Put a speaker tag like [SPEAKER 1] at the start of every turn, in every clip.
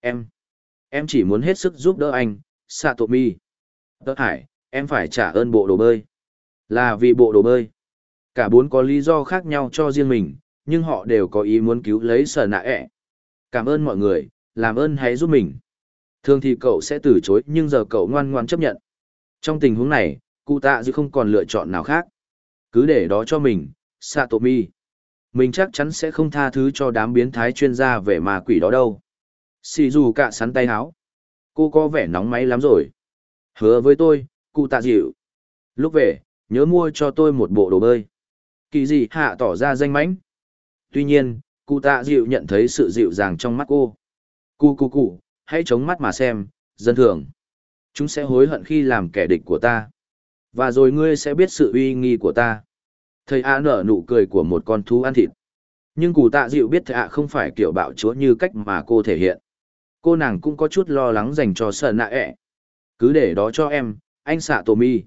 [SPEAKER 1] Em, em chỉ muốn hết sức giúp đỡ anh, Satomi. Tớ Hải, em phải trả ơn bộ đồ bơi. Là vì bộ đồ bơi. Cả bốn có lý do khác nhau cho riêng mình, nhưng họ đều có ý muốn cứu lấy sở nạ ẹ. Cảm ơn mọi người, làm ơn hãy giúp mình. Thường thì cậu sẽ từ chối nhưng giờ cậu ngoan ngoan chấp nhận. Trong tình huống này, cụ tạ dư không còn lựa chọn nào khác. Cứ để đó cho mình, Satomi. Mình chắc chắn sẽ không tha thứ cho đám biến thái chuyên gia về ma quỷ đó đâu. Xì dù cả sắn tay háo. Cô có vẻ nóng máy lắm rồi. Hứa với tôi, cụ tạ dịu. Lúc về, nhớ mua cho tôi một bộ đồ bơi. Kỳ gì hạ tỏ ra danh mãnh. Tuy nhiên, cụ tạ dịu nhận thấy sự dịu dàng trong mắt cô. Cụ cụ cụ, hãy chống mắt mà xem, dân thường. Chúng sẽ hối hận khi làm kẻ địch của ta. Và rồi ngươi sẽ biết sự uy nghi của ta. Thầy A nở nụ cười của một con thú ăn thịt. Nhưng cụ tạ dịu biết thầy A không phải kiểu bạo chúa như cách mà cô thể hiện. Cô nàng cũng có chút lo lắng dành cho sợ nạ ẹ. Cứ để đó cho em, anh xạ tổ mi.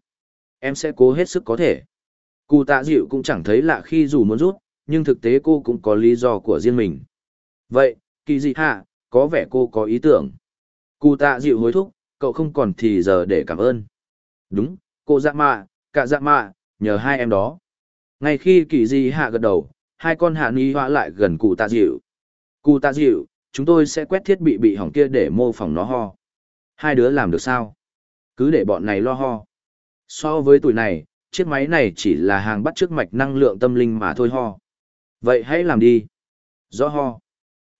[SPEAKER 1] Em sẽ cố hết sức có thể. Cụ tạ dịu cũng chẳng thấy lạ khi dù muốn rút, nhưng thực tế cô cũng có lý do của riêng mình. Vậy, kỳ dị hạ, có vẻ cô có ý tưởng. Cụ tạ dịu hối thúc, cậu không còn thì giờ để cảm ơn. Đúng, cô dạ mạ, cả dạ mạ, nhờ hai em đó. Ngay khi kỳ dị hạ gật đầu, hai con hạ ni hóa lại gần cụ tạ dịu. Cụ tạ dịu, chúng tôi sẽ quét thiết bị bị hỏng kia để mô phỏng nó ho. Hai đứa làm được sao? Cứ để bọn này lo ho. So với tuổi này, chiếc máy này chỉ là hàng bắt trước mạch năng lượng tâm linh mà thôi ho. Vậy hãy làm đi. Rõ ho.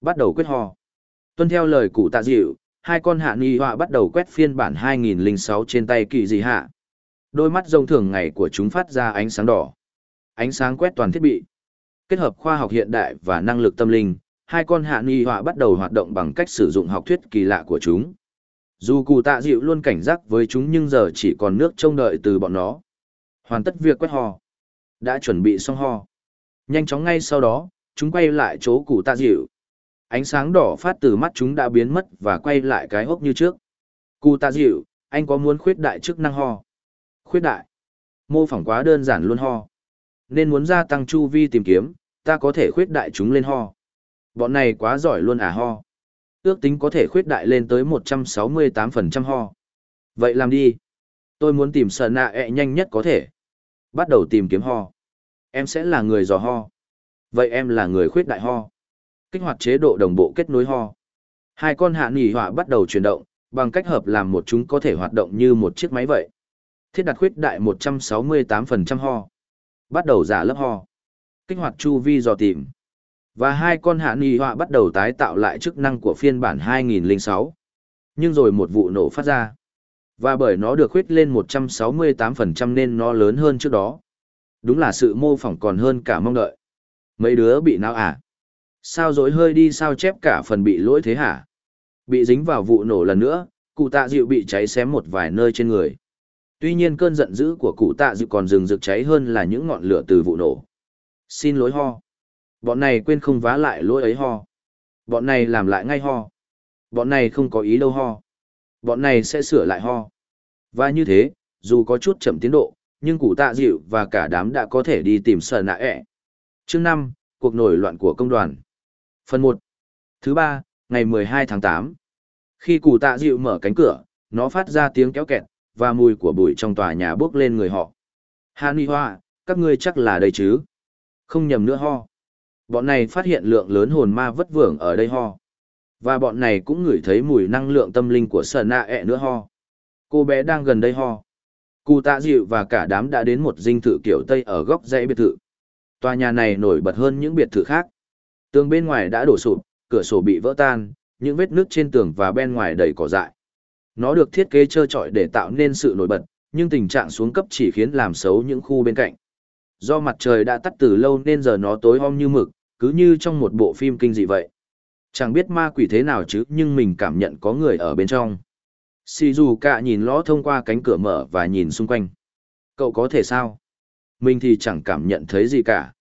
[SPEAKER 1] Bắt đầu quyết ho. Tuân theo lời cụ tạ dịu, hai con hạ ni họa bắt đầu quét phiên bản 2006 trên tay kỳ dị hạ. Đôi mắt rông thường ngày của chúng phát ra ánh sáng đỏ. Ánh sáng quét toàn thiết bị. Kết hợp khoa học hiện đại và năng lực tâm linh, hai con hạ ni họa bắt đầu hoạt động bằng cách sử dụng học thuyết kỳ lạ của chúng. Dù cụ tạ dịu luôn cảnh giác với chúng nhưng giờ chỉ còn nước trông đợi từ bọn nó. Hoàn tất việc quét ho. Đã chuẩn bị xong ho. Nhanh chóng ngay sau đó, chúng quay lại chỗ cụ tạ dịu. Ánh sáng đỏ phát từ mắt chúng đã biến mất và quay lại cái hốc như trước. Cụ tạ dịu, anh có muốn khuyết đại chức năng ho? Khuyết đại. Mô phỏng quá đơn giản luôn ho. Nên muốn gia tăng chu vi tìm kiếm, ta có thể khuyết đại chúng lên ho. Bọn này quá giỏi luôn à ho. Ước tính có thể khuyết đại lên tới 168% ho. Vậy làm đi. Tôi muốn tìm sợ nạ ẹ nhanh nhất có thể. Bắt đầu tìm kiếm ho. Em sẽ là người dò ho. Vậy em là người khuyết đại ho. Kích hoạt chế độ đồng bộ kết nối ho. Hai con hạ nỉ họa bắt đầu chuyển động, bằng cách hợp làm một chúng có thể hoạt động như một chiếc máy vậy. Thiết đặt khuyết đại 168% ho. Bắt đầu giả lớp ho. Kích hoạt chu vi dò tìm. Và hai con hạ nỉ họa bắt đầu tái tạo lại chức năng của phiên bản 2006. Nhưng rồi một vụ nổ phát ra. Và bởi nó được khuyết lên 168% nên nó lớn hơn trước đó. Đúng là sự mô phỏng còn hơn cả mong đợi. Mấy đứa bị não à? Sao dối hơi đi sao chép cả phần bị lỗi thế hả? Bị dính vào vụ nổ lần nữa, cụ tạ dịu bị cháy xém một vài nơi trên người. Tuy nhiên cơn giận dữ của cụ tạ dịu còn rừng rực cháy hơn là những ngọn lửa từ vụ nổ. Xin lỗi ho. Bọn này quên không vá lại lỗi ấy ho. Bọn này làm lại ngay ho. Bọn này không có ý đâu ho. Bọn này sẽ sửa lại ho. Và như thế, dù có chút chậm tiến độ, nhưng cụ tạ dịu và cả đám đã có thể đi tìm sở nạ ẹ. Chương năm Cuộc nổi loạn của công đoàn. Phần một Thứ ba, ngày 12 tháng 8. Khi cụ tạ dịu mở cánh cửa, nó phát ra tiếng kéo kẹt, và mùi của bụi trong tòa nhà bước lên người họ. Hàn Hoa, các ngươi chắc là đây chứ? Không nhầm nữa ho. Bọn này phát hiện lượng lớn hồn ma vất vưởng ở đây ho. Và bọn này cũng ngửi thấy mùi năng lượng tâm linh của sở nạ ẹ e nữa ho. Cô bé đang gần đây ho. Cụ tạ dịu và cả đám đã đến một dinh thự kiểu Tây ở góc dãy biệt thự. Tòa nhà này nổi bật hơn những biệt thự khác. Tường bên ngoài đã đổ sụp, cửa sổ bị vỡ tan, những vết nước trên tường và bên ngoài đầy cỏ dại. Nó được thiết kế trơ trọi để tạo nên sự nổi bật, nhưng tình trạng xuống cấp chỉ khiến làm xấu những khu bên cạnh. Do mặt trời đã tắt từ lâu nên giờ nó tối om như mực, cứ như trong một bộ phim kinh dị vậy. Chẳng biết ma quỷ thế nào chứ nhưng mình cảm nhận có người ở bên trong. Shizuka dù cả nhìn ló thông qua cánh cửa mở và nhìn xung quanh. Cậu có thể sao? Mình thì chẳng cảm nhận thấy gì cả.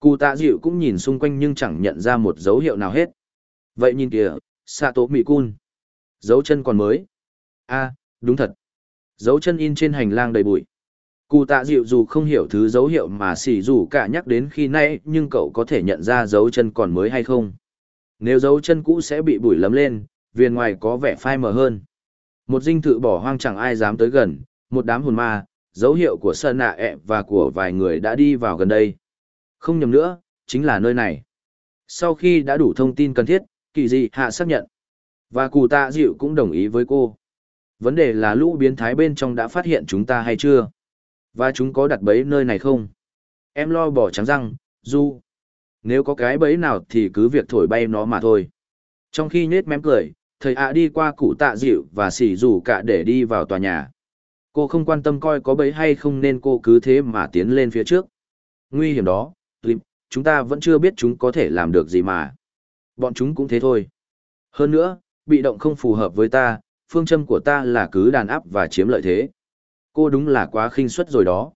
[SPEAKER 1] Cụ tạ dịu cũng nhìn xung quanh nhưng chẳng nhận ra một dấu hiệu nào hết. Vậy nhìn kìa, Sato Cun, Dấu chân còn mới. a đúng thật. Dấu chân in trên hành lang đầy bụi. Cụ tạ dịu dù không hiểu thứ dấu hiệu mà xỉ dù cả nhắc đến khi nay nhưng cậu có thể nhận ra dấu chân còn mới hay không. Nếu dấu chân cũ sẽ bị bụi lấm lên, viền ngoài có vẻ phai mờ hơn. Một dinh thự bỏ hoang chẳng ai dám tới gần, một đám hồn ma, dấu hiệu của sơn nạ ẹ và của vài người đã đi vào gần đây. Không nhầm nữa, chính là nơi này. Sau khi đã đủ thông tin cần thiết, kỳ dị hạ xác nhận. Và cụ tạ dịu cũng đồng ý với cô. Vấn đề là lũ biến thái bên trong đã phát hiện chúng ta hay chưa? Và chúng có đặt bẫy nơi này không? Em lo bỏ trắng răng, du. Nếu có cái bẫy nào thì cứ việc thổi bay nó mà thôi. Trong khi nhết mém cười, thầy ạ đi qua cụ tạ dịu và xỉ rủ cả để đi vào tòa nhà. Cô không quan tâm coi có bẫy hay không nên cô cứ thế mà tiến lên phía trước. Nguy hiểm đó, Clip, chúng ta vẫn chưa biết chúng có thể làm được gì mà. Bọn chúng cũng thế thôi. Hơn nữa, bị động không phù hợp với ta, phương châm của ta là cứ đàn áp và chiếm lợi thế. Cô đúng là quá khinh suất rồi đó.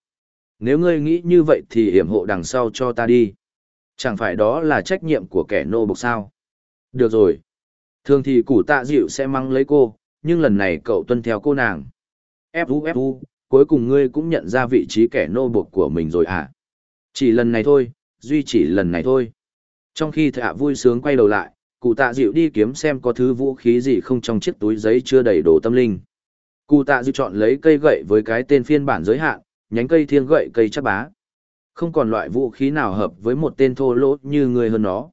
[SPEAKER 1] Nếu ngươi nghĩ như vậy thì hiểm hộ đằng sau cho ta đi. Chẳng phải đó là trách nhiệm của kẻ nô bộc sao. Được rồi. Thường thì củ tạ dịu sẽ mang lấy cô, nhưng lần này cậu tuân theo cô nàng. Fu Fu, cuối cùng ngươi cũng nhận ra vị trí kẻ nô bộc của mình rồi à? Chỉ lần này thôi, duy chỉ lần này thôi. Trong khi thạ vui sướng quay đầu lại, cụ tạ dịu đi kiếm xem có thứ vũ khí gì không trong chiếc túi giấy chưa đầy đồ tâm linh. Cụ tạ dịu chọn lấy cây gậy với cái tên phiên bản giới hạn, nhánh cây thiên gậy cây chắc bá. Không còn loại vũ khí nào hợp với một tên thô lỗ như người hơn nó.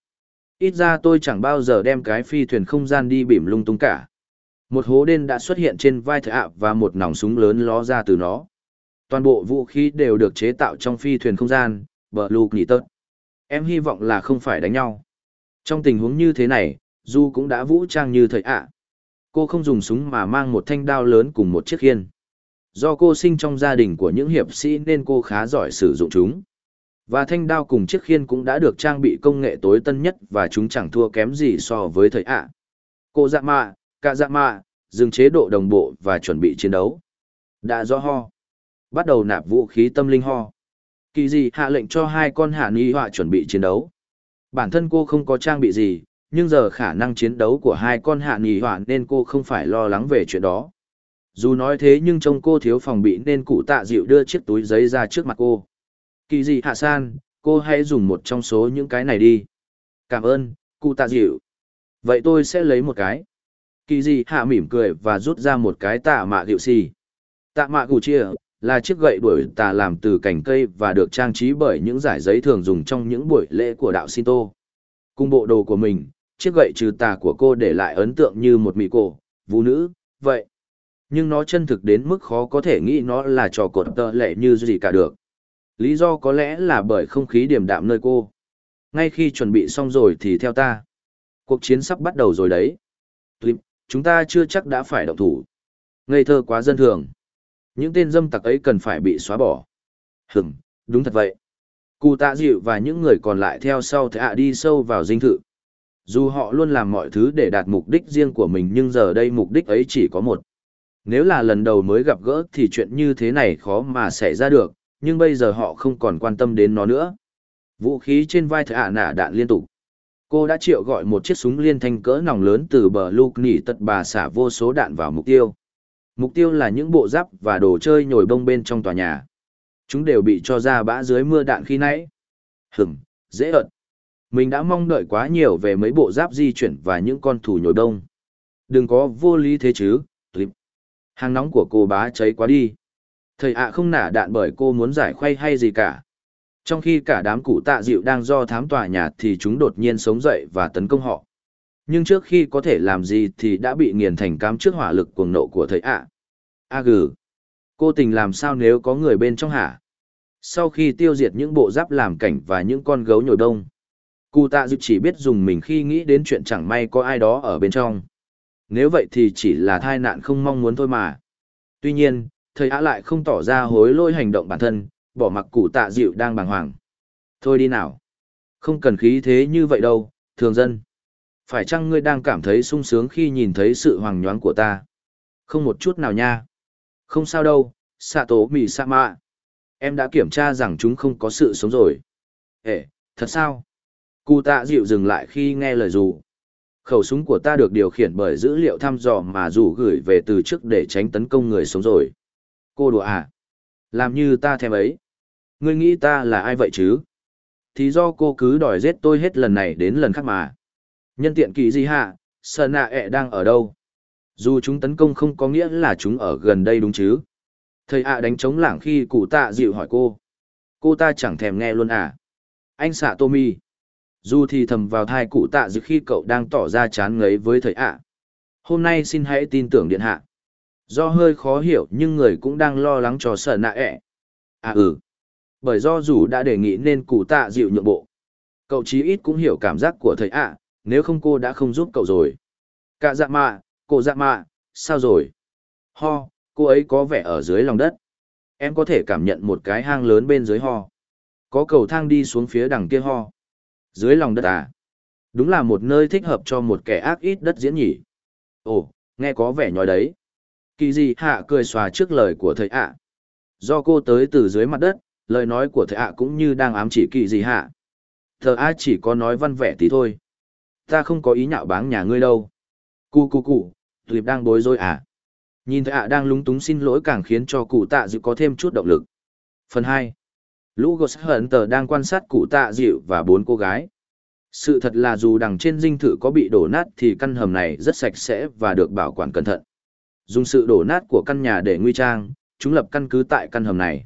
[SPEAKER 1] Ít ra tôi chẳng bao giờ đem cái phi thuyền không gian đi bìm lung tung cả. Một hố đen đã xuất hiện trên vai thợ ạ và một nòng súng lớn ló ra từ nó. Toàn bộ vũ khí đều được chế tạo trong phi thuyền không gian, bờ lục nghỉ tớt. Em hy vọng là không phải đánh nhau. Trong tình huống như thế này, Du cũng đã vũ trang như thầy ạ. Cô không dùng súng mà mang một thanh đao lớn cùng một chiếc khiên. Do cô sinh trong gia đình của những hiệp sĩ nên cô khá giỏi sử dụng chúng. Và thanh đao cùng chiếc khiên cũng đã được trang bị công nghệ tối tân nhất và chúng chẳng thua kém gì so với thời ạ. Cô dạ mạ, cả dạ mạ, dừng chế độ đồng bộ và chuẩn bị chiến đấu. Đã do ho. Bắt đầu nạp vũ khí tâm linh ho. Kỳ gì hạ lệnh cho hai con hạ ni họa chuẩn bị chiến đấu. Bản thân cô không có trang bị gì, nhưng giờ khả năng chiến đấu của hai con hạ nghỉ hoạn nên cô không phải lo lắng về chuyện đó. Dù nói thế nhưng trông cô thiếu phòng bị nên cụ tạ dịu đưa chiếc túi giấy ra trước mặt cô. Kỳ gì hạ san, cô hãy dùng một trong số những cái này đi. Cảm ơn, cụ tạ dịu. Vậy tôi sẽ lấy một cái. Kỳ gì hạ mỉm cười và rút ra một cái tạ mạ hiệu xì. Tạ mạ gù chia, là chiếc gậy đuổi tà làm từ cành cây và được trang trí bởi những giải giấy thường dùng trong những buổi lễ của đạo Shinto. Cùng bộ đồ của mình, chiếc gậy trừ tà của cô để lại ấn tượng như một mỹ cổ, vũ nữ, vậy. Nhưng nó chân thực đến mức khó có thể nghĩ nó là trò cột tợ lệ như gì cả được. Lý do có lẽ là bởi không khí điềm đạm nơi cô. Ngay khi chuẩn bị xong rồi thì theo ta. Cuộc chiến sắp bắt đầu rồi đấy. Chúng ta chưa chắc đã phải động thủ. Ngây thơ quá dân thường. Những tên dâm tặc ấy cần phải bị xóa bỏ. Hừm, đúng thật vậy. Cụ tạ dịu và những người còn lại theo sau thạ đi sâu vào dinh thự. Dù họ luôn làm mọi thứ để đạt mục đích riêng của mình nhưng giờ đây mục đích ấy chỉ có một. Nếu là lần đầu mới gặp gỡ thì chuyện như thế này khó mà xảy ra được, nhưng bây giờ họ không còn quan tâm đến nó nữa. Vũ khí trên vai thạ nả đạn liên tục. Cô đã triệu gọi một chiếc súng liên thanh cỡ nòng lớn từ bờ lục nỉ tật bà xả vô số đạn vào mục tiêu. Mục tiêu là những bộ giáp và đồ chơi nhồi bông bên trong tòa nhà. Chúng đều bị cho ra bã dưới mưa đạn khi nãy. Hửm, dễ ợt. Mình đã mong đợi quá nhiều về mấy bộ giáp di chuyển và những con thủ nhồi đông. Đừng có vô lý thế chứ, Clip. Hàng nóng của cô bá cháy quá đi. Thầy ạ không nả đạn bởi cô muốn giải khuây hay gì cả. Trong khi cả đám cụ tạ dịu đang do thám tòa nhà thì chúng đột nhiên sống dậy và tấn công họ nhưng trước khi có thể làm gì thì đã bị nghiền thành cám trước hỏa lực cuồng nộ của thầy ạ. A gừ. Cô tình làm sao nếu có người bên trong hả? Sau khi tiêu diệt những bộ giáp làm cảnh và những con gấu nhồi đông, cụ tạ dịu chỉ biết dùng mình khi nghĩ đến chuyện chẳng may có ai đó ở bên trong. Nếu vậy thì chỉ là thai nạn không mong muốn thôi mà. Tuy nhiên, thầy Á lại không tỏ ra hối lỗi hành động bản thân, bỏ mặc cụ tạ dịu đang bàng hoàng. Thôi đi nào. Không cần khí thế như vậy đâu, thường dân phải chăng ngươi đang cảm thấy sung sướng khi nhìn thấy sự hoàng nhoáng của ta không một chút nào nha không sao đâu xạ tố mì xạ mạ em đã kiểm tra rằng chúng không có sự sống rồi Ê, thật sao cụ tạ dịu dừng lại khi nghe lời dù khẩu súng của ta được điều khiển bởi dữ liệu thăm dò mà dù gửi về từ trước để tránh tấn công người sống rồi cô đùa à làm như ta thèm ấy ngươi nghĩ ta là ai vậy chứ thì do cô cứ đòi giết tôi hết lần này đến lần khác mà Nhân tiện kỳ gì hạ, sợ nạ ẹ đang ở đâu? Dù chúng tấn công không có nghĩa là chúng ở gần đây đúng chứ? Thầy ạ đánh trống lảng khi cụ tạ dịu hỏi cô. Cô ta chẳng thèm nghe luôn à? Anh xạ Tommy. Dù thì thầm vào thai cụ tạ dự khi cậu đang tỏ ra chán ngấy với thầy ạ. Hôm nay xin hãy tin tưởng điện hạ. Do hơi khó hiểu nhưng người cũng đang lo lắng cho sợ nạ ẹ. À ừ. Bởi do dù đã đề nghị nên cụ tạ dịu nhượng bộ. Cậu chí ít cũng hiểu cảm giác của thầy ạ, nếu không cô đã không giúp cậu rồi. Cả dạ mạ, cô dạ mạ, sao rồi? Ho, cô ấy có vẻ ở dưới lòng đất. Em có thể cảm nhận một cái hang lớn bên dưới ho. Có cầu thang đi xuống phía đằng kia ho. Dưới lòng đất à? Đúng là một nơi thích hợp cho một kẻ ác ít đất diễn nhỉ. Ồ, nghe có vẻ nhói đấy. Kỳ gì hạ cười xòa trước lời của thầy ạ. Do cô tới từ dưới mặt đất, lời nói của thầy ạ cũng như đang ám chỉ kỳ gì hạ. Thờ A chỉ có nói văn vẻ tí thôi. Ta không có ý nhạo báng nhà ngươi đâu. Cú cú cụ, tuyệt đang bối rối à. Nhìn thầy ạ đang lúng túng xin lỗi càng khiến cho cụ tạ dự có thêm chút động lực. Phần hai, Lũ Ghost Hunter đang quan sát cụ tạ dịu và bốn cô gái. Sự thật là dù đằng trên dinh thự có bị đổ nát thì căn hầm này rất sạch sẽ và được bảo quản cẩn thận. Dùng sự đổ nát của căn nhà để nguy trang, chúng lập căn cứ tại căn hầm này.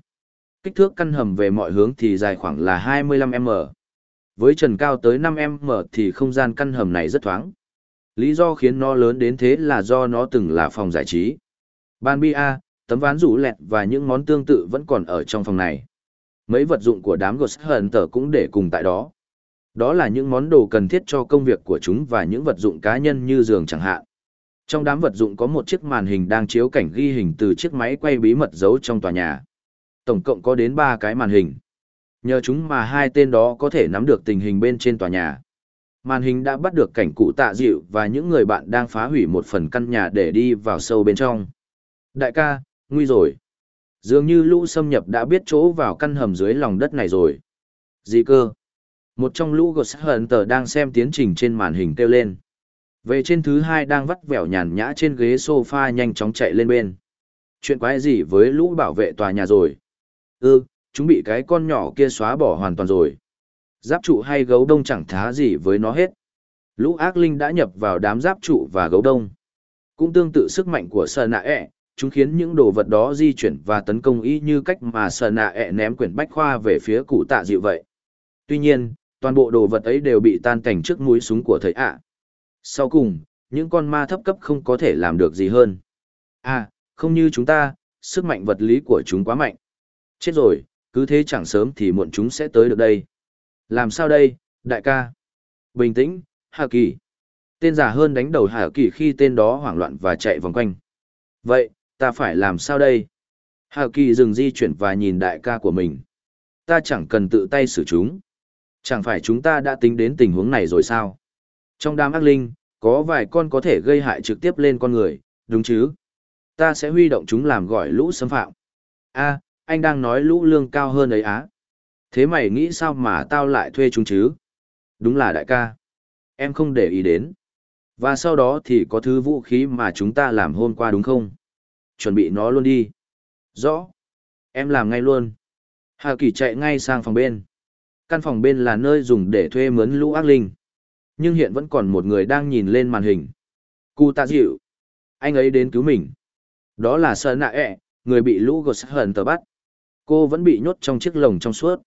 [SPEAKER 1] Kích thước căn hầm về mọi hướng thì dài khoảng là 25m. Với trần cao tới 5m thì không gian căn hầm này rất thoáng. Lý do khiến nó lớn đến thế là do nó từng là phòng giải trí. Ban bia, tấm ván rủ lẹt và những món tương tự vẫn còn ở trong phòng này. Mấy vật dụng của đám Ghost Hunter cũng để cùng tại đó. Đó là những món đồ cần thiết cho công việc của chúng và những vật dụng cá nhân như giường chẳng hạn. Trong đám vật dụng có một chiếc màn hình đang chiếu cảnh ghi hình từ chiếc máy quay bí mật giấu trong tòa nhà. Tổng cộng có đến 3 cái màn hình. Nhờ chúng mà hai tên đó có thể nắm được tình hình bên trên tòa nhà. Màn hình đã bắt được cảnh cụ tạ dịu và những người bạn đang phá hủy một phần căn nhà để đi vào sâu bên trong. Đại ca, nguy rồi. Dường như lũ xâm nhập đã biết chỗ vào căn hầm dưới lòng đất này rồi. Gì cơ? Một trong lũ gột hận tờ đang xem tiến trình trên màn hình kêu lên. Về trên thứ hai đang vắt vẻo nhàn nhã trên ghế sofa nhanh chóng chạy lên bên. Chuyện quái gì với lũ bảo vệ tòa nhà rồi? Ừ, chúng bị cái con nhỏ kia xóa bỏ hoàn toàn rồi. Giáp trụ hay gấu đông chẳng thá gì với nó hết. Lũ ác linh đã nhập vào đám giáp trụ và gấu đông. Cũng tương tự sức mạnh của sờ nạ ẹ, chúng khiến những đồ vật đó di chuyển và tấn công y như cách mà sờ nạ ẹ ném quyển bách khoa về phía cụ tạ dịu vậy. Tuy nhiên, toàn bộ đồ vật ấy đều bị tan cảnh trước mũi súng của thầy ạ. Sau cùng, những con ma thấp cấp không có thể làm được gì hơn. À, không như chúng ta, sức mạnh vật lý của chúng quá mạnh. Chết rồi, cứ thế chẳng sớm thì muộn chúng sẽ tới được đây. Làm sao đây, đại ca? Bình tĩnh, Hà Kỳ. Tên giả hơn đánh đầu Hà Kỳ khi tên đó hoảng loạn và chạy vòng quanh. Vậy, ta phải làm sao đây? Hà Kỳ dừng di chuyển và nhìn đại ca của mình. Ta chẳng cần tự tay xử chúng. Chẳng phải chúng ta đã tính đến tình huống này rồi sao? Trong đám ác linh, có vài con có thể gây hại trực tiếp lên con người, đúng chứ? Ta sẽ huy động chúng làm gọi lũ xâm phạm. a anh đang nói lũ lương cao hơn ấy á. Thế mày nghĩ sao mà tao lại thuê chúng chứ? Đúng là đại ca. Em không để ý đến. Và sau đó thì có thứ vũ khí mà chúng ta làm hôm qua đúng không? Chuẩn bị nó luôn đi. Rõ. Em làm ngay luôn. Hà Kỳ chạy ngay sang phòng bên. Căn phòng bên là nơi dùng để thuê mướn lũ ác linh. Nhưng hiện vẫn còn một người đang nhìn lên màn hình. Cụ tạ dịu. Anh ấy đến cứu mình. Đó là Sơn Nạ ẹ, người bị lũ gột hờn tờ bắt. Cô vẫn bị nhốt trong chiếc lồng trong suốt.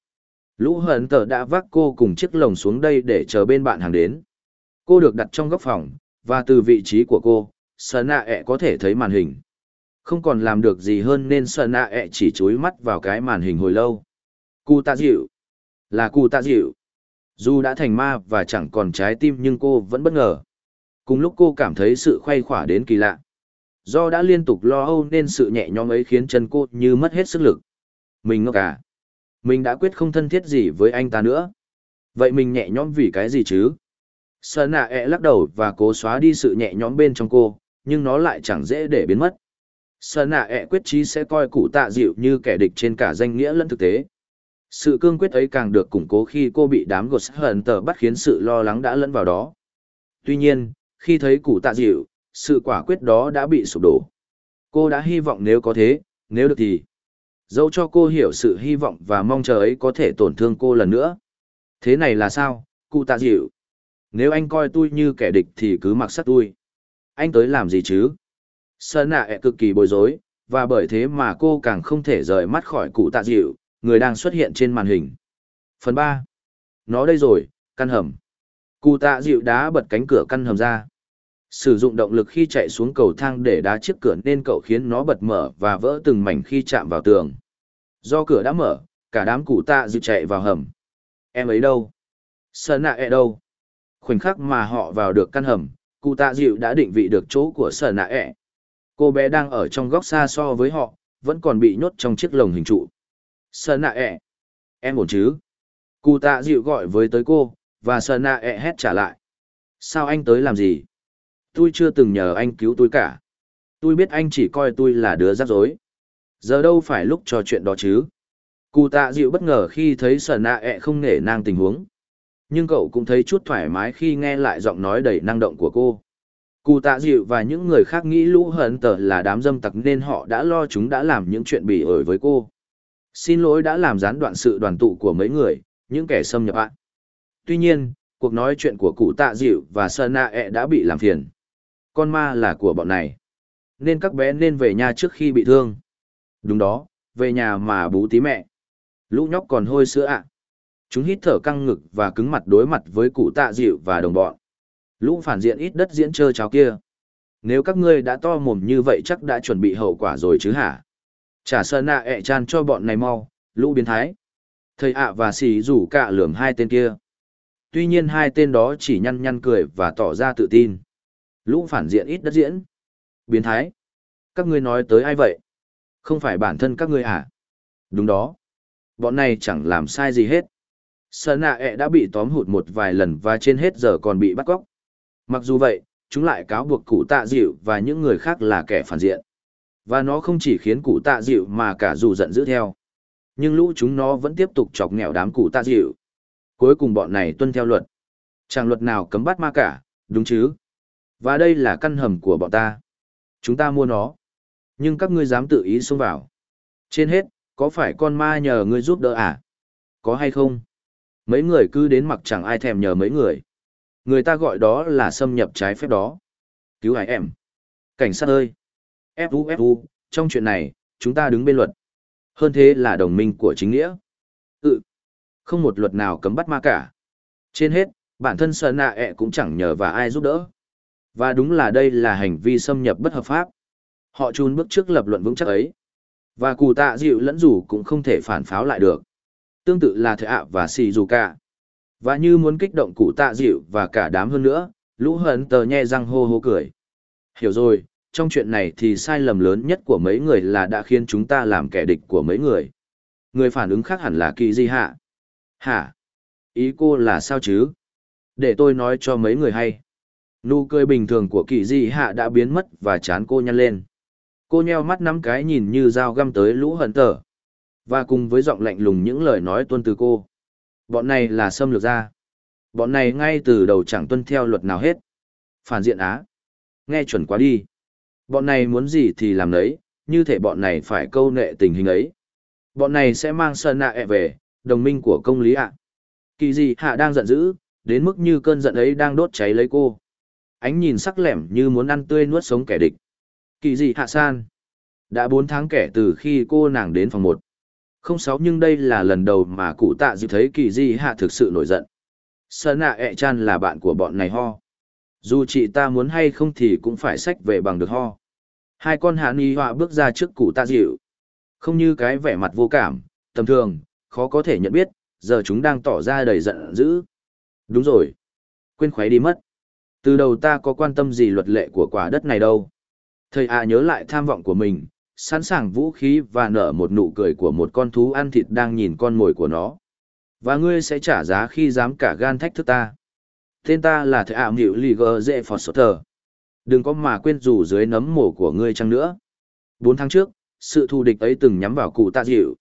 [SPEAKER 1] Lũ hờn tờ đã vác cô cùng chiếc lồng xuống đây để chờ bên bạn hàng đến. Cô được đặt trong góc phòng, và từ vị trí của cô, Sơn Nạ ẹ có thể thấy màn hình. Không còn làm được gì hơn nên sợ Nạ ẹ chỉ chối mắt vào cái màn hình hồi lâu. Cụ tạ dịu. Là cụ tạ dịu. Dù đã thành ma và chẳng còn trái tim nhưng cô vẫn bất ngờ. Cùng lúc cô cảm thấy sự khoay khỏa đến kỳ lạ. Do đã liên tục lo âu nên sự nhẹ nhõm ấy khiến chân cô như mất hết sức lực. Mình ngốc à? Mình đã quyết không thân thiết gì với anh ta nữa. Vậy mình nhẹ nhõm vì cái gì chứ? Sơn nạ ẹ lắc đầu và cố xóa đi sự nhẹ nhõm bên trong cô, nhưng nó lại chẳng dễ để biến mất. Sơn nạ ẹ quyết chí sẽ coi cụ tạ dịu như kẻ địch trên cả danh nghĩa lẫn thực tế. Sự cương quyết ấy càng được củng cố khi cô bị đám gột hận tờ bắt khiến sự lo lắng đã lẫn vào đó. Tuy nhiên, khi thấy cụ tạ dịu, sự quả quyết đó đã bị sụp đổ. Cô đã hy vọng nếu có thế, nếu được thì. Dẫu cho cô hiểu sự hy vọng và mong chờ ấy có thể tổn thương cô lần nữa. Thế này là sao, cụ tạ dịu? Nếu anh coi tôi như kẻ địch thì cứ mặc sắc tôi. Anh tới làm gì chứ? Sơn nạ ẹ cực kỳ bối rối, và bởi thế mà cô càng không thể rời mắt khỏi cụ tạ dịu, người đang xuất hiện trên màn hình. Phần ba, Nó đây rồi, căn hầm. Cụ tạ dịu đá bật cánh cửa căn hầm ra. Sử dụng động lực khi chạy xuống cầu thang để đá chiếc cửa nên cậu khiến nó bật mở và vỡ từng mảnh khi chạm vào tường. Do cửa đã mở, cả đám cụ tạ dịu chạy vào hầm. Em ấy đâu? Sơn nạ ẹ đâu? Khoảnh khắc mà họ vào được căn hầm, cụ tạ dịu đã định vị được chỗ của Sơn nạ ẹ. Cô bé đang ở trong góc xa so với họ, vẫn còn bị nhốt trong chiếc lồng hình trụ. Sơn nạ ẹ. Em ổn chứ? Cụ tạ dịu gọi với tới cô, và Sơn nạ ẹ hét trả lại. Sao anh tới làm gì? Tôi chưa từng nhờ anh cứu tôi cả. Tôi biết anh chỉ coi tôi là đứa rắc rối. Giờ đâu phải lúc trò chuyện đó chứ? Cụ tạ dịu bất ngờ khi thấy Sơn nạ ẹ không nể nang tình huống. Nhưng cậu cũng thấy chút thoải mái khi nghe lại giọng nói đầy năng động của cô. Cụ tạ dịu và những người khác nghĩ lũ hận tờ là đám dâm tặc nên họ đã lo chúng đã làm những chuyện bỉ ổi với cô. Xin lỗi đã làm gián đoạn sự đoàn tụ của mấy người, những kẻ xâm nhập ạ. Tuy nhiên, cuộc nói chuyện của cụ tạ dịu và sơn nạ ẹ e đã bị làm phiền. Con ma là của bọn này. Nên các bé nên về nhà trước khi bị thương. Đúng đó, về nhà mà bú tí mẹ. Lũ nhóc còn hôi sữa ạ. Chúng hít thở căng ngực và cứng mặt đối mặt với cụ tạ dịu và đồng bọn. Lũ phản diện ít đất diễn trơ cháo kia. Nếu các ngươi đã to mồm như vậy chắc đã chuẩn bị hậu quả rồi chứ hả? Trả sơn nạ ẹ chan cho bọn này mau, lũ biến thái. Thầy ạ và xì rủ cả lườm hai tên kia. Tuy nhiên hai tên đó chỉ nhăn nhăn cười và tỏ ra tự tin. Lũ phản diện ít đất diễn. Biến thái. Các ngươi nói tới ai vậy? Không phải bản thân các ngươi à? Đúng đó. Bọn này chẳng làm sai gì hết. Sơn nạ ẹ đã bị tóm hụt một vài lần và trên hết giờ còn bị bắt cóc. Mặc dù vậy, chúng lại cáo buộc cụ tạ dịu và những người khác là kẻ phản diện. Và nó không chỉ khiến cụ tạ dịu mà cả dù giận dữ theo. Nhưng lũ chúng nó vẫn tiếp tục chọc nghèo đám cụ tạ dịu. Cuối cùng bọn này tuân theo luật. Chẳng luật nào cấm bắt ma cả, đúng chứ? Và đây là căn hầm của bọn ta. Chúng ta mua nó. Nhưng các ngươi dám tự ý xông vào. Trên hết, có phải con ma nhờ ngươi giúp đỡ à? Có hay không? Mấy người cứ đến mặc chẳng ai thèm nhờ mấy người. Người ta gọi đó là xâm nhập trái phép đó. Cứu hải em. Cảnh sát ơi. Fu Fu, trong chuyện này, chúng ta đứng bên luật. Hơn thế là đồng minh của chính nghĩa. Ừ. Không một luật nào cấm bắt ma cả. Trên hết, bản thân sợ nạ ẹ cũng chẳng nhờ và ai giúp đỡ. Và đúng là đây là hành vi xâm nhập bất hợp pháp. Họ chun bước trước lập luận vững chắc ấy. Và cù tạ dịu lẫn Dù cũng không thể phản pháo lại được. Tương tự là thợ ạ và xì dù cả. Và như muốn kích động cụ tạ dịu và cả đám hơn nữa, lũ hấn tờ nhe răng hô hô cười. Hiểu rồi, trong chuyện này thì sai lầm lớn nhất của mấy người là đã khiến chúng ta làm kẻ địch của mấy người. Người phản ứng khác hẳn là kỳ di hạ. Hả? Ý cô là sao chứ? Để tôi nói cho mấy người hay. Nụ cười bình thường của kỳ di hạ đã biến mất và chán cô nhăn lên. Cô nheo mắt nắm cái nhìn như dao găm tới lũ hận tờ. Và cùng với giọng lạnh lùng những lời nói tuân từ cô. Bọn này là xâm lược ra, Bọn này ngay từ đầu chẳng tuân theo luật nào hết. Phản diện Á. Nghe chuẩn quá đi. Bọn này muốn gì thì làm đấy, như thể bọn này phải câu nệ tình hình ấy. Bọn này sẽ mang sơn nạ ẹ e về, đồng minh của công lý ạ. Kỳ gì hạ đang giận dữ, đến mức như cơn giận ấy đang đốt cháy lấy cô. Ánh nhìn sắc lẻm như muốn ăn tươi nuốt sống kẻ địch. Kỳ gì hạ san. Đã bốn tháng kể từ khi cô nàng đến phòng một không sáu nhưng đây là lần đầu mà cụ tạ dịu thấy kỳ di hạ thực sự nổi giận. Sơn nạ ẹ chan là bạn của bọn này ho. Dù chị ta muốn hay không thì cũng phải sách về bằng được ho. Hai con hạ ni họa bước ra trước cụ tạ dịu. Không như cái vẻ mặt vô cảm, tầm thường, khó có thể nhận biết, giờ chúng đang tỏ ra đầy giận dữ. Đúng rồi. Quên khoái đi mất. Từ đầu ta có quan tâm gì luật lệ của quả đất này đâu. Thầy ạ nhớ lại tham vọng của mình sẵn sàng vũ khí và nở một nụ cười của một con thú ăn thịt đang nhìn con mồi của nó. Và ngươi sẽ trả giá khi dám cả gan thách thức ta. Tên ta là thệ ảo nghịu lì gờ dễ phọt Sở Thờ. Đừng có mà quên rủ dưới nấm mồ của ngươi chăng nữa. Bốn tháng trước, sự thù địch ấy từng nhắm vào cụ tạ dịu.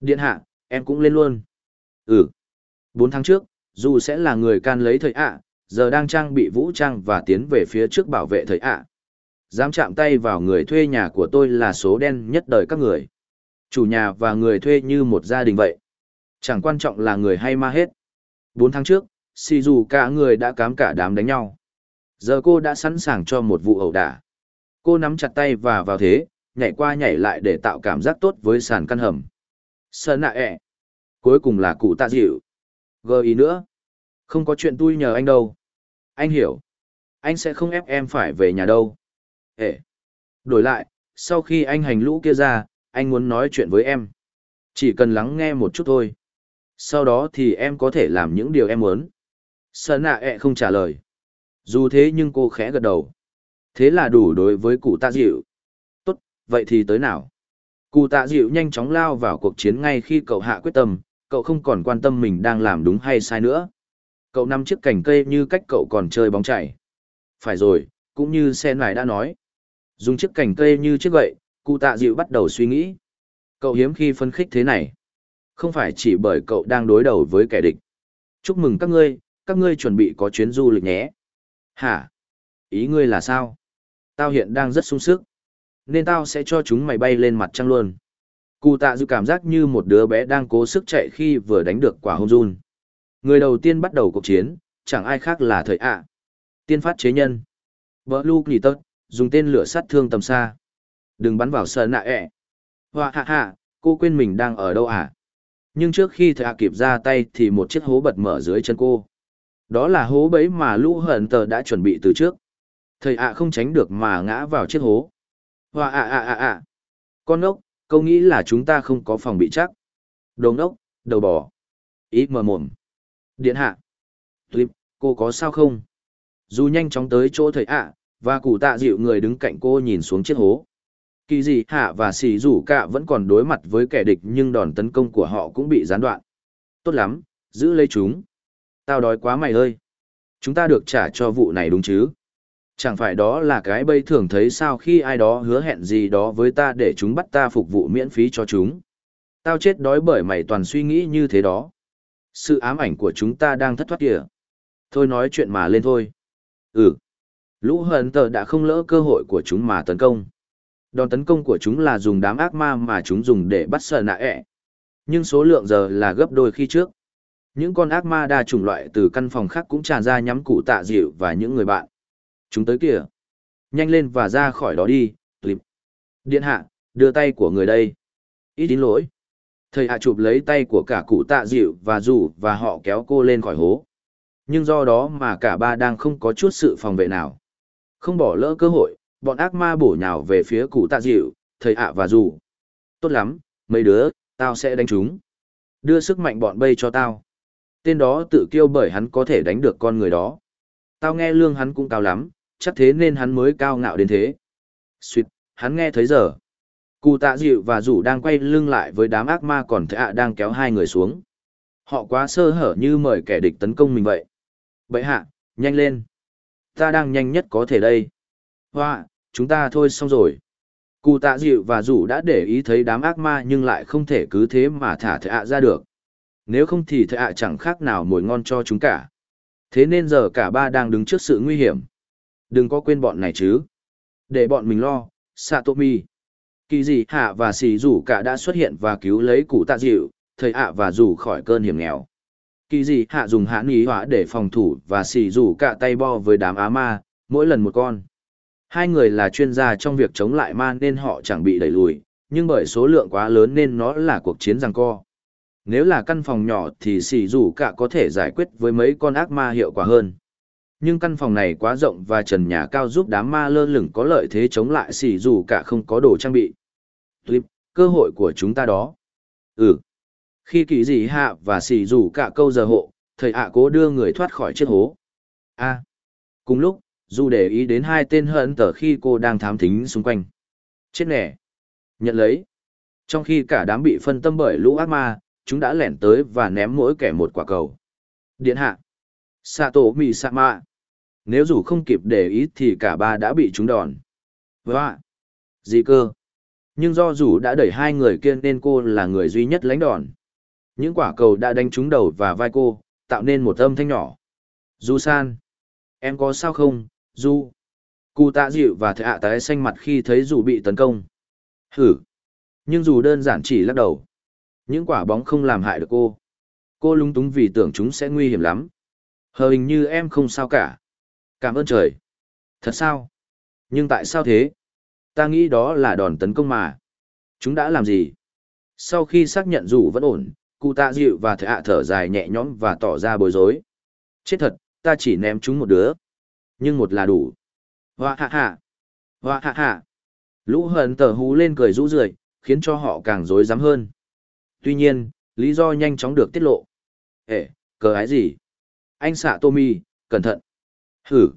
[SPEAKER 1] Điện hạ, em cũng lên luôn. Ừ. Bốn tháng trước, dù sẽ là người can lấy thời ạ, giờ đang trang bị vũ trang và tiến về phía trước bảo vệ thời ạ. Dám chạm tay vào người thuê nhà của tôi là số đen nhất đời các người. Chủ nhà và người thuê như một gia đình vậy. Chẳng quan trọng là người hay ma hết. Bốn tháng trước, xì dù cả người đã cám cả đám đánh nhau. Giờ cô đã sẵn sàng cho một vụ ẩu đả. Cô nắm chặt tay và vào thế, nhảy qua nhảy lại để tạo cảm giác tốt với sàn căn hầm. Sợ nạ ẹ. Cuối cùng là cụ tạ dịu. Gờ ý nữa. Không có chuyện tôi nhờ anh đâu. Anh hiểu. Anh sẽ không ép em phải về nhà đâu. Ê. Đổi lại, sau khi anh hành lũ kia ra, anh muốn nói chuyện với em. Chỉ cần lắng nghe một chút thôi. Sau đó thì em có thể làm những điều em muốn. Sơn nạ ẹ không trả lời. Dù thế nhưng cô khẽ gật đầu. Thế là đủ đối với cụ tạ dịu. Tốt, vậy thì tới nào? Cụ tạ dịu nhanh chóng lao vào cuộc chiến ngay khi cậu hạ quyết tâm, cậu không còn quan tâm mình đang làm đúng hay sai nữa. Cậu nằm chiếc cành cây như cách cậu còn chơi bóng chảy. Phải rồi, cũng như sen này đã nói. Dùng chiếc cành cây như chiếc gậy, cụ tạ dịu bắt đầu suy nghĩ. Cậu hiếm khi phân khích thế này. Không phải chỉ bởi cậu đang đối đầu với kẻ địch. Chúc mừng các ngươi, các ngươi chuẩn bị có chuyến du lịch nhé. Hả? Ý ngươi là sao? Tao hiện đang rất sung sức. Nên tao sẽ cho chúng mày bay lên mặt trăng luôn. Cụ tạ dịu cảm giác như một đứa bé đang cố sức chạy khi vừa đánh được quả hôn run. Người đầu tiên bắt đầu cuộc chiến, chẳng ai khác là thời ạ. Tiên phát chế nhân. Bờ lu nghỉ tớt, dùng tên lửa sát thương tầm xa. Đừng bắn vào sờ nạ ẹ. Hoa hạ hạ, cô quên mình đang ở đâu à? Nhưng trước khi thầy hạ kịp ra tay thì một chiếc hố bật mở dưới chân cô. Đó là hố bẫy mà lũ hận tờ đã chuẩn bị từ trước. Thầy ạ không tránh được mà ngã vào chiếc hố. Hoa ạ ạ ạ ạ. Con ốc, câu nghĩ là chúng ta không có phòng bị chắc. Đồ ốc, đầu bò. Ý mờ mồm. Điện hạ. Tuyếp, cô có sao không? Dù nhanh chóng tới chỗ thầy ạ, và cụ tạ dịu người đứng cạnh cô nhìn xuống chiếc hố. Kỳ dị hạ và xì rủ cả vẫn còn đối mặt với kẻ địch nhưng đòn tấn công của họ cũng bị gián đoạn. Tốt lắm, giữ lấy chúng. Tao đói quá mày ơi. Chúng ta được trả cho vụ này đúng chứ? Chẳng phải đó là cái bây thường thấy sao khi ai đó hứa hẹn gì đó với ta để chúng bắt ta phục vụ miễn phí cho chúng. Tao chết đói bởi mày toàn suy nghĩ như thế đó. Sự ám ảnh của chúng ta đang thất thoát kìa. Thôi nói chuyện mà lên thôi. Ừ. Lũ hận tờ đã không lỡ cơ hội của chúng mà tấn công. Đòn tấn công của chúng là dùng đám ác ma mà chúng dùng để bắt sợ nạ ẹ. Nhưng số lượng giờ là gấp đôi khi trước. Những con ác ma đa chủng loại từ căn phòng khác cũng tràn ra nhắm cụ tạ dịu và những người bạn. Chúng tới kìa. Nhanh lên và ra khỏi đó đi, clip. Điện hạ, đưa tay của người đây. Ít đến lỗi. Thầy hạ chụp lấy tay của cả cụ tạ dịu và rủ và họ kéo cô lên khỏi hố. Nhưng do đó mà cả ba đang không có chút sự phòng vệ nào. Không bỏ lỡ cơ hội, bọn ác ma bổ nhào về phía cụ tạ dịu, thầy ạ và Dù. Tốt lắm, mấy đứa, tao sẽ đánh chúng. Đưa sức mạnh bọn bây cho tao. Tên đó tự kiêu bởi hắn có thể đánh được con người đó. Tao nghe lương hắn cũng cao lắm, chắc thế nên hắn mới cao ngạo đến thế. Xuyệt, hắn nghe thấy giờ. Cụ tạ dịu và rủ đang quay lưng lại với đám ác ma còn thầy ạ đang kéo hai người xuống. Họ quá sơ hở như mời kẻ địch tấn công mình vậy. Vậy hạ, nhanh lên. Ta đang nhanh nhất có thể đây. Hoa, chúng ta thôi xong rồi. Cụ tạ dịu và rủ đã để ý thấy đám ác ma nhưng lại không thể cứ thế mà thả thợ ạ ra được. Nếu không thì thợ ạ chẳng khác nào mồi ngon cho chúng cả. Thế nên giờ cả ba đang đứng trước sự nguy hiểm. Đừng có quên bọn này chứ. Để bọn mình lo, Satomi. Kỳ dị hạ và xì rủ cả đã xuất hiện và cứu lấy cụ tạ dịu, thầy ạ và rủ khỏi cơn hiểm nghèo. Kỳ dị hạ dùng hãn ý hỏa để phòng thủ và xì rủ cả tay bo với đám á ma, mỗi lần một con. Hai người là chuyên gia trong việc chống lại ma nên họ chẳng bị đẩy lùi, nhưng bởi số lượng quá lớn nên nó là cuộc chiến giằng co. Nếu là căn phòng nhỏ thì xì rủ cả có thể giải quyết với mấy con ác ma hiệu quả hơn. Nhưng căn phòng này quá rộng và trần nhà cao giúp đám ma lơ lửng có lợi thế chống lại xì rủ cả không có đồ trang bị. Clip, cơ hội của chúng ta đó. Ừ. Khi kỳ dị hạ và xì rủ cả câu giờ hộ, thầy ạ cố đưa người thoát khỏi chiếc hố. A. À, cùng lúc, dù để ý đến hai tên hận tờ khi cô đang thám thính xung quanh. Chết nẻ. Nhận lấy. Trong khi cả đám bị phân tâm bởi lũ ác ma, chúng đã lẻn tới và ném mỗi kẻ một quả cầu. Điện hạ. Sato Misama. Nếu dù không kịp để ý thì cả ba đã bị chúng đòn. Và. Gì cơ? Nhưng do dù đã đẩy hai người kia nên cô là người duy nhất lãnh đòn. Những quả cầu đã đánh trúng đầu và vai cô, tạo nên một âm thanh nhỏ. Du san. Em có sao không, Du? Cụ tạ dịu và thệ ạ tái xanh mặt khi thấy dù bị tấn công. Hử. Nhưng dù đơn giản chỉ lắc đầu. Những quả bóng không làm hại được cô. Cô lúng túng vì tưởng chúng sẽ nguy hiểm lắm. Hờ hình như em không sao cả. Cảm ơn trời. Thật sao? Nhưng tại sao thế? Ta nghĩ đó là đòn tấn công mà. Chúng đã làm gì? Sau khi xác nhận dù vẫn ổn, cụ tạ dịu và thợ hạ thở dài nhẹ nhõm và tỏ ra bối rối. Chết thật, ta chỉ ném chúng một đứa. Nhưng một là đủ. Hoa hạ hạ. Hoa hạ hạ. Lũ hận tờ hú lên cười rũ rượi, khiến cho họ càng rối rắm hơn. Tuy nhiên, lý do nhanh chóng được tiết lộ. Ê, cờ ái gì? Anh xạ Tommy, cẩn thận. Hử.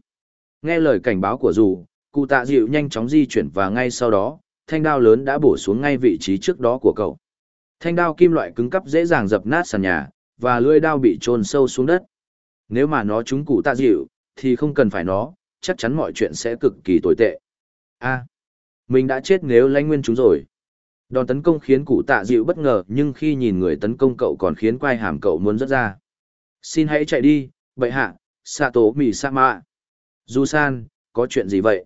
[SPEAKER 1] Nghe lời cảnh báo của dù, cụ tạ dịu nhanh chóng di chuyển và ngay sau đó, thanh đao lớn đã bổ xuống ngay vị trí trước đó của cậu. Thanh đao kim loại cứng cắp dễ dàng dập nát sàn nhà, và lưỡi đao bị chôn sâu xuống đất. Nếu mà nó trúng cụ tạ dịu, thì không cần phải nó, chắc chắn mọi chuyện sẽ cực kỳ tồi tệ. A, mình đã chết nếu lãnh nguyên chúng rồi. Đòn tấn công khiến cụ tạ dịu bất ngờ nhưng khi nhìn người tấn công cậu còn khiến quai hàm cậu muốn rớt ra. Xin hãy chạy đi, bậy hạ, Sato Mì Sama. Du San, có chuyện gì vậy?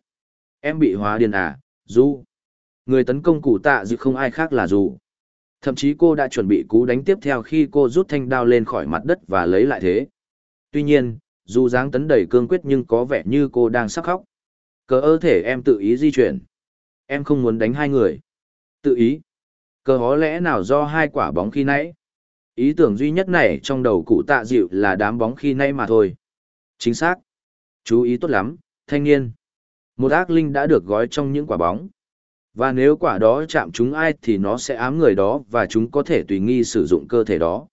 [SPEAKER 1] Em bị hóa điên à, Du. Người tấn công cụ tạ dịu không ai khác là Du. Thậm chí cô đã chuẩn bị cú đánh tiếp theo khi cô rút thanh đao lên khỏi mặt đất và lấy lại thế. Tuy nhiên, dù dáng tấn đầy cương quyết nhưng có vẻ như cô đang sắp khóc. Cờ ơ thể em tự ý di chuyển. Em không muốn đánh hai người. Tự ý. Cờ hó lẽ nào do hai quả bóng khi nãy. Ý tưởng duy nhất này trong đầu cụ tạ dịu là đám bóng khi nãy mà thôi. Chính xác. Chú ý tốt lắm, thanh niên. Một ác linh đã được gói trong những quả bóng. Và nếu quả đó chạm chúng ai thì nó sẽ ám người đó và chúng có thể tùy nghi sử dụng cơ thể đó.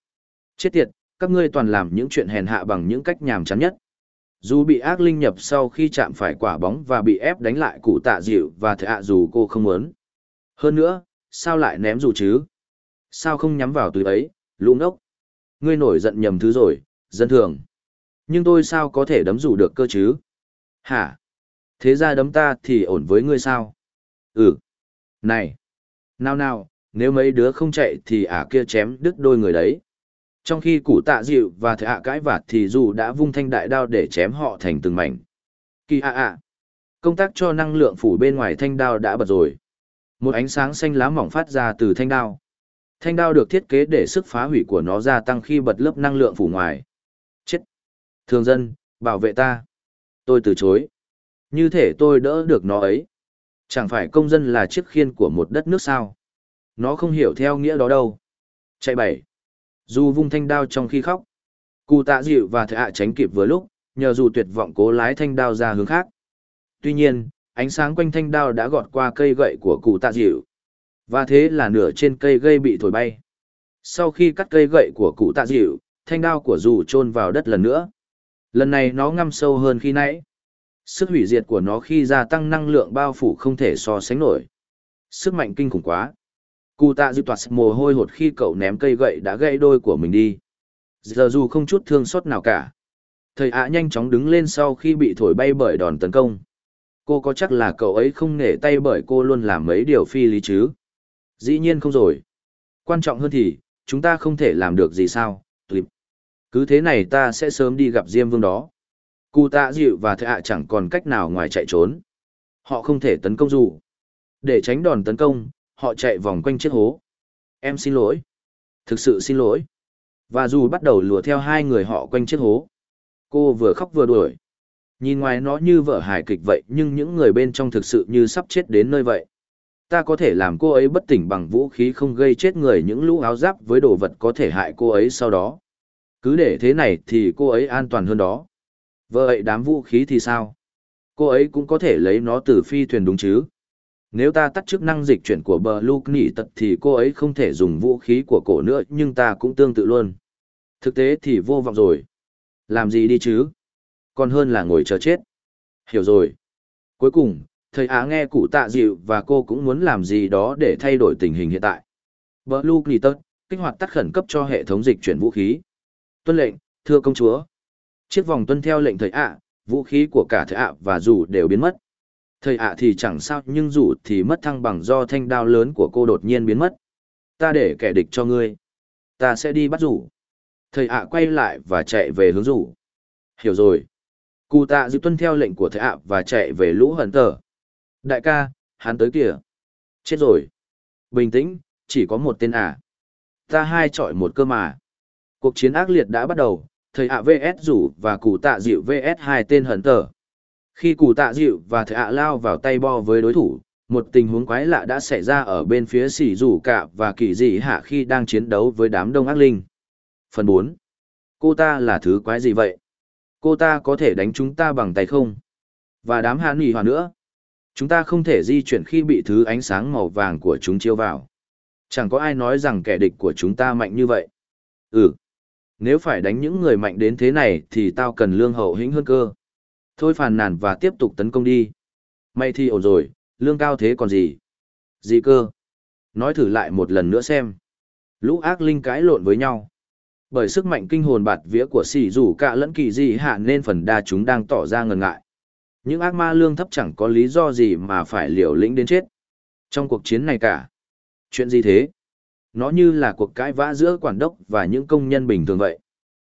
[SPEAKER 1] Chết tiệt, các ngươi toàn làm những chuyện hèn hạ bằng những cách nhàm chán nhất. Dù bị ác linh nhập sau khi chạm phải quả bóng và bị ép đánh lại cụ tạ dịu và thệ ạ dù cô không muốn. Hơn nữa, sao lại ném dù chứ? Sao không nhắm vào túi ấy, lũ ngốc? Ngươi nổi giận nhầm thứ rồi, dân thường. Nhưng tôi sao có thể đấm dù được cơ chứ? Hả? Thế ra đấm ta thì ổn với ngươi sao? Ừ. Này! Nào nào, nếu mấy đứa không chạy thì ả kia chém đứt đôi người đấy. Trong khi cụ tạ dịu và thợ ạ cãi vạt thì dù đã vung thanh đại đao để chém họ thành từng mảnh. Kỳ ạ ạ! Công tác cho năng lượng phủ bên ngoài thanh đao đã bật rồi. Một ánh sáng xanh lá mỏng phát ra từ thanh đao. Thanh đao được thiết kế để sức phá hủy của nó gia tăng khi bật lớp năng lượng phủ ngoài. Chết! Thường dân, bảo vệ ta. Tôi từ chối. Như thể tôi đỡ được nó ấy. Chẳng phải công dân là chiếc khiên của một đất nước sao. Nó không hiểu theo nghĩa đó đâu. Chạy bảy. Dù vung thanh đao trong khi khóc. Cụ tạ dịu và thệ ạ tránh kịp vừa lúc, nhờ dù tuyệt vọng cố lái thanh đao ra hướng khác. Tuy nhiên, ánh sáng quanh thanh đao đã gọt qua cây gậy của cụ tạ dịu. Và thế là nửa trên cây gây bị thổi bay. Sau khi cắt cây gậy của cụ tạ dịu, thanh đao của dù chôn vào đất lần nữa. Lần này nó ngâm sâu hơn khi nãy. Sức hủy diệt của nó khi gia tăng năng lượng bao phủ không thể so sánh nổi. Sức mạnh kinh khủng quá. Cụ tạ dịu toạt mồ hôi hột khi cậu ném cây gậy đã gãy đôi của mình đi. Giờ dù không chút thương xót nào cả. Thầy ạ nhanh chóng đứng lên sau khi bị thổi bay bởi đòn tấn công. Cô có chắc là cậu ấy không nể tay bởi cô luôn làm mấy điều phi lý chứ? Dĩ nhiên không rồi. Quan trọng hơn thì, chúng ta không thể làm được gì sao, Cứ thế này ta sẽ sớm đi gặp Diêm Vương đó. Cụ tạ dịu và thệ ạ chẳng còn cách nào ngoài chạy trốn. Họ không thể tấn công dù. Để tránh đòn tấn công, họ chạy vòng quanh chiếc hố. Em xin lỗi. Thực sự xin lỗi. Và dù bắt đầu lùa theo hai người họ quanh chiếc hố. Cô vừa khóc vừa đuổi. Nhìn ngoài nó như vở hài kịch vậy nhưng những người bên trong thực sự như sắp chết đến nơi vậy. Ta có thể làm cô ấy bất tỉnh bằng vũ khí không gây chết người những lũ áo giáp với đồ vật có thể hại cô ấy sau đó. Cứ để thế này thì cô ấy an toàn hơn đó vợ ấy đám vũ khí thì sao? Cô ấy cũng có thể lấy nó từ phi thuyền đúng chứ? Nếu ta tắt chức năng dịch chuyển của bờ Luke nỉ tật thì cô ấy không thể dùng vũ khí của cổ nữa nhưng ta cũng tương tự luôn. Thực tế thì vô vọng rồi. Làm gì đi chứ? Còn hơn là ngồi chờ chết. Hiểu rồi. Cuối cùng, thầy Á nghe cụ tạ dịu và cô cũng muốn làm gì đó để thay đổi tình hình hiện tại. Bờ Luke nỉ tật, kích hoạt tắt khẩn cấp cho hệ thống dịch chuyển vũ khí. Tuân lệnh, thưa công chúa. Chiếc vòng tuân theo lệnh thầy ạ, vũ khí của cả thầy ạ và dù đều biến mất. Thầy ạ thì chẳng sao nhưng dù thì mất thăng bằng do thanh đao lớn của cô đột nhiên biến mất. Ta để kẻ địch cho ngươi. Ta sẽ đi bắt rủ. Thầy ạ quay lại và chạy về hướng rủ. Hiểu rồi. Cụ tạ dự tuân theo lệnh của thầy ạ và chạy về lũ hận tờ. Đại ca, hắn tới kìa. Chết rồi. Bình tĩnh, chỉ có một tên ạ. Ta hai chọi một cơ mà. Cuộc chiến ác liệt đã bắt đầu, thầy ạ VS rủ và cụ tạ dịu VS hai tên hận tờ. Khi cụ tạ dịu và thầy ạ lao vào tay bo với đối thủ, một tình huống quái lạ đã xảy ra ở bên phía xỉ rủ cả và kỳ dị hạ khi đang chiến đấu với đám đông ác linh. Phần bốn. Cô ta là thứ quái gì vậy? Cô ta có thể đánh chúng ta bằng tay không? Và đám hạ nỉ hòa nữa. Chúng ta không thể di chuyển khi bị thứ ánh sáng màu vàng của chúng chiếu vào. Chẳng có ai nói rằng kẻ địch của chúng ta mạnh như vậy. Ừ. Nếu phải đánh những người mạnh đến thế này thì tao cần lương hậu hĩnh hơn cơ. Thôi phàn nàn và tiếp tục tấn công đi. May thì ổn rồi, lương cao thế còn gì? Gì cơ? Nói thử lại một lần nữa xem. Lũ ác linh cãi lộn với nhau. Bởi sức mạnh kinh hồn bạt vía của sỉ rủ cả lẫn kỳ dị hạ nên phần đa chúng đang tỏ ra ngần ngại. Những ác ma lương thấp chẳng có lý do gì mà phải liều lĩnh đến chết. Trong cuộc chiến này cả. Chuyện gì thế? Nó như là cuộc cãi vã giữa quản đốc và những công nhân bình thường vậy.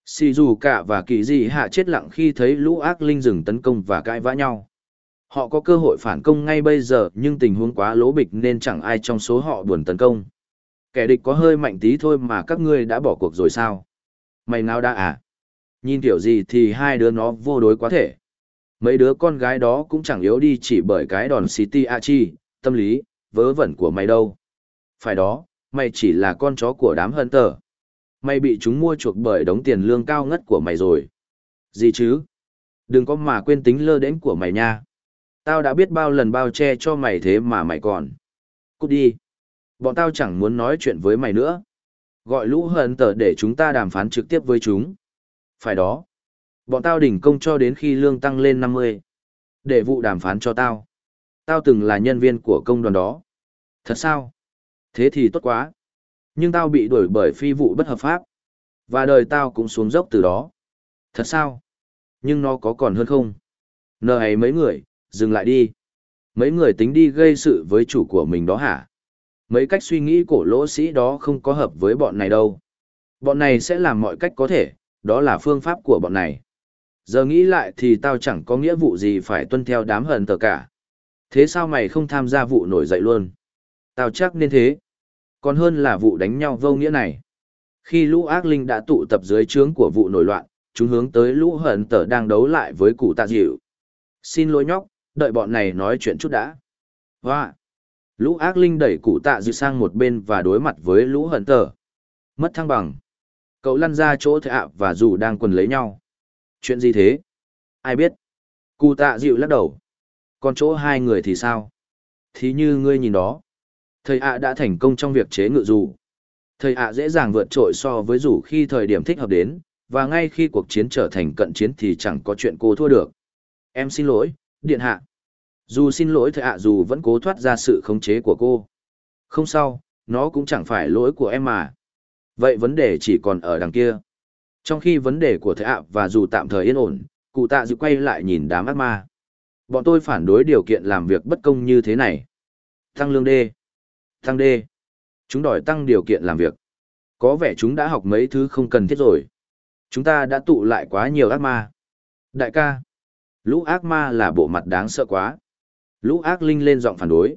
[SPEAKER 1] Xì dù cả và kỳ dị hạ chết lặng khi thấy lũ ác linh dừng tấn công và cãi vã nhau. Họ có cơ hội phản công ngay bây giờ nhưng tình huống quá lố bịch nên chẳng ai trong số họ buồn tấn công. Kẻ địch có hơi mạnh tí thôi mà các ngươi đã bỏ cuộc rồi sao? Mày nào đã à? Nhìn kiểu gì thì hai đứa nó vô đối quá thể. Mấy đứa con gái đó cũng chẳng yếu đi chỉ bởi cái đòn City Achi, tâm lý, vớ vẩn của mày đâu. Phải đó, mày chỉ là con chó của đám hân tờ. Mày bị chúng mua chuộc bởi đống tiền lương cao ngất của mày rồi. Gì chứ? Đừng có mà quên tính lơ đến của mày nha. Tao đã biết bao lần bao che cho mày thế mà mày còn. Cút đi. Bọn tao chẳng muốn nói chuyện với mày nữa. Gọi lũ hận tờ để chúng ta đàm phán trực tiếp với chúng. Phải đó. Bọn tao đỉnh công cho đến khi lương tăng lên 50. Để vụ đàm phán cho tao. Tao từng là nhân viên của công đoàn đó. Thật sao? Thế thì tốt quá. Nhưng tao bị đuổi bởi phi vụ bất hợp pháp. Và đời tao cũng xuống dốc từ đó. Thật sao? Nhưng nó có còn hơn không? Nờ ấy mấy người, dừng lại đi. Mấy người tính đi gây sự với chủ của mình đó hả? Mấy cách suy nghĩ của lỗ sĩ đó không có hợp với bọn này đâu. Bọn này sẽ làm mọi cách có thể, đó là phương pháp của bọn này. Giờ nghĩ lại thì tao chẳng có nghĩa vụ gì phải tuân theo đám hận tờ cả. Thế sao mày không tham gia vụ nổi dậy luôn? Tao chắc nên thế. Còn hơn là vụ đánh nhau vô nghĩa này. Khi lũ ác linh đã tụ tập dưới trướng của vụ nổi loạn, chúng hướng tới lũ hận tở đang đấu lại với cụ tạ dịu. Xin lỗi nhóc, đợi bọn này nói chuyện chút đã. Hoa! Lũ ác linh đẩy cụ tạ dịu sang một bên và đối mặt với lũ hận tở. Mất thăng bằng. Cậu lăn ra chỗ thệ ạ và dù đang quần lấy nhau. Chuyện gì thế? Ai biết? Cụ tạ dịu lắc đầu. Còn chỗ hai người thì sao? Thì như ngươi nhìn đó. Thầy ạ đã thành công trong việc chế ngự dù. Thầy ạ dễ dàng vượt trội so với dù khi thời điểm thích hợp đến, và ngay khi cuộc chiến trở thành cận chiến thì chẳng có chuyện cô thua được. Em xin lỗi, điện hạ. Dù xin lỗi thầy ạ dù vẫn cố thoát ra sự khống chế của cô. Không sao, nó cũng chẳng phải lỗi của em mà. Vậy vấn đề chỉ còn ở đằng kia. Trong khi vấn đề của thầy ạ và dù tạm thời yên ổn, cụ tạ dự quay lại nhìn đám ác ma. Bọn tôi phản đối điều kiện làm việc bất công như thế này. Tăng lương đê. Tăng đê. Chúng đòi tăng điều kiện làm việc. Có vẻ chúng đã học mấy thứ không cần thiết rồi. Chúng ta đã tụ lại quá nhiều ác ma. Đại ca. Lũ ác ma là bộ mặt đáng sợ quá. Lũ ác linh lên giọng phản đối.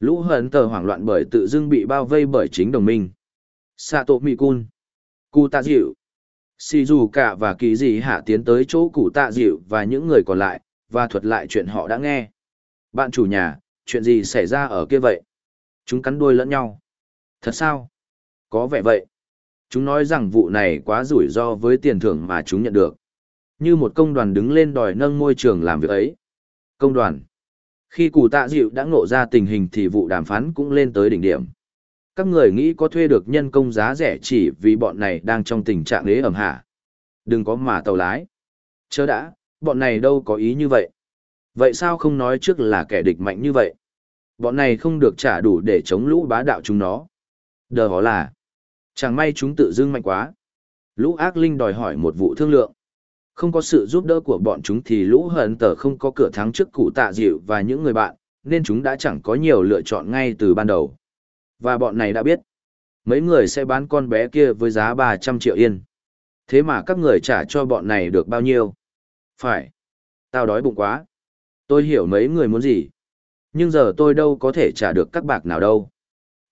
[SPEAKER 1] Lũ hận tờ hoảng loạn bởi tự dưng bị bao vây bởi chính đồng minh. Sato Mikun. Cụ tạ dịu. Sì dù cả và kỳ gì hạ tiến tới chỗ cụ tạ dịu và những người còn lại, và thuật lại chuyện họ đã nghe. Bạn chủ nhà, chuyện gì xảy ra ở kia vậy? Chúng cắn đuôi lẫn nhau. Thật sao? Có vẻ vậy. Chúng nói rằng vụ này quá rủi ro với tiền thưởng mà chúng nhận được. Như một công đoàn đứng lên đòi nâng môi trường làm việc ấy. Công đoàn. Khi cụ tạ dịu đã ngộ ra tình hình thì vụ đàm phán cũng lên tới đỉnh điểm. Các người nghĩ có thuê được nhân công giá rẻ chỉ vì bọn này đang trong tình trạng ế ẩm hả? Đừng có mà tàu lái. Chớ đã, bọn này đâu có ý như vậy. Vậy sao không nói trước là kẻ địch mạnh như vậy? Bọn này không được trả đủ để chống lũ bá đạo chúng nó. Đờ họ là. Chẳng may chúng tự dưng mạnh quá. Lũ ác linh đòi hỏi một vụ thương lượng. Không có sự giúp đỡ của bọn chúng thì lũ hận tờ không có cửa thắng trước cụ tạ dịu và những người bạn, nên chúng đã chẳng có nhiều lựa chọn ngay từ ban đầu. Và bọn này đã biết, mấy người sẽ bán con bé kia với giá 300 triệu yên. Thế mà các người trả cho bọn này được bao nhiêu? Phải. Tao đói bụng quá. Tôi hiểu mấy người muốn gì. Nhưng giờ tôi đâu có thể trả được các bạc nào đâu.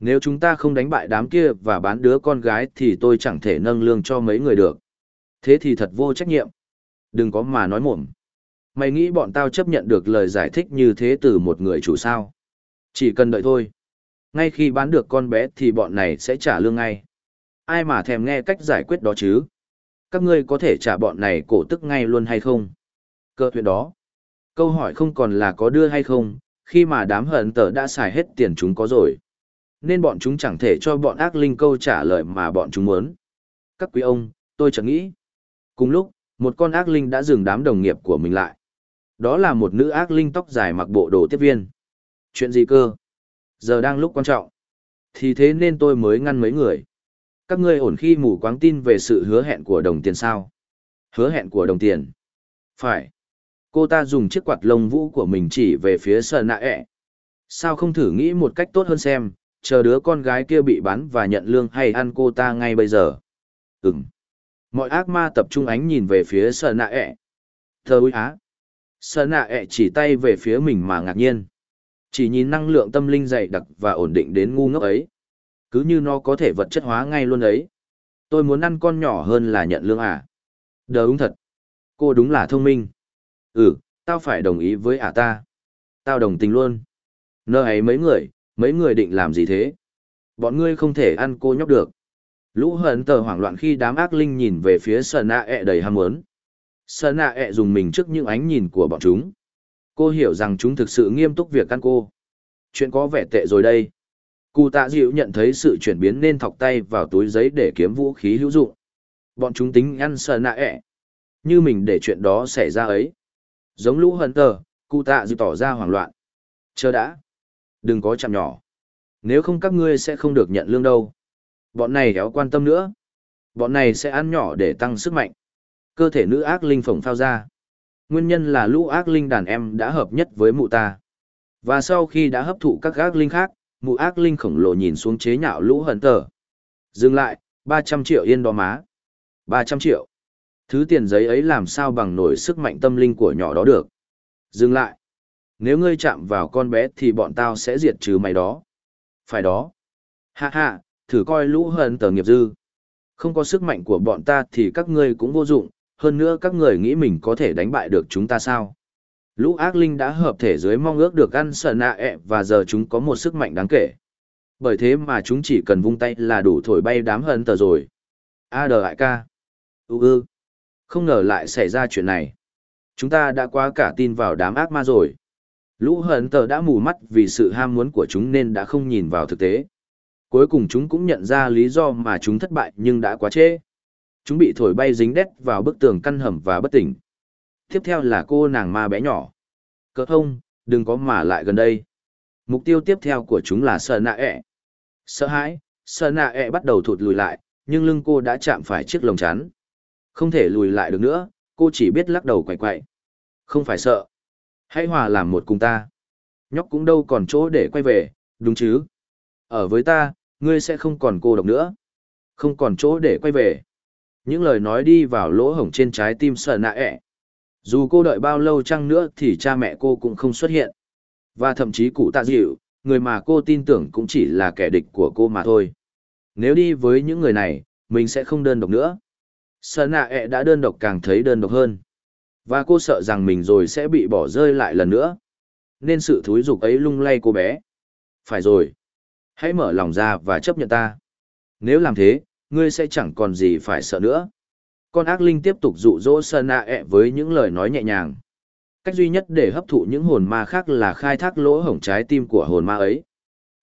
[SPEAKER 1] Nếu chúng ta không đánh bại đám kia và bán đứa con gái thì tôi chẳng thể nâng lương cho mấy người được. Thế thì thật vô trách nhiệm. Đừng có mà nói mồm. Mày nghĩ bọn tao chấp nhận được lời giải thích như thế từ một người chủ sao? Chỉ cần đợi thôi. Ngay khi bán được con bé thì bọn này sẽ trả lương ngay. Ai mà thèm nghe cách giải quyết đó chứ? Các ngươi có thể trả bọn này cổ tức ngay luôn hay không? Cơ chuyện đó. Câu hỏi không còn là có đưa hay không, khi mà đám hận tờ đã xài hết tiền chúng có rồi. Nên bọn chúng chẳng thể cho bọn ác linh câu trả lời mà bọn chúng muốn. Các quý ông, tôi chẳng nghĩ. Cùng lúc, một con ác linh đã dừng đám đồng nghiệp của mình lại. Đó là một nữ ác linh tóc dài mặc bộ đồ tiếp viên. Chuyện gì cơ? Giờ đang lúc quan trọng. Thì thế nên tôi mới ngăn mấy người. Các ngươi ổn khi mù quáng tin về sự hứa hẹn của đồng tiền sao? Hứa hẹn của đồng tiền. Phải. Cô ta dùng chiếc quạt lông vũ của mình chỉ về phía sợ nạ ẹ. Sao không thử nghĩ một cách tốt hơn xem, chờ đứa con gái kia bị bắn và nhận lương hay ăn cô ta ngay bây giờ? Ừm. Mọi ác ma tập trung ánh nhìn về phía sợ nạ ẹ. Thơ ui á. sợ nạ ẹ chỉ tay về phía mình mà ngạc nhiên. Chỉ nhìn năng lượng tâm linh dày đặc và ổn định đến ngu ngốc ấy. Cứ như nó có thể vật chất hóa ngay luôn ấy. Tôi muốn ăn con nhỏ hơn là nhận lương à. Đờ đúng thật. Cô đúng là thông minh. Ừ, tao phải đồng ý với ả ta. Tao đồng tình luôn. Nơ ấy mấy người, mấy người định làm gì thế? Bọn ngươi không thể ăn cô nhóc được. Lũ hận tờ hoảng loạn khi đám ác linh nhìn về phía sờ nạ ẹ e đầy ham muốn. Sờ nạ ẹ e dùng mình trước những ánh nhìn của bọn chúng. Cô hiểu rằng chúng thực sự nghiêm túc việc ăn cô. Chuyện có vẻ tệ rồi đây. Cụ tạ dịu nhận thấy sự chuyển biến nên thọc tay vào túi giấy để kiếm vũ khí hữu dụng. Bọn chúng tính ăn sờ nạ ẹ. E. Như mình để chuyện đó xảy ra ấy. Giống lũ hận tờ, cụ tạ dịu tỏ ra hoảng loạn. Chờ đã. Đừng có chạm nhỏ. Nếu không các ngươi sẽ không được nhận lương đâu. Bọn này kéo quan tâm nữa. Bọn này sẽ ăn nhỏ để tăng sức mạnh. Cơ thể nữ ác linh phồng phao ra. Nguyên nhân là lũ ác linh đàn em đã hợp nhất với mụ ta. Và sau khi đã hấp thụ các ác linh khác, mụ ác linh khổng lồ nhìn xuống chế nhạo lũ hận tờ. Dừng lại, ba trăm triệu yên đo má. ba trăm triệu. Thứ tiền giấy ấy làm sao bằng nổi sức mạnh tâm linh của nhỏ đó được. Dừng lại. Nếu ngươi chạm vào con bé thì bọn tao sẽ diệt trừ mày đó. Phải đó. Ha ha, thử coi lũ hận tờ nghiệp dư. Không có sức mạnh của bọn ta thì các ngươi cũng vô dụng, hơn nữa các người nghĩ mình có thể đánh bại được chúng ta sao? Lũ ác linh đã hợp thể dưới mong ước được ăn sợ nạ ẹ và giờ chúng có một sức mạnh đáng kể. Bởi thế mà chúng chỉ cần vung tay là đủ thổi bay đám hận tờ rồi. A đờ ại ca. U ư. Không ngờ lại xảy ra chuyện này. Chúng ta đã quá cả tin vào đám ác ma rồi. Lũ hận tờ đã mù mắt vì sự ham muốn của chúng nên đã không nhìn vào thực tế. Cuối cùng chúng cũng nhận ra lý do mà chúng thất bại nhưng đã quá trễ. Chúng bị thổi bay dính đét vào bức tường căn hầm và bất tỉnh. Tiếp theo là cô nàng ma bé nhỏ. Cỡ thông, đừng có mà lại gần đây. Mục tiêu tiếp theo của chúng là sợ nạ ẹ. Sợ hãi, sợ nạ ẹ bắt đầu thụt lùi lại, nhưng lưng cô đã chạm phải chiếc lồng chắn. Không thể lùi lại được nữa, cô chỉ biết lắc đầu quậy quậy. Không phải sợ. Hãy hòa làm một cùng ta. Nhóc cũng đâu còn chỗ để quay về, đúng chứ? Ở với ta, ngươi sẽ không còn cô độc nữa. Không còn chỗ để quay về. Những lời nói đi vào lỗ hổng trên trái tim sợ nạ ẹ. Dù cô đợi bao lâu chăng nữa thì cha mẹ cô cũng không xuất hiện. Và thậm chí cụ tạ dịu, người mà cô tin tưởng cũng chỉ là kẻ địch của cô mà thôi. Nếu đi với những người này, mình sẽ không đơn độc nữa. Sợ nạ ẹ e đã đơn độc càng thấy đơn độc hơn. Và cô sợ rằng mình rồi sẽ bị bỏ rơi lại lần nữa. Nên sự thúi dục ấy lung lay cô bé. Phải rồi. Hãy mở lòng ra và chấp nhận ta. Nếu làm thế, ngươi sẽ chẳng còn gì phải sợ nữa. Con ác linh tiếp tục dụ dỗ Sơn A ẹ e với những lời nói nhẹ nhàng. Cách duy nhất để hấp thụ những hồn ma khác là khai thác lỗ hổng trái tim của hồn ma ấy.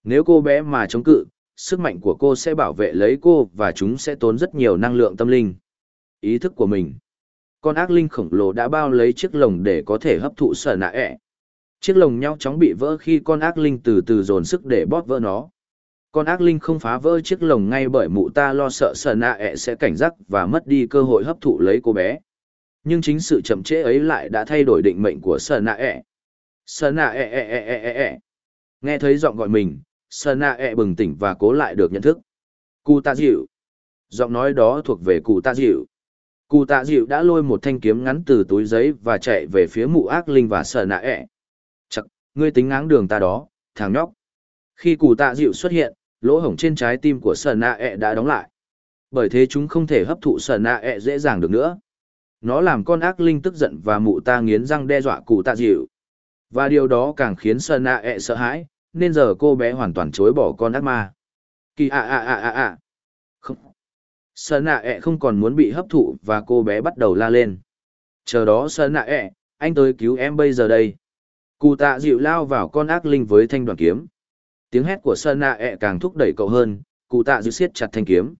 [SPEAKER 1] Nếu cô bé mà chống cự, sức mạnh của cô sẽ bảo vệ lấy cô và chúng sẽ tốn rất nhiều năng lượng tâm linh. Ý thức của mình. Con ác linh khổng lồ đã bao lấy chiếc lồng để có thể hấp thụ sở nạ ẹ. Chiếc lồng nhau chóng bị vỡ khi con ác linh từ từ dồn sức để bóp vỡ nó. Con ác linh không phá vỡ chiếc lồng ngay bởi mụ ta lo sợ sở nạ ẹ sẽ cảnh giác và mất đi cơ hội hấp thụ lấy cô bé. Nhưng chính sự chậm trễ ấy lại đã thay đổi định mệnh của sở nạ ẹ. Sở nạ ẹ ẹ ẹ ẹ ẹ ẹ. Nghe thấy giọng gọi mình, sở nạ ẹ bừng tỉnh và cố lại được nhận thức. Cụ ta dịu. Giọng nói đó thuộc về cụ ta dịu. Cụ tạ dịu đã lôi một thanh kiếm ngắn từ túi giấy và chạy về phía mụ ác linh và sợ nạ ẹ. Chắc, ngươi tính ngáng đường ta đó, thằng nhóc. Khi cụ tạ dịu xuất hiện, lỗ hổng trên trái tim của sợ nạ ẹ đã đóng lại Bởi thế chúng không thể hấp thụ sợ nạ ẹ dễ dàng được nữa. Nó làm con ác linh tức giận và mụ ta nghiến răng đe dọa cụ tạ dịu. Và điều đó càng khiến sợ nạ ẹ sợ hãi, nên giờ cô bé hoàn toàn chối bỏ con ác ma. Kỳ ạ ạ ạ ạ ạ sợ nạ ẹ không còn muốn bị hấp thụ và cô bé bắt đầu la lên. Chờ đó sợ nạ ẹ, anh tới cứu em bây giờ đây. Cụ tạ dịu lao vào con ác linh với thanh đoàn kiếm. Tiếng hét của sợ Nạ ẹ càng thúc đẩy cậu hơn, cụ tạ dịu siết chặt thanh kiếm.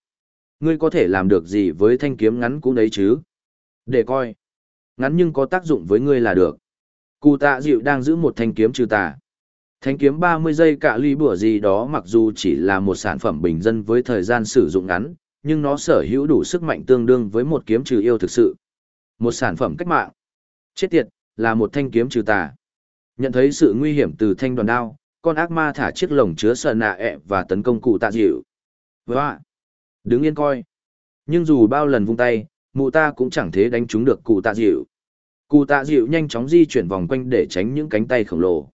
[SPEAKER 1] Ngươi có thể làm được gì với thanh kiếm ngắn cũng đấy chứ? Để coi. Ngắn nhưng có tác dụng với ngươi là được. Cụ tạ dịu đang giữ một thanh kiếm trừ tà. Thanh kiếm 30 giây cả ly bửa gì đó mặc dù chỉ là một sản phẩm bình dân với thời gian sử dụng ngắn, nhưng nó sở hữu đủ sức mạnh tương đương với một kiếm trừ yêu thực sự. Một sản phẩm cách mạng. Chết tiệt, là một thanh kiếm trừ tà. Nhận thấy sự nguy hiểm từ thanh đoàn đao, con ác ma thả chiếc lồng chứa sờ nạ ẹ và tấn công cụ tạ dịu. Và, đứng yên coi. Nhưng dù bao lần vung tay, mụ ta cũng chẳng thế đánh trúng được cụ tạ dịu. Cụ tạ dịu nhanh chóng di chuyển vòng quanh để tránh những cánh tay khổng lồ.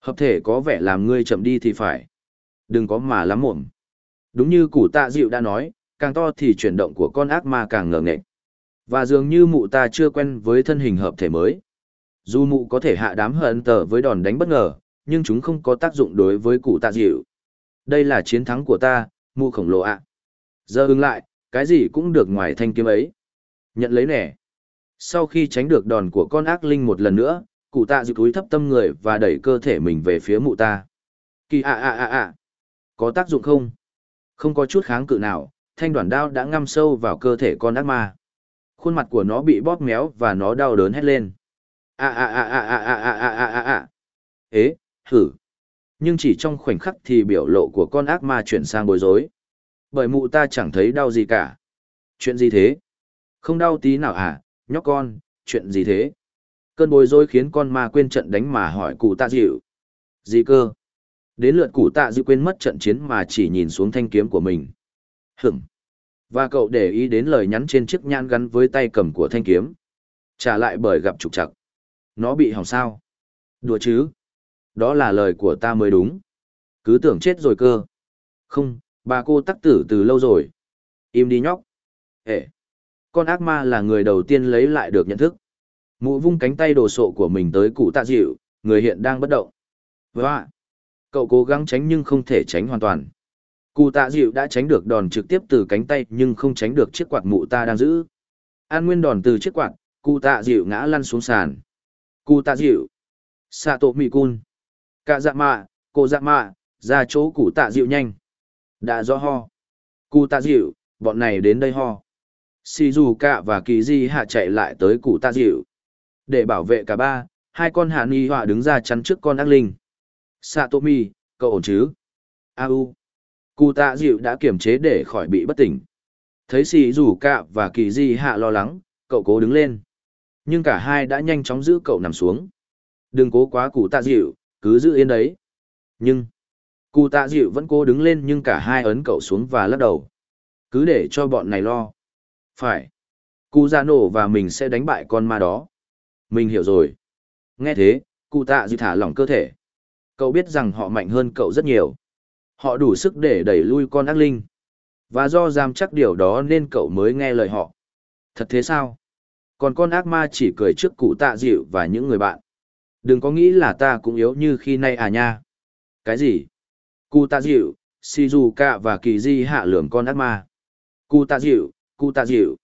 [SPEAKER 1] Hợp thể có vẻ làm ngươi chậm đi thì phải. Đừng có mà lắm mồm. Đúng như cụ tạ dịu đã nói, càng to thì chuyển động của con ác ma càng ngờ nghệch. Và dường như mụ ta chưa quen với thân hình hợp thể mới. Dù mụ có thể hạ đám hận tờ với đòn đánh bất ngờ, nhưng chúng không có tác dụng đối với cụ tạ dịu. Đây là chiến thắng của ta, mụ khổng lồ ạ. Giờ ứng lại, cái gì cũng được ngoài thanh kiếm ấy. Nhận lấy nẻ. Sau khi tránh được đòn của con ác linh một lần nữa, cụ tạ dịu túi thấp tâm người và đẩy cơ thể mình về phía mụ ta. Kỳ ạ ạ ạ ạ. Có tác dụng không? Không có chút kháng cự nào, thanh đoàn đao đã ngâm sâu vào cơ thể con ác ma. Khuôn mặt của nó bị bóp méo và nó đau đớn hét lên. À à à à à à à à à à ế thử. nhưng chỉ trong khoảnh khắc thì biểu lộ của con ác ma chuyển sang bối rối. Bởi mụ ta chẳng thấy đau gì cả. Chuyện gì thế? Không đau tí nào à? Nhóc con, chuyện gì thế? Cơn bối rối khiến con ma quên trận đánh mà hỏi cụ tạ dịu. Gì cơ? Đến lượt cụ tạ dịu quên mất trận chiến mà chỉ nhìn xuống thanh kiếm của mình. Hửm. và cậu để ý đến lời nhắn trên chiếc nhãn gắn với tay cầm của thanh kiếm trả lại bởi gặp trục trặc nó bị hỏng sao? Đùa chứ? Đó là lời của ta mới đúng. Cứ tưởng chết rồi cơ. Không, bà cô tắc tử từ lâu rồi. Im đi nhóc. Ê! Con ác ma là người đầu tiên lấy lại được nhận thức. Mụ vung cánh tay đồ sộ của mình tới cụ tạ dịu, người hiện đang bất động. Và! Cậu cố gắng tránh nhưng không thể tránh hoàn toàn. Cụ tạ dịu đã tránh được đòn trực tiếp từ cánh tay nhưng không tránh được chiếc quạt mụ ta đang giữ. An nguyên đòn từ chiếc quạt, cụ tạ dịu ngã lăn xuống sàn. Cụ tạ dịu. Sạ tổ mì cun. Cả dạ mạ, cô dạ mạ, ra chỗ cụ tạ dịu nhanh. Đã do ho. Cụ tạ dịu, bọn này đến đây ho. Sì dù cả và kỳ di hạ chạy lại tới cụ tạ dịu. Để bảo vệ cả ba, hai con hạ ni họa đứng ra chắn trước con ác linh. Sạ tổ mì, cậu ổn chứ? A u. Cụ tạ dịu đã kiềm chế để khỏi bị bất tỉnh. Thấy xì rủ cạ và kỳ di hạ lo lắng, cậu cố đứng lên. Nhưng cả hai đã nhanh chóng giữ cậu nằm xuống. Đừng cố quá cụ tạ dịu cứ giữ yên đấy. Nhưng cụ tạ dịu vẫn cố đứng lên nhưng cả hai ấn cậu xuống và lắc đầu. Cứ để cho bọn này lo. Phải. Cụ già dạ nổ và mình sẽ đánh bại con ma đó. Mình hiểu rồi. Nghe thế cụ tạ dịu thả lỏng cơ thể. Cậu biết rằng họ mạnh hơn cậu rất nhiều họ đủ sức để đẩy lui con ác linh và do giam chắc điều đó nên cậu mới nghe lời họ thật thế sao còn con ác ma chỉ cười trước cụ tạ dịu và những người bạn. Đừng có nghĩ là ta cũng yếu như khi nay à nha. Cái gì? Cụ tạ dịu, Shizuka và Kỳ Di hạ lường con ác ma. Cụ tạ dịu, cụ tạ dịu.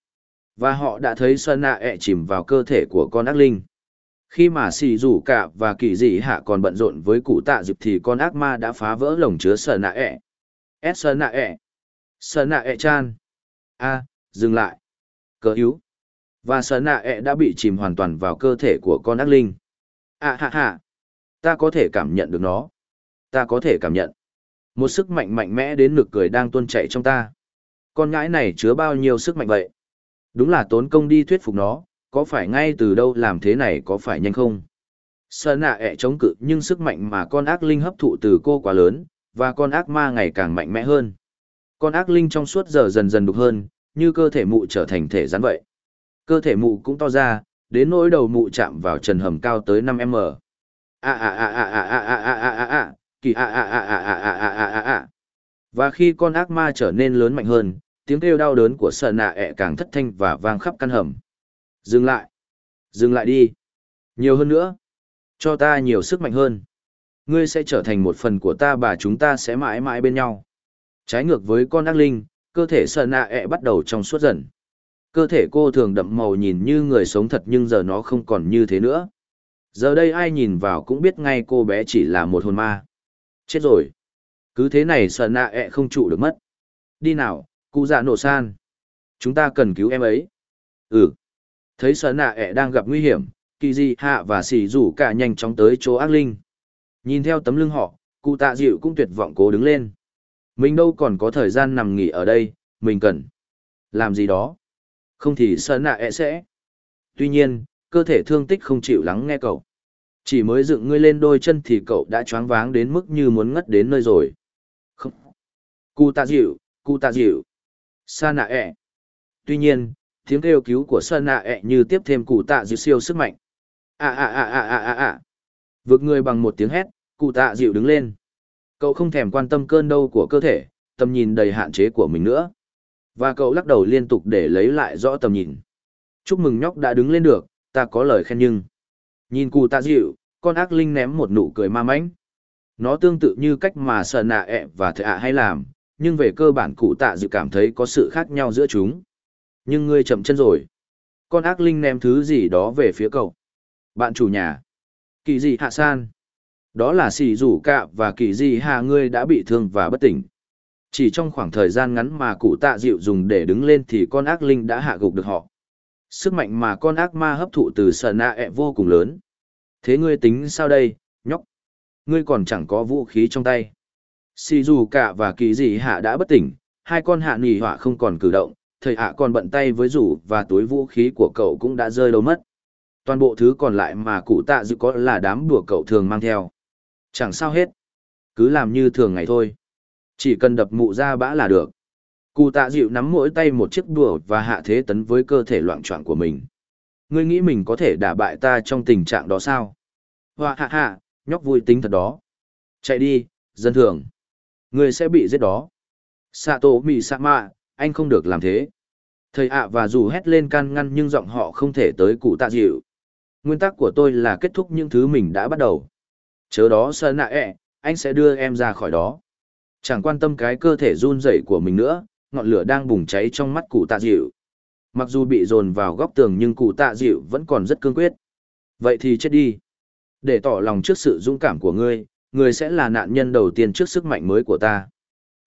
[SPEAKER 1] Và họ đã thấy Sơn nạ ẹ chìm vào cơ thể của con ác linh. Khi mà xì rủ cả và Kỳ dị hạ còn bận rộn với cụ tạ dịp thì con ác ma đã phá vỡ lồng chứa Sơn nạ ẹ. S Sơn nạ ẹ. Sơn nạ ẹ chan. A, dừng lại. Cớ yếu. Và sờ nạ ẹ đã bị chìm hoàn toàn vào cơ thể của con ác linh. À ha ha, ta có thể cảm nhận được nó. Ta có thể cảm nhận. Một sức mạnh mạnh mẽ đến nực cười đang tuôn chảy trong ta. Con ngãi này chứa bao nhiêu sức mạnh vậy? Đúng là tốn công đi thuyết phục nó, có phải ngay từ đâu làm thế này có phải nhanh không? Sở nạ ẹ chống cự nhưng sức mạnh mà con ác linh hấp thụ từ cô quá lớn, và con ác ma ngày càng mạnh mẽ hơn. Con ác linh trong suốt giờ dần dần đục hơn, như cơ thể mụ trở thành thể rắn vậy. Cơ thể mụ cũng to ra, đến nỗi đầu mụ chạm vào trần hầm cao tới 5m. À à à à à à à à à à à, kỳ à à à à à à à à à. Và khi con ác ma trở nên lớn mạnh hơn, tiếng kêu đau đớn của sợ nạ ẹ càng thất thanh và vang khắp căn hầm. Dừng lại! Dừng lại đi! Nhiều hơn nữa! Cho ta nhiều sức mạnh hơn! Ngươi sẽ trở thành một phần của ta và chúng ta sẽ mãi mãi bên nhau. Trái ngược với con ác linh, cơ thể sợ nạ ẹ bắt đầu trong suốt dần. Cơ thể cô thường đậm màu nhìn như người sống thật nhưng giờ nó không còn như thế nữa. Giờ đây ai nhìn vào cũng biết ngay cô bé chỉ là một hồn ma. Chết rồi. Cứ thế này sợ nạ ẹ không trụ được mất. Đi nào, cụ dạ nổ san. Chúng ta cần cứu em ấy. Ừ. Thấy sợ nạ ẹ đang gặp nguy hiểm, kỳ di hạ và xì rủ cả nhanh chóng tới chỗ ác linh. Nhìn theo tấm lưng họ, cụ tạ dịu cũng tuyệt vọng cố đứng lên. Mình đâu còn có thời gian nằm nghỉ ở đây, mình cần làm gì đó. Không thì sợ nạ ẹ sẽ. Tuy nhiên, cơ thể thương tích không chịu lắng nghe cậu. Chỉ mới dựng ngươi lên đôi chân thì cậu đã choáng váng đến mức như muốn ngất đến nơi rồi. Không. Cụ tạ dịu, cụ tạ dịu. Sa nạ ẹ. Tuy nhiên, tiếng kêu cứu của Sơn nạ ẹ như tiếp thêm cụ tạ dịu siêu sức mạnh. À à à à à à à. Vượt người bằng một tiếng hét, cụ tạ dịu đứng lên. Cậu không thèm quan tâm cơn đau của cơ thể, tầm nhìn đầy hạn chế của mình nữa. Và cậu lắc đầu liên tục để lấy lại rõ tầm nhìn. Chúc mừng nhóc đã đứng lên được, ta có lời khen nhưng. Nhìn cụ tạ dịu, con ác linh ném một nụ cười ma mãnh. Nó tương tự như cách mà sợ nạ ẹ và thợ ạ hay làm, nhưng về cơ bản cụ tạ dịu cảm thấy có sự khác nhau giữa chúng. Nhưng ngươi chậm chân rồi. Con ác linh ném thứ gì đó về phía cậu. Bạn chủ nhà. Kỳ gì hạ san. Đó là xì rủ cạ và kỳ gì hạ ngươi đã bị thương và bất tỉnh. Chỉ trong khoảng thời gian ngắn mà cụ tạ dịu dùng để đứng lên thì con ác linh đã hạ gục được họ. Sức mạnh mà con ác ma hấp thụ từ sợ nạ ẹ vô cùng lớn. Thế ngươi tính sao đây, nhóc? Ngươi còn chẳng có vũ khí trong tay. Xì dù cả và kỳ dị hạ đã bất tỉnh, hai con hạ nỉ họa không còn cử động, thầy hạ còn bận tay với rủ và túi vũ khí của cậu cũng đã rơi đâu mất. Toàn bộ thứ còn lại mà cụ tạ dự có là đám đùa cậu thường mang theo. Chẳng sao hết. Cứ làm như thường ngày thôi. Chỉ cần đập mụ ra bã là được. Cụ tạ dịu nắm mỗi tay một chiếc đùa và hạ thế tấn với cơ thể loạn trọng của mình. Ngươi nghĩ mình có thể đả bại ta trong tình trạng đó sao? Hoa hạ hạ, nhóc vui tính thật đó. Chạy đi, dân thường. Ngươi sẽ bị giết đó. Sato mì sa mạ, anh không được làm thế. Thầy ạ và dù hét lên can ngăn nhưng giọng họ không thể tới cụ tạ dịu. Nguyên tắc của tôi là kết thúc những thứ mình đã bắt đầu. Chớ đó sơ nạ ẹ, anh sẽ đưa em ra khỏi đó. Chẳng quan tâm cái cơ thể run rẩy của mình nữa, ngọn lửa đang bùng cháy trong mắt cụ tạ dịu. Mặc dù bị dồn vào góc tường nhưng cụ tạ dịu vẫn còn rất cương quyết. Vậy thì chết đi. Để tỏ lòng trước sự dũng cảm của ngươi, ngươi sẽ là nạn nhân đầu tiên trước sức mạnh mới của ta.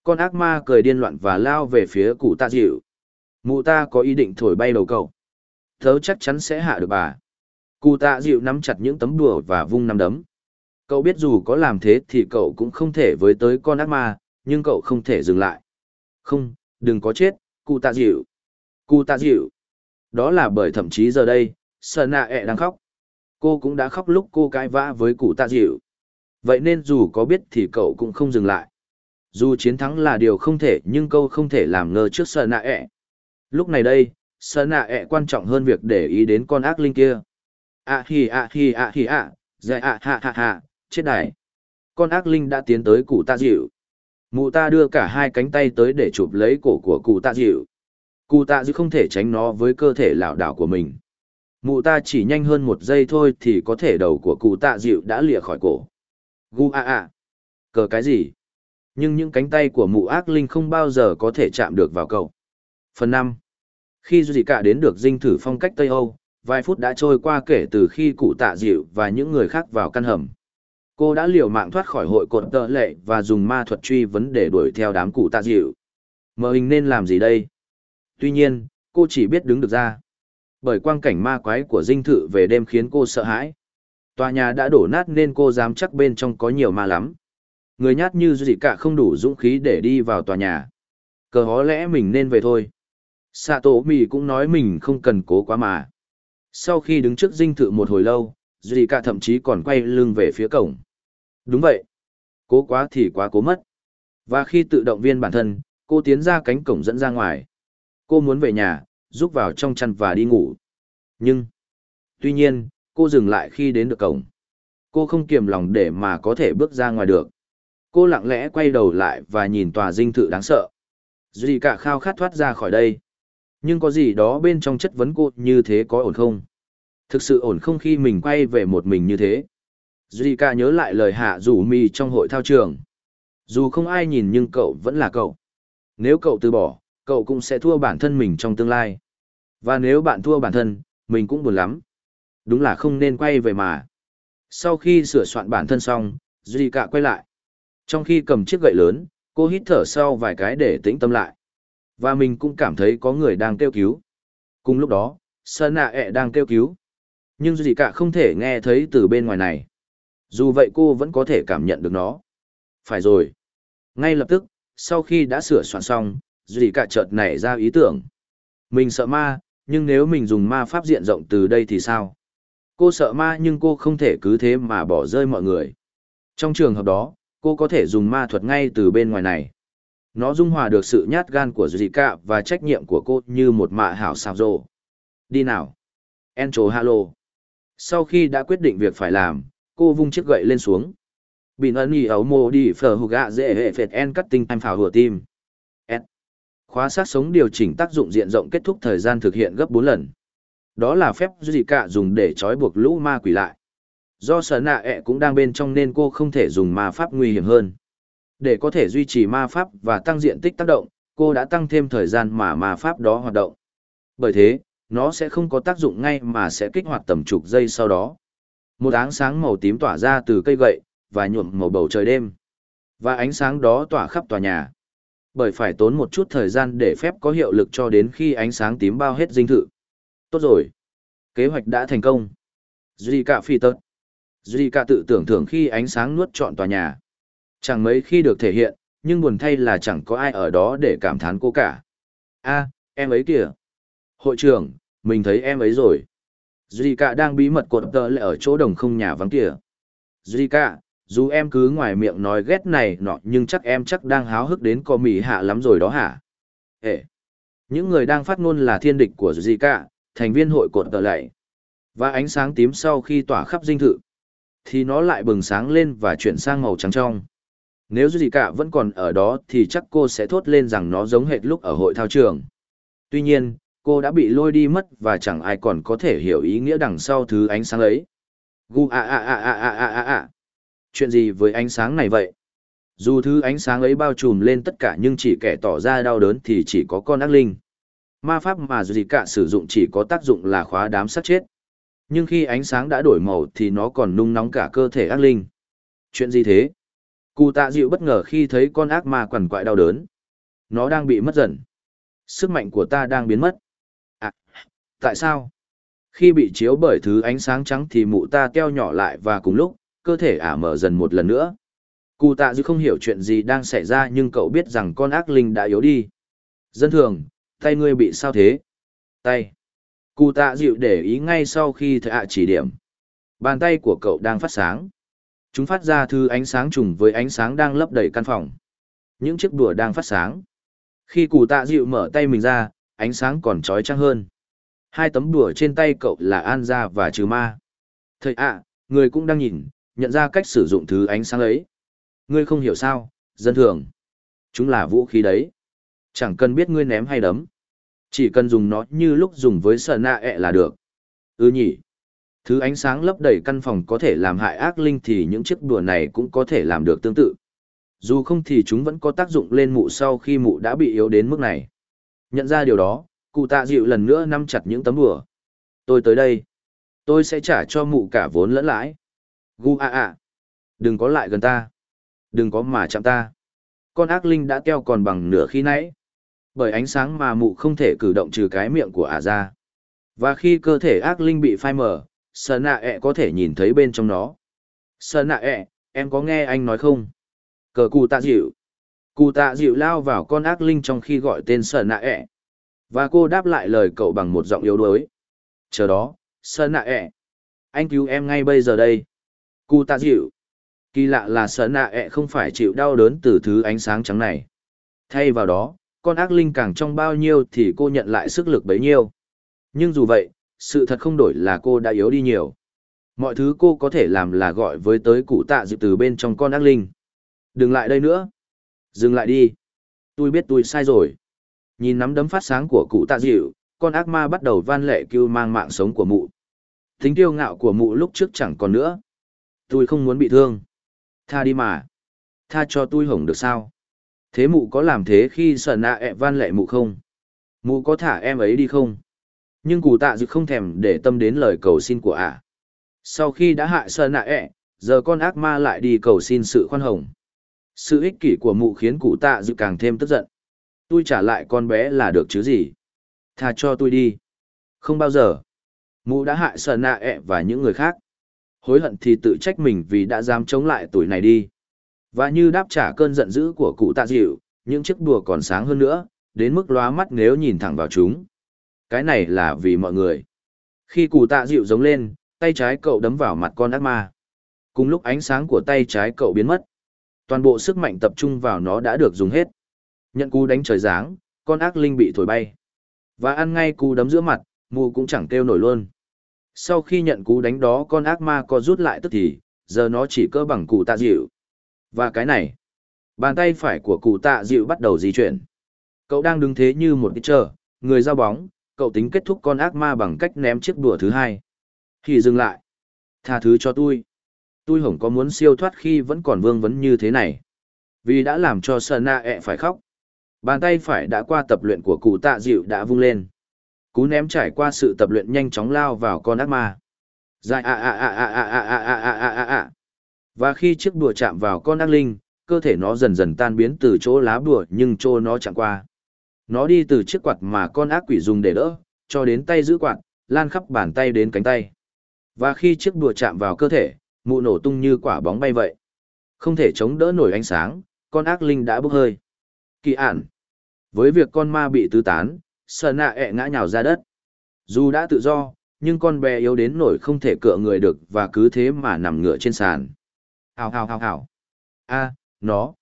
[SPEAKER 1] Con ác ma cười điên loạn và lao về phía cụ tạ dịu. Mụ ta có ý định thổi bay đầu cậu. Thớ chắc chắn sẽ hạ được bà. Cụ tạ dịu nắm chặt những tấm đùa và vung nắm đấm. Cậu biết dù có làm thế thì cậu cũng không thể với tới con ác ma, nhưng cậu không thể dừng lại. Không, đừng có chết, cụ tạ dịu. Cụ tạ dịu. Đó là bởi thậm chí giờ đây, sờ nạ ẹ đang khóc. Cô cũng đã khóc lúc cô cãi vã với cụ tạ dịu. Vậy nên dù có biết thì cậu cũng không dừng lại. Dù chiến thắng là điều không thể nhưng câu không thể làm ngơ trước sợ nạ ẹ. Lúc này đây, sợ nạ ẹ quan trọng hơn việc để ý đến con ác linh kia. À hì à hì à hì à, dạy à hạ hạ hạ, chết đài. Con ác linh đã tiến tới cụ tạ dịu. Mụ ta đưa cả hai cánh tay tới để chụp lấy cổ của cụ tạ dịu. Cụ tạ dịu không thể tránh nó với cơ thể lảo đảo của mình. Mụ ta chỉ nhanh hơn một giây thôi thì có thể đầu của cụ tạ dịu đã lìa khỏi cổ. Gu a a. Cờ cái gì? Nhưng những cánh tay của mụ ác linh không bao giờ có thể chạm được vào cậu. Phần năm. Khi Duy Cả đến được dinh thử phong cách Tây Âu, vài phút đã trôi qua kể từ khi cụ tạ dịu và những người khác vào căn hầm. Cô đã liều mạng thoát khỏi hội cột tợ lệ và dùng ma thuật truy vấn để đuổi theo đám cụ tạ dịu. Mờ hình nên làm gì đây? Tuy nhiên, cô chỉ biết đứng được ra. Bởi quang cảnh ma quái của dinh thự về đêm khiến cô sợ hãi. Tòa nhà đã đổ nát nên cô dám chắc bên trong có nhiều ma lắm. Người nhát như gì cả không đủ dũng khí để đi vào tòa nhà. Cờ hó lẽ mình nên về thôi. Sato Mì cũng nói mình không cần cố quá mà. Sau khi đứng trước dinh thự một hồi lâu, Duy cả thậm chí còn quay lưng về phía cổng. Đúng vậy. Cố quá thì quá cố mất. Và khi tự động viên bản thân, cô tiến ra cánh cổng dẫn ra ngoài. Cô muốn về nhà, rút vào trong chăn và đi ngủ. Nhưng, tuy nhiên, cô dừng lại khi đến được cổng. Cô không kiềm lòng để mà có thể bước ra ngoài được. Cô lặng lẽ quay đầu lại và nhìn tòa dinh thự đáng sợ. Duy cả khao khát thoát ra khỏi đây. Nhưng có gì đó bên trong chất vấn cô như thế có ổn không? Thực sự ổn không khi mình quay về một mình như thế? Duy cả nhớ lại lời hạ rủ mi trong hội thao trường. Dù không ai nhìn nhưng cậu vẫn là cậu. Nếu cậu từ bỏ, cậu cũng sẽ thua bản thân mình trong tương lai. Và nếu bạn thua bản thân, mình cũng buồn lắm. Đúng là không nên quay về mà. Sau khi sửa soạn bản thân xong, Duy cả quay lại. Trong khi cầm chiếc gậy lớn, cô hít thở sau vài cái để tĩnh tâm lại. Và mình cũng cảm thấy có người đang kêu cứu. Cùng lúc đó, Sơn nạ e ẹ đang kêu cứu. Nhưng gì cả không thể nghe thấy từ bên ngoài này. Dù vậy cô vẫn có thể cảm nhận được nó. Phải rồi. Ngay lập tức, sau khi đã sửa soạn xong, Duy cả chợt nảy ra ý tưởng. Mình sợ ma, nhưng nếu mình dùng ma pháp diện rộng từ đây thì sao? Cô sợ ma nhưng cô không thể cứ thế mà bỏ rơi mọi người. Trong trường hợp đó, cô có thể dùng ma thuật ngay từ bên ngoài này. Nó dung hòa được sự nhát gan của Zika và trách nhiệm của cô như một mạ hảo xào rộ. Đi nào. Encho Halo. Sau khi đã quyết định việc phải làm, cô vung chiếc gậy lên xuống. Bình ấn y ấu mô đi phở hù gạ dễ hệ phệt en cắt tinh anh phào hùa tim. En. Khóa sát sống điều chỉnh tác dụng diện rộng kết thúc thời gian thực hiện gấp 4 lần. Đó là phép Zika dùng để trói buộc lũ ma quỷ lại. Do sở nạ ẹ cũng đang bên trong nên cô không thể dùng ma pháp nguy hiểm hơn. Để có thể duy trì ma pháp và tăng diện tích tác động, cô đã tăng thêm thời gian mà ma pháp đó hoạt động. Bởi thế, nó sẽ không có tác dụng ngay mà sẽ kích hoạt tầm chục giây sau đó. Một ánh sáng màu tím tỏa ra từ cây gậy, và nhuộm màu bầu trời đêm. Và ánh sáng đó tỏa khắp tòa nhà. Bởi phải tốn một chút thời gian để phép có hiệu lực cho đến khi ánh sáng tím bao hết dinh thự. Tốt rồi. Kế hoạch đã thành công. Duy cả phi tật. Duy cả tự tưởng thưởng khi ánh sáng nuốt trọn tòa nhà. Chẳng mấy khi được thể hiện, nhưng buồn thay là chẳng có ai ở đó để cảm thán cô cả. a em ấy kìa. Hội trưởng, mình thấy em ấy rồi. Duy cả đang bí mật cột tờ lại ở chỗ đồng không nhà vắng kìa. Duy cả, dù em cứ ngoài miệng nói ghét này nọ nhưng chắc em chắc đang háo hức đến có mì hạ lắm rồi đó hả? Ê! Những người đang phát ngôn là thiên địch của Duy thành viên hội cột tờ lại. Và ánh sáng tím sau khi tỏa khắp dinh thự, thì nó lại bừng sáng lên và chuyển sang màu trắng trong. Nếu gì cả vẫn còn ở đó thì chắc cô sẽ thốt lên rằng nó giống hệt lúc ở hội thao trường. Tuy nhiên, cô đã bị lôi đi mất và chẳng ai còn có thể hiểu ý nghĩa đằng sau thứ ánh sáng ấy. Gu a a a a a a a a. Chuyện gì với ánh sáng này vậy? Dù thứ ánh sáng ấy bao trùm lên tất cả nhưng chỉ kẻ tỏ ra đau đớn thì chỉ có con ác linh. Ma pháp mà gì cả sử dụng chỉ có tác dụng là khóa đám sát chết. Nhưng khi ánh sáng đã đổi màu thì nó còn nung nóng cả cơ thể ác linh. Chuyện gì thế? Cụ tạ dịu bất ngờ khi thấy con ác ma quằn quại đau đớn. Nó đang bị mất dần. Sức mạnh của ta đang biến mất. À, tại sao? Khi bị chiếu bởi thứ ánh sáng trắng thì mụ ta keo nhỏ lại và cùng lúc, cơ thể ả mở dần một lần nữa. Cụ tạ dịu không hiểu chuyện gì đang xảy ra nhưng cậu biết rằng con ác linh đã yếu đi. Dân thường, tay ngươi bị sao thế? Tay. Cụ tạ dịu để ý ngay sau khi thợ ạ chỉ điểm. Bàn tay của cậu đang phát sáng. Chúng phát ra thứ ánh sáng trùng với ánh sáng đang lấp đầy căn phòng. Những chiếc đùa đang phát sáng. Khi cụ tạ dịu mở tay mình ra, ánh sáng còn trói trăng hơn. Hai tấm đùa trên tay cậu là An Gia và Trừ Ma. Thầy ạ, người cũng đang nhìn, nhận ra cách sử dụng thứ ánh sáng ấy. Ngươi không hiểu sao, dân thường. Chúng là vũ khí đấy. Chẳng cần biết ngươi ném hay đấm. Chỉ cần dùng nó như lúc dùng với sờ nạ ẹ là được. Ừ nhỉ. Thứ ánh sáng lấp đầy căn phòng có thể làm hại ác linh thì những chiếc đùa này cũng có thể làm được tương tự. Dù không thì chúng vẫn có tác dụng lên mụ sau khi mụ đã bị yếu đến mức này. Nhận ra điều đó, cụ tạ dịu lần nữa nắm chặt những tấm đùa. Tôi tới đây. Tôi sẽ trả cho mụ cả vốn lẫn lãi. Gu a a. Đừng có lại gần ta. Đừng có mà chạm ta. Con ác linh đã keo còn bằng nửa khi nãy bởi ánh sáng mà mụ không thể cử động trừ cái miệng của ả ra. Và khi cơ thể ác linh bị phai mờ, sợ nạ ẹ có thể nhìn thấy bên trong nó. sợ nạ ẹ, em có nghe anh nói không? Cờ cụ tạ dịu. Cụ tạ dịu lao vào con ác linh trong khi gọi tên sợ nạ ẹ. Và cô đáp lại lời cậu bằng một giọng yếu đuối. Chờ đó, sợ nạ ẹ. Anh cứu em ngay bây giờ đây. Cụ tạ dịu. Kỳ lạ là sợ nạ ẹ không phải chịu đau đớn từ thứ ánh sáng trắng này. Thay vào đó, con ác linh càng trong bao nhiêu thì cô nhận lại sức lực bấy nhiêu. Nhưng dù vậy, sự thật không đổi là cô đã yếu đi nhiều. Mọi thứ cô có thể làm là gọi với tới cụ tạ dịp từ bên trong con ác linh. Đừng lại đây nữa. Dừng lại đi. Tôi biết tôi sai rồi. Nhìn nắm đấm phát sáng của cụ tạ dịu, con ác ma bắt đầu van lệ kêu mang mạng sống của mụ. Tính tiêu ngạo của mụ lúc trước chẳng còn nữa. Tôi không muốn bị thương. Tha đi mà. Tha cho tôi hổng được sao? Thế mụ có làm thế khi sợ nạ ẹ van lệ mụ không? Mụ có thả em ấy đi không? Nhưng cụ tạ dự không thèm để tâm đến lời cầu xin của ả. Sau khi đã hại sợ nạ ẹ, giờ con ác ma lại đi cầu xin sự khoan hồng. Sự ích kỷ của mụ khiến cụ tạ dự càng thêm tức giận. Tôi trả lại con bé là được chứ gì? Tha cho tôi đi. Không bao giờ. Mụ đã hại sợ nạ ẹ và những người khác. Hối hận thì tự trách mình vì đã dám chống lại tuổi này đi. Và như đáp trả cơn giận dữ của cụ tạ dịu, những chiếc đùa còn sáng hơn nữa, đến mức lóa mắt nếu nhìn thẳng vào chúng. Cái này là vì mọi người. Khi cụ tạ dịu giống lên, tay trái cậu đấm vào mặt con ác ma. Cùng lúc ánh sáng của tay trái cậu biến mất, toàn bộ sức mạnh tập trung vào nó đã được dùng hết. Nhận cú đánh trời giáng, con ác linh bị thổi bay. Và ăn ngay cú đấm giữa mặt, mù cũng chẳng kêu nổi luôn. Sau khi nhận cú đánh đó con ác ma có rút lại tức thì, giờ nó chỉ cỡ bằng cụ tạ dịu. Và cái này, bàn tay phải của cụ tạ dịu bắt đầu di chuyển. Cậu đang đứng thế như một cái chờ, người giao bóng, cậu tính kết thúc con ác ma bằng cách ném chiếc đùa thứ hai. Thì dừng lại. Tha thứ cho tôi. Tôi hổng có muốn siêu thoát khi vẫn còn vương vấn như thế này. Vì đã làm cho Sana ẹ phải khóc. Bàn tay phải đã qua tập luyện của cụ tạ dịu đã vung lên. Cú ném trải qua sự tập luyện nhanh chóng lao vào con ác ma. Dài à à à à à à à à à à à. Và khi chiếc đùa chạm vào con ác linh, cơ thể nó dần dần tan biến từ chỗ lá bùa nhưng chỗ nó chẳng qua. Nó đi từ chiếc quạt mà con ác quỷ dùng để đỡ, cho đến tay giữ quạt, lan khắp bàn tay đến cánh tay. Và khi chiếc đùa chạm vào cơ thể, mụ nổ tung như quả bóng bay vậy. Không thể chống đỡ nổi ánh sáng, con ác linh đã bốc hơi. Kỳ ản. Với việc con ma bị tứ tán, sờ nạ ẹ ngã nhào ra đất. Dù đã tự do, nhưng con bé yếu đến nổi không thể cựa người được và cứ thế mà nằm ngựa trên sàn. Hào hào hào hào. a nó.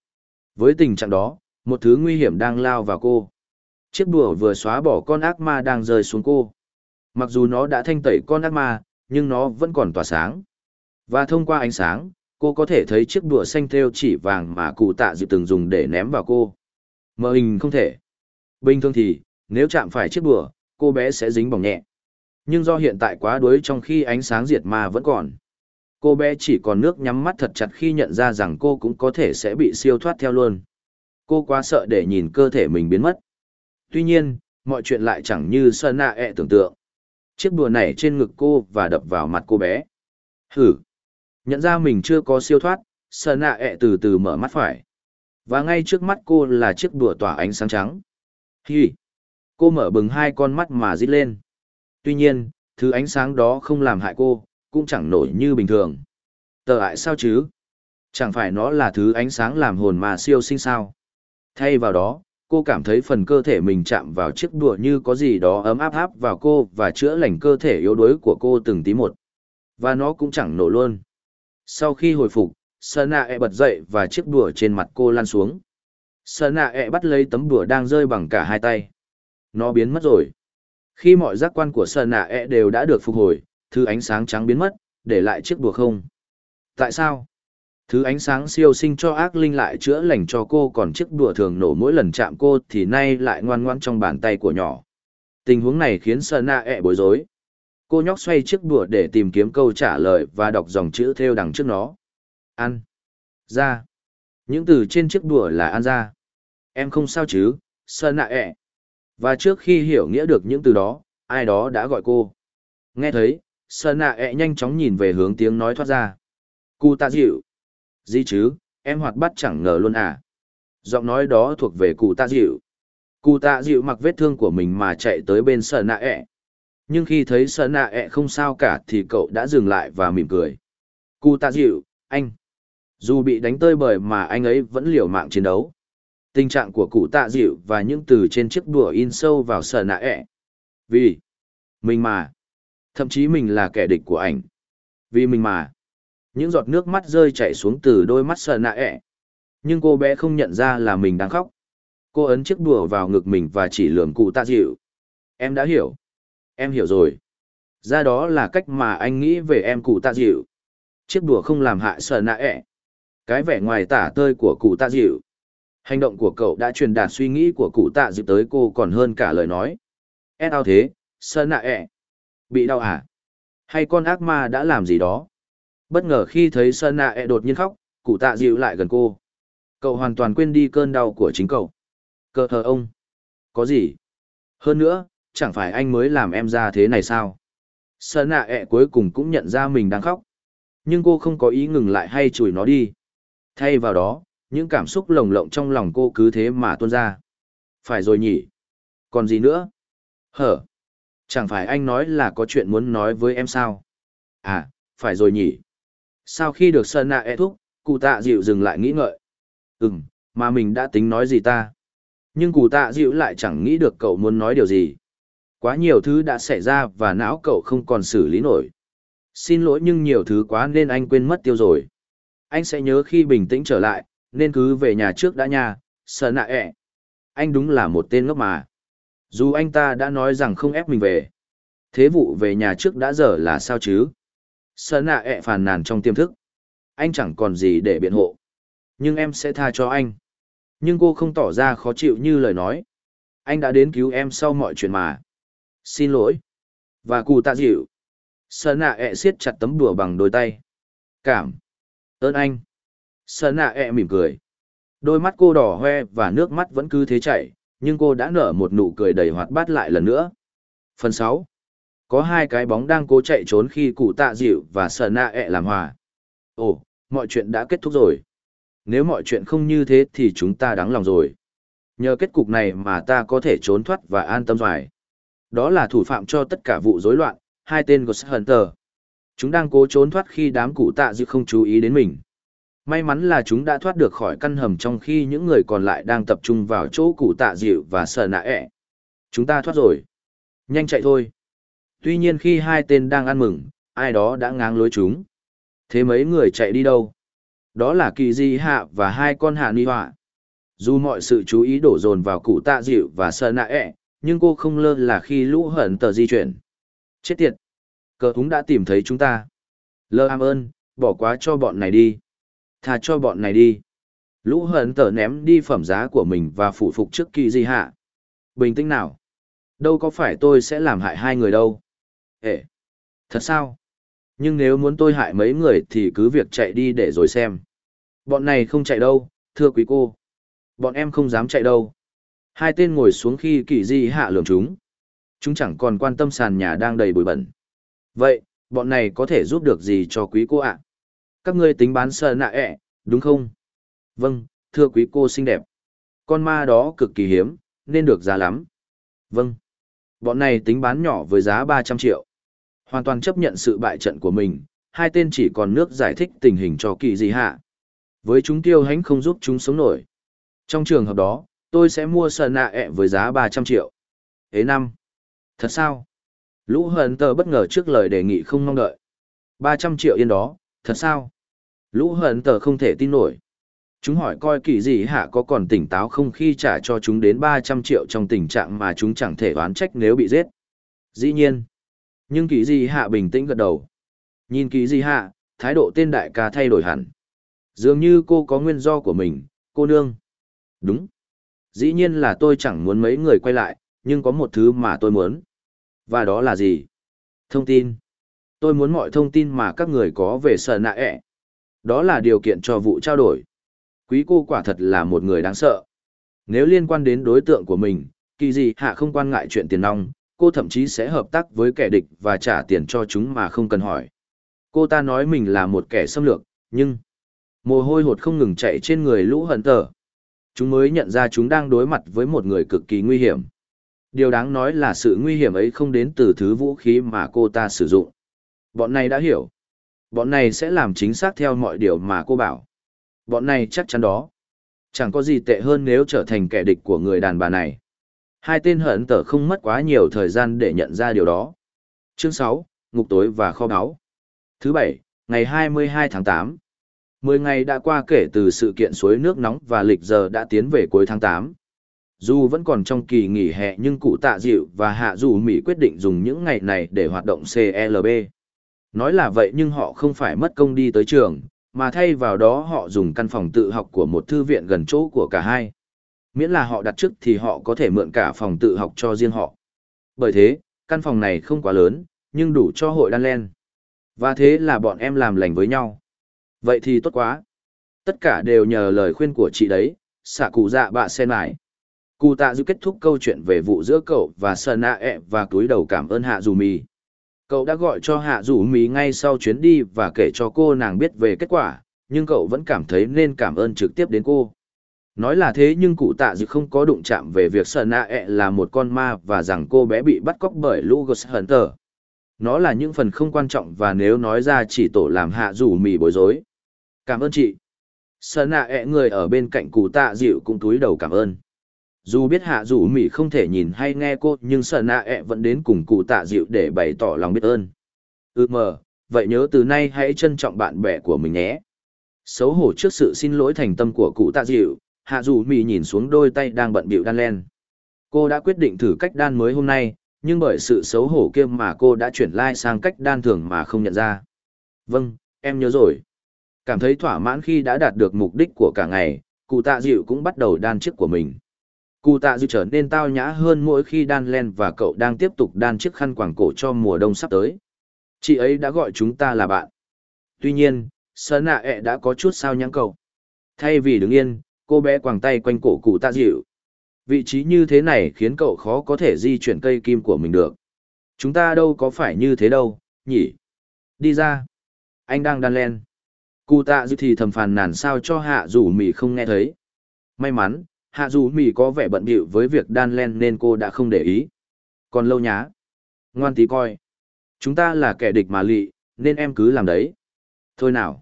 [SPEAKER 1] Với tình trạng đó, một thứ nguy hiểm đang lao vào cô. Chiếc đùa vừa xóa bỏ con ác ma đang rơi xuống cô. Mặc dù nó đã thanh tẩy con ác ma, nhưng nó vẫn còn tỏa sáng. Và thông qua ánh sáng, cô có thể thấy chiếc đùa xanh thêu chỉ vàng mà cụ tạ dịu từng dùng để ném vào cô. Mờ hình không thể. Bình thường thì, nếu chạm phải chiếc đùa, cô bé sẽ dính bỏng nhẹ. Nhưng do hiện tại quá đuối trong khi ánh sáng diệt ma vẫn còn. Cô bé chỉ còn nước nhắm mắt thật chặt khi nhận ra rằng cô cũng có thể sẽ bị siêu thoát theo luôn. Cô quá sợ để nhìn cơ thể mình biến mất. Tuy nhiên, mọi chuyện lại chẳng như Sơn Nạ ẹ e tưởng tượng. Chiếc đùa này trên ngực cô và đập vào mặt cô bé. Hử! Nhận ra mình chưa có siêu thoát, Sơn Nạ ẹ e từ từ mở mắt phải. Và ngay trước mắt cô là chiếc đùa tỏa ánh sáng trắng. Hì! Cô mở bừng hai con mắt mà rít lên. Tuy nhiên, thứ ánh sáng đó không làm hại cô, cũng chẳng nổi như bình thường. Tờ ại sao chứ? Chẳng phải nó là thứ ánh sáng làm hồn mà siêu sinh sao? Thay vào đó, cô cảm thấy phần cơ thể mình chạm vào chiếc đùa như có gì đó ấm áp áp vào cô và chữa lành cơ thể yếu đuối của cô từng tí một. Và nó cũng chẳng nổ luôn. Sau khi hồi phục, Sana e bật dậy và chiếc đùa trên mặt cô lan xuống. Sana e bắt lấy tấm đùa đang rơi bằng cả hai tay. Nó biến mất rồi. Khi mọi giác quan của Sana e đều đã được phục hồi, thứ ánh sáng trắng biến mất, để lại chiếc đùa không. Tại sao? Thứ ánh sáng siêu sinh cho ác linh lại chữa lành cho cô còn chiếc đùa thường nổ mỗi lần chạm cô thì nay lại ngoan ngoãn trong bàn tay của nhỏ. Tình huống này khiến Sana ẹ bối rối. Cô nhóc xoay chiếc đùa để tìm kiếm câu trả lời và đọc dòng chữ theo đằng trước nó. Ăn. Ra. Những từ trên chiếc đùa là ăn ra. Em không sao chứ, Sana ẹ. Và trước khi hiểu nghĩa được những từ đó, ai đó đã gọi cô. Nghe thấy, Sana ẹ nhanh chóng nhìn về hướng tiếng nói thoát ra. Cụ tạ dịu. Gì chứ, em hoạt bắt chẳng ngờ luôn à. Giọng nói đó thuộc về cụ tạ dịu. Cụ tạ dịu mặc vết thương của mình mà chạy tới bên sợ nạ ẹ. Nhưng khi thấy sợ nạ ẹ không sao cả thì cậu đã dừng lại và mỉm cười. Cụ tạ dịu, anh. Dù bị đánh tơi bời mà anh ấy vẫn liều mạng chiến đấu. Tình trạng của cụ tạ dịu và những từ trên chiếc đùa in sâu vào sợ nạ ẹ. Vì, mình mà, thậm chí mình là kẻ địch của ảnh. Vì mình mà, những giọt nước mắt rơi chảy xuống từ đôi mắt sợ nạ ẹ. Nhưng cô bé không nhận ra là mình đang khóc. Cô ấn chiếc đùa vào ngực mình và chỉ lườm cụ tạ dịu. Em đã hiểu. Em hiểu rồi. Ra đó là cách mà anh nghĩ về em cụ tạ dịu. Chiếc đùa không làm hại sợ nạ ẹ. Cái vẻ ngoài tả tơi của cụ tạ dịu. Hành động của cậu đã truyền đạt suy nghĩ của cụ tạ dịp tới cô còn hơn cả lời nói. em ao thế, sơn nạ ẹ. Bị đau à? Hay con ác ma đã làm gì đó? Bất ngờ khi thấy sơn nạ ẹ e đột nhiên khóc, cụ tạ dịu lại gần cô. Cậu hoàn toàn quên đi cơn đau của chính cậu. Cờ thờ ông. Có gì? Hơn nữa, chẳng phải anh mới làm em ra thế này sao? Sơn nạ ẹ e cuối cùng cũng nhận ra mình đang khóc. Nhưng cô không có ý ngừng lại hay chùi nó đi. Thay vào đó, những cảm xúc lồng lộng trong lòng cô cứ thế mà tuôn ra. Phải rồi nhỉ? Còn gì nữa? Hở? Chẳng phải anh nói là có chuyện muốn nói với em sao? À, phải rồi nhỉ? Sau khi được Sơn nạ e thúc, cụ tạ dịu dừng lại nghĩ ngợi. Ừm, mà mình đã tính nói gì ta? Nhưng cụ tạ dịu lại chẳng nghĩ được cậu muốn nói điều gì. Quá nhiều thứ đã xảy ra và não cậu không còn xử lý nổi. Xin lỗi nhưng nhiều thứ quá nên anh quên mất tiêu rồi. Anh sẽ nhớ khi bình tĩnh trở lại, nên cứ về nhà trước đã nha, sơn nạ e. Anh đúng là một tên ngốc mà. Dù anh ta đã nói rằng không ép mình về. Thế vụ về nhà trước đã giờ là sao chứ? Sợ nạ ẹ phàn nàn trong tiềm thức. Anh chẳng còn gì để biện hộ. Nhưng em sẽ tha cho anh. Nhưng cô không tỏ ra khó chịu như lời nói. Anh đã đến cứu em sau mọi chuyện mà. Xin lỗi. Và cụ tạ dịu. Sợ nạ ẹ siết chặt tấm đùa bằng đôi tay. Cảm. Ơn anh. Sợ nạ ẹ mỉm cười. Đôi mắt cô đỏ hoe và nước mắt vẫn cứ thế chảy, nhưng cô đã nở một nụ cười đầy hoạt bát lại lần nữa. Phần sáu, Có hai cái bóng đang cố chạy trốn khi cụ tạ dịu và sờ nạ ẹ làm hòa. Ồ, mọi chuyện đã kết thúc rồi. Nếu mọi chuyện không như thế thì chúng ta đáng lòng rồi. Nhờ kết cục này mà ta có thể trốn thoát và an tâm dài. Đó là thủ phạm cho tất cả vụ rối loạn, hai tên Ghost Hunter. Chúng đang cố trốn thoát khi đám cụ tạ dịu không chú ý đến mình. May mắn là chúng đã thoát được khỏi căn hầm trong khi những người còn lại đang tập trung vào chỗ cụ tạ dịu và sờ nạ ẹ. Chúng ta thoát rồi. Nhanh chạy thôi. Tuy nhiên khi hai tên đang ăn mừng, ai đó đã ngáng lối chúng. Thế mấy người chạy đi đâu? Đó là kỳ di hạ và hai con hạ ni họa. Dù mọi sự chú ý đổ dồn vào cụ tạ dịu và sờ nạ ẹ, nhưng cô không lơ là khi lũ hận tờ di chuyển. Chết tiệt! Cờ húng đã tìm thấy chúng ta. Lơ am ơn, bỏ quá cho bọn này đi. Thà cho bọn này đi. Lũ hận tở ném đi phẩm giá của mình và phụ phục trước kỳ di hạ. Bình tĩnh nào. Đâu có phải tôi sẽ làm hại hai người đâu. Ê! Thật sao? Nhưng nếu muốn tôi hại mấy người thì cứ việc chạy đi để rồi xem. Bọn này không chạy đâu, thưa quý cô. Bọn em không dám chạy đâu. Hai tên ngồi xuống khi kỳ di hạ lường chúng. Chúng chẳng còn quan tâm sàn nhà đang đầy bụi bẩn. Vậy, bọn này có thể giúp được gì cho quý cô ạ? Các ngươi tính bán sờ nạ ẹ, đúng không? Vâng, thưa quý cô xinh đẹp. Con ma đó cực kỳ hiếm, nên được giá lắm. Vâng. Bọn này tính bán nhỏ với giá ba trăm triệu. Hoàn toàn chấp nhận sự bại trận của mình, hai tên chỉ còn nước giải thích tình hình cho kỳ gì hạ. Với chúng tiêu hánh không giúp chúng sống nổi. Trong trường hợp đó, tôi sẽ mua sờ nạ ẹ với giá ba trăm triệu. Ế năm. Thật sao? Lũ hận tờ bất ngờ trước lời đề nghị không mong đợi. ba trăm triệu yên đó, thật sao? Lũ hận tờ không thể tin nổi. Chúng hỏi coi kỳ gì hạ có còn tỉnh táo không khi trả cho chúng đến 300 triệu trong tình trạng mà chúng chẳng thể oán trách nếu bị giết. Dĩ nhiên. Nhưng kỳ gì hạ bình tĩnh gật đầu. Nhìn kỳ gì hạ, thái độ tên đại ca thay đổi hẳn. Dường như cô có nguyên do của mình, cô nương. Đúng. Dĩ nhiên là tôi chẳng muốn mấy người quay lại, nhưng có một thứ mà tôi muốn. Và đó là gì? Thông tin. Tôi muốn mọi thông tin mà các người có về sở nạ ẹ. Đó là điều kiện cho vụ trao đổi. Quý cô quả thật là một người đáng sợ. Nếu liên quan đến đối tượng của mình, kỳ gì hạ không quan ngại chuyện tiền nong, cô thậm chí sẽ hợp tác với kẻ địch và trả tiền cho chúng mà không cần hỏi. Cô ta nói mình là một kẻ xâm lược, nhưng mồ hôi hột không ngừng chạy trên người lũ hận tờ. Chúng mới nhận ra chúng đang đối mặt với một người cực kỳ nguy hiểm. Điều đáng nói là sự nguy hiểm ấy không đến từ thứ vũ khí mà cô ta sử dụng. Bọn này đã hiểu. Bọn này sẽ làm chính xác theo mọi điều mà cô bảo. Bọn này chắc chắn đó. Chẳng có gì tệ hơn nếu trở thành kẻ địch của người đàn bà này. Hai tên hận tở không mất quá nhiều thời gian để nhận ra điều đó. Chương 6, Ngục tối và kho báu. Thứ bảy, ngày 22 tháng 8. Mười ngày đã qua kể từ sự kiện suối nước nóng và lịch giờ đã tiến về cuối tháng 8. Dù vẫn còn trong kỳ nghỉ hè nhưng cụ tạ dịu và hạ dù Mỹ quyết định dùng những ngày này để hoạt động CLB. Nói là vậy nhưng họ không phải mất công đi tới trường, mà thay vào đó họ dùng căn phòng tự học của một thư viện gần chỗ của cả hai. Miễn là họ đặt trước thì họ có thể mượn cả phòng tự học cho riêng họ. Bởi thế, căn phòng này không quá lớn, nhưng đủ cho hội đan len. Và thế là bọn em làm lành với nhau. Vậy thì tốt quá. Tất cả đều nhờ lời khuyên của chị đấy, xạ cụ dạ bạ sen lại. Cụ tạ dư kết thúc câu chuyện về vụ giữa cậu và Sơn A e và cúi đầu cảm ơn Hạ Dù Mì. Cậu đã gọi cho Hạ rủ mỹ ngay sau chuyến đi và kể cho cô nàng biết về kết quả, nhưng cậu vẫn cảm thấy nên cảm ơn trực tiếp đến cô. Nói là thế nhưng cụ tạ dự không có đụng chạm về việc sợ nạ ẹ e là một con ma và rằng cô bé bị bắt cóc bởi lũ Ghost Hunter. Nó là những phần không quan trọng và nếu nói ra chỉ tổ làm Hạ rủ Mì bối rối. Cảm ơn chị. sợ nạ ẹ e người ở bên cạnh cụ tạ dịu cũng túi đầu cảm ơn dù biết hạ dù mỹ không thể nhìn hay nghe cô, nhưng sợ nạ ẹ vẫn đến cùng cụ tạ dịu để bày tỏ lòng biết ơn. Ừ mờ, vậy nhớ từ nay hãy trân trọng bạn bè của mình nhé. Xấu hổ trước sự xin lỗi thành tâm của cụ tạ dịu, hạ dù mỹ nhìn xuống đôi tay đang bận bịu đan len. Cô đã quyết định thử cách đan mới hôm nay, nhưng bởi sự xấu hổ kia mà cô đã chuyển lai、like、sang cách đan thường mà không nhận ra. Vâng em nhớ rồi. Cảm thấy thỏa mãn khi đã đạt được mục đích của cả ngày, cụ tạ dịu cũng bắt đầu đan chiếc của mình. Cụ tạ dư trở nên tao nhã hơn mỗi khi đan len và cậu đang tiếp tục đan chiếc khăn quàng cổ cho mùa đông sắp tới. Chị ấy đã gọi chúng ta là bạn. Tuy nhiên, sơn nạ ẹ đã có chút sao nhãng cậu. Thay vì đứng yên, cô bé quàng tay quanh cổ cụ tạ dịu. Vị trí như thế này khiến cậu khó có thể di chuyển cây kim của mình được. Chúng ta đâu có phải như thế đâu, nhỉ? Đi ra. Anh đang đan len. Cụ tạ dịu thì thầm phàn nàn sao cho hạ rủ mì không nghe thấy. May mắn, hạ dù mì có vẻ bận bịu với việc đan len nên cô đã không để ý. Còn lâu nhá. Ngoan tí coi. Chúng ta là kẻ địch mà lị nên em cứ làm đấy. Thôi nào.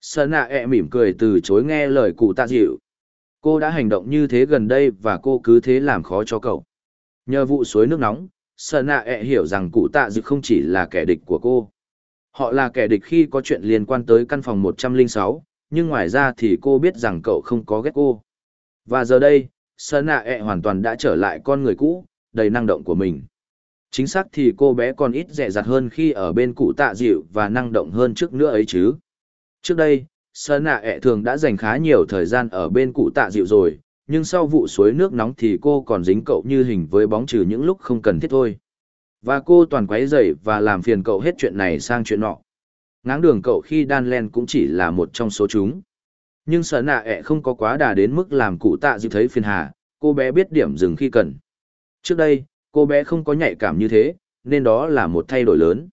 [SPEAKER 1] Sợ nạ ẹ mỉm cười từ chối nghe lời cụ tạ dịu. Cô đã hành động như thế gần đây và cô cứ thế làm khó cho cậu. Nhờ vụ suối nước nóng sợ nạ ẹ hiểu rằng cụ tạ dịu không chỉ là kẻ địch của cô. Họ là kẻ địch khi có chuyện liên quan tới căn phòng 106, nhưng ngoài ra thì cô biết rằng cậu không có ghét cô và giờ đây, Sơn Nạ e ẹ hoàn toàn đã trở lại con người cũ, đầy năng động của mình. Chính xác thì cô bé còn ít dẻ dặt hơn khi ở bên cụ tạ dịu và năng động hơn trước nữa ấy chứ. Trước đây, Sơn Nạ e ẹ thường đã dành khá nhiều thời gian ở bên cụ tạ dịu rồi, nhưng sau vụ suối nước nóng thì cô còn dính cậu như hình với bóng trừ những lúc không cần thiết thôi. Và cô toàn quấy rầy và làm phiền cậu hết chuyện này sang chuyện nọ. Ngáng đường cậu khi đan len cũng chỉ là một trong số chúng. Nhưng sợ nạ ẹ không có quá đà đến mức làm cụ tạ dịu thấy phiền hà, cô bé biết điểm dừng khi cần. Trước đây, cô bé không có nhạy cảm như thế, nên đó là một thay đổi lớn.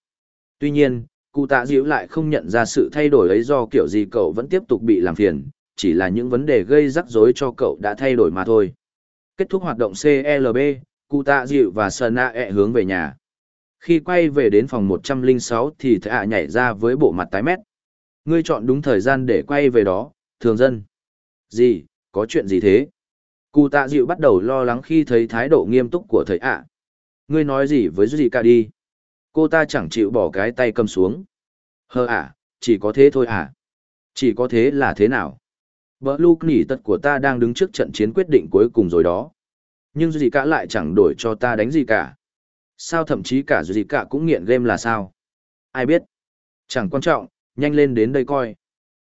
[SPEAKER 1] Tuy nhiên, cụ tạ dịu lại không nhận ra sự thay đổi ấy do kiểu gì cậu vẫn tiếp tục bị làm phiền, chỉ là những vấn đề gây rắc rối cho cậu đã thay đổi mà thôi. Kết thúc hoạt động CLB, cụ tạ dịu và sợ Nạ ẹ hướng về nhà. Khi quay về đến phòng 106 thì thạ nhảy ra với bộ mặt tái mét. Ngươi chọn đúng thời gian để quay về đó, thường dân. Gì, có chuyện gì thế? Cụ tạ dịu bắt đầu lo lắng khi thấy thái độ nghiêm túc của thầy ạ. Ngươi nói gì với gì cả đi? Cô ta chẳng chịu bỏ cái tay cầm xuống. Hơ ạ, chỉ có thế thôi à? Chỉ có thế là thế nào? Bờ lúc nỉ tật của ta đang đứng trước trận chiến quyết định cuối cùng rồi đó. Nhưng gì cả lại chẳng đổi cho ta đánh gì cả. Sao thậm chí cả gì cả cũng nghiện game là sao? Ai biết? Chẳng quan trọng, nhanh lên đến đây coi.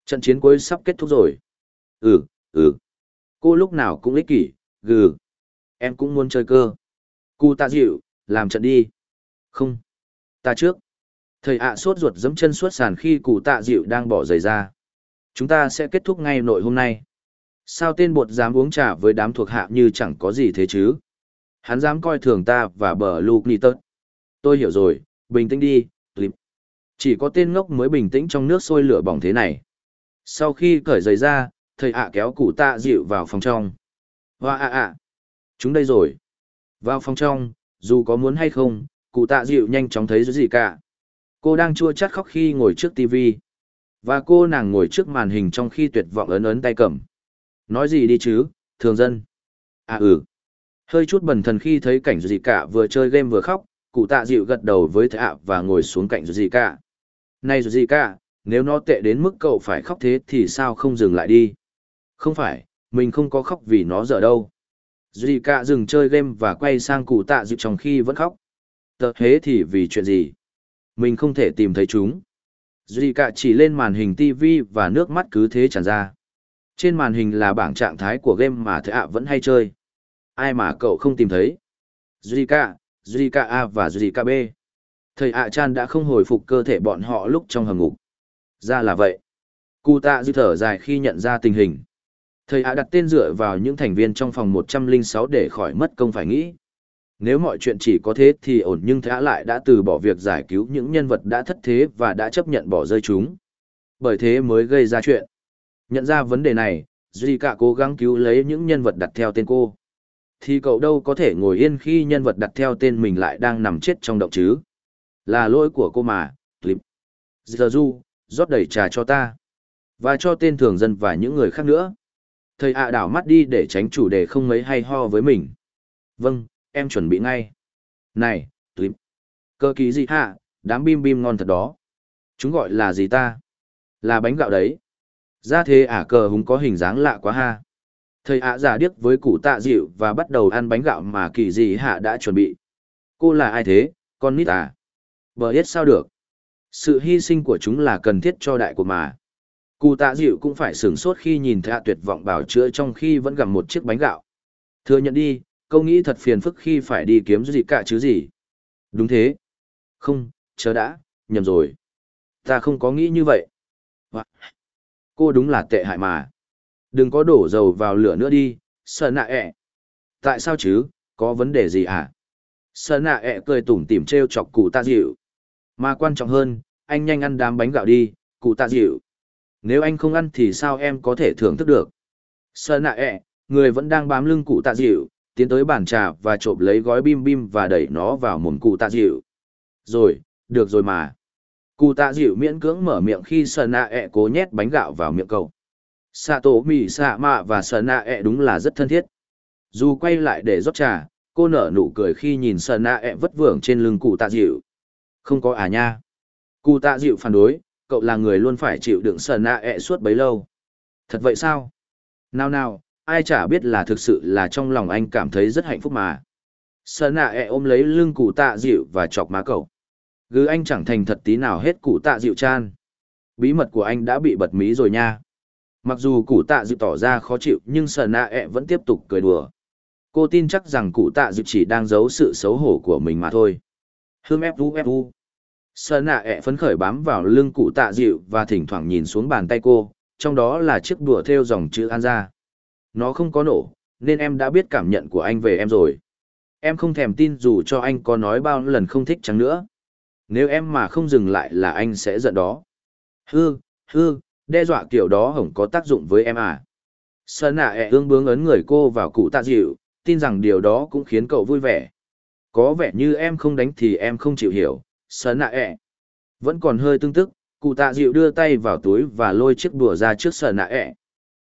[SPEAKER 1] Trận chiến cuối sắp kết thúc rồi. Ừ, ừ. Cô lúc nào cũng ích kỷ, gừ. Em cũng muốn chơi cơ. Cụ ta dịu, làm trận đi. Không. Ta trước. Thầy ạ sốt ruột dẫm chân suốt sàn khi cụ tạ dịu đang bỏ giày ra. Chúng ta sẽ kết thúc ngay nội hôm nay. Sao tên bột dám uống trà với đám thuộc hạ như chẳng có gì thế chứ? Hắn dám coi thường ta và bờ lục nì tớt. Tôi hiểu rồi, bình tĩnh đi, Clip. Chỉ có tên ngốc mới bình tĩnh trong nước sôi lửa bỏng thế này. Sau khi cởi giày ra, thầy ạ kéo cụ tạ dịu vào phòng trong. Hoa ạ ạ! Chúng đây rồi. Vào phòng trong, dù có muốn hay không, cụ tạ dịu nhanh chóng thấy gì cả. Cô đang chua chát khóc khi ngồi trước TV. Và cô nàng ngồi trước màn hình trong khi tuyệt vọng ấn ấn tay cầm. Nói gì đi chứ, thường dân. À ừ. Hơi chút bần thần khi thấy cảnh gì cả vừa chơi game vừa khóc, cụ tạ dịu gật đầu với thầy ạ và ngồi xuống cạnh gì cả. Này gì cả, nếu nó tệ đến mức cậu phải khóc thế thì sao không dừng lại đi? Không phải, mình không có khóc vì nó dở đâu. Duy cả dừng chơi game và quay sang cụ tạ dịu trong khi vẫn khóc. Tờ thế thì vì chuyện gì? Mình không thể tìm thấy chúng. Duy cả chỉ lên màn hình TV và nước mắt cứ thế tràn ra. Trên màn hình là bảng trạng thái của game mà thầy ạ vẫn hay chơi. Ai mà cậu không tìm thấy? Zika, Zika A và Zika B. Thầy ạ chan đã không hồi phục cơ thể bọn họ lúc trong hầm ngục. Ra là vậy. Cụ tạ dư thở dài khi nhận ra tình hình. Thầy ạ đặt tên dựa vào những thành viên trong phòng 106 để khỏi mất công phải nghĩ. Nếu mọi chuyện chỉ có thế thì ổn nhưng thầy ạ lại đã từ bỏ việc giải cứu những nhân vật đã thất thế và đã chấp nhận bỏ rơi chúng. Bởi thế mới gây ra chuyện. Nhận ra vấn đề này, Duy cả cố gắng cứu lấy những nhân vật đặt theo tên cô. Thì cậu đâu có thể ngồi yên khi nhân vật đặt theo tên mình lại đang nằm chết trong động chứ. Là lỗi của cô mà, Clip. Giờ du, rót đầy trà cho ta. Và cho tên thường dân và những người khác nữa. Thầy ạ đảo mắt đi để tránh chủ đề không mấy hay ho với mình. Vâng, em chuẩn bị ngay. Này, Clip. Cơ ký gì hạ, đám bim bim ngon thật đó. Chúng gọi là gì ta? Là bánh gạo đấy. Ra thế ả cờ húng có hình dáng lạ quá ha. Thầy ạ giả điếc với cụ tạ dịu và bắt đầu ăn bánh gạo mà kỳ dị hạ đã chuẩn bị. Cô là ai thế, con nít à? Bờ hết sao được? Sự hy sinh của chúng là cần thiết cho đại cuộc mà. Cụ tạ dịu cũng phải sửng sốt khi nhìn thạ tuyệt vọng bảo chữa trong khi vẫn gặm một chiếc bánh gạo. Thừa nhận đi, câu nghĩ thật phiền phức khi phải đi kiếm gì cả chứ gì. Đúng thế. Không, chờ đã, nhầm rồi. Ta không có nghĩ như vậy. Cô đúng là tệ hại mà. Đừng có đổ dầu vào lửa nữa đi, sợ nạ ẹ. Tại sao chứ, có vấn đề gì à? Sợ nạ ẹ cười tủm tỉm treo chọc cụ tạ dịu. Mà quan trọng hơn, anh nhanh ăn đám bánh gạo đi, cụ tạ dịu. Nếu anh không ăn thì sao em có thể thưởng thức được? Sợ nạ ẹ, người vẫn đang bám lưng cụ tạ dịu, tiến tới bàn trà và trộm lấy gói bim bim và đẩy nó vào mồm cụ tạ dịu. Rồi, được rồi mà. Cụ tạ dịu miễn cưỡng mở miệng khi sợ nạ ẹ cố nhét bánh gạo vào miệng cậu. Sạ tổ mì xạ mạ và sợ nạ ẹ đúng là rất thân thiết. Dù quay lại để rót trà, cô nở nụ cười khi nhìn sợ nạ ẹ vất vưởng trên lưng cụ tạ dịu. Không có à nha. Cụ tạ dịu phản đối, cậu là người luôn phải chịu đựng sờ nạ ẹ suốt bấy lâu. Thật vậy sao? Nào nào, ai chả biết là thực sự là trong lòng anh cảm thấy rất hạnh phúc mà. Sờ nạ ẹ ôm lấy lưng cụ tạ dịu và chọc má cậu. Gứ anh chẳng thành thật tí nào hết cụ tạ dịu chan. Bí mật của anh đã bị bật mí rồi nha. Mặc dù cụ tạ dịu tỏ ra khó chịu nhưng sờ nạ ẹ vẫn tiếp tục cười đùa. Cô tin chắc rằng cụ tạ dịu chỉ đang giấu sự xấu hổ của mình mà thôi. Hương ép u ép u. Sợ nạ ẹ phấn khởi bám vào lưng cụ tạ dịu và thỉnh thoảng nhìn xuống bàn tay cô, trong đó là chiếc đùa theo dòng chữ an ra. Nó không có nổ, nên em đã biết cảm nhận của anh về em rồi. Em không thèm tin dù cho anh có nói bao lần không thích chẳng nữa. Nếu em mà không dừng lại là anh sẽ giận đó. Hư, hư, đe dọa kiểu đó hổng có tác dụng với em à. Sơn nạ ẹ ương bướng ấn người cô vào cụ tạ dịu, tin rằng điều đó cũng khiến cậu vui vẻ. Có vẻ như em không đánh thì em không chịu hiểu, Sơn nạ ẹ. Vẫn còn hơi tương tức, cụ tạ dịu đưa tay vào túi và lôi chiếc đùa ra trước Sơn nạ ẹ.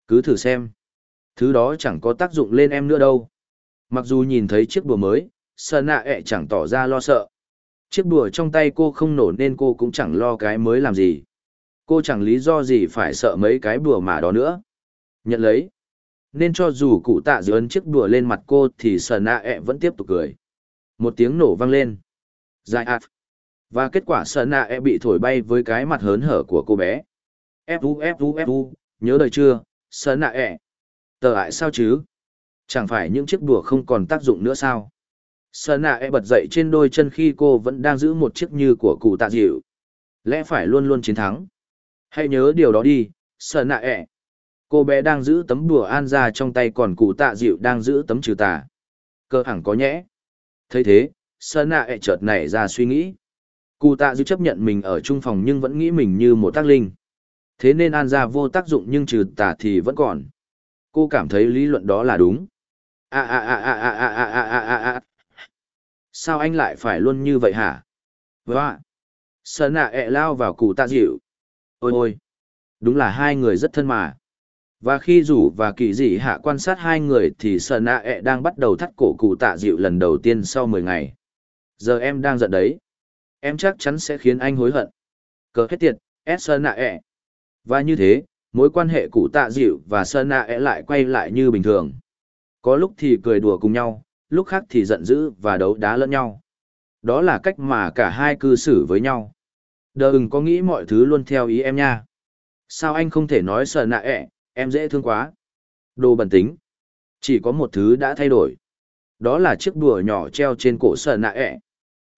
[SPEAKER 1] Cứ thử xem. Thứ đó chẳng có tác dụng lên em nữa đâu. Mặc dù nhìn thấy chiếc đùa mới, Sơn nạ ẹ chẳng tỏ ra lo sợ. Chiếc đùa trong tay cô không nổ nên cô cũng chẳng lo cái mới làm gì. Cô chẳng lý do gì phải sợ mấy cái đùa mà đó nữa. Nhận lấy. Nên cho dù cụ tạ dịu ấn chiếc đùa lên mặt cô thì sờ nạ ẹ vẫn tiếp tục cười. Một tiếng nổ vang lên. Dài ạt. Và kết quả sợ nạ e bị thổi bay với cái mặt hớn hở của cô bé. Fu fu fu, nhớ đời chưa, sợ nạ e. Tờ hại sao chứ? Chẳng phải những chiếc đùa không còn tác dụng nữa sao? Sợ nạ e bật dậy trên đôi chân khi cô vẫn đang giữ một chiếc như của cụ tạ dịu. Lẽ phải luôn luôn chiến thắng. Hãy nhớ điều đó đi, sợ nạ e. Cô bé đang giữ tấm đùa an ra trong tay còn cụ tạ dịu đang giữ tấm trừ tà. Cơ hẳn có nhẽ. thấy thế, sợ nạ e chợt nảy ra suy nghĩ. Cụ tạ dư chấp nhận mình ở chung phòng nhưng vẫn nghĩ mình như một tác linh. Thế nên an ra vô tác dụng nhưng trừ tà thì vẫn còn. Cô cảm thấy lý luận đó là đúng. À à à à à à à à à à sao anh lại phải luôn như vậy hả? Vâng Sơn nạ ẹ lao vào cụ tạ dịu. Ôi ôi. Đúng là hai người rất thân mà. Và khi rủ và kỳ dị hạ quan sát hai người thì Sơn nạ ẹ đang bắt đầu thắt cổ cụ tạ dịu lần đầu tiên sau mười ngày. Giờ em đang giận đấy em chắc chắn sẽ khiến anh hối hận cờ hết tiệt S sơn nạ ẹ và như thế mối quan hệ cụ tạ dịu và sơn nạ ẹ lại quay lại như bình thường có lúc thì cười đùa cùng nhau lúc khác thì giận dữ và đấu đá lẫn nhau. Đó là cách mà cả hai cư xử với nhau. Đờ ừng có nghĩ mọi thứ luôn theo ý em nha. Sao anh không thể nói sợ nạ ẹ, Em dễ thương quá. Đồ bẩn tính. Chỉ có một thứ đã thay đổi. Đó là chiếc đùa nhỏ treo trên cổ sơn nạ ẹ.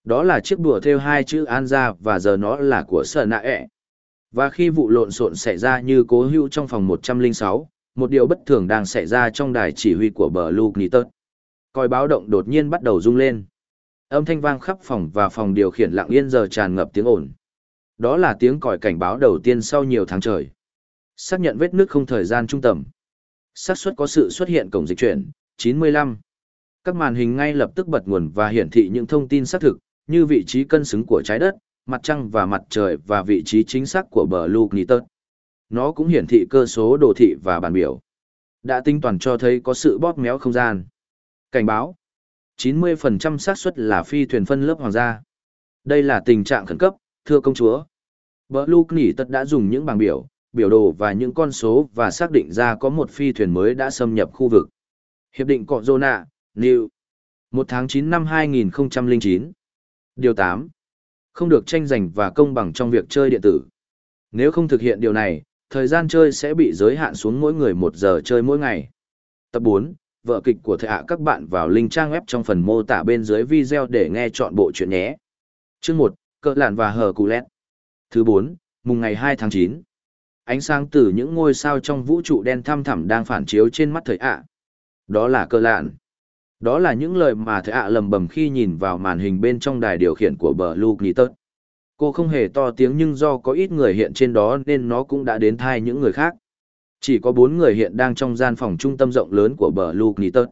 [SPEAKER 1] Đó là chiếc đùa theo hai chữ an ra và giờ nó là của sở nạ ẹ. Và khi vụ lộn xộn xảy ra như cố hữu trong phòng 106, một điều bất thường đang xảy ra trong đài chỉ huy của bờ Luke Nitter. Coi báo động đột nhiên bắt đầu rung lên. Âm thanh vang khắp phòng và phòng điều khiển lặng yên giờ tràn ngập tiếng ồn. Đó là tiếng còi cảnh báo đầu tiên sau nhiều tháng trời. Xác nhận vết nước không thời gian trung tâm. xác suất có sự xuất hiện cổng dịch chuyển, 95. Các màn hình ngay lập tức bật nguồn và hiển thị những thông tin xác thực, như vị trí cân xứng của trái đất, mặt trăng và mặt trời và vị trí chính xác của bờ Lugnitus. Nó cũng hiển thị cơ số đồ thị và bản biểu. Đã tinh toàn cho thấy có sự bóp méo không gian. Cảnh báo. 90% xác suất là phi thuyền phân lớp hoàng gia. Đây là tình trạng khẩn cấp, thưa công chúa. Bờ Lugnitus đã dùng những bảng biểu, biểu đồ và những con số và xác định ra có một phi thuyền mới đã xâm nhập khu vực. Hiệp định Cọ Zona, New. 1 tháng 9 năm 2009. Điều 8. Không được tranh giành và công bằng trong việc chơi điện tử. Nếu không thực hiện điều này, thời gian chơi sẽ bị giới hạn xuống mỗi người một giờ chơi mỗi ngày. Tập 4. Vợ kịch của thầy ạ các bạn vào link trang web trong phần mô tả bên dưới video để nghe chọn bộ chuyện nhé. Chương 1. Cỡ lạn và hờ cù lét. Thứ 4. Mùng ngày 2 tháng 9. Ánh sáng từ những ngôi sao trong vũ trụ đen thăm thẳm đang phản chiếu trên mắt thầy ạ. Đó là cỡ lạn. Đó là những lời mà thầy ạ lầm bầm khi nhìn vào màn hình bên trong đài điều khiển của bờ Luke Nitter. Cô không hề to tiếng nhưng do có ít người hiện trên đó nên nó cũng đã đến thai những người khác. Chỉ có bốn người hiện đang trong gian phòng trung tâm rộng lớn của bờ Luke Nitter.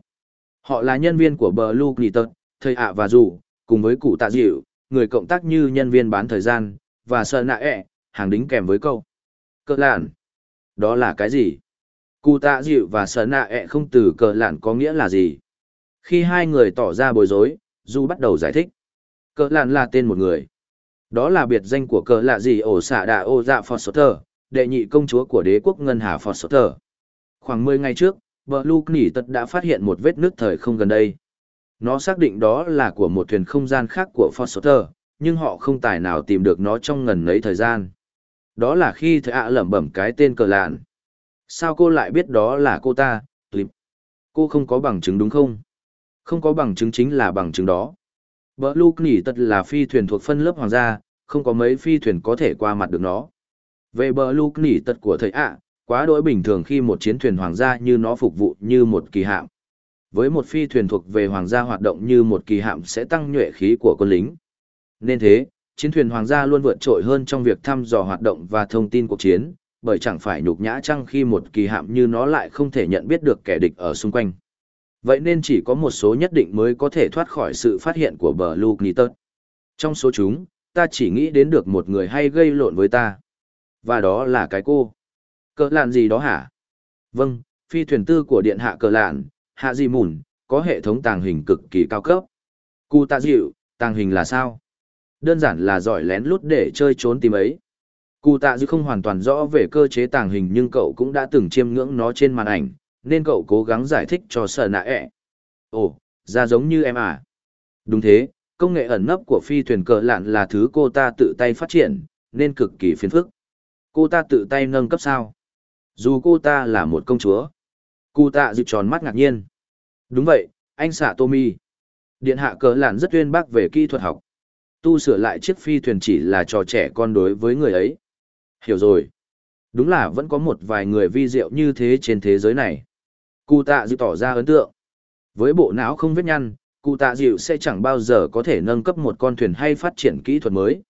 [SPEAKER 1] Họ là nhân viên của bờ Luke Nitter, thầy ạ và dù, cùng với cụ tạ dịu, người cộng tác như nhân viên bán thời gian, và sợ nạ ẹ, hàng đính kèm với câu. Cờ lạn. Đó là cái gì? Cụ tạ dịu và sợ nạ ẹ không từ cờ lạn có nghĩa là gì? Khi hai người tỏ ra bối rối, Du bắt đầu giải thích. Cờ lạn là tên một người. Đó là biệt danh của cờ lạ gì ổ xạ đà ô dạ Foster, đệ nhị công chúa của đế quốc Ngân Hà Foster. Khoảng 10 ngày trước, vợ Luke Nỉ Tật đã phát hiện một vết nước thời không gần đây. Nó xác định đó là của một thuyền không gian khác của Foster, nhưng họ không tài nào tìm được nó trong ngần ấy thời gian. Đó là khi thầy ạ lẩm bẩm cái tên cờ lạn. Sao cô lại biết đó là cô ta, Clip? Cô không có bằng chứng đúng không? Không có bằng chứng chính là bằng chứng đó. Bờ Luke Nỉ Tật là phi thuyền thuộc phân lớp hoàng gia, không có mấy phi thuyền có thể qua mặt được nó. Về bờ Luke Nỉ Tật của thầy ạ, quá đỗi bình thường khi một chiến thuyền hoàng gia như nó phục vụ như một kỳ hạm. Với một phi thuyền thuộc về hoàng gia hoạt động như một kỳ hạm sẽ tăng nhuệ khí của quân lính. Nên thế, chiến thuyền hoàng gia luôn vượt trội hơn trong việc thăm dò hoạt động và thông tin cuộc chiến, bởi chẳng phải nhục nhã chăng khi một kỳ hạm như nó lại không thể nhận biết được kẻ địch ở xung quanh. Vậy nên chỉ có một số nhất định mới có thể thoát khỏi sự phát hiện của bờ Luke Nitter. Trong số chúng, ta chỉ nghĩ đến được một người hay gây lộn với ta. Và đó là cái cô. Cờ lạn gì đó hả? Vâng, phi thuyền tư của điện hạ cờ lạn, hạ gì mùn, có hệ thống tàng hình cực kỳ cao cấp. Cụ tạ dịu, tàng hình là sao? Đơn giản là giỏi lén lút để chơi trốn tìm ấy. Cụ tạ dịu không hoàn toàn rõ về cơ chế tàng hình nhưng cậu cũng đã từng chiêm ngưỡng nó trên màn ảnh, nên cậu cố gắng giải thích cho sở nạ ẹ. Ồ, ra giống như em à? Đúng thế, công nghệ ẩn nấp của phi thuyền cờ lạn là thứ cô ta tự tay phát triển, nên cực kỳ phiền phức. Cô ta tự tay nâng cấp sao? Dù cô ta là một công chúa. Cụ tạ dự tròn mắt ngạc nhiên. Đúng vậy, anh xạ Tommy. Điện hạ cờ lạn rất uyên bác về kỹ thuật học. Tu sửa lại chiếc phi thuyền chỉ là trò trẻ con đối với người ấy. Hiểu rồi. Đúng là vẫn có một vài người vi diệu như thế trên thế giới này. Cụ tạ dịu tỏ ra ấn tượng. Với bộ não không vết nhăn, cụ tạ dịu sẽ chẳng bao giờ có thể nâng cấp một con thuyền hay phát triển kỹ thuật mới.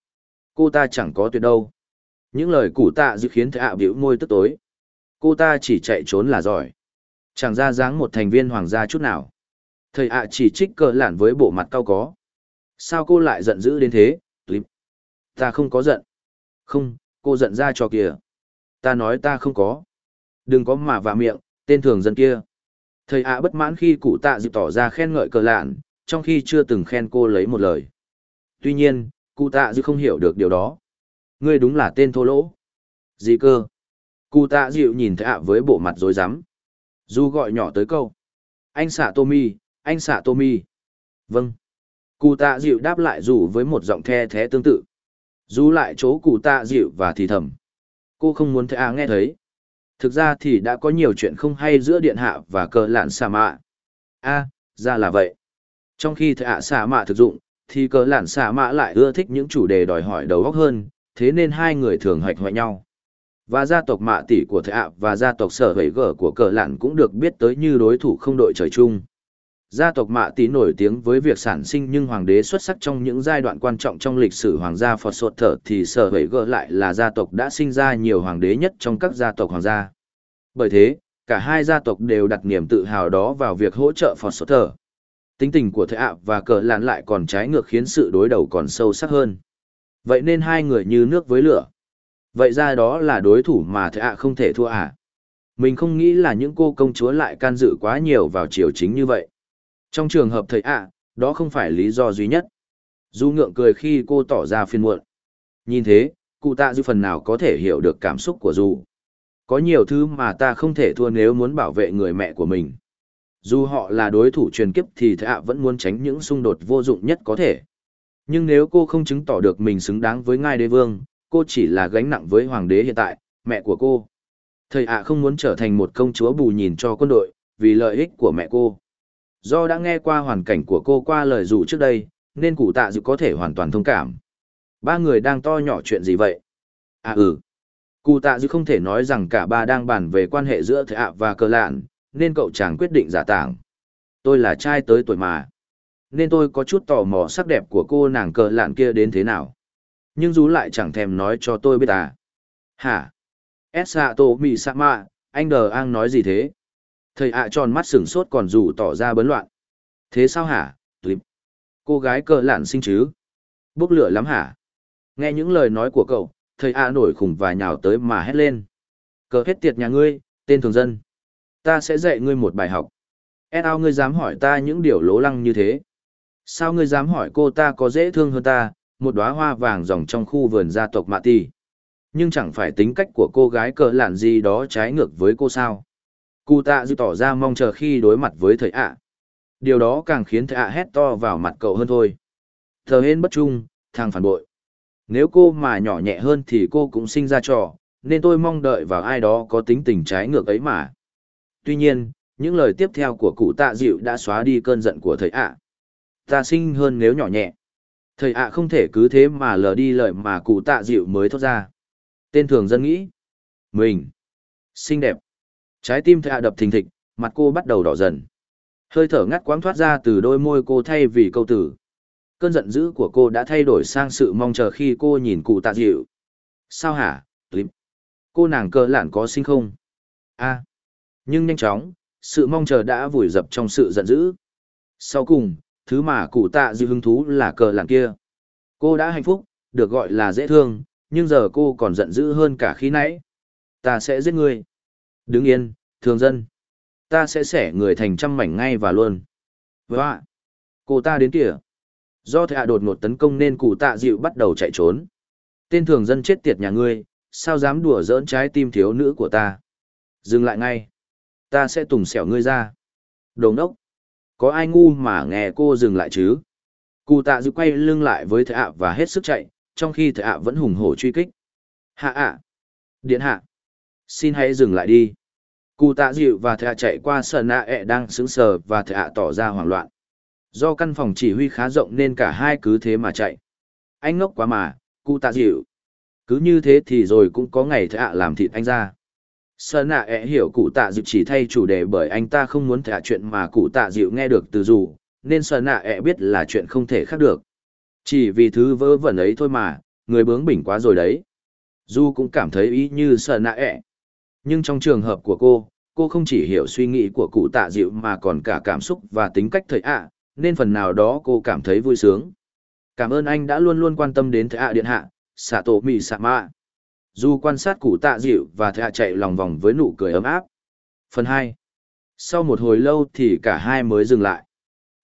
[SPEAKER 1] Cô ta chẳng có tuyệt đâu. Những lời cụ tạ dịu khiến thầy bĩu biểu môi tức tối. Cô ta chỉ chạy trốn là giỏi. Chẳng ra dáng một thành viên hoàng gia chút nào. Thầy ạ chỉ trích cờ lản với bộ mặt cao có. Sao cô lại giận dữ đến thế, Clip? Ta không có giận. Không, cô giận ra cho kìa. Ta nói ta không có. Đừng có mà vạ miệng, tên thường dân kia. Thầy ạ bất mãn khi cụ tạ dịu tỏ ra khen ngợi cờ lạn, trong khi chưa từng khen cô lấy một lời. Tuy nhiên, cụ tạ dịu không hiểu được điều đó. Ngươi đúng là tên thô lỗ. Gì cơ? Cụ tạ dịu nhìn thầy ạ với bộ mặt dối rắm Du gọi nhỏ tới câu. Anh xạ Tommy, anh xạ Tommy. Vâng. Cụ tạ dịu đáp lại dù với một giọng the thé tương tự. Du lại chỗ cụ tạ dịu và thì thầm. Cô không muốn thầy ạ nghe thấy. Thực ra thì đã có nhiều chuyện không hay giữa điện hạ và cờ lạn xà mạ. a ra là vậy. Trong khi thợ Hạ xà mạ thực dụng, thì cờ lạn xà mạ lại ưa thích những chủ đề đòi hỏi đầu óc hơn, thế nên hai người thường hạch hoại nhau. Và gia tộc mạ tỷ của thợ Hạ và gia tộc sở hữu gở của cờ lạn cũng được biết tới như đối thủ không đội trời chung. Gia tộc Mạ Tí nổi tiếng với việc sản sinh nhưng hoàng đế xuất sắc trong những giai đoạn quan trọng trong lịch sử hoàng gia Phật Sột Thở thì sở hữu gỡ lại là gia tộc đã sinh ra nhiều hoàng đế nhất trong các gia tộc hoàng gia. Bởi thế, cả hai gia tộc đều đặt niềm tự hào đó vào việc hỗ trợ Phật Sột Thở. Tính tình của Thế ạ và cờ lạn lại còn trái ngược khiến sự đối đầu còn sâu sắc hơn. Vậy nên hai người như nước với lửa. Vậy ra đó là đối thủ mà Thế ạ không thể thua à? Mình không nghĩ là những cô công chúa lại can dự quá nhiều vào triều chính như vậy trong trường hợp thầy ạ, đó không phải lý do duy nhất. Du ngượng cười khi cô tỏ ra phiền muộn. Nhìn thế, cụ tạ dư phần nào có thể hiểu được cảm xúc của Du. Có nhiều thứ mà ta không thể thua nếu muốn bảo vệ người mẹ của mình. Dù họ là đối thủ truyền kiếp thì thầy ạ vẫn muốn tránh những xung đột vô dụng nhất có thể. Nhưng nếu cô không chứng tỏ được mình xứng đáng với ngai đế vương, cô chỉ là gánh nặng với hoàng đế hiện tại, mẹ của cô. Thầy ạ không muốn trở thành một công chúa bù nhìn cho quân đội, vì lợi ích của mẹ cô. Do đã nghe qua hoàn cảnh của cô qua lời dụ trước đây, nên cụ tạ dự có thể hoàn toàn thông cảm. Ba người đang to nhỏ chuyện gì vậy? À ừ. Cụ tạ dự không thể nói rằng cả ba đang bàn về quan hệ giữa thệ ạ và cờ lạn, nên cậu chàng quyết định giả tảng. Tôi là trai tới tuổi mà. Nên tôi có chút tò mò sắc đẹp của cô nàng cờ lạn kia đến thế nào. Nhưng dù lại chẳng thèm nói cho tôi biết à. Hả? Esato Misama, anh đờ ang nói gì thế? Thầy ạ tròn mắt sừng sốt còn dù tỏ ra bấn loạn. Thế sao hả, Tuyếp? Cô gái cờ lạn sinh chứ? Bốc lửa lắm hả? Nghe những lời nói của cậu, thầy ạ nổi khủng và nhào tới mà hét lên. Cờ hết tiệt nhà ngươi, tên thường dân. Ta sẽ dạy ngươi một bài học. E ao ngươi dám hỏi ta những điều lố lăng như thế? Sao ngươi dám hỏi cô ta có dễ thương hơn ta, một đóa hoa vàng dòng trong khu vườn gia tộc Mạ Tì? Nhưng chẳng phải tính cách của cô gái cờ lạn gì đó trái ngược với cô sao? Cụ tạ dư tỏ ra mong chờ khi đối mặt với thầy ạ. Điều đó càng khiến thầy ạ hét to vào mặt cậu hơn thôi. Thờ hên bất trung, thằng phản bội. Nếu cô mà nhỏ nhẹ hơn thì cô cũng sinh ra trò, nên tôi mong đợi vào ai đó có tính tình trái ngược ấy mà. Tuy nhiên, những lời tiếp theo của cụ tạ dịu đã xóa đi cơn giận của thầy ạ. Ta sinh hơn nếu nhỏ nhẹ. Thầy ạ không thể cứ thế mà lờ đi lời mà cụ tạ dịu mới thốt ra. Tên thường dân nghĩ. Mình. Xinh đẹp. Trái tim thạ đập thình thịch, mặt cô bắt đầu đỏ dần. Hơi thở ngắt quãng thoát ra từ đôi môi cô thay vì câu tử. Cơn giận dữ của cô đã thay đổi sang sự mong chờ khi cô nhìn cụ tạ dịu. Sao hả, Lịp? Cô nàng cơ lản có sinh không? a à. Nhưng nhanh chóng, sự mong chờ đã vùi dập trong sự giận dữ. Sau cùng, thứ mà cụ tạ dịu hứng thú là cờ lạn kia. Cô đã hạnh phúc, được gọi là dễ thương, nhưng giờ cô còn giận dữ hơn cả khi nãy. Ta sẽ giết ngươi. Đứng yên, thường dân. Ta sẽ xẻ người thành trăm mảnh ngay và luôn. Vâng và, cô ta đến kìa. Do thạ đột ngột tấn công nên cụ tạ dịu bắt đầu chạy trốn. Tên thường dân chết tiệt nhà ngươi, sao dám đùa giỡn trái tim thiếu nữ của ta. Dừng lại ngay. Ta sẽ tùng xẻo ngươi ra. Đồ đốc. Có ai ngu mà nghe cô dừng lại chứ? Cụ tạ dịu quay lưng lại với thạ và hết sức chạy, trong khi thạ vẫn hùng hổ truy kích. Hạ ạ. Điện hạ. Xin hãy dừng lại đi. Cụ tạ dịu và thạ chạy qua sở nạ ẹ đang sững sờ và thạ tỏ ra hoảng loạn. Do căn phòng chỉ huy khá rộng nên cả hai cứ thế mà chạy. Anh ngốc quá mà, cụ tạ dịu. Cứ như thế thì rồi cũng có ngày thạ làm thịt anh ra. Sở nạ ẹ hiểu cụ tạ dịu chỉ thay chủ đề bởi anh ta không muốn thạ chuyện mà cụ tạ dịu nghe được từ dù, nên sở nạ ẹ biết là chuyện không thể khác được. Chỉ vì thứ vớ vẩn ấy thôi mà, người bướng bỉnh quá rồi đấy. Du cũng cảm thấy ý như sợ nạ ẹ. Nhưng trong trường hợp của cô, cô không chỉ hiểu suy nghĩ của cụ tạ dịu mà còn cả cảm xúc và tính cách thầy ạ, nên phần nào đó cô cảm thấy vui sướng. Cảm ơn anh đã luôn luôn quan tâm đến thầy ạ điện hạ, xạ tổ mì xạ mạ. Dù quan sát cụ tạ dịu và thầy ạ chạy lòng vòng với nụ cười ấm áp. Phần hai. Sau một hồi lâu thì cả hai mới dừng lại.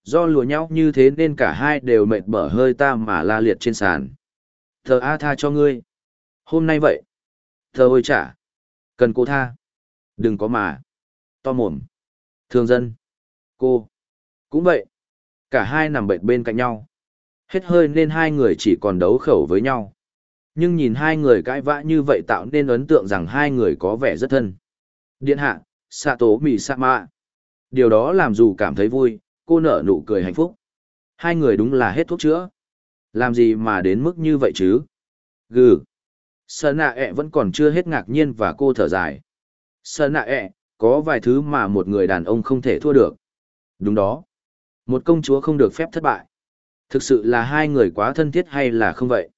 [SPEAKER 1] Do lùa nhau như thế nên cả hai đều mệt bở hơi ta mà la liệt trên sàn. Thờ A tha cho ngươi. Hôm nay vậy. Thờ ôi trả. Cần cô tha. Đừng có mà. To mồm. Thương dân. Cô. Cũng vậy. Cả hai nằm bệnh bên cạnh nhau. Hết hơi nên hai người chỉ còn đấu khẩu với nhau. Nhưng nhìn hai người cãi vã như vậy tạo nên ấn tượng rằng hai người có vẻ rất thân. Điện hạ, xạ tố mì xạ mạ. Điều đó làm dù cảm thấy vui, cô nở nụ cười hạnh phúc. Hai người đúng là hết thuốc chữa. Làm gì mà đến mức như vậy chứ? Gừ. Sở nạ ẹ vẫn còn chưa hết ngạc nhiên và cô thở dài. Sở nạ ẹ, có vài thứ mà một người đàn ông không thể thua được. Đúng đó. Một công chúa không được phép thất bại. Thực sự là hai người quá thân thiết hay là không vậy?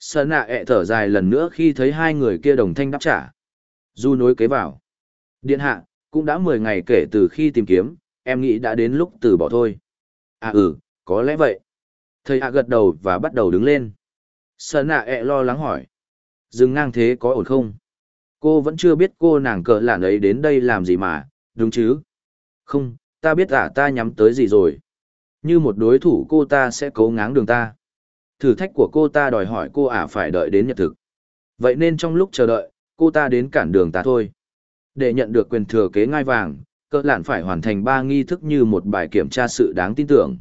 [SPEAKER 1] Sở nạ ẹ thở dài lần nữa khi thấy hai người kia đồng thanh đáp trả. Du nối kế vào. Điện hạ, cũng đã 10 ngày kể từ khi tìm kiếm, em nghĩ đã đến lúc từ bỏ thôi. À ừ, có lẽ vậy. Thầy hạ gật đầu và bắt đầu đứng lên. Sở nạ ẹ lo lắng hỏi. Dừng ngang thế có ổn không? Cô vẫn chưa biết cô nàng cờ lạn ấy đến đây làm gì mà, đúng chứ? Không, ta biết ả ta nhắm tới gì rồi. Như một đối thủ cô ta sẽ cố ngáng đường ta. Thử thách của cô ta đòi hỏi cô ả phải đợi đến nhật thực. Vậy nên trong lúc chờ đợi, cô ta đến cản đường ta thôi. Để nhận được quyền thừa kế ngai vàng, cỡ lạn phải hoàn thành ba nghi thức như một bài kiểm tra sự đáng tin tưởng.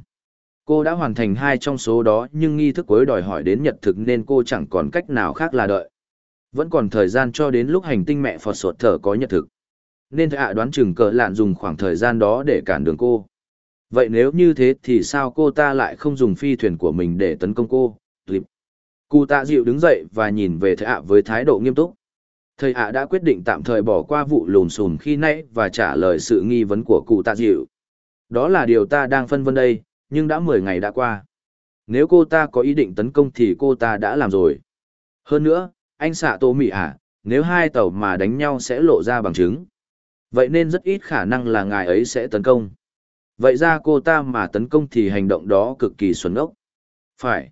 [SPEAKER 1] Cô đã hoàn thành hai trong số đó nhưng nghi thức cuối đòi hỏi đến nhật thực nên cô chẳng còn cách nào khác là đợi. Vẫn còn thời gian cho đến lúc hành tinh mẹ Phật sột thở có nhật thực. Nên ạ đoán chừng cỡ lạn dùng khoảng thời gian đó để cản đường cô. Vậy nếu như thế thì sao cô ta lại không dùng phi thuyền của mình để tấn công cô? Lịp. Cụ tạ dịu đứng dậy và nhìn về thầy ạ với thái độ nghiêm túc. Thầy ạ đã quyết định tạm thời bỏ qua vụ lùn xùn khi nãy và trả lời sự nghi vấn của cụ tạ dịu. Đó là điều ta đang phân vân đây, nhưng đã 10 ngày đã qua. Nếu cô ta có ý định tấn công thì cô ta đã làm rồi. Hơn nữa, anh xạ tô mị à, nếu hai tàu mà đánh nhau sẽ lộ ra bằng chứng. Vậy nên rất ít khả năng là ngài ấy sẽ tấn công. Vậy ra cô ta mà tấn công thì hành động đó cực kỳ xuẩn ốc. Phải.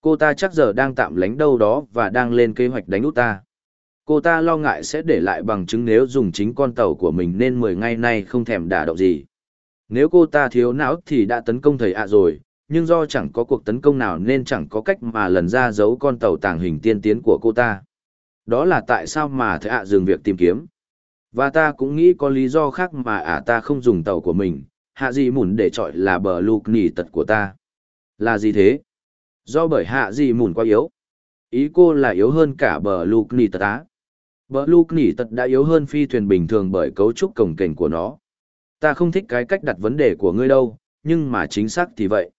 [SPEAKER 1] Cô ta chắc giờ đang tạm lánh đâu đó và đang lên kế hoạch đánh út ta. Cô ta lo ngại sẽ để lại bằng chứng nếu dùng chính con tàu của mình nên 10 ngày nay không thèm đả động gì. Nếu cô ta thiếu não thì đã tấn công thầy ạ rồi, nhưng do chẳng có cuộc tấn công nào nên chẳng có cách mà lần ra giấu con tàu tàng hình tiên tiến của cô ta. Đó là tại sao mà thầy ạ dừng việc tìm kiếm. Và ta cũng nghĩ có lý do khác mà ả ta không dùng tàu của mình, hạ gì mùn để chọi là bờ lục nỉ tật của ta. Là gì thế? Do bởi hạ gì mùn quá yếu. Ý cô là yếu hơn cả bờ lục nỉ tật á. Bờ lục nỉ tật đã yếu hơn phi thuyền bình thường bởi cấu trúc cồng kềnh của nó. Ta không thích cái cách đặt vấn đề của ngươi đâu, nhưng mà chính xác thì vậy.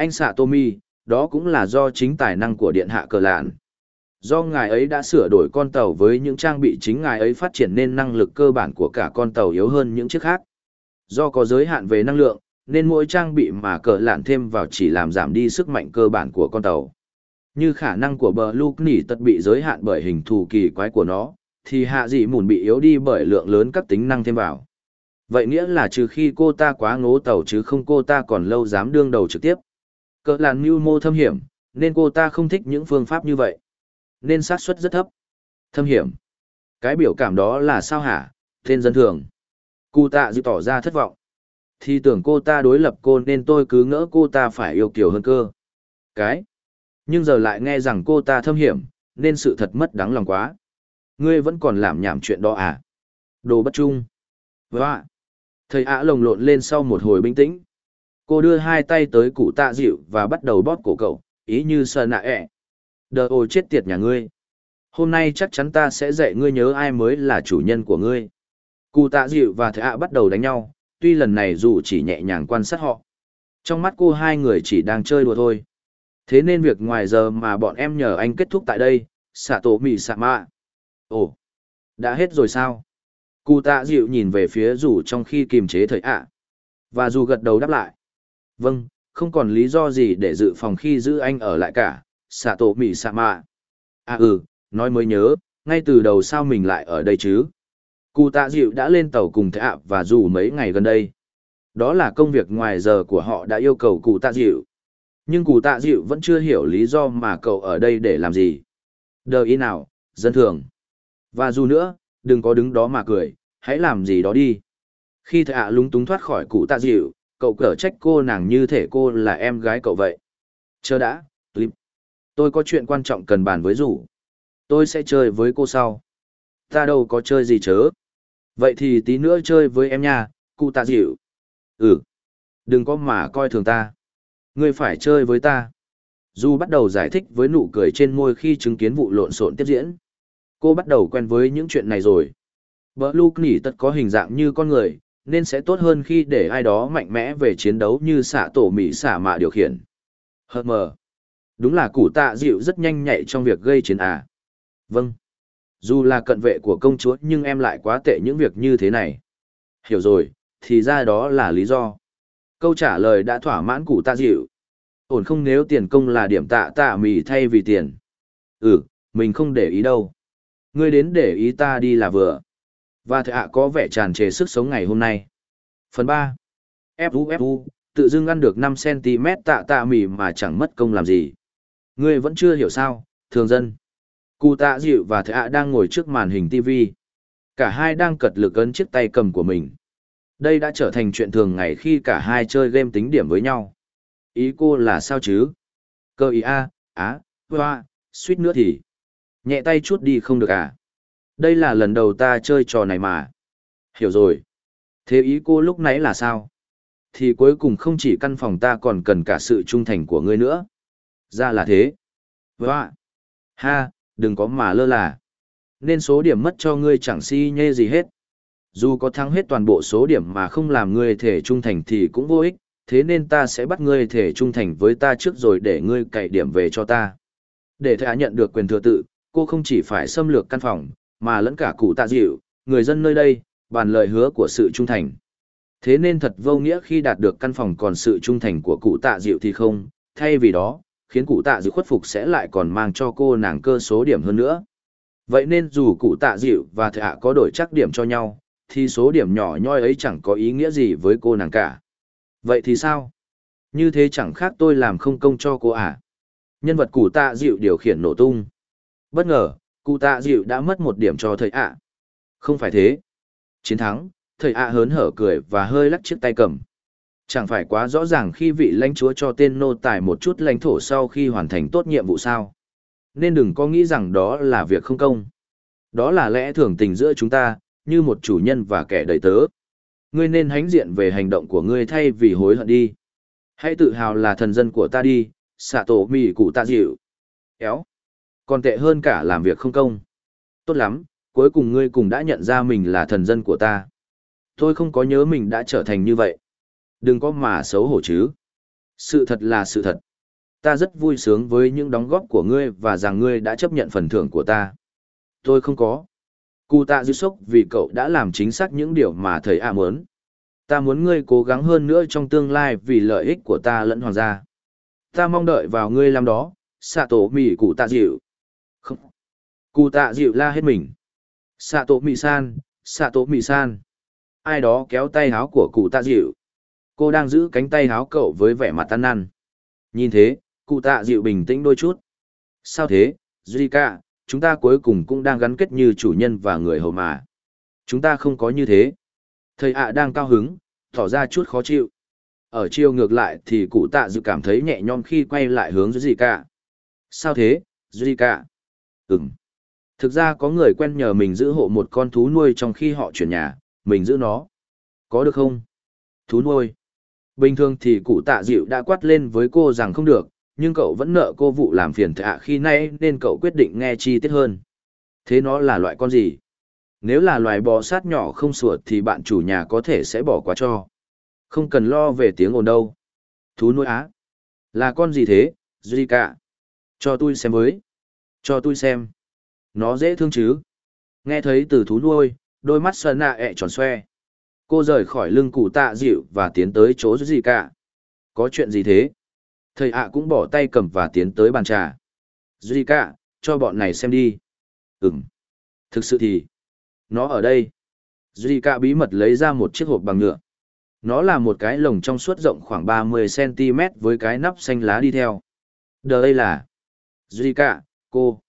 [SPEAKER 1] Anh xạ Tommy, đó cũng là do chính tài năng của điện hạ cờ lạn. Do ngài ấy đã sửa đổi con tàu với những trang bị chính ngài ấy phát triển nên năng lực cơ bản của cả con tàu yếu hơn những chiếc khác. Do có giới hạn về năng lượng, nên mỗi trang bị mà cờ lạn thêm vào chỉ làm giảm đi sức mạnh cơ bản của con tàu. Như khả năng của bờ Lục nỉ tật bị giới hạn bởi hình thù kỳ quái của nó, thì hạ dị mùn bị yếu đi bởi lượng lớn các tính năng thêm vào. Vậy nghĩa là trừ khi cô ta quá ngố tàu chứ không cô ta còn lâu dám đương đầu trực tiếp. Cỡ làn mưu mô thâm hiểm, nên cô ta không thích những phương pháp như vậy. Nên xác suất rất thấp. Thâm hiểm. Cái biểu cảm đó là sao hả, tên dân thường. Cụ tạ dự tỏ ra thất vọng. Thì tưởng cô ta đối lập cô nên tôi cứ ngỡ cô ta phải yêu kiểu hơn cơ. Cái. Nhưng giờ lại nghe rằng cô ta thâm hiểm, nên sự thật mất đáng lòng quá. Ngươi vẫn còn làm nhảm chuyện đó à? Đồ bất trung. Và. Thầy ạ lồng lộn lên sau một hồi bình tĩnh. Cô đưa hai tay tới cụ tạ dịu và bắt đầu bóp cổ cậu, ý như sờ nạ ẹ. Đờ ồ chết tiệt nhà ngươi. Hôm nay chắc chắn ta sẽ dạy ngươi nhớ ai mới là chủ nhân của ngươi. Cụ tạ dịu và thầy ạ bắt đầu đánh nhau, tuy lần này dù chỉ nhẹ nhàng quan sát họ. Trong mắt cô hai người chỉ đang chơi đùa thôi. Thế nên việc ngoài giờ mà bọn em nhờ anh kết thúc tại đây, xạ tổ mì xạ mạ. Ồ, đã hết rồi sao? Cụ tạ dịu nhìn về phía rủ trong khi kiềm chế thời ạ. Và dù gật đầu đáp lại. Vâng, không còn lý do gì để dự phòng khi giữ anh ở lại cả, xạ tổ mỉ xạ mạ. À ừ, nói mới nhớ, ngay từ đầu sao mình lại ở đây chứ? Cụ tạ dịu đã lên tàu cùng thệ và dù mấy ngày gần đây. Đó là công việc ngoài giờ của họ đã yêu cầu cụ tạ dịu. Nhưng cụ tạ dịu vẫn chưa hiểu lý do mà cậu ở đây để làm gì. Đờ ý nào, dân thường. Và dù nữa, đừng có đứng đó mà cười, hãy làm gì đó đi. Khi thạ lúng túng thoát khỏi cụ tạ dịu, cậu cở trách cô nàng như thể cô là em gái cậu vậy. Chờ đã, clip. Tôi có chuyện quan trọng cần bàn với rủ. Tôi sẽ chơi với cô sau. Ta đâu có chơi gì chớ. Vậy thì tí nữa chơi với em nha, cụ tạ dịu. Ừ. Đừng có mà coi thường ta. Ngươi phải chơi với ta. Du bắt đầu giải thích với nụ cười trên môi khi chứng kiến vụ lộn xộn tiếp diễn. Cô bắt đầu quen với những chuyện này rồi. Bờ Lu Nỉ tất có hình dạng như con người, nên sẽ tốt hơn khi để ai đó mạnh mẽ về chiến đấu như xạ tổ mỹ xả mạ điều khiển. Hờ mờ. Đúng là củ tạ dịu rất nhanh nhạy trong việc gây chiến à. Vâng. Dù là cận vệ của công chúa nhưng em lại quá tệ những việc như thế này. Hiểu rồi, thì ra đó là lý do. Câu trả lời đã thỏa mãn cụ tạ dịu. Ổn không nếu tiền công là điểm tạ tạ mì thay vì tiền. Ừ, mình không để ý đâu. Ngươi đến để ý ta đi là vừa. Và thệ ạ có vẻ tràn trề sức sống ngày hôm nay. Phần 3. Fu Fu, tự dưng ăn được 5cm tạ tạ mì mà chẳng mất công làm gì. Ngươi vẫn chưa hiểu sao, thường dân. Cụ tạ dịu và thệ ạ đang ngồi trước màn hình TV. Cả hai đang cật lực ấn chiếc tay cầm của mình. Đây đã trở thành chuyện thường ngày khi cả hai chơi game tính điểm với nhau. Ý cô là sao chứ? Cơ ý a, á, hoa, suýt nữa thì. Nhẹ tay chút đi không được à? Đây là lần đầu ta chơi trò này mà. Hiểu rồi. Thế ý cô lúc nãy là sao? Thì cuối cùng không chỉ căn phòng ta còn cần cả sự trung thành của ngươi nữa. Ra là thế. Vâng Hoa. Ha, đừng có mà lơ là. Nên số điểm mất cho ngươi chẳng si nhê gì hết. Dù có thắng hết toàn bộ số điểm mà không làm ngươi thể trung thành thì cũng vô ích, thế nên ta sẽ bắt ngươi thể trung thành với ta trước rồi để ngươi cậy điểm về cho ta. Để thả nhận được quyền thừa tự, cô không chỉ phải xâm lược căn phòng, mà lẫn cả cụ tạ dịu, người dân nơi đây, bàn lời hứa của sự trung thành. Thế nên thật vô nghĩa khi đạt được căn phòng còn sự trung thành của cụ tạ dịu thì không, thay vì đó, khiến cụ tạ dịu khuất phục sẽ lại còn mang cho cô nàng cơ số điểm hơn nữa. Vậy nên dù cụ tạ dịu và thạ có đổi chắc điểm cho nhau, thì số điểm nhỏ nhoi ấy chẳng có ý nghĩa gì với cô nàng cả. Vậy thì sao? Như thế chẳng khác tôi làm không công cho cô à? Nhân vật cụ tạ dịu điều khiển nổ tung. Bất ngờ, cụ tạ dịu đã mất một điểm cho thầy ạ. Không phải thế. Chiến thắng, thầy ạ hớn hở cười và hơi lắc chiếc tay cầm. Chẳng phải quá rõ ràng khi vị lãnh chúa cho tên nô tài một chút lãnh thổ sau khi hoàn thành tốt nhiệm vụ sao. Nên đừng có nghĩ rằng đó là việc không công. Đó là lẽ thường tình giữa chúng ta, như một chủ nhân và kẻ đầy tớ. Ngươi nên hãnh diện về hành động của ngươi thay vì hối hận đi. Hãy tự hào là thần dân của ta đi, xạ tổ mì cụ ta dịu. Éo. Còn tệ hơn cả làm việc không công. Tốt lắm, cuối cùng ngươi cùng đã nhận ra mình là thần dân của ta. Tôi không có nhớ mình đã trở thành như vậy. Đừng có mà xấu hổ chứ. Sự thật là sự thật. Ta rất vui sướng với những đóng góp của ngươi và rằng ngươi đã chấp nhận phần thưởng của ta. Tôi không có. Cụ tạ dư sốc vì cậu đã làm chính xác những điều mà thầy A muốn. Ta muốn ngươi cố gắng hơn nữa trong tương lai vì lợi ích của ta lẫn hoàng gia. Ta mong đợi vào ngươi làm đó, xạ tổ mì cụ tạ dịu. Cụ tạ dịu la hết mình. Xạ tổ mì san, xạ tổ mì san. Ai đó kéo tay háo của cụ tạ dịu. Cô đang giữ cánh tay háo cậu với vẻ mặt tan năn. Nhìn thế, cụ tạ dịu bình tĩnh đôi chút. Sao thế, Zika, chúng ta cuối cùng cũng đang gắn kết như chủ nhân và người hầu mà. Chúng ta không có như thế. Thầy ạ đang cao hứng, tỏ ra chút khó chịu. Ở chiều ngược lại thì cụ tạ dự cảm thấy nhẹ nhõm khi quay lại hướng Zika. Sao thế, Zika? Ừm. Thực ra có người quen nhờ mình giữ hộ một con thú nuôi trong khi họ chuyển nhà, mình giữ nó. Có được không? Thú nuôi. Bình thường thì cụ tạ dịu đã quát lên với cô rằng không được, nhưng cậu vẫn nợ cô vụ làm phiền thạ khi nay nên cậu quyết định nghe chi tiết hơn. Thế nó là loại con gì? Nếu là loài bò sát nhỏ không sủa thì bạn chủ nhà có thể sẽ bỏ qua cho. Không cần lo về tiếng ồn đâu. Thú nuôi á. Là con gì thế, Zika? Cho tôi xem với. Cho tôi xem. Nó dễ thương chứ? Nghe thấy từ thú nuôi, đôi mắt sơn nạ ẹ tròn xoe. Cô rời khỏi lưng cụ tạ dịu và tiến tới chỗ Zika. Có chuyện gì thế? Thầy ạ cũng bỏ tay cầm và tiến tới bàn trà. Zika, cho bọn này xem đi. Ừm. Thực sự thì, nó ở đây. Zika bí mật lấy ra một chiếc hộp bằng nhựa. Nó là một cái lồng trong suốt rộng khoảng 30cm với cái nắp xanh lá đi theo. Đây là Zika, cô.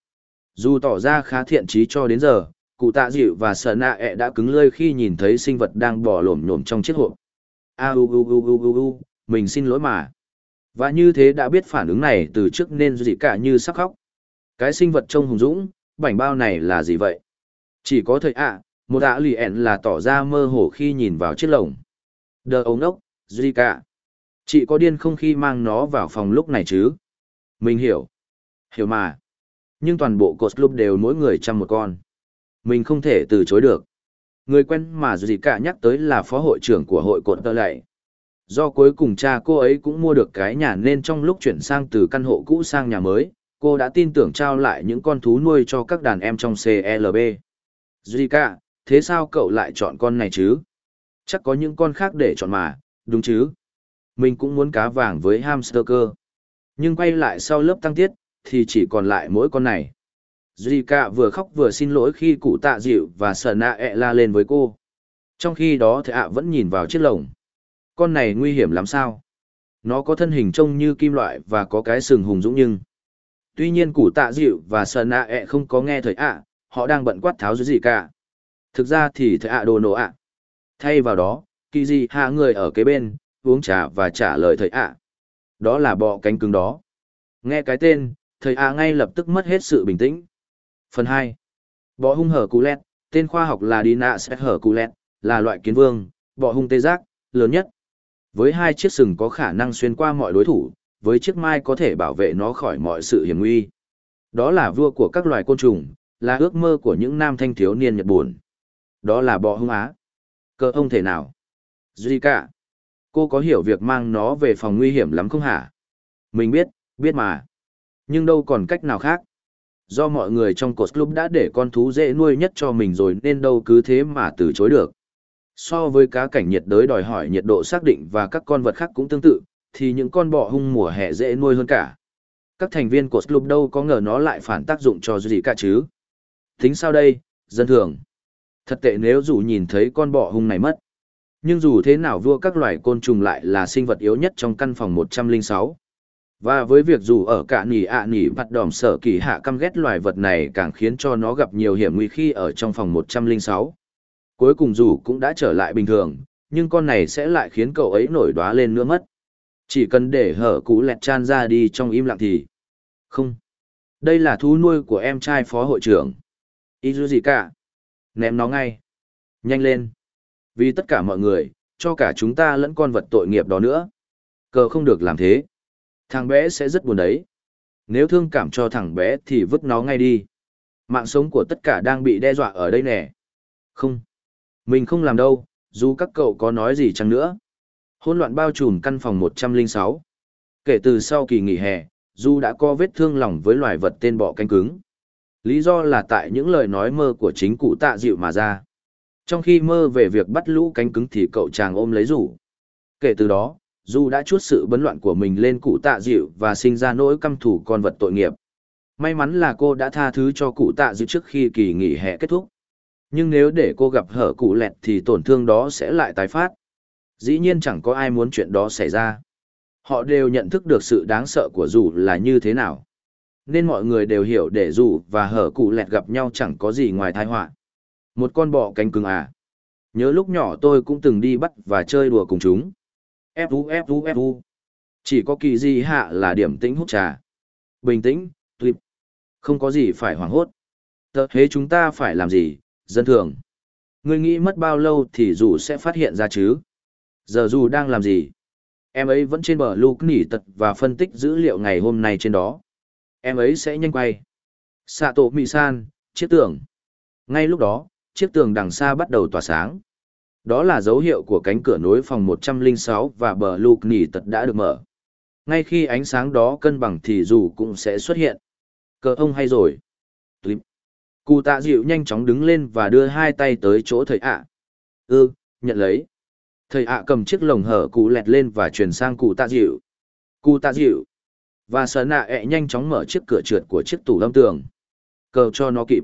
[SPEAKER 1] Dù tỏ ra khá thiện trí cho đến giờ, cụ tạ dịu và sợ nạ ẹ đã cứng lơi khi nhìn thấy sinh vật đang bỏ lổm nhổm trong chiếc hộp. A u u u u u u, mình xin lỗi mà. Và như thế đã biết phản ứng này từ trước nên gì cả như sắc khóc. Cái sinh vật trông hùng dũng, bảnh bao này là gì vậy? Chỉ có thời ạ, một ạ lì ẹn là tỏ ra mơ hồ khi nhìn vào chiếc lồng. Đờ ống ốc, cả. Chị có điên không khi mang nó vào phòng lúc này chứ? Mình hiểu. Hiểu mà. Nhưng toàn bộ cột club đều mỗi người chăm một con. Mình không thể từ chối được. Người quen mà gì cả nhắc tới là phó hội trưởng của hội cột tơ lạy. Do cuối cùng cha cô ấy cũng mua được cái nhà nên trong lúc chuyển sang từ căn hộ cũ sang nhà mới, cô đã tin tưởng trao lại những con thú nuôi cho các đàn em trong CLB. Zika, thế sao cậu lại chọn con này chứ? Chắc có những con khác để chọn mà, đúng chứ? Mình cũng muốn cá vàng với hamster cơ. Nhưng quay lại sau lớp tăng tiết, thì chỉ còn lại mỗi con này. Zika vừa khóc vừa xin lỗi khi cụ tạ dịu và sờ nạ ẹ la lên với cô. Trong khi đó thì ạ vẫn nhìn vào chiếc lồng. Con này nguy hiểm lắm sao? Nó có thân hình trông như kim loại và có cái sừng hùng dũng nhưng. Tuy nhiên cụ tạ dịu và sờ nạ ẹ không có nghe thời ạ, họ đang bận quát tháo dưới gì cả. Thực ra thì Thầy ạ đồ nổ ạ. Thay vào đó, kỳ gì hạ người ở kế bên, uống trà và trả lời thầy ạ. Đó là bọ cánh cứng đó. Nghe cái tên, thầy a ngay lập tức mất hết sự bình tĩnh. Phần 2. Bọ hung hở cú lẹt, tên khoa học là Dina sẽ hở cú lẹt, là loại kiến vương, bọ hung tê giác, lớn nhất. Với hai chiếc sừng có khả năng xuyên qua mọi đối thủ, với chiếc mai có thể bảo vệ nó khỏi mọi sự hiểm nguy. Đó là vua của các loài côn trùng, là ước mơ của những nam thanh thiếu niên Nhật Bản. Đó là bọ hung á. Cơ ông thể nào? Zika. Cô có hiểu việc mang nó về phòng nguy hiểm lắm không hả? Mình biết, biết mà. Nhưng đâu còn cách nào khác. Do mọi người trong cột club đã để con thú dễ nuôi nhất cho mình rồi nên đâu cứ thế mà từ chối được. So với cá cảnh nhiệt đới đòi hỏi nhiệt độ xác định và các con vật khác cũng tương tự, thì những con bọ hung mùa hè dễ nuôi hơn cả. Các thành viên của club đâu có ngờ nó lại phản tác dụng cho gì cả chứ. Tính sao đây, dân thường? Thật tệ nếu dù nhìn thấy con bọ hung này mất. Nhưng dù thế nào vua các loài côn trùng lại là sinh vật yếu nhất trong căn phòng 106. Và với việc dù ở cả nỉ ạ nỉ bắt đỏm sở kỳ hạ căm ghét loài vật này càng khiến cho nó gặp nhiều hiểm nguy khi ở trong phòng 106. Cuối cùng dù cũng đã trở lại bình thường, nhưng con này sẽ lại khiến cậu ấy nổi đoá lên nữa mất. Chỉ cần để hở cú lẹt chan ra đi trong im lặng thì... Không. Đây là thú nuôi của em trai phó hội trưởng. Ý gì cả? Ném nó ngay. Nhanh lên. Vì tất cả mọi người, cho cả chúng ta lẫn con vật tội nghiệp đó nữa. Cờ không được làm thế. Thằng bé sẽ rất buồn đấy. Nếu thương cảm cho thằng bé thì vứt nó ngay đi. Mạng sống của tất cả đang bị đe dọa ở đây nè. Không. Mình không làm đâu, dù các cậu có nói gì chăng nữa. Hôn loạn bao trùm căn phòng 106. Kể từ sau kỳ nghỉ hè, Du đã có vết thương lòng với loài vật tên bọ cánh cứng. Lý do là tại những lời nói mơ của chính cụ tạ dịu mà ra. Trong khi mơ về việc bắt lũ cánh cứng thì cậu chàng ôm lấy rủ. Kể từ đó, dù đã chuốt sự bấn loạn của mình lên cụ tạ dịu và sinh ra nỗi căm thủ con vật tội nghiệp. May mắn là cô đã tha thứ cho cụ tạ dịu trước khi kỳ nghỉ hè kết thúc. Nhưng nếu để cô gặp hở cụ lẹt thì tổn thương đó sẽ lại tái phát. Dĩ nhiên chẳng có ai muốn chuyện đó xảy ra. Họ đều nhận thức được sự đáng sợ của dù là như thế nào. Nên mọi người đều hiểu để dù và hở cụ lẹt gặp nhau chẳng có gì ngoài tai họa. Một con bọ cánh cứng à. Nhớ lúc nhỏ tôi cũng từng đi bắt và chơi đùa cùng chúng. Fu fu fu. Chỉ có kỳ di hạ là điểm tĩnh hút trà. Bình tĩnh, tuyệt. Không có gì phải hoảng hốt. Tớ thế chúng ta phải làm gì, dân thường. Ngươi nghĩ mất bao lâu thì dù sẽ phát hiện ra chứ? Giờ dù đang làm gì? Em ấy vẫn trên bờ lục nỉ tật và phân tích dữ liệu ngày hôm nay trên đó. Em ấy sẽ nhanh quay. Sato Mì-san, chiếc tường. Ngay lúc đó, chiếc tường đằng xa bắt đầu tỏa sáng. Đó là dấu hiệu của cánh cửa nối phòng 106 và bờ lục nỉ tật đã được mở. Ngay khi ánh sáng đó cân bằng thì dù cũng sẽ xuất hiện. Cờ ông hay rồi. Tuyếp. Cụ tạ dịu nhanh chóng đứng lên và đưa hai tay tới chỗ thầy ạ. À. Ừ, nhận lấy. Thầy ạ cầm chiếc lồng hở cụ lẹt lên và truyền sang cụ tạ dịu. Cụ tạ dịu. Và sở nạ ẹ nhanh chóng mở chiếc cửa trượt của chiếc tủ lâm tường. Cờ cho nó kịp.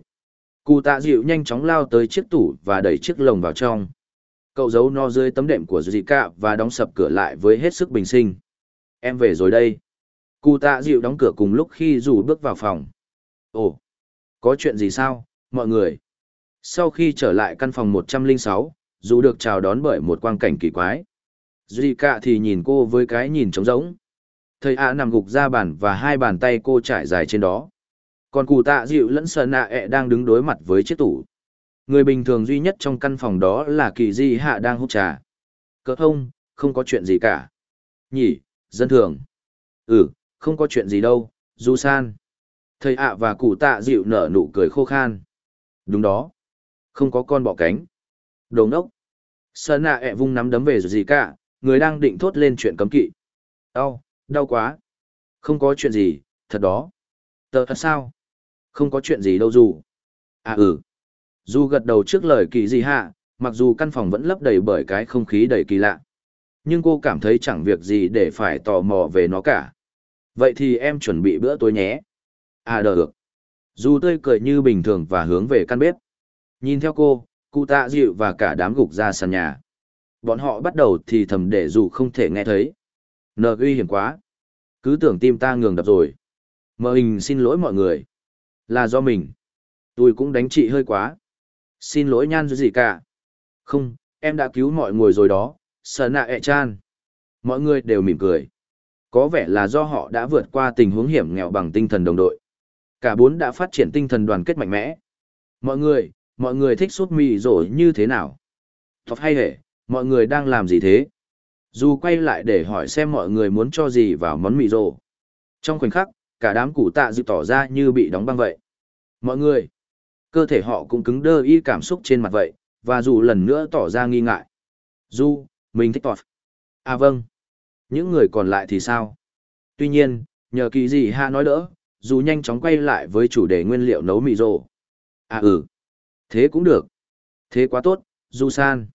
[SPEAKER 1] Cụ tạ dịu nhanh chóng lao tới chiếc tủ và đẩy chiếc lồng vào trong. Cậu giấu nó dưới tấm đệm của Zika và đóng sập cửa lại với hết sức bình sinh. Em về rồi đây. Cụ tạ dịu đóng cửa cùng lúc khi dù bước vào phòng. Ồ, có chuyện gì sao, mọi người? Sau khi trở lại căn phòng 106, dù được chào đón bởi một quang cảnh kỳ quái. Zika thì nhìn cô với cái nhìn trống rỗng. Thầy ạ nằm gục ra bàn và hai bàn tay cô trải dài trên đó. Còn cụ tạ dịu lẫn Sơn nạ ẹ đang đứng đối mặt với chiếc tủ. Người bình thường duy nhất trong căn phòng đó là kỳ di hạ đang hút trà. Cỡ thông, không có chuyện gì cả. Nhỉ, dân thường. Ừ, không có chuyện gì đâu, du san. Thầy ạ và cụ tạ dịu nở nụ cười khô khan. Đúng đó. Không có con bọ cánh. Đồ ngốc. Sơn nạ ẹ vung nắm đấm về gì cả, người đang định thốt lên chuyện cấm kỵ. Đau, đau quá. Không có chuyện gì, thật đó. Tờ thật sao? Không có chuyện gì đâu dù. À ừ. Dù gật đầu trước lời kỳ gì hạ, mặc dù căn phòng vẫn lấp đầy bởi cái không khí đầy kỳ lạ. Nhưng cô cảm thấy chẳng việc gì để phải tò mò về nó cả. Vậy thì em chuẩn bị bữa tối nhé. À đờ được. Dù tươi cười như bình thường và hướng về căn bếp. Nhìn theo cô, cụ tạ dịu và cả đám gục ra sàn nhà. Bọn họ bắt đầu thì thầm để dù không thể nghe thấy. Nờ uy hiểm quá. Cứ tưởng tim ta ngừng đập rồi. Mờ hình xin lỗi mọi người. Là do mình. Tôi cũng đánh chị hơi quá. Xin lỗi nhan gì cả. Không, em đã cứu mọi người rồi đó, sợ nạ ẹ chan. Mọi người đều mỉm cười. Có vẻ là do họ đã vượt qua tình huống hiểm nghèo bằng tinh thần đồng đội. Cả bốn đã phát triển tinh thần đoàn kết mạnh mẽ. Mọi người, mọi người thích súp mì rồi như thế nào? Thật hay hề, mọi người đang làm gì thế? Dù quay lại để hỏi xem mọi người muốn cho gì vào món mì rồ. Trong khoảnh khắc, cả đám củ tạ dự tỏ ra như bị đóng băng vậy. Mọi người, cơ thể họ cũng cứng đơ y cảm xúc trên mặt vậy, và dù lần nữa tỏ ra nghi ngại. Du, mình thích tọt. À vâng. Những người còn lại thì sao? Tuy nhiên, nhờ kỳ gì ha nói đỡ, dù nhanh chóng quay lại với chủ đề nguyên liệu nấu mì rồ. À ừ. Thế cũng được. Thế quá tốt, Du San.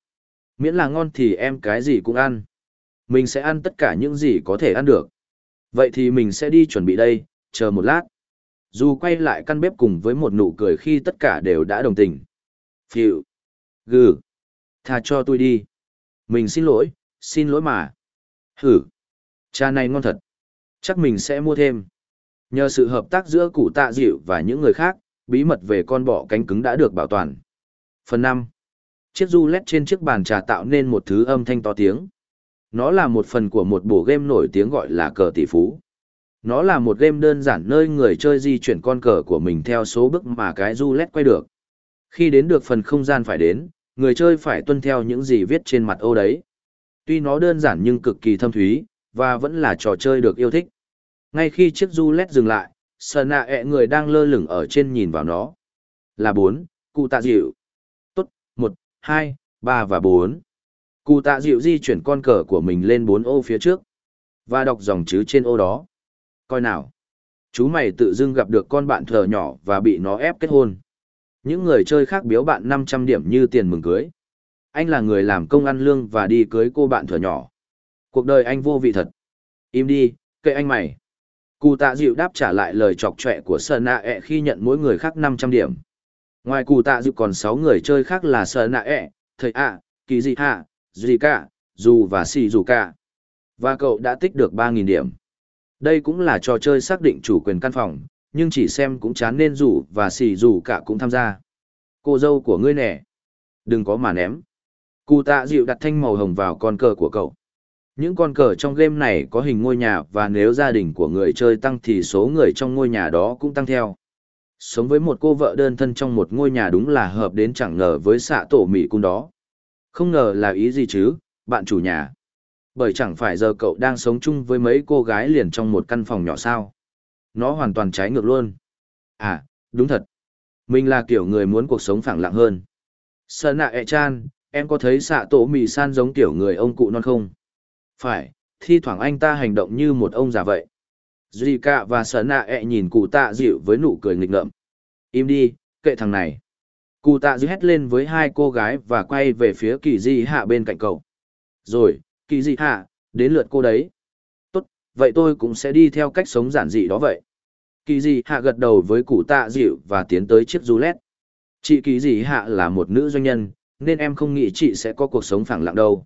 [SPEAKER 1] Miễn là ngon thì em cái gì cũng ăn. Mình sẽ ăn tất cả những gì có thể ăn được. Vậy thì mình sẽ đi chuẩn bị đây, chờ một lát. Dù quay lại căn bếp cùng với một nụ cười khi tất cả đều đã đồng tình. Phiệu. Gừ. Tha cho tôi đi. Mình xin lỗi, xin lỗi mà. Hử. Cha này ngon thật. Chắc mình sẽ mua thêm. Nhờ sự hợp tác giữa cụ tạ dịu và những người khác, bí mật về con bọ cánh cứng đã được bảo toàn. Phần 5. Chiếc du led trên chiếc bàn trà tạo nên một thứ âm thanh to tiếng. Nó là một phần của một bộ game nổi tiếng gọi là cờ tỷ phú. Nó là một game đơn giản nơi người chơi di chuyển con cờ của mình theo số bước mà cái du lét quay được. Khi đến được phần không gian phải đến, người chơi phải tuân theo những gì viết trên mặt ô đấy. Tuy nó đơn giản nhưng cực kỳ thâm thúy, và vẫn là trò chơi được yêu thích. Ngay khi chiếc du lét dừng lại, sờ nạ ẹ người đang lơ lửng ở trên nhìn vào nó. Là bốn, cụ tạ dịu. Tốt, một, hai, ba và bốn. Cụ tạ dịu di chuyển con cờ của mình lên bốn ô phía trước. Và đọc dòng chữ trên ô đó. Coi nào. Chú mày tự dưng gặp được con bạn thờ nhỏ và bị nó ép kết hôn. Những người chơi khác biếu bạn 500 điểm như tiền mừng cưới. Anh là người làm công ăn lương và đi cưới cô bạn thờ nhỏ. Cuộc đời anh vô vị thật. Im đi, kệ anh mày. Cụ tạ dịu đáp trả lại lời chọc chọe của Sơn Nạ ẹ e khi nhận mỗi người khác 500 điểm. Ngoài cụ tạ dịu còn 6 người chơi khác là Sơn Nạ ẹ, e, Thầy ạ, Kỳ Dị Hạ, Dị Cả, Dù và Sì Dù Cả. Và cậu đã tích được 3.000 điểm. Đây cũng là trò chơi xác định chủ quyền căn phòng, nhưng chỉ xem cũng chán nên rủ và xì rủ Cả cũng tham gia. Cô dâu của ngươi nè. Đừng có mà ném. Cụ tạ dịu đặt thanh màu hồng vào con cờ của cậu. Những con cờ trong game này có hình ngôi nhà và nếu gia đình của người chơi tăng thì số người trong ngôi nhà đó cũng tăng theo. Sống với một cô vợ đơn thân trong một ngôi nhà đúng là hợp đến chẳng ngờ với xạ tổ mỹ cung đó. Không ngờ là ý gì chứ, bạn chủ nhà. Bởi chẳng phải giờ cậu đang sống chung với mấy cô gái liền trong một căn phòng nhỏ sao. Nó hoàn toàn trái ngược luôn. À, đúng thật. Mình là kiểu người muốn cuộc sống phẳng lặng hơn. Sơn nạ e chan, em có thấy xạ tổ mì san giống kiểu người ông cụ non không? Phải, thi thoảng anh ta hành động như một ông già vậy. Zika và Sở Nạ ẹ nhìn cụ tạ dịu với nụ cười nghịch ngợm. Im đi, kệ thằng này. Cụ tạ dịu hét lên với hai cô gái và quay về phía kỳ di hạ bên cạnh cậu. Rồi, kỳ dị hạ, đến lượt cô đấy. Tốt, vậy tôi cũng sẽ đi theo cách sống giản dị đó vậy. Kỳ dị hạ gật đầu với cụ tạ dịu và tiến tới chiếc du lét Chị kỳ dị hạ là một nữ doanh nhân, nên em không nghĩ chị sẽ có cuộc sống phẳng lặng đâu.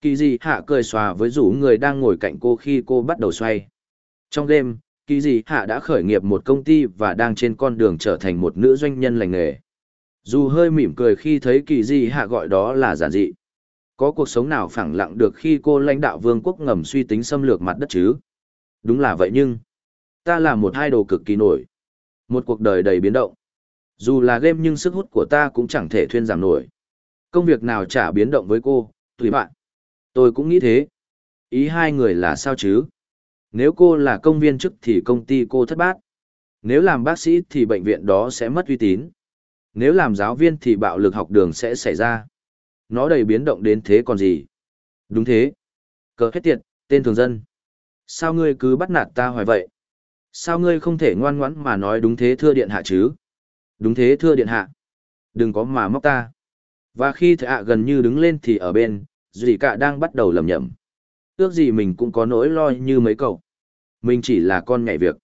[SPEAKER 1] Kỳ dị hạ cười xòa với rủ người đang ngồi cạnh cô khi cô bắt đầu xoay. Trong đêm, kỳ dị hạ đã khởi nghiệp một công ty và đang trên con đường trở thành một nữ doanh nhân lành nghề. Dù hơi mỉm cười khi thấy kỳ dị hạ gọi đó là giản dị. Có cuộc sống nào phẳng lặng được khi cô lãnh đạo vương quốc ngầm suy tính xâm lược mặt đất chứ? Đúng là vậy nhưng, ta là một idol cực kỳ nổi. Một cuộc đời đầy biến động. Dù là game nhưng sức hút của ta cũng chẳng thể thuyên giảm nổi. Công việc nào chả biến động với cô, tùy bạn. Tôi cũng nghĩ thế. Ý hai người là sao chứ? Nếu cô là công viên chức thì công ty cô thất bát. Nếu làm bác sĩ thì bệnh viện đó sẽ mất uy tín. Nếu làm giáo viên thì bạo lực học đường sẽ xảy ra nó đầy biến động đến thế còn gì. Đúng thế. Cờ hết tiệt, tên thường dân. Sao ngươi cứ bắt nạt ta hoài vậy? Sao ngươi không thể ngoan ngoãn mà nói đúng thế thưa điện hạ chứ? Đúng thế thưa điện hạ. Đừng có mà móc ta. Và khi thợ hạ gần như đứng lên thì ở bên, dì cả đang bắt đầu lầm nhầm. Ước gì mình cũng có nỗi lo như mấy cậu. Mình chỉ là con nhảy việc.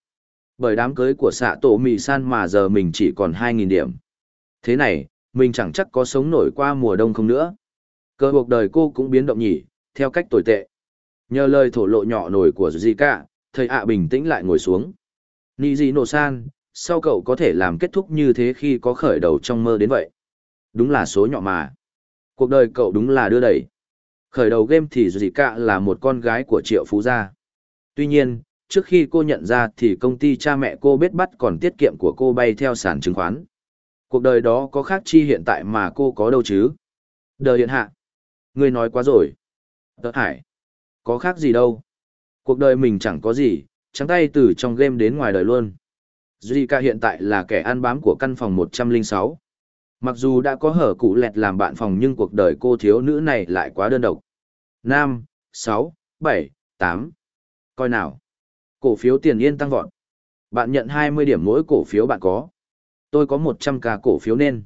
[SPEAKER 1] Bởi đám cưới của xạ tổ mì san mà giờ mình chỉ còn 2.000 điểm. Thế này, mình chẳng chắc có sống nổi qua mùa đông không nữa. Cơ cuộc đời cô cũng biến động nhỉ, theo cách tồi tệ. Nhờ lời thổ lộ nhỏ nổi của Zika, thầy ạ bình tĩnh lại ngồi xuống. Nì gì nổ san, sao cậu có thể làm kết thúc như thế khi có khởi đầu trong mơ đến vậy? Đúng là số nhỏ mà. Cuộc đời cậu đúng là đưa đẩy. Khởi đầu game thì Zika là một con gái của triệu phú gia. Tuy nhiên, trước khi cô nhận ra thì công ty cha mẹ cô biết bắt còn tiết kiệm của cô bay theo sàn chứng khoán. Cuộc đời đó có khác chi hiện tại mà cô có đâu chứ? Đời hiện hạ. Người nói quá rồi. Tớ hải. Có khác gì đâu. Cuộc đời mình chẳng có gì, trắng tay từ trong game đến ngoài đời luôn. duy ca hiện tại là kẻ ăn bám của căn phòng 106. Mặc dù đã có hở cụ lẹt làm bạn phòng nhưng cuộc đời cô thiếu nữ này lại quá đơn độc. 5, 6, 7, 8. Coi nào. Cổ phiếu tiền yên tăng vọt. Bạn nhận 20 điểm mỗi cổ phiếu bạn có. Tôi có 100 ca cổ phiếu nên.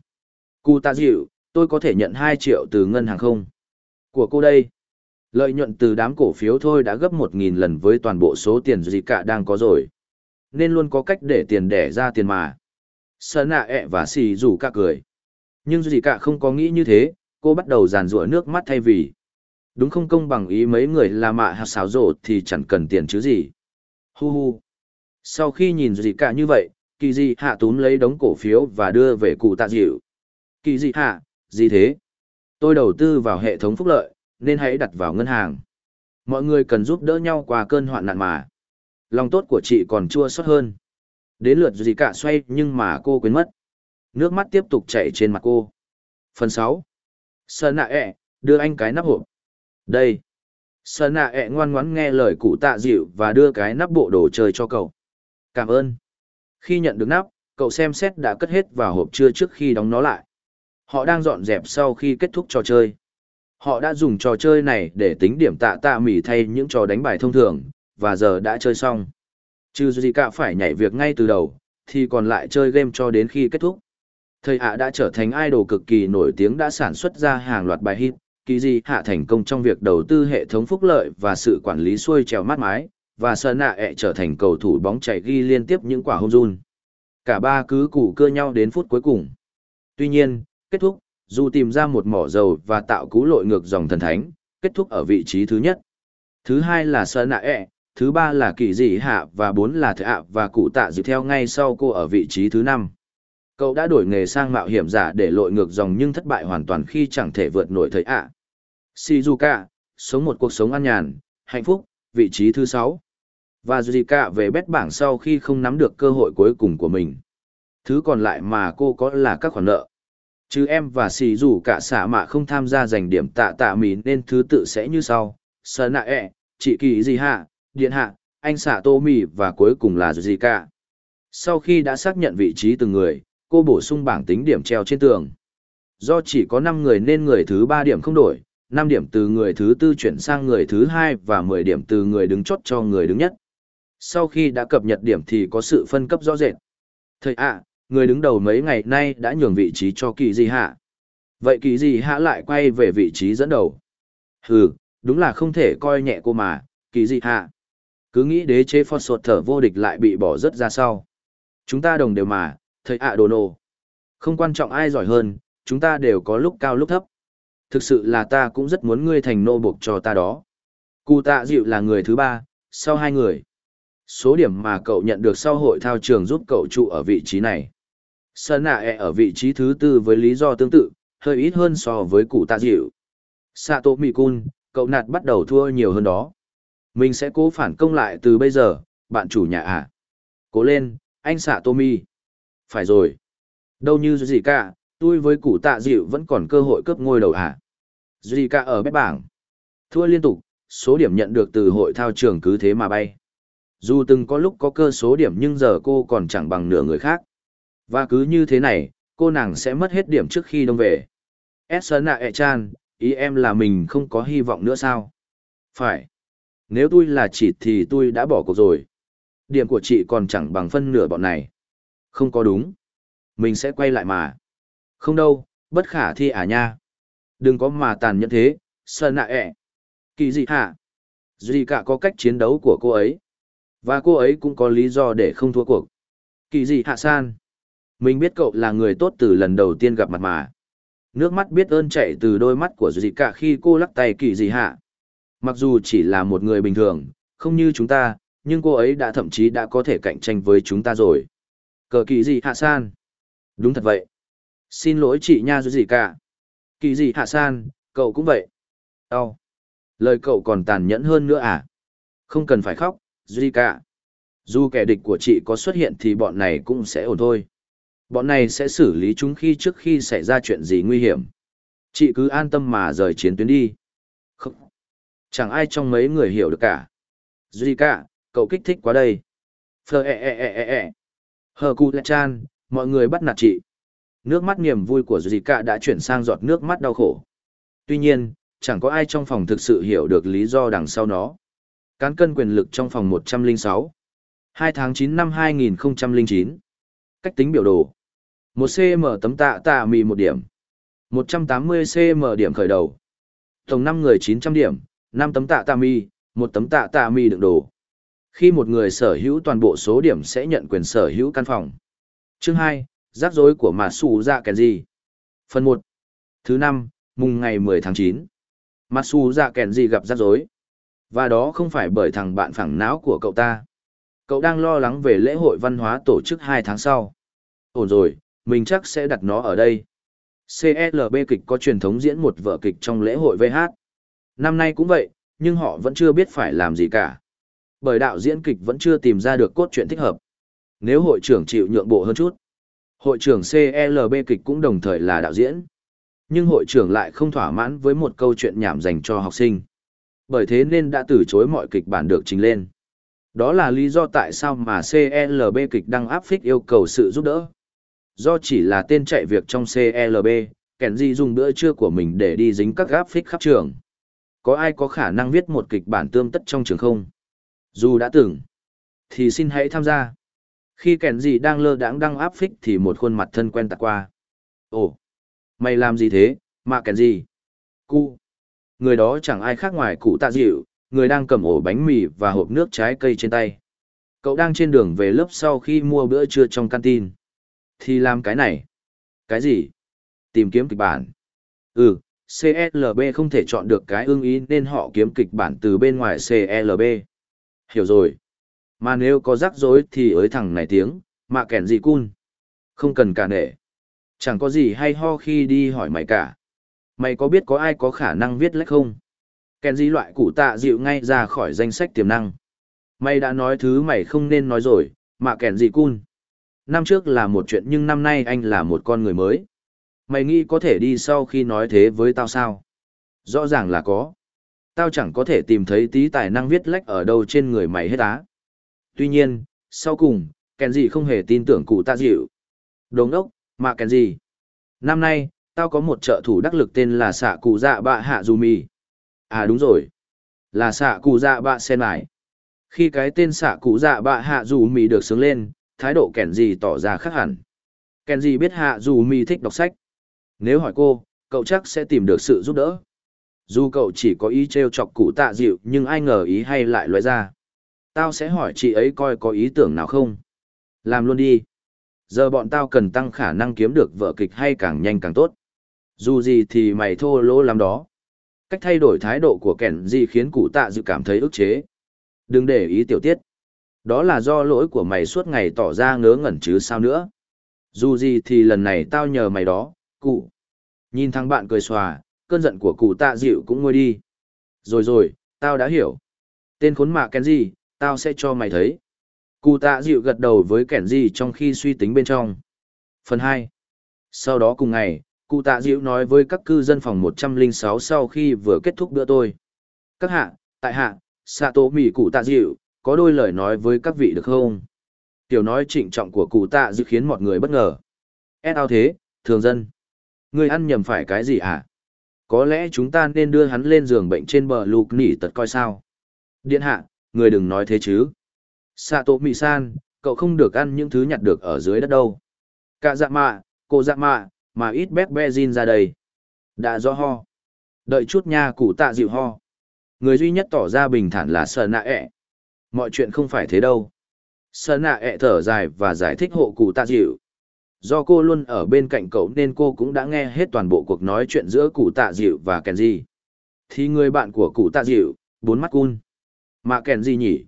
[SPEAKER 1] Cụ tạ dịu, tôi có thể nhận 2 triệu từ ngân hàng không? Của cô đây. Lợi nhuận từ đám cổ phiếu thôi đã gấp 1.000 lần với toàn bộ số tiền gì cả đang có rồi. Nên luôn có cách để tiền đẻ ra tiền mà. Sơn nạ ẹ và xì rủ cả cười. Nhưng gì cả không có nghĩ như thế, cô bắt đầu giàn rủa nước mắt thay vì. Đúng không công bằng ý mấy người là mạ hạt xáo rổ thì chẳng cần tiền chứ gì. Hu hu. Sau khi nhìn gì cả như vậy, kỳ dị hạ túm lấy đống cổ phiếu và đưa về cụ tạ dịu. Kỳ dị hạ, gì thế? Tôi đầu tư vào hệ thống phúc lợi, nên hãy đặt vào ngân hàng. Mọi người cần giúp đỡ nhau qua cơn hoạn nạn mà. Lòng tốt của chị còn chua xót hơn. Đến lượt gì cả xoay nhưng mà cô quên mất. Nước mắt tiếp tục chảy trên mặt cô. Phần 6. Sơn nạ ẹ, đưa anh cái nắp hộp. Đây. Sơn nạ ẹ ngoan ngoãn nghe lời cụ tạ dịu và đưa cái nắp bộ đồ chơi cho cậu. Cảm ơn. Khi nhận được nắp, cậu xem xét đã cất hết vào hộp chưa trước khi đóng nó lại. Họ đang dọn dẹp sau khi kết thúc trò chơi. Họ đã dùng trò chơi này để tính điểm tạ tạ mỉ thay những trò đánh bài thông thường, và giờ đã chơi xong. Chứ gì cả phải nhảy việc ngay từ đầu, thì còn lại chơi game cho đến khi kết thúc. Thầy ạ đã trở thành idol cực kỳ nổi tiếng đã sản xuất ra hàng loạt bài hit, kỳ gì hạ thành công trong việc đầu tư hệ thống phúc lợi và sự quản lý xuôi trèo mát mái, và sợ nạ ẹ trở thành cầu thủ bóng chảy ghi liên tiếp những quả home run. Cả ba cứ củ cưa nhau đến phút cuối cùng. Tuy nhiên, kết thúc, dù tìm ra một mỏ dầu và tạo cú lội ngược dòng thần thánh, kết thúc ở vị trí thứ nhất. Thứ hai là sợ nạ ẹ, thứ ba là kỳ dị hạ và bốn là thợ ạ và cụ tạ dự theo ngay sau cô ở vị trí thứ năm. Cậu đã đổi nghề sang mạo hiểm giả để lội ngược dòng nhưng thất bại hoàn toàn khi chẳng thể vượt nổi Thầy ạ. Shizuka, sống một cuộc sống an nhàn, hạnh phúc, vị trí thứ sáu và Zika về bét bảng sau khi không nắm được cơ hội cuối cùng của mình. Thứ còn lại mà cô có là các khoản nợ. Chứ em và xì dù cả xả mạ không tham gia giành điểm tạ tạ mì nên thứ tự sẽ như sau. Sơn nạ ẹ, e, chị kỳ gì hạ, điện hạ, anh xạ tô mì và cuối cùng là Zika. Sau khi đã xác nhận vị trí từng người, cô bổ sung bảng tính điểm treo trên tường. Do chỉ có 5 người nên người thứ 3 điểm không đổi, 5 điểm từ người thứ tư chuyển sang người thứ hai và 10 điểm từ người đứng chốt cho người đứng nhất. Sau khi đã cập nhật điểm thì có sự phân cấp rõ rệt. Thầy ạ, người đứng đầu mấy ngày nay đã nhường vị trí cho kỳ gì hạ. Vậy kỳ gì hạ lại quay về vị trí dẫn đầu. Hừ, đúng là không thể coi nhẹ cô mà, kỳ gì hạ. Cứ nghĩ đế chế phọt sột thở vô địch lại bị bỏ rất ra sau. Chúng ta đồng đều mà, thầy ạ đồ nồ. Không quan trọng ai giỏi hơn, chúng ta đều có lúc cao lúc thấp. Thực sự là ta cũng rất muốn ngươi thành nô buộc cho ta đó. Cụ tạ dịu là người thứ ba, sau hai người. Số điểm mà cậu nhận được sau hội thao trường giúp cậu trụ ở vị trí này. Sơn nạ e ở vị trí thứ tư với lý do tương tự, hơi ít hơn so với cụ tạ dịu. Sato Mikun, cậu nạt bắt đầu thua nhiều hơn đó. Mình sẽ cố phản công lại từ bây giờ, bạn chủ nhà à. Cố lên, anh Sato Mi. Phải rồi. Đâu như gì cả, tôi với cụ tạ dịu vẫn còn cơ hội cướp ngôi đầu à. Gì cả ở bếp bảng. Thua liên tục, số điểm nhận được từ hội thao trường cứ thế mà bay. Dù từng có lúc có cơ số điểm nhưng giờ cô còn chẳng bằng nửa người khác. Và cứ như thế này, cô nàng sẽ mất hết điểm trước khi đông về. Esana Echan, ý em là mình không có hy vọng nữa sao? Phải. Nếu tôi là chị thì tôi đã bỏ cuộc rồi. Điểm của chị còn chẳng bằng phân nửa bọn này. Không có đúng. Mình sẽ quay lại mà. Không đâu, bất khả thi à nha. Đừng có mà tàn nhẫn thế, sơn nạ e. ẹ. Kỳ gì hả? Duy cả có cách chiến đấu của cô ấy. Và cô ấy cũng có lý do để không thua cuộc. Kỳ gì hạ san? Mình biết cậu là người tốt từ lần đầu tiên gặp mặt mà. Nước mắt biết ơn chạy từ đôi mắt của dị cả khi cô lắc tay kỳ gì hạ. Mặc dù chỉ là một người bình thường, không như chúng ta, nhưng cô ấy đã thậm chí đã có thể cạnh tranh với chúng ta rồi. Cờ kỳ gì hạ san? Đúng thật vậy. Xin lỗi chị nha Duy cả. Kỳ gì hạ san, cậu cũng vậy. Đau. Lời cậu còn tàn nhẫn hơn nữa à? Không cần phải khóc, Zika. Dù kẻ địch của chị có xuất hiện thì bọn này cũng sẽ ổn thôi. Bọn này sẽ xử lý chúng khi trước khi xảy ra chuyện gì nguy hiểm. Chị cứ an tâm mà rời chiến tuyến đi. Không. Chẳng ai trong mấy người hiểu được cả. Zika, cậu kích thích quá đây. Phơ e e e e e. Hờ cu lẹ chan, mọi người bắt nạt chị. Nước mắt niềm vui của Zika đã chuyển sang giọt nước mắt đau khổ. Tuy nhiên, chẳng có ai trong phòng thực sự hiểu được lý do đằng sau nó. Cán cân quyền lực trong phòng 106. 2 tháng 9 năm 2009. Cách tính biểu đồ. 1 cm tấm tạ tạ mì 1 điểm. 180 cm điểm khởi đầu. Tổng 5 người 900 điểm, 5 tấm tạ tạ mì, 1 tấm tạ tạ mì đựng đồ. Khi một người sở hữu toàn bộ số điểm sẽ nhận quyền sở hữu căn phòng. Chương 2, rắc rối của mà sủ dạ kèn gì. Phần 1. Thứ 5, mùng ngày 10 tháng 9. Matsu dạ kèn gì gặp rắc rối. Và đó không phải bởi thằng bạn phẳng não của cậu ta. Cậu đang lo lắng về lễ hội văn hóa tổ chức hai tháng sau. Ổn rồi, mình chắc sẽ đặt nó ở đây. CLB kịch có truyền thống diễn một vở kịch trong lễ hội VH. Năm nay cũng vậy, nhưng họ vẫn chưa biết phải làm gì cả. Bởi đạo diễn kịch vẫn chưa tìm ra được cốt truyện thích hợp. Nếu hội trưởng chịu nhượng bộ hơn chút. Hội trưởng CLB kịch cũng đồng thời là đạo diễn. Nhưng hội trưởng lại không thỏa mãn với một câu chuyện nhảm dành cho học sinh. Bởi thế nên đã từ chối mọi kịch bản được trình lên. Đó là lý do tại sao mà CLB kịch đăng áp phích yêu cầu sự giúp đỡ. Do chỉ là tên chạy việc trong CLB, Kenji dùng bữa trưa của mình để đi dính các gáp phích khắp trường. Có ai có khả năng viết một kịch bản tương tất trong trường không? Dù đã từng, thì xin hãy tham gia. Khi Kenji đang lơ đãng đăng áp phích thì một khuôn mặt thân quen tạt qua. Ồ, mày làm gì thế, mà Kenji? gì? Cu. Người đó chẳng ai khác ngoài cụ tạ dịu, người đang cầm ổ bánh mì và hộp nước trái cây trên tay. Cậu đang trên đường về lớp sau khi mua bữa trưa trong canteen. Thì làm cái này. Cái gì? Tìm kiếm kịch bản. Ừ, CLB không thể chọn được cái ưng ý nên họ kiếm kịch bản từ bên ngoài CLB. Hiểu rồi. Mà nếu có rắc rối thì ới thằng này tiếng, mà kẻn gì cun. Không cần cả nể. Chẳng có gì hay ho khi đi hỏi mày cả. Mày có biết có ai có khả năng viết lách không? Kèn gì loại cụ tạ dịu ngay ra khỏi danh sách tiềm năng. Mày đã nói thứ mày không nên nói rồi, mà kèn gì cun. Năm trước là một chuyện nhưng năm nay anh là một con người mới. Mày nghĩ có thể đi sau khi nói thế với tao sao? Rõ ràng là có. Tao chẳng có thể tìm thấy tí tài năng viết lách ở đâu trên người mày hết á. Tuy nhiên, sau cùng, kèn gì không hề tin tưởng cụ tạ dịu. Đồng ốc, mà kèn gì? Năm nay, tao có một trợ thủ đắc lực tên là xạ cụ dạ bạ hạ dù mì À đúng rồi. Là xạ cụ dạ bạ sen mải. Khi cái tên xạ cụ dạ bạ hạ dù mì được sướng lên, thái độ kẻn gì tỏ ra khác hẳn. Kẻn gì biết hạ dù mì thích đọc sách. Nếu hỏi cô, cậu chắc sẽ tìm được sự giúp đỡ. Dù cậu chỉ có ý trêu chọc cụ tạ dịu nhưng ai ngờ ý hay lại loại ra. Tao sẽ hỏi chị ấy coi có ý tưởng nào không. Làm luôn đi. Giờ bọn tao cần tăng khả năng kiếm được vợ kịch hay càng nhanh càng tốt. Dù gì thì mày thô lỗ lắm đó. Cách thay đổi thái độ của kẻn gì khiến cụ tạ dự cảm thấy ức chế. Đừng để ý tiểu tiết. Đó là do lỗi của mày suốt ngày tỏ ra ngớ ngẩn chứ sao nữa. Dù gì thì lần này tao nhờ mày đó, cụ. Nhìn thằng bạn cười xòa, cơn giận của cụ tạ dịu cũng nguôi đi. Rồi rồi, tao đã hiểu. Tên khốn mạ kẻn gì, tao sẽ cho mày thấy. Cụ tạ dịu gật đầu với kẻn gì trong khi suy tính bên trong. Phần 2. Sau đó cùng ngày, cụ tạ Diệu nói với các cư dân phòng 106 sau khi vừa kết thúc bữa tôi. Các hạ, tại hạ, xạ tố mỉ cụ tạ Diệu có đôi lời nói với các vị được không? Tiểu nói trịnh trọng của cụ tạ dịu khiến mọi người bất ngờ. Ed ao thế, thường dân. Người ăn nhầm phải cái gì hả? Có lẽ chúng ta nên đưa hắn lên giường bệnh trên bờ lục nỉ tật coi sao. Điện hạ, người đừng nói thế chứ. Sato Mị San, cậu không được ăn những thứ nhặt được ở dưới đất đâu. Cả dạ mạ, cô dạ mạ, mà ít bét be zin ra đây. Đã do ho. Đợi chút nha cụ tạ dịu ho. Người duy nhất tỏ ra bình thản là sờ nạ ẹ. Mọi chuyện không phải thế đâu. Sờ nạ ẹ thở dài và giải thích hộ cụ tạ dịu. Do cô luôn ở bên cạnh cậu nên cô cũng đã nghe hết toàn bộ cuộc nói chuyện giữa cụ tạ dịu và Kenji. Thì người bạn của cụ tạ dịu, bốn mắt cun. Mà Kenji nhỉ?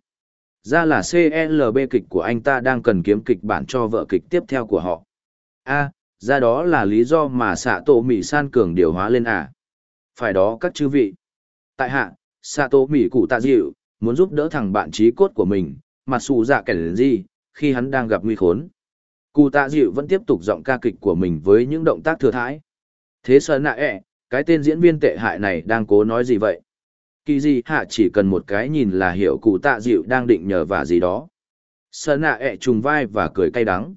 [SPEAKER 1] Ra là CLB kịch của anh ta đang cần kiếm kịch bản cho vợ kịch tiếp theo của họ. a ra đó là lý do mà xạ tổ Mỹ san cường điều hóa lên à. Phải đó các chư vị. Tại hạ, xạ tổ Mỹ cụ tạ dịu, muốn giúp đỡ thằng bạn trí cốt của mình, mà xù dạ kẻ gì, khi hắn đang gặp nguy khốn. Cụ tạ dịu vẫn tiếp tục giọng ca kịch của mình với những động tác thừa thãi. Thế sơn nạ ẹ, cái tên diễn viên tệ hại này đang cố nói gì vậy? Kỳ gì hạ chỉ cần một cái nhìn là hiểu cụ tạ dịu đang định nhờ vả gì đó. Sơn nạ ẹ trùng vai và cười cay đắng.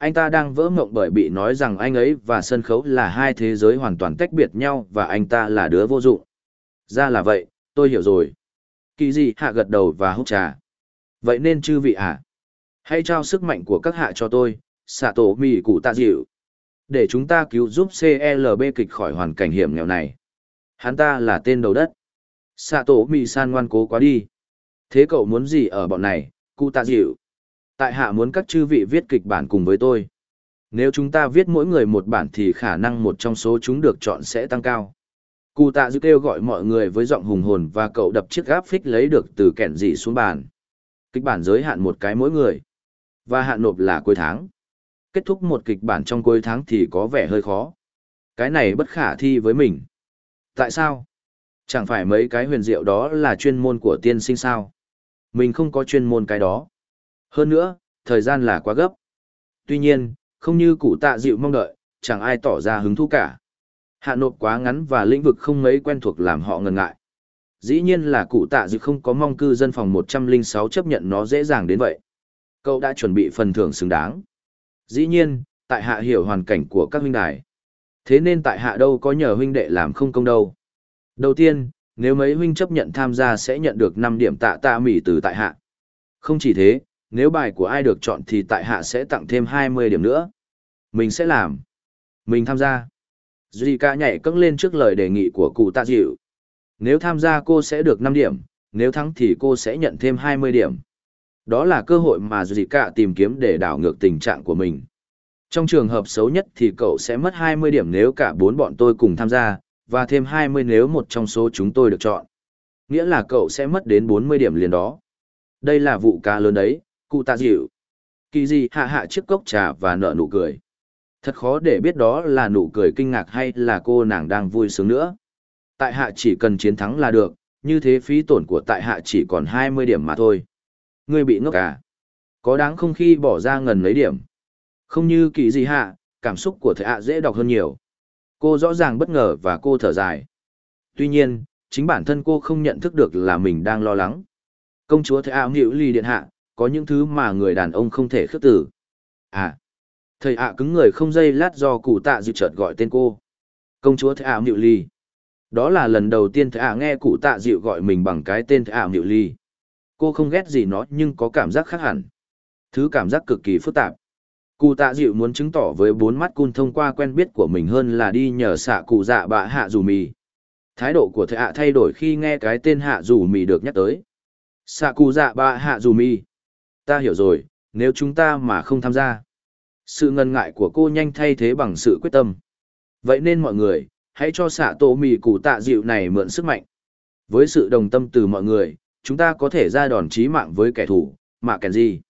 [SPEAKER 1] Anh ta đang vỡ mộng bởi bị nói rằng anh ấy và sân khấu là hai thế giới hoàn toàn tách biệt nhau và anh ta là đứa vô dụng. Ra là vậy, tôi hiểu rồi. Kỳ gì hạ gật đầu và hút trà. Vậy nên chư vị ạ, hãy trao sức mạnh của các hạ cho tôi, xạ tổ mì cụ tạ dịu. Để chúng ta cứu giúp CLB kịch khỏi hoàn cảnh hiểm nghèo này. Hắn ta là tên đầu đất. Xạ tổ mì san ngoan cố quá đi. Thế cậu muốn gì ở bọn này, cụ tạ dịu? Tại hạ muốn các chư vị viết kịch bản cùng với tôi. Nếu chúng ta viết mỗi người một bản thì khả năng một trong số chúng được chọn sẽ tăng cao. Cụ tạ dư kêu gọi mọi người với giọng hùng hồn và cậu đập chiếc gáp phích lấy được từ kẻn dị xuống bàn. Kịch bản giới hạn một cái mỗi người. Và hạn nộp là cuối tháng. Kết thúc một kịch bản trong cuối tháng thì có vẻ hơi khó. Cái này bất khả thi với mình. Tại sao? Chẳng phải mấy cái huyền diệu đó là chuyên môn của tiên sinh sao? Mình không có chuyên môn cái đó. Hơn nữa, thời gian là quá gấp. Tuy nhiên, không như cụ tạ dịu mong đợi, chẳng ai tỏ ra hứng thú cả. Hạ nộp quá ngắn và lĩnh vực không mấy quen thuộc làm họ ngần ngại. Dĩ nhiên là cụ tạ dịu không có mong cư dân phòng 106 chấp nhận nó dễ dàng đến vậy. Cậu đã chuẩn bị phần thưởng xứng đáng. Dĩ nhiên, tại hạ hiểu hoàn cảnh của các huynh đài. Thế nên tại hạ đâu có nhờ huynh đệ làm không công đâu. Đầu tiên, nếu mấy huynh chấp nhận tham gia sẽ nhận được 5 điểm tạ tạ mỉ từ tại hạ. Không chỉ thế, nếu bài của ai được chọn thì tại hạ sẽ tặng thêm 20 điểm nữa. Mình sẽ làm. Mình tham gia. Zika nhảy cẫng lên trước lời đề nghị của cụ tạ dịu. Nếu tham gia cô sẽ được 5 điểm, nếu thắng thì cô sẽ nhận thêm 20 điểm. Đó là cơ hội mà Zika tìm kiếm để đảo ngược tình trạng của mình. Trong trường hợp xấu nhất thì cậu sẽ mất 20 điểm nếu cả bốn bọn tôi cùng tham gia, và thêm 20 nếu một trong số chúng tôi được chọn. Nghĩa là cậu sẽ mất đến 40 điểm liền đó. Đây là vụ cá lớn đấy, cụ tạ dịu. Kỳ gì hạ hạ chiếc cốc trà và nở nụ cười. Thật khó để biết đó là nụ cười kinh ngạc hay là cô nàng đang vui sướng nữa. Tại hạ chỉ cần chiến thắng là được, như thế phí tổn của tại hạ chỉ còn 20 điểm mà thôi. Ngươi bị ngốc à? Có đáng không khi bỏ ra ngần lấy điểm? Không như kỳ gì hạ, cảm xúc của thầy hạ dễ đọc hơn nhiều. Cô rõ ràng bất ngờ và cô thở dài. Tuy nhiên, chính bản thân cô không nhận thức được là mình đang lo lắng. Công chúa thầy hạ nghịu ly điện hạ, có những thứ mà người đàn ông không thể khước từ. À, thầy ạ cứng người không dây lát do cụ tạ dịu chợt gọi tên cô. Công chúa thầy ạ Miệu ly. Đó là lần đầu tiên thầy ạ nghe cụ tạ dịu gọi mình bằng cái tên thầy ạ Miệu ly. Cô không ghét gì nó nhưng có cảm giác khác hẳn. Thứ cảm giác cực kỳ phức tạp. Cụ tạ dịu muốn chứng tỏ với bốn mắt cun thông qua quen biết của mình hơn là đi nhờ xạ cụ dạ bạ hạ dù mì. Thái độ của thầy ạ thay đổi khi nghe cái tên hạ dù mì được nhắc tới. Xạ cụ dạ bạ hạ dù mì. Ta hiểu rồi, nếu chúng ta mà không tham gia. Sự ngần ngại của cô nhanh thay thế bằng sự quyết tâm. Vậy nên mọi người, hãy cho xạ tổ mì cụ tạ dịu này mượn sức mạnh. Với sự đồng tâm từ mọi người, chúng ta có thể ra đòn chí mạng với kẻ thù, mà kèn gì.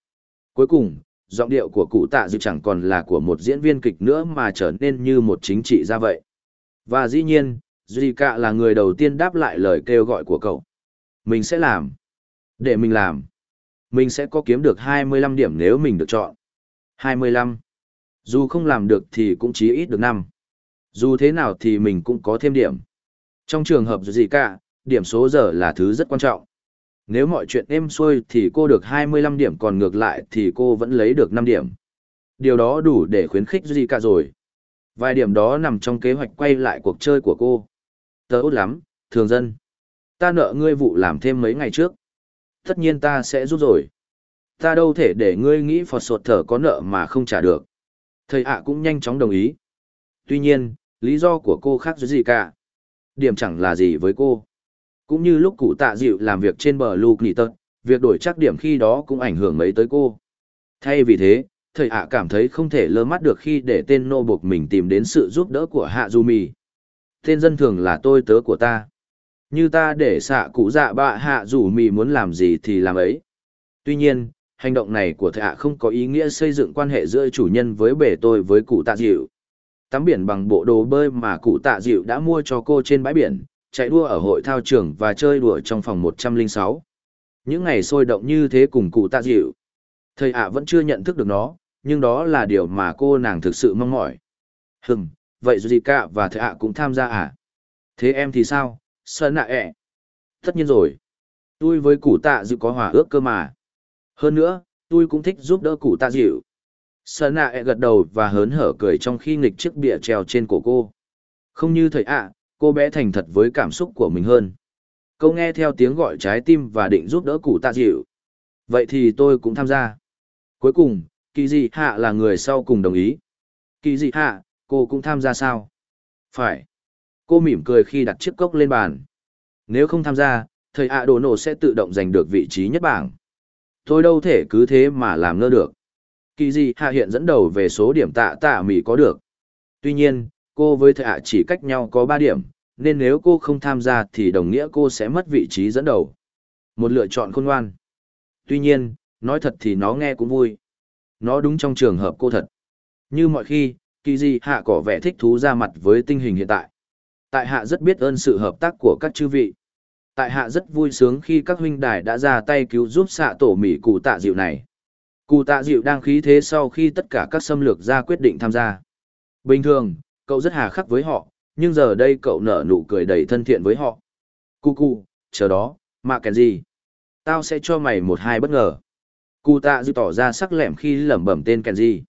[SPEAKER 1] Cuối cùng, giọng điệu của cụ tạ dịu chẳng còn là của một diễn viên kịch nữa mà trở nên như một chính trị ra vậy. Và dĩ nhiên, Zika là người đầu tiên đáp lại lời kêu gọi của cậu. Mình sẽ làm. Để mình làm. Mình sẽ có kiếm được 25 điểm nếu mình được chọn. 25. Dù không làm được thì cũng chí ít được 5. Dù thế nào thì mình cũng có thêm điểm. Trong trường hợp gì cả, điểm số giờ là thứ rất quan trọng. Nếu mọi chuyện êm xuôi thì cô được 25 điểm còn ngược lại thì cô vẫn lấy được 5 điểm. Điều đó đủ để khuyến khích gì cả rồi. Vài điểm đó nằm trong kế hoạch quay lại cuộc chơi của cô. Tớ út lắm, thường dân. Ta nợ ngươi vụ làm thêm mấy ngày trước. Tất nhiên ta sẽ rút rồi. Ta đâu thể để ngươi nghĩ Phật sột thở có nợ mà không trả được. Thầy ạ cũng nhanh chóng đồng ý. Tuy nhiên, lý do của cô khác gì cả. Điểm chẳng là gì với cô. Cũng như lúc cụ tạ dịu làm việc trên bờ Luke nỉ tật, việc đổi chắc điểm khi đó cũng ảnh hưởng mấy tới cô. Thay vì thế, thầy ạ cảm thấy không thể lơ mắt được khi để tên nô buộc mình tìm đến sự giúp đỡ của hạ du mì tên dân thường là tôi tớ của ta như ta để xạ cụ dạ bạ hạ dù mì muốn làm gì thì làm ấy. Tuy nhiên hành động này của thạ không có ý nghĩa xây dựng quan hệ giữa chủ nhân với bể tôi với cụ tạ dịu. Tắm biển bằng bộ đồ bơi mà cụ tạ dịu đã mua cho cô trên bãi biển chạy đua ở hội thao trường và chơi đùa trong phòng 106. những ngày sôi động như thế cùng cụ tạ dịu. Thầy ạ vẫn chưa nhận thức được nó nhưng đó là điều mà cô nàng thực sự mong mỏi. Hừm, vậy Zika cả và thầy ạ cũng tham gia à? Thế em thì sao? Sơn Nạ ẹ. Tất nhiên rồi. Tôi với cụ tạ dịu có hòa ước cơ mà. Hơn nữa, tôi cũng thích giúp đỡ cụ tạ dịu. Sơn Nạ ẹ gật đầu và hớn hở cười trong khi nghịch chiếc bịa treo trên cổ cô. Không như thầy ạ, cô bé thành thật với cảm xúc của mình hơn. Câu nghe theo tiếng gọi trái tim và định giúp đỡ cụ tạ dịu. Vậy thì tôi cũng tham gia. Cuối cùng, kỳ dị hạ là người sau cùng đồng ý. Kỳ dị hạ, cô cũng tham gia sao? Phải cô mỉm cười khi đặt chiếc cốc lên bàn. Nếu không tham gia thầy ạ đồ nổ sẽ tự động giành được vị trí nhất bảng. Tôi đâu thể cứ thế mà làm ngơ được. Kỳ gì hạ hiện dẫn đầu về số điểm tạ tạ mỉ có được. Tuy nhiên cô với thầy ạ chỉ cách nhau có ba điểm nên nếu cô không tham gia thì đồng nghĩa cô sẽ mất vị trí dẫn đầu. Một lựa chọn khôn ngoan. Tuy nhiên nói thật thì nó nghe cũng vui. Nó đúng trong trường hợp cô thật. Như mọi khi, kỳ di hạ có vẻ thích thú ra mặt với tình hình hiện tại. Tại hạ rất biết ơn sự hợp tác của các chư vị. Tại hạ rất vui sướng khi các huynh đài đã ra tay cứu giúp xạ tổ mỹ cụ tạ dịu này. Cụ tạ dịu đang khí thế sau khi tất cả các xâm lược ra quyết định tham gia. Bình thường, cậu rất hà khắc với họ, nhưng giờ đây cậu nở nụ cười đầy thân thiện với họ. Cu cu, chờ đó, mà kèn gì? Tao sẽ cho mày một hai bất ngờ. Cụ tạ dịu tỏ ra sắc lẻm khi lẩm bẩm tên Kenji.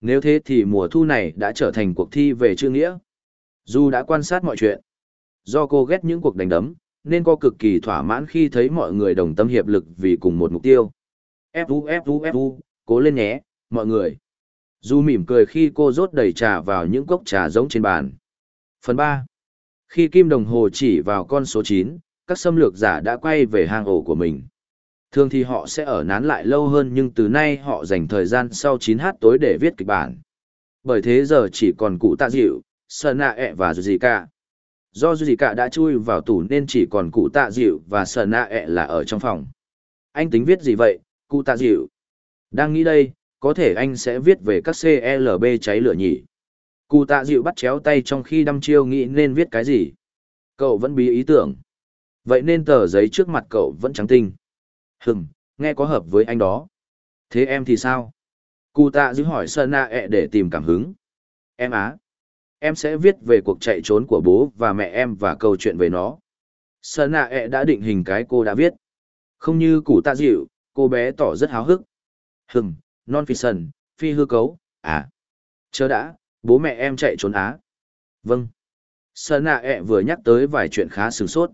[SPEAKER 1] Nếu thế thì mùa thu này đã trở thành cuộc thi về chữ nghĩa. Dù đã quan sát mọi chuyện. Do cô ghét những cuộc đánh đấm, nên cô cực kỳ thỏa mãn khi thấy mọi người đồng tâm hiệp lực vì cùng một mục tiêu. Fu Fu Fu, cố lên nhé, mọi người. Du mỉm cười khi cô rót đầy trà vào những cốc trà giống trên bàn. Phần 3. Khi kim đồng hồ chỉ vào con số 9, các xâm lược giả đã quay về hang ổ của mình. Thường thì họ sẽ ở nán lại lâu hơn nhưng từ nay họ dành thời gian sau 9h tối để viết kịch bản. Bởi thế giờ chỉ còn cụ tạ dịu, sơn nạ ẹ và gì cả. Do gì cả đã chui vào tủ nên chỉ còn cụ tạ dịu và sơn nạ ẹ là ở trong phòng. Anh tính viết gì vậy, cụ tạ dịu? Đang nghĩ đây, có thể anh sẽ viết về các CLB cháy lửa nhỉ? Cụ tạ dịu bắt chéo tay trong khi đăm chiêu nghĩ nên viết cái gì? Cậu vẫn bí ý tưởng. Vậy nên tờ giấy trước mặt cậu vẫn trắng tinh. Hừm, nghe có hợp với anh đó. Thế em thì sao? Cụ tạ dịu hỏi Sơn nạ ẹ để tìm cảm hứng. Em á. Em sẽ viết về cuộc chạy trốn của bố và mẹ em và câu chuyện về nó. Sơn nạ ẹ đã định hình cái cô đã viết. Không như củ tạ dịu, cô bé tỏ rất háo hức. Hừm, non phi sần, phi hư cấu, à. Chớ đã, bố mẹ em chạy trốn á. Vâng. Sơn nạ ẹ vừa nhắc tới vài chuyện khá sửng sốt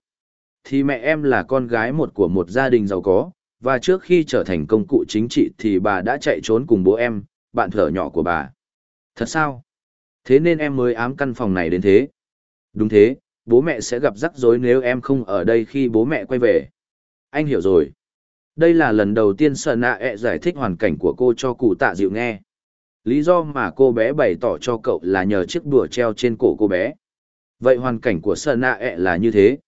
[SPEAKER 1] thì mẹ em là con gái một của một gia đình giàu có, và trước khi trở thành công cụ chính trị thì bà đã chạy trốn cùng bố em, bạn thở nhỏ của bà. Thật sao? Thế nên em mới ám căn phòng này đến thế. Đúng thế, bố mẹ sẽ gặp rắc rối nếu em không ở đây khi bố mẹ quay về. Anh hiểu rồi. Đây là lần đầu tiên sợ nạ ẹ e giải thích hoàn cảnh của cô cho cụ tạ dịu nghe. Lý do mà cô bé bày tỏ cho cậu là nhờ chiếc đùa treo trên cổ cô bé. Vậy hoàn cảnh của sợ nạ ẹ e là như thế.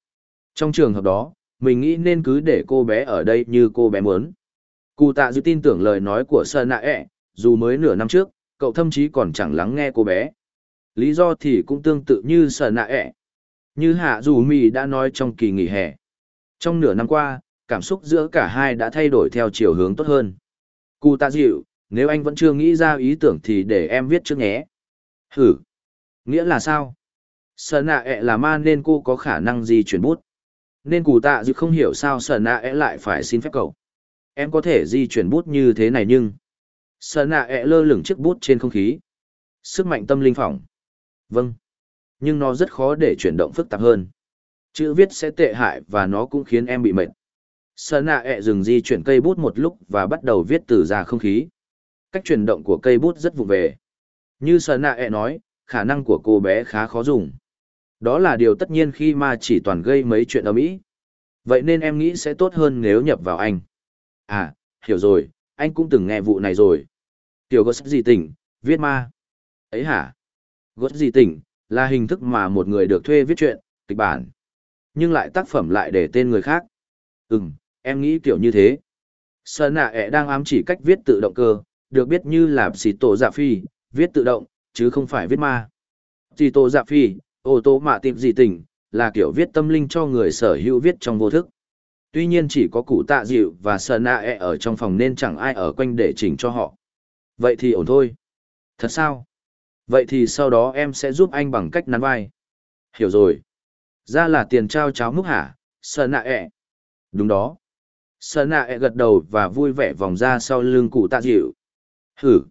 [SPEAKER 1] Trong trường hợp đó, mình nghĩ nên cứ để cô bé ở đây như cô bé muốn. Cụ tạ dịu tin tưởng lời nói của sợ Nạ ẹ, e, dù mới nửa năm trước, cậu thậm chí còn chẳng lắng nghe cô bé. Lý do thì cũng tương tự như sở Nạ ẹ. Như Hạ Dù Mì đã nói trong kỳ nghỉ hè. Trong nửa năm qua, cảm xúc giữa cả hai đã thay đổi theo chiều hướng tốt hơn. Cụ tạ dịu, nếu anh vẫn chưa nghĩ ra ý tưởng thì để em viết trước nhé. Hử. Nghĩa là sao? sở nạ ẹ là ma nên cô có khả năng gì chuyển bút. Nên cụ tạ dự không hiểu sao sở nạ ẹ lại phải xin phép cậu. Em có thể di chuyển bút như thế này nhưng... Sở nạ ẹ lơ lửng chiếc bút trên không khí. Sức mạnh tâm linh phỏng. Vâng. Nhưng nó rất khó để chuyển động phức tạp hơn. Chữ viết sẽ tệ hại và nó cũng khiến em bị mệt. Sơ nạ ẹ dừng di chuyển cây bút một lúc và bắt đầu viết từ ra không khí. Cách chuyển động của cây bút rất vụ về. Như sơ nạ ẹ nói, khả năng của cô bé khá khó dùng. Đó là điều tất nhiên khi ma chỉ toàn gây mấy chuyện ở Mỹ. Vậy nên em nghĩ sẽ tốt hơn nếu nhập vào anh. À, hiểu rồi, anh cũng từng nghe vụ này rồi. Tiểu có gì tỉnh, viết ma. Ấy hả? Gót gì tỉnh, là hình thức mà một người được thuê viết chuyện, kịch bản. Nhưng lại tác phẩm lại để tên người khác. Ừm, em nghĩ kiểu như thế. Sơn nạ ẹ đang ám chỉ cách viết tự động cơ, được biết như là xì tổ dạ phi, viết tự động, chứ không phải viết ma. Xì tổ dạ phi, ô tô mạ tìm gì tỉnh, là kiểu viết tâm linh cho người sở hữu viết trong vô thức. Tuy nhiên chỉ có cụ tạ dịu và Sơn nạ ẹ ở trong phòng nên chẳng ai ở quanh để chỉnh cho họ. Vậy thì ổn thôi. Thật sao? Vậy thì sau đó em sẽ giúp anh bằng cách nắn vai. Hiểu rồi. Ra là tiền trao cháo múc hả, Sơn nạ ẹ. Đúng đó. Sơn nạ ẹ gật đầu và vui vẻ vòng ra sau lưng cụ tạ dịu. Hử.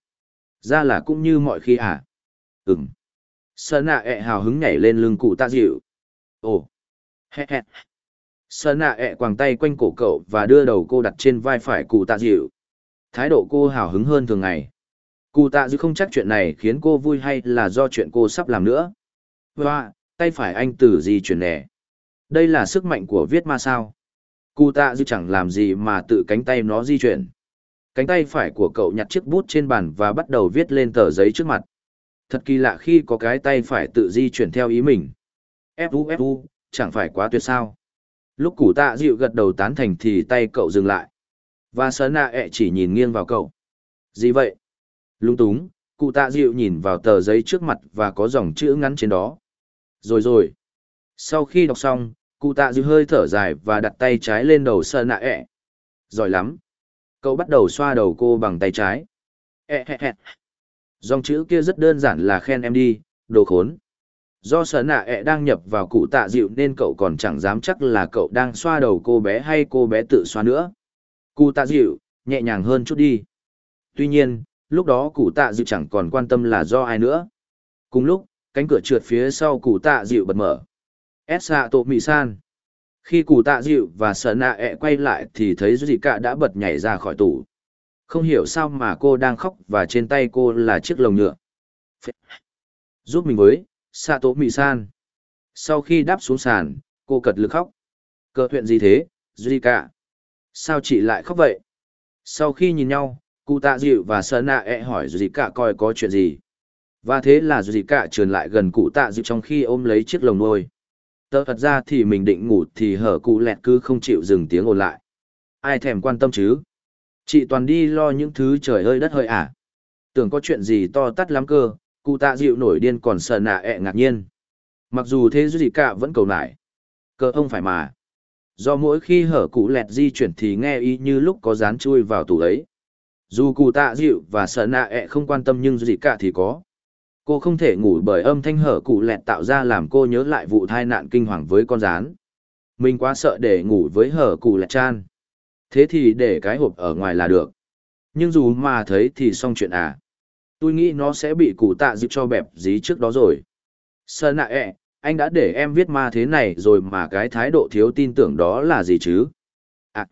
[SPEAKER 1] Ra là cũng như mọi khi à? Ừm. Sơn nạ ẹ hào hứng nhảy lên lưng cụ tạ dịu. Ồ. Hẹ hẹ. Sơn nạ ẹ quàng tay quanh cổ cậu và đưa đầu cô đặt trên vai phải cụ tạ dịu. Thái độ cô hào hứng hơn thường ngày. Cụ tạ dư không chắc chuyện này khiến cô vui hay là do chuyện cô sắp làm nữa. Và, tay phải anh từ gì chuyển nẻ. Đây là sức mạnh của viết ma sao. Cụ tạ dư chẳng làm gì mà tự cánh tay nó di chuyển. Cánh tay phải của cậu nhặt chiếc bút trên bàn và bắt đầu viết lên tờ giấy trước mặt. Thật kỳ lạ khi có cái tay phải tự di chuyển theo ý mình. Fu Fu, chẳng phải quá tuyệt sao. Lúc cụ tạ dịu gật đầu tán thành thì tay cậu dừng lại. Và sớ nạ ẹ chỉ nhìn nghiêng vào cậu. Gì vậy? Lung túng, cụ tạ dịu nhìn vào tờ giấy trước mặt và có dòng chữ ngắn trên đó. Rồi rồi. Sau khi đọc xong, cụ tạ dịu hơi thở dài và đặt tay trái lên đầu sơ nạ ẹ. Giỏi lắm. Cậu bắt đầu xoa đầu cô bằng tay trái. Ẹ hẹ hẹ. Dòng chữ kia rất đơn giản là khen em đi, đồ khốn. Do sở nạ ẹ đang nhập vào cụ tạ dịu nên cậu còn chẳng dám chắc là cậu đang xoa đầu cô bé hay cô bé tự xoa nữa. Cụ tạ dịu, nhẹ nhàng hơn chút đi. Tuy nhiên, lúc đó cụ tạ dịu chẳng còn quan tâm là do ai nữa. Cùng lúc, cánh cửa trượt phía sau cụ tạ dịu bật mở. Esa tổ mị san. Khi cụ tạ dịu và sở nạ ẹ quay lại thì thấy Duy Cả đã bật nhảy ra khỏi tủ. Không hiểu sao mà cô đang khóc và trên tay cô là chiếc lồng nhựa. Giúp mình với, Sato Mị San. Sau khi đáp xuống sàn, cô cật lực khóc. Cờ chuyện gì thế, Duy Cả? Sao chị lại khóc vậy? Sau khi nhìn nhau, cụ tạ dịu và Sơ nạ e hỏi Duy Cả coi có chuyện gì. Và thế là Duy Cả trườn lại gần cụ tạ dịu trong khi ôm lấy chiếc lồng nuôi. Tớ thật ra thì mình định ngủ thì hở cụ lẹt cứ không chịu dừng tiếng ồn lại. Ai thèm quan tâm chứ? Chị toàn đi lo những thứ trời ơi đất hơi à. Tưởng có chuyện gì to tắt lắm cơ, cụ tạ dịu nổi điên còn sờ nạ ẹ ngạc nhiên. Mặc dù thế gì cả vẫn cầu nải. Cơ ông phải mà. Do mỗi khi hở cụ lẹt di chuyển thì nghe y như lúc có dán chui vào tủ ấy. Dù cụ tạ dịu và sợ nạ ẹ không quan tâm nhưng gì cả thì có. Cô không thể ngủ bởi âm thanh hở cụ lẹt tạo ra làm cô nhớ lại vụ tai nạn kinh hoàng với con rán. Mình quá sợ để ngủ với hở cụ lẹt chan. Thế thì để cái hộp ở ngoài là được. Nhưng dù mà thấy thì xong chuyện à. Tôi nghĩ nó sẽ bị cụ tạ dịu cho bẹp dí trước đó rồi. Sợ nạ ẹ, anh đã để em viết ma thế này rồi mà cái thái độ thiếu tin tưởng đó là gì chứ? À,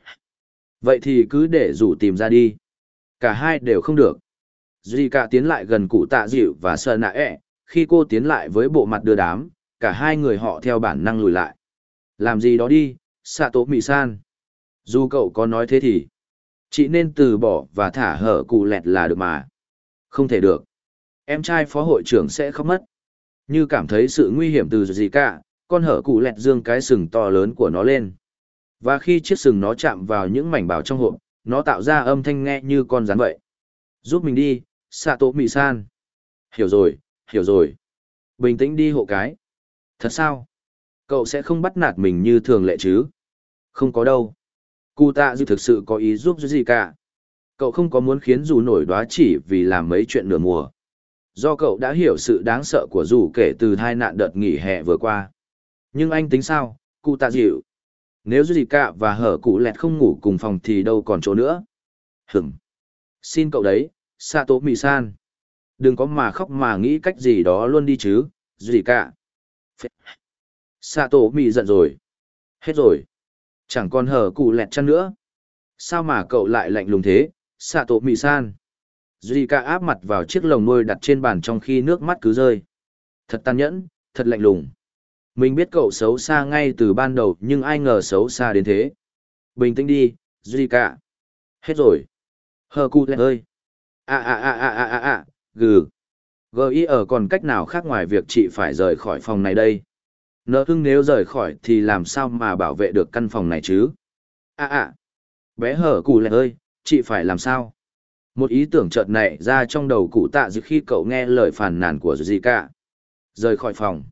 [SPEAKER 1] vậy thì cứ để rủ tìm ra đi. Cả hai đều không được. Duy cả tiến lại gần cụ tạ dịu và sợ nạ ẹ, khi cô tiến lại với bộ mặt đưa đám, cả hai người họ theo bản năng lùi lại. Làm gì đó đi, xạ tố mị san. Dù cậu có nói thế thì, chị nên từ bỏ và thả hở cụ lẹt là được mà. Không thể được. Em trai phó hội trưởng sẽ khóc mất. Như cảm thấy sự nguy hiểm từ gì cả, con hở cụ lẹt dương cái sừng to lớn của nó lên. Và khi chiếc sừng nó chạm vào những mảnh bảo trong hộp, nó tạo ra âm thanh nghe như con rắn vậy. Giúp mình đi, Sato mì San. Hiểu rồi, hiểu rồi. Bình tĩnh đi hộ cái. Thật sao? Cậu sẽ không bắt nạt mình như thường lệ chứ? Không có đâu. Cụ tạ dư thực sự có ý giúp gì cả. Cậu không có muốn khiến dù nổi đoá chỉ vì làm mấy chuyện nửa mùa. Do cậu đã hiểu sự đáng sợ của dù kể từ hai nạn đợt nghỉ hè vừa qua. Nhưng anh tính sao, cụ tạ dịu. Nếu gì cả và hở cụ lẹt không ngủ cùng phòng thì đâu còn chỗ nữa. Hửm. Xin cậu đấy, Sato Mì-san. Đừng có mà khóc mà nghĩ cách gì đó luôn đi chứ, gì cả. Sạ tổ giận rồi. Hết rồi. Chẳng còn hở cụ lẹt chăn nữa. Sao mà cậu lại lạnh lùng thế, Sato tổ san. Duy ca áp mặt vào chiếc lồng nuôi đặt trên bàn trong khi nước mắt cứ rơi. Thật tàn nhẫn, thật lạnh lùng. Mình biết cậu xấu xa ngay từ ban đầu nhưng ai ngờ xấu xa đến thế. Bình tĩnh đi, Duy cả. Hết rồi. Hờ cụ lẹ ơi. À à à à à à à, gừ. G.I. ở còn cách nào khác ngoài việc chị phải rời khỏi phòng này đây? Nợ hưng nếu rời khỏi thì làm sao mà bảo vệ được căn phòng này chứ? À à, bé hở cụ lẹ ơi, chị phải làm sao? Một ý tưởng chợt nảy ra trong đầu cụ tạ dự khi cậu nghe lời phàn nàn của Zika. Rời khỏi phòng.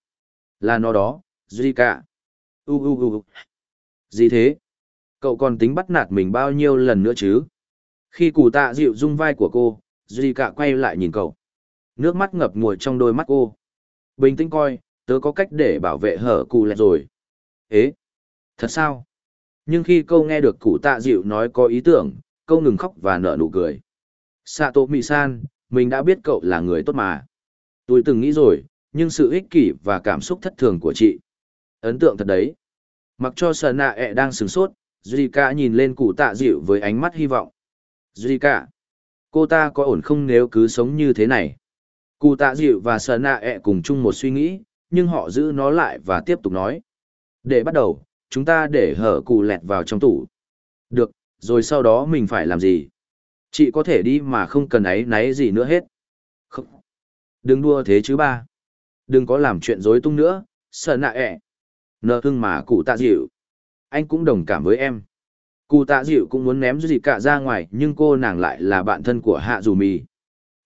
[SPEAKER 1] Là nó đó, Zika. U u u. Gì thế? Cậu còn tính bắt nạt mình bao nhiêu lần nữa chứ? Khi cụ tạ dịu rung vai của cô, Zika quay lại nhìn cậu. Nước mắt ngập ngùi trong đôi mắt cô. Bình tĩnh coi, tớ có cách để bảo vệ hở cụ lẹt rồi. Ế, thật sao? Nhưng khi câu nghe được cụ tạ dịu nói có ý tưởng, câu ngừng khóc và nở nụ cười. Sato Mì-san, mình đã biết cậu là người tốt mà. Tôi từng nghĩ rồi, nhưng sự ích kỷ và cảm xúc thất thường của chị. Ấn tượng thật đấy. Mặc cho sờ nạ ẹ đang sửng sốt, Zika nhìn lên cụ tạ dịu với ánh mắt hy vọng. Zika, cô ta có ổn không nếu cứ sống như thế này? Cụ tạ dịu và sờ nạ ẹ cùng chung một suy nghĩ, nhưng họ giữ nó lại và tiếp tục nói. Để bắt đầu, chúng ta để hở cụ lẹt vào trong tủ. Được, rồi sau đó mình phải làm gì? Chị có thể đi mà không cần ấy náy gì nữa hết. Không. Đừng đua thế chứ ba. Đừng có làm chuyện dối tung nữa, sợ nạ ẹ. Nợ hưng mà cụ tạ dịu. Anh cũng đồng cảm với em. Cụ tạ dịu cũng muốn ném gì cả ra ngoài nhưng cô nàng lại là bạn thân của hạ dù mì.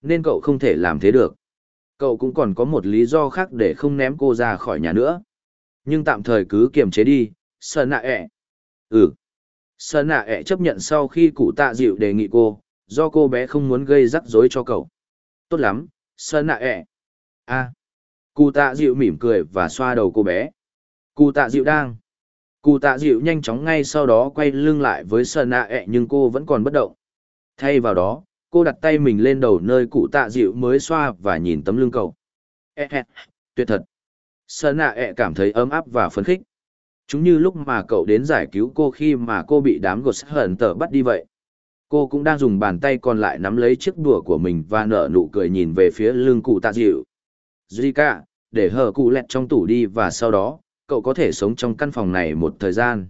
[SPEAKER 1] Nên cậu không thể làm thế được cậu cũng còn có một lý do khác để không ném cô ra khỏi nhà nữa nhưng tạm thời cứ kiềm chế đi sợ nạ ẹ ừ sợ nạ ẹ chấp nhận sau khi cụ tạ dịu đề nghị cô do cô bé không muốn gây rắc rối cho cậu tốt lắm sợ nạ ẹ a cụ tạ dịu mỉm cười và xoa đầu cô bé. Cụ tạ dịu đang. Cụ tạ dịu nhanh chóng ngay sau đó quay lưng lại với sợ nạ ẹ nhưng cô vẫn còn bất động. Thay vào đó cô đặt tay mình lên đầu nơi cụ tạ dịu mới xoa và nhìn tấm lưng cậu. E e tuyệt thật. Sơn nạ ẹ cảm thấy ấm áp và phấn khích. Chúng như lúc mà cậu đến giải cứu cô khi mà cô bị đám gột hờn tờ bắt đi vậy. Cô cũng đang dùng bàn tay còn lại nắm lấy chiếc đùa của mình và nở nụ cười nhìn về phía lưng cụ tạ dịu. Zika, để hở cụ lẹt trong tủ đi và sau đó, cậu có thể sống trong căn phòng này một thời gian.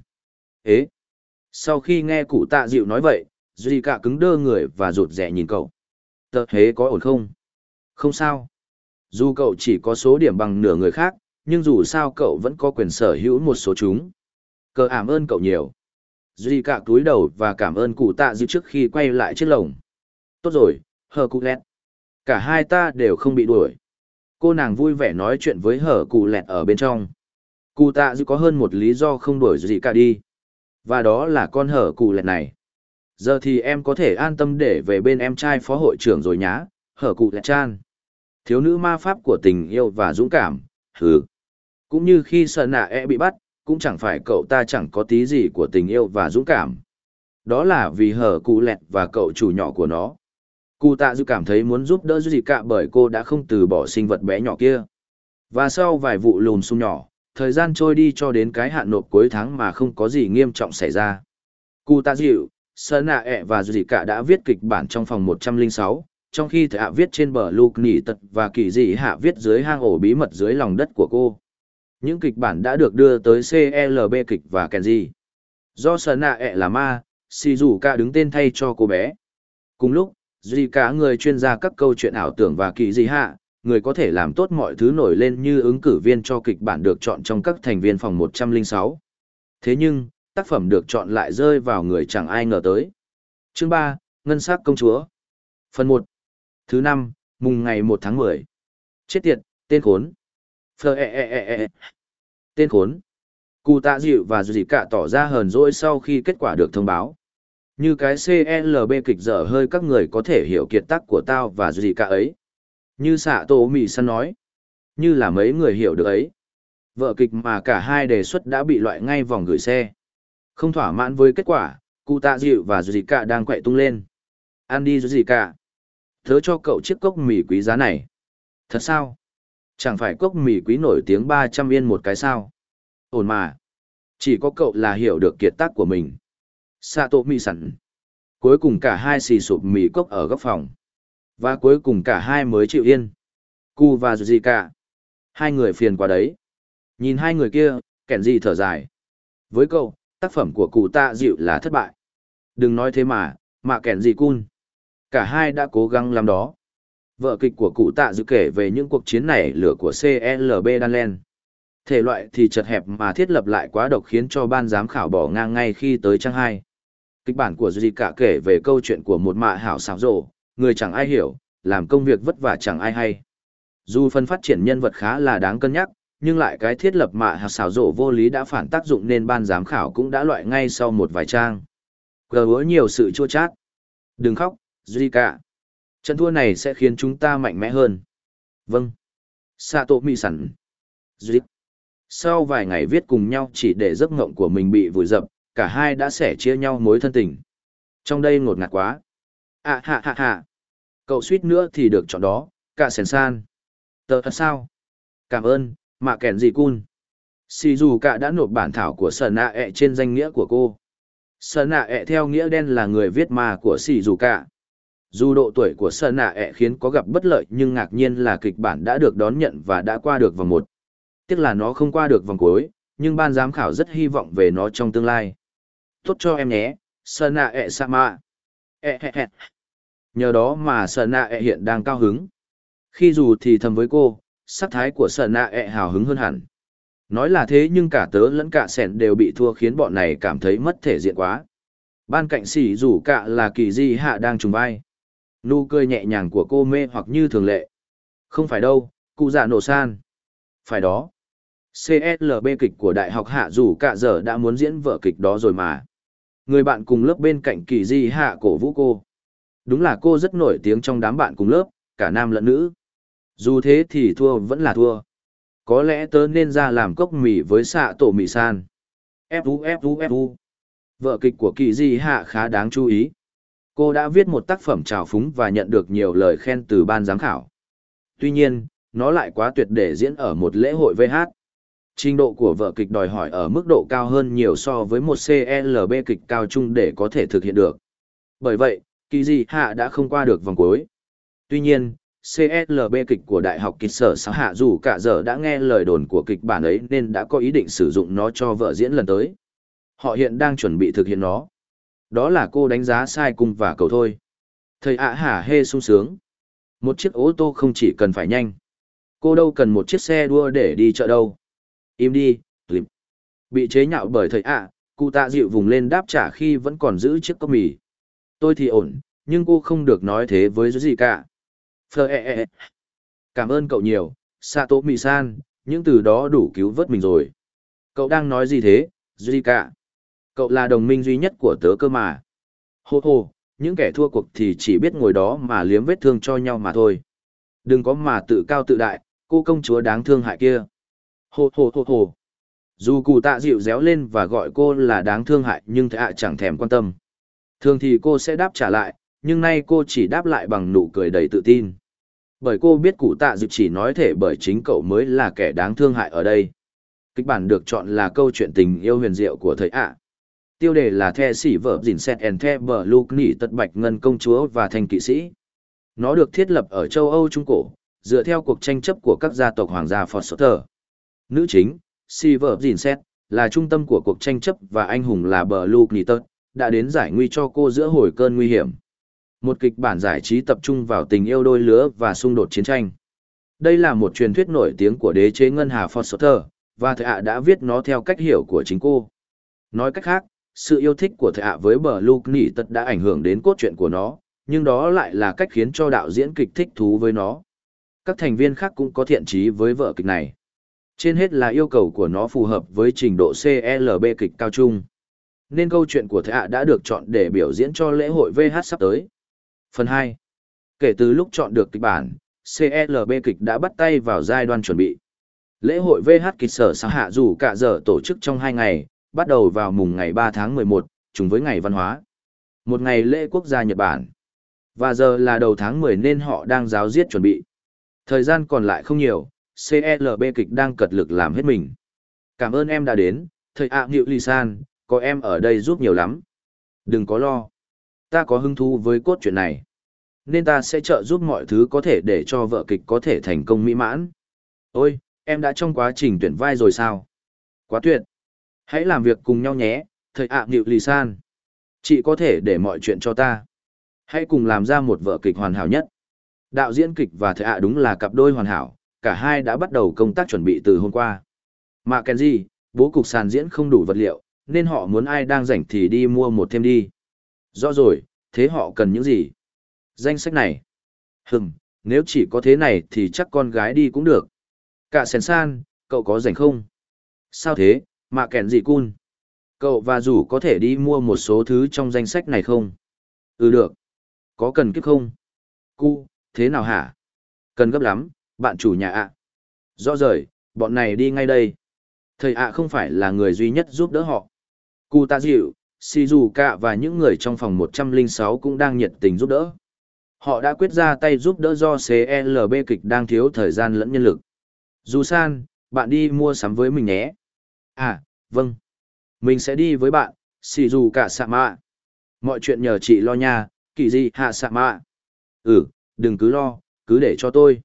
[SPEAKER 1] Ế? Sau khi nghe cụ tạ dịu nói vậy, duy cả cứng đơ người và rụt rẻ nhìn cậu. Tờ thế có ổn không? Không sao. Dù cậu chỉ có số điểm bằng nửa người khác, nhưng dù sao cậu vẫn có quyền sở hữu một số chúng. Cờ ảm ơn cậu nhiều. Duy cả túi đầu và cảm ơn cụ tạ dịu trước khi quay lại chiếc lồng. Tốt rồi, hờ cụ lẹt. Cả hai ta đều không bị đuổi cô nàng vui vẻ nói chuyện với hở cụ lẹt ở bên trong cụ tạ dư có hơn một lý do không đuổi gì cả đi và đó là con hở cụ lẹt này Giờ thì em có thể an tâm để về bên em trai phó hội trưởng rồi nhá, hở cụ lẹt chan. Thiếu nữ ma pháp của tình yêu và dũng cảm, hừ. Cũng như khi sợ nạ e bị bắt, cũng chẳng phải cậu ta chẳng có tí gì của tình yêu và dũng cảm. Đó là vì hở cụ lẹt và cậu chủ nhỏ của nó. Cụ tạ dư cảm thấy muốn giúp đỡ gì cả bởi cô đã không từ bỏ sinh vật bé nhỏ kia. Và sau vài vụ lùn xung nhỏ, thời gian trôi đi cho đến cái hạn nộp cuối tháng mà không có gì nghiêm trọng xảy ra. Cụ tạ dịu, Sơn Nạ ẹ và Dù Cả đã viết kịch bản trong phòng 106, trong khi thạ viết trên bờ lục nỉ tật và kỳ dị hạ viết dưới hang ổ bí mật dưới lòng đất của cô. Những kịch bản đã được đưa tới CLB kịch và Kenji. Do Sơn Nạ ẹ là ma, Shizuka đứng tên thay cho cô bé. Cùng lúc, dù Cả người chuyên gia các câu chuyện ảo tưởng và kỳ dị hạ, người có thể làm tốt mọi thứ nổi lên như ứng cử viên cho kịch bản được chọn trong các thành viên phòng 106. Thế nhưng, tác phẩm được chọn lại rơi vào người chẳng ai ngờ tới. Chương 3, Ngân sắc công chúa. Phần 1. Thứ 5, mùng ngày 1 tháng 10. Chết tiệt, tên khốn. Phờ e e e e. Tên khốn. Cụ tạ dịu và dù gì cả tỏ ra hờn dỗi sau khi kết quả được thông báo. Như cái CLB kịch dở hơi các người có thể hiểu kiệt tác của tao và gì cả ấy. Như xạ tổ mì săn nói. Như là mấy người hiểu được ấy. Vợ kịch mà cả hai đề xuất đã bị loại ngay vòng gửi xe. Không thỏa mãn với kết quả, cụ tạ dịu và gì cả đang quậy tung lên. Ăn đi gì cả. Thớ cho cậu chiếc cốc mì quý giá này. Thật sao? Chẳng phải cốc mì quý nổi tiếng ba trăm yên một cái sao? Ổn mà. Chỉ có cậu là hiểu được kiệt tác của mình. Sato mì sẵn. Cuối cùng cả hai xì sụp mì cốc ở góc phòng. Và cuối cùng cả hai mới chịu yên. Cu và Zika. Hai người phiền quá đấy. Nhìn hai người kia, kẻn gì thở dài. Với cậu, tác phẩm của cụ tạ dịu là thất bại. Đừng nói thế mà, mà kẻn gì cun. Cả hai đã cố gắng làm đó. Vợ kịch của cụ tạ dự kể về những cuộc chiến này lửa của CLB Danlen. Thể loại thì chật hẹp mà thiết lập lại quá độc khiến cho ban giám khảo bỏ ngang ngay khi tới trang hai. Kịch bản của Duy cả kể về câu chuyện của một mạ hảo xảo rộ, người chẳng ai hiểu, làm công việc vất vả chẳng ai hay. Dù phần phát triển nhân vật khá là đáng cân nhắc, nhưng lại cái thiết lập mạ hảo xảo rộ vô lý đã phản tác dụng nên ban giám khảo cũng đã loại ngay sau một vài trang. Gờ hứa nhiều sự chua chát. Đừng khóc, Duy cả. Trận thua này sẽ khiến chúng ta mạnh mẽ hơn. Vâng. Sato Mi sẵn. Duy. Sau vài ngày viết cùng nhau chỉ để giấc ngộng của mình bị vùi dập, cả hai đã sẻ chia nhau mối thân tình. Trong đây ngột ngạt quá. À hạ hạ hạ. Cậu suýt nữa thì được chọn đó, cả sèn san. Tờ thật sao? Cảm ơn, mạ kèn gì cun. Sì dù cả đã nộp bản thảo của sở nạ ẹ trên danh nghĩa của cô. Sở nạ ẹ theo nghĩa đen là người viết mà của sì dù cả. Dù độ tuổi của sở nạ ẹ khiến có gặp bất lợi nhưng ngạc nhiên là kịch bản đã được đón nhận và đã qua được vòng một. Tiếc là nó không qua được vòng cuối, nhưng ban giám khảo rất hy vọng về nó trong tương lai tốt cho em nhé, Sơn nạ ẹ e sa mạ. Ẹ e, hẹ hẹ. Nhờ đó mà Sơn E ẹ hiện đang cao hứng. Khi dù thì thầm với cô, sắc thái của Sơn E ẹ hào hứng hơn hẳn. Nói là thế nhưng cả tớ lẫn cả sẻn đều bị thua khiến bọn này cảm thấy mất thể diện quá. Ban cạnh sỉ rủ cả là kỳ di hạ đang trùng vai. Nụ cười nhẹ nhàng của cô mê hoặc như thường lệ. Không phải đâu, cụ già nổ san. Phải đó. CSLB kịch của Đại học Hạ dù cả giờ đã muốn diễn vở kịch đó rồi mà. Người bạn cùng lớp bên cạnh kỳ di hạ cổ vũ cô. Đúng là cô rất nổi tiếng trong đám bạn cùng lớp, cả nam lẫn nữ. Dù thế thì thua vẫn là thua. Có lẽ tớ nên ra làm cốc mì với xạ tổ mì san. Fu Fu Fu. Vợ kịch của kỳ di hạ khá đáng chú ý. Cô đã viết một tác phẩm trào phúng và nhận được nhiều lời khen từ ban giám khảo. Tuy nhiên, nó lại quá tuyệt để diễn ở một lễ hội VH. Trình độ của vở kịch đòi hỏi ở mức độ cao hơn nhiều so với một CLB kịch cao trung để có thể thực hiện được. Bởi vậy, kỳ gì hạ đã không qua được vòng cuối. Tuy nhiên, CLB kịch của Đại học Kịch Sở Sáu Hạ dù cả giờ đã nghe lời đồn của kịch bản ấy nên đã có ý định sử dụng nó cho vợ diễn lần tới. Họ hiện đang chuẩn bị thực hiện nó. Đó là cô đánh giá sai cung và cầu thôi. Thầy ạ hả hê sung sướng. Một chiếc ô tô không chỉ cần phải nhanh. Cô đâu cần một chiếc xe đua để đi chợ đâu. Im đi, lịp. Bị chế nhạo bởi thầy ạ, cụ tạ dịu vùng lên đáp trả khi vẫn còn giữ chiếc cốc mì. Tôi thì ổn, nhưng cô không được nói thế với gì cả. Phờ e e. Cảm ơn cậu nhiều, Sato Mì San, những từ đó đủ cứu vớt mình rồi. Cậu đang nói gì thế, Zika? Cậu là đồng minh duy nhất của tớ cơ mà. Hô hô, những kẻ thua cuộc thì chỉ biết ngồi đó mà liếm vết thương cho nhau mà thôi. Đừng có mà tự cao tự đại, cô công chúa đáng thương hại kia. Hô hô hô hô. Dù cụ tạ dịu réo lên và gọi cô là đáng thương hại nhưng thạ à chẳng thèm quan tâm. Thường thì cô sẽ đáp trả lại, nhưng nay cô chỉ đáp lại bằng nụ cười đầy tự tin. Bởi cô biết cụ tạ dịu chỉ nói thể bởi chính cậu mới là kẻ đáng thương hại ở đây. Kịch bản được chọn là câu chuyện tình yêu huyền diệu của thầy ạ. Tiêu đề là The Sĩ Vợ Dìn Set and The Bờ Luke Nỉ Tật Bạch Ngân Công Chúa và Thành Kỵ Sĩ. Nó được thiết lập ở châu Âu Trung Cổ, dựa theo cuộc tranh chấp của các gia tộc hoàng gia Foster nữ chính, Silver Zinset, là trung tâm của cuộc tranh chấp và anh hùng là Blue Knitter, đã đến giải nguy cho cô giữa hồi cơn nguy hiểm. Một kịch bản giải trí tập trung vào tình yêu đôi lứa và xung đột chiến tranh. Đây là một truyền thuyết nổi tiếng của đế chế ngân hà Foster, và thầy ạ đã viết nó theo cách hiểu của chính cô. Nói cách khác, sự yêu thích của thầy ạ với Blue Knitter đã ảnh hưởng đến cốt truyện của nó, nhưng đó lại là cách khiến cho đạo diễn kịch thích thú với nó. Các thành viên khác cũng có thiện trí với vợ kịch này. Trên hết là yêu cầu của nó phù hợp với trình độ CLB kịch cao trung. Nên câu chuyện của thạ đã được chọn để biểu diễn cho lễ hội VH sắp tới. Phần 2. Kể từ lúc chọn được kịch bản, CLB kịch đã bắt tay vào giai đoạn chuẩn bị. Lễ hội VH kịch sở xã hạ dù cả giờ tổ chức trong 2 ngày, bắt đầu vào mùng ngày 3 tháng 11, trùng với ngày văn hóa. Một ngày lễ quốc gia Nhật Bản. Và giờ là đầu tháng 10 nên họ đang giáo diết chuẩn bị. Thời gian còn lại không nhiều, CLB kịch đang cật lực làm hết mình. Cảm ơn em đã đến, thầy ạ à, Lì San, có em ở đây giúp nhiều lắm. Đừng có lo. Ta có hứng thú với cốt truyện này. Nên ta sẽ trợ giúp mọi thứ có thể để cho vợ kịch có thể thành công mỹ mãn. Ôi, em đã trong quá trình tuyển vai rồi sao? Quá tuyệt. Hãy làm việc cùng nhau nhé, thầy ạ à, Lì San. Chị có thể để mọi chuyện cho ta. Hãy cùng làm ra một vợ kịch hoàn hảo nhất. Đạo diễn kịch và thầy ạ đúng là cặp đôi hoàn hảo, cả hai đã bắt đầu công tác chuẩn bị từ hôm qua. Mà Kenji, bố cục sàn diễn không đủ vật liệu, nên họ muốn ai đang rảnh thì đi mua một thêm đi. Rõ rồi, thế họ cần những gì? Danh sách này. Hừm, nếu chỉ có thế này thì chắc con gái đi cũng được. Cả sèn san, cậu có rảnh không? Sao thế, mà kèn gì cun? Cậu và rủ có thể đi mua một số thứ trong danh sách này không? Ừ được. Có cần kiếp không? Cu, thế nào hả? Cần gấp lắm, bạn chủ nhà ạ. Rõ rời, bọn này đi ngay đây. Thầy ạ không phải là người duy nhất giúp đỡ họ. Cụ tạ dịu, Shizuka và những người trong phòng 106 cũng đang nhiệt tình giúp đỡ. Họ đã quyết ra tay giúp đỡ do CLB kịch đang thiếu thời gian lẫn nhân lực. Dù san, bạn đi mua sắm với mình nhé. À, vâng. Mình sẽ đi với bạn, Shizuka Sama. Mọi chuyện nhờ chị lo nha, kỳ gì hạ Sama. Ừ, đừng cứ lo, cứ để cho tôi.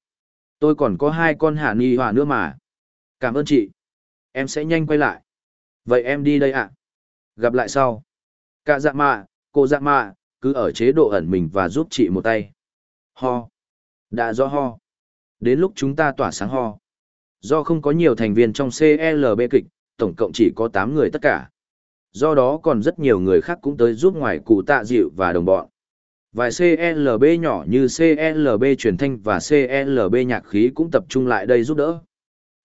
[SPEAKER 1] Tôi còn có hai con hạ ni hỏa nữa mà. Cảm ơn chị. Em sẽ nhanh quay lại. Vậy em đi đây ạ. Gặp lại sau. Cả dạ mạ, cô dạ mạ, cứ ở chế độ ẩn mình và giúp chị một tay. Ho. Đã do ho. Đến lúc chúng ta tỏa sáng ho. Do không có nhiều thành viên trong CLB kịch, tổng cộng chỉ có 8 người tất cả. Do đó còn rất nhiều người khác cũng tới giúp ngoài cụ tạ dịu và đồng bọn. Vài CLB nhỏ như CLB truyền thanh và CLB nhạc khí cũng tập trung lại đây giúp đỡ.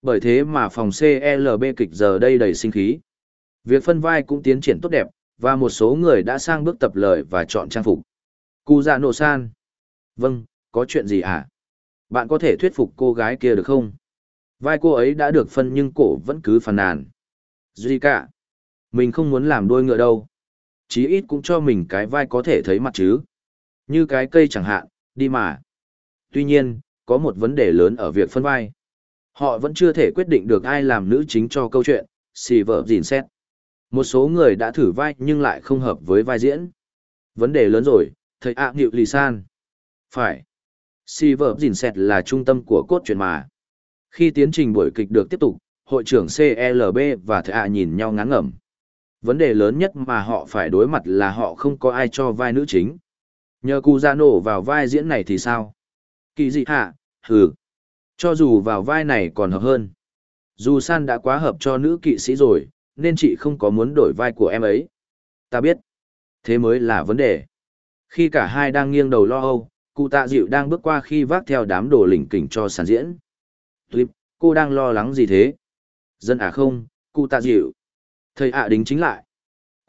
[SPEAKER 1] Bởi thế mà phòng CLB kịch giờ đây đầy sinh khí. Việc phân vai cũng tiến triển tốt đẹp, và một số người đã sang bước tập lời và chọn trang phục. Cú dạ nổ san. Vâng, có chuyện gì hả? À? Bạn có thể thuyết phục cô gái kia được không? Vai cô ấy đã được phân nhưng cổ vẫn cứ phàn nàn. Duy cả. Mình không muốn làm đôi ngựa đâu. Chí ít cũng cho mình cái vai có thể thấy mặt chứ. Như cái cây chẳng hạn, đi mà. Tuy nhiên, có một vấn đề lớn ở việc phân vai. Họ vẫn chưa thể quyết định được ai làm nữ chính cho câu chuyện, xì vợ gìn xét. Một số người đã thử vai nhưng lại không hợp với vai diễn. Vấn đề lớn rồi, thầy ạ à nghịu lì san. Phải. Xì vợ gìn xét là trung tâm của cốt truyện mà. Khi tiến trình buổi kịch được tiếp tục, hội trưởng CLB và thầy ạ nhìn nhau ngán ngẩm. Vấn đề lớn nhất mà họ phải đối mặt là họ không có ai cho vai nữ chính. Nhờ cụ ra nổ vào vai diễn này thì sao? Kỳ dị hạ, hừ. Cho dù vào vai này còn hợp hơn. Dù san đã quá hợp cho nữ kỵ sĩ rồi, nên chị không có muốn đổi vai của em ấy. Ta biết. Thế mới là vấn đề. Khi cả hai đang nghiêng đầu lo âu, cụ tạ dịu đang bước qua khi vác theo đám đồ lỉnh kỉnh cho sàn diễn. Tuyếp, cô đang lo lắng gì thế? Dân à không, cụ tạ dịu. Thầy ạ đính chính lại.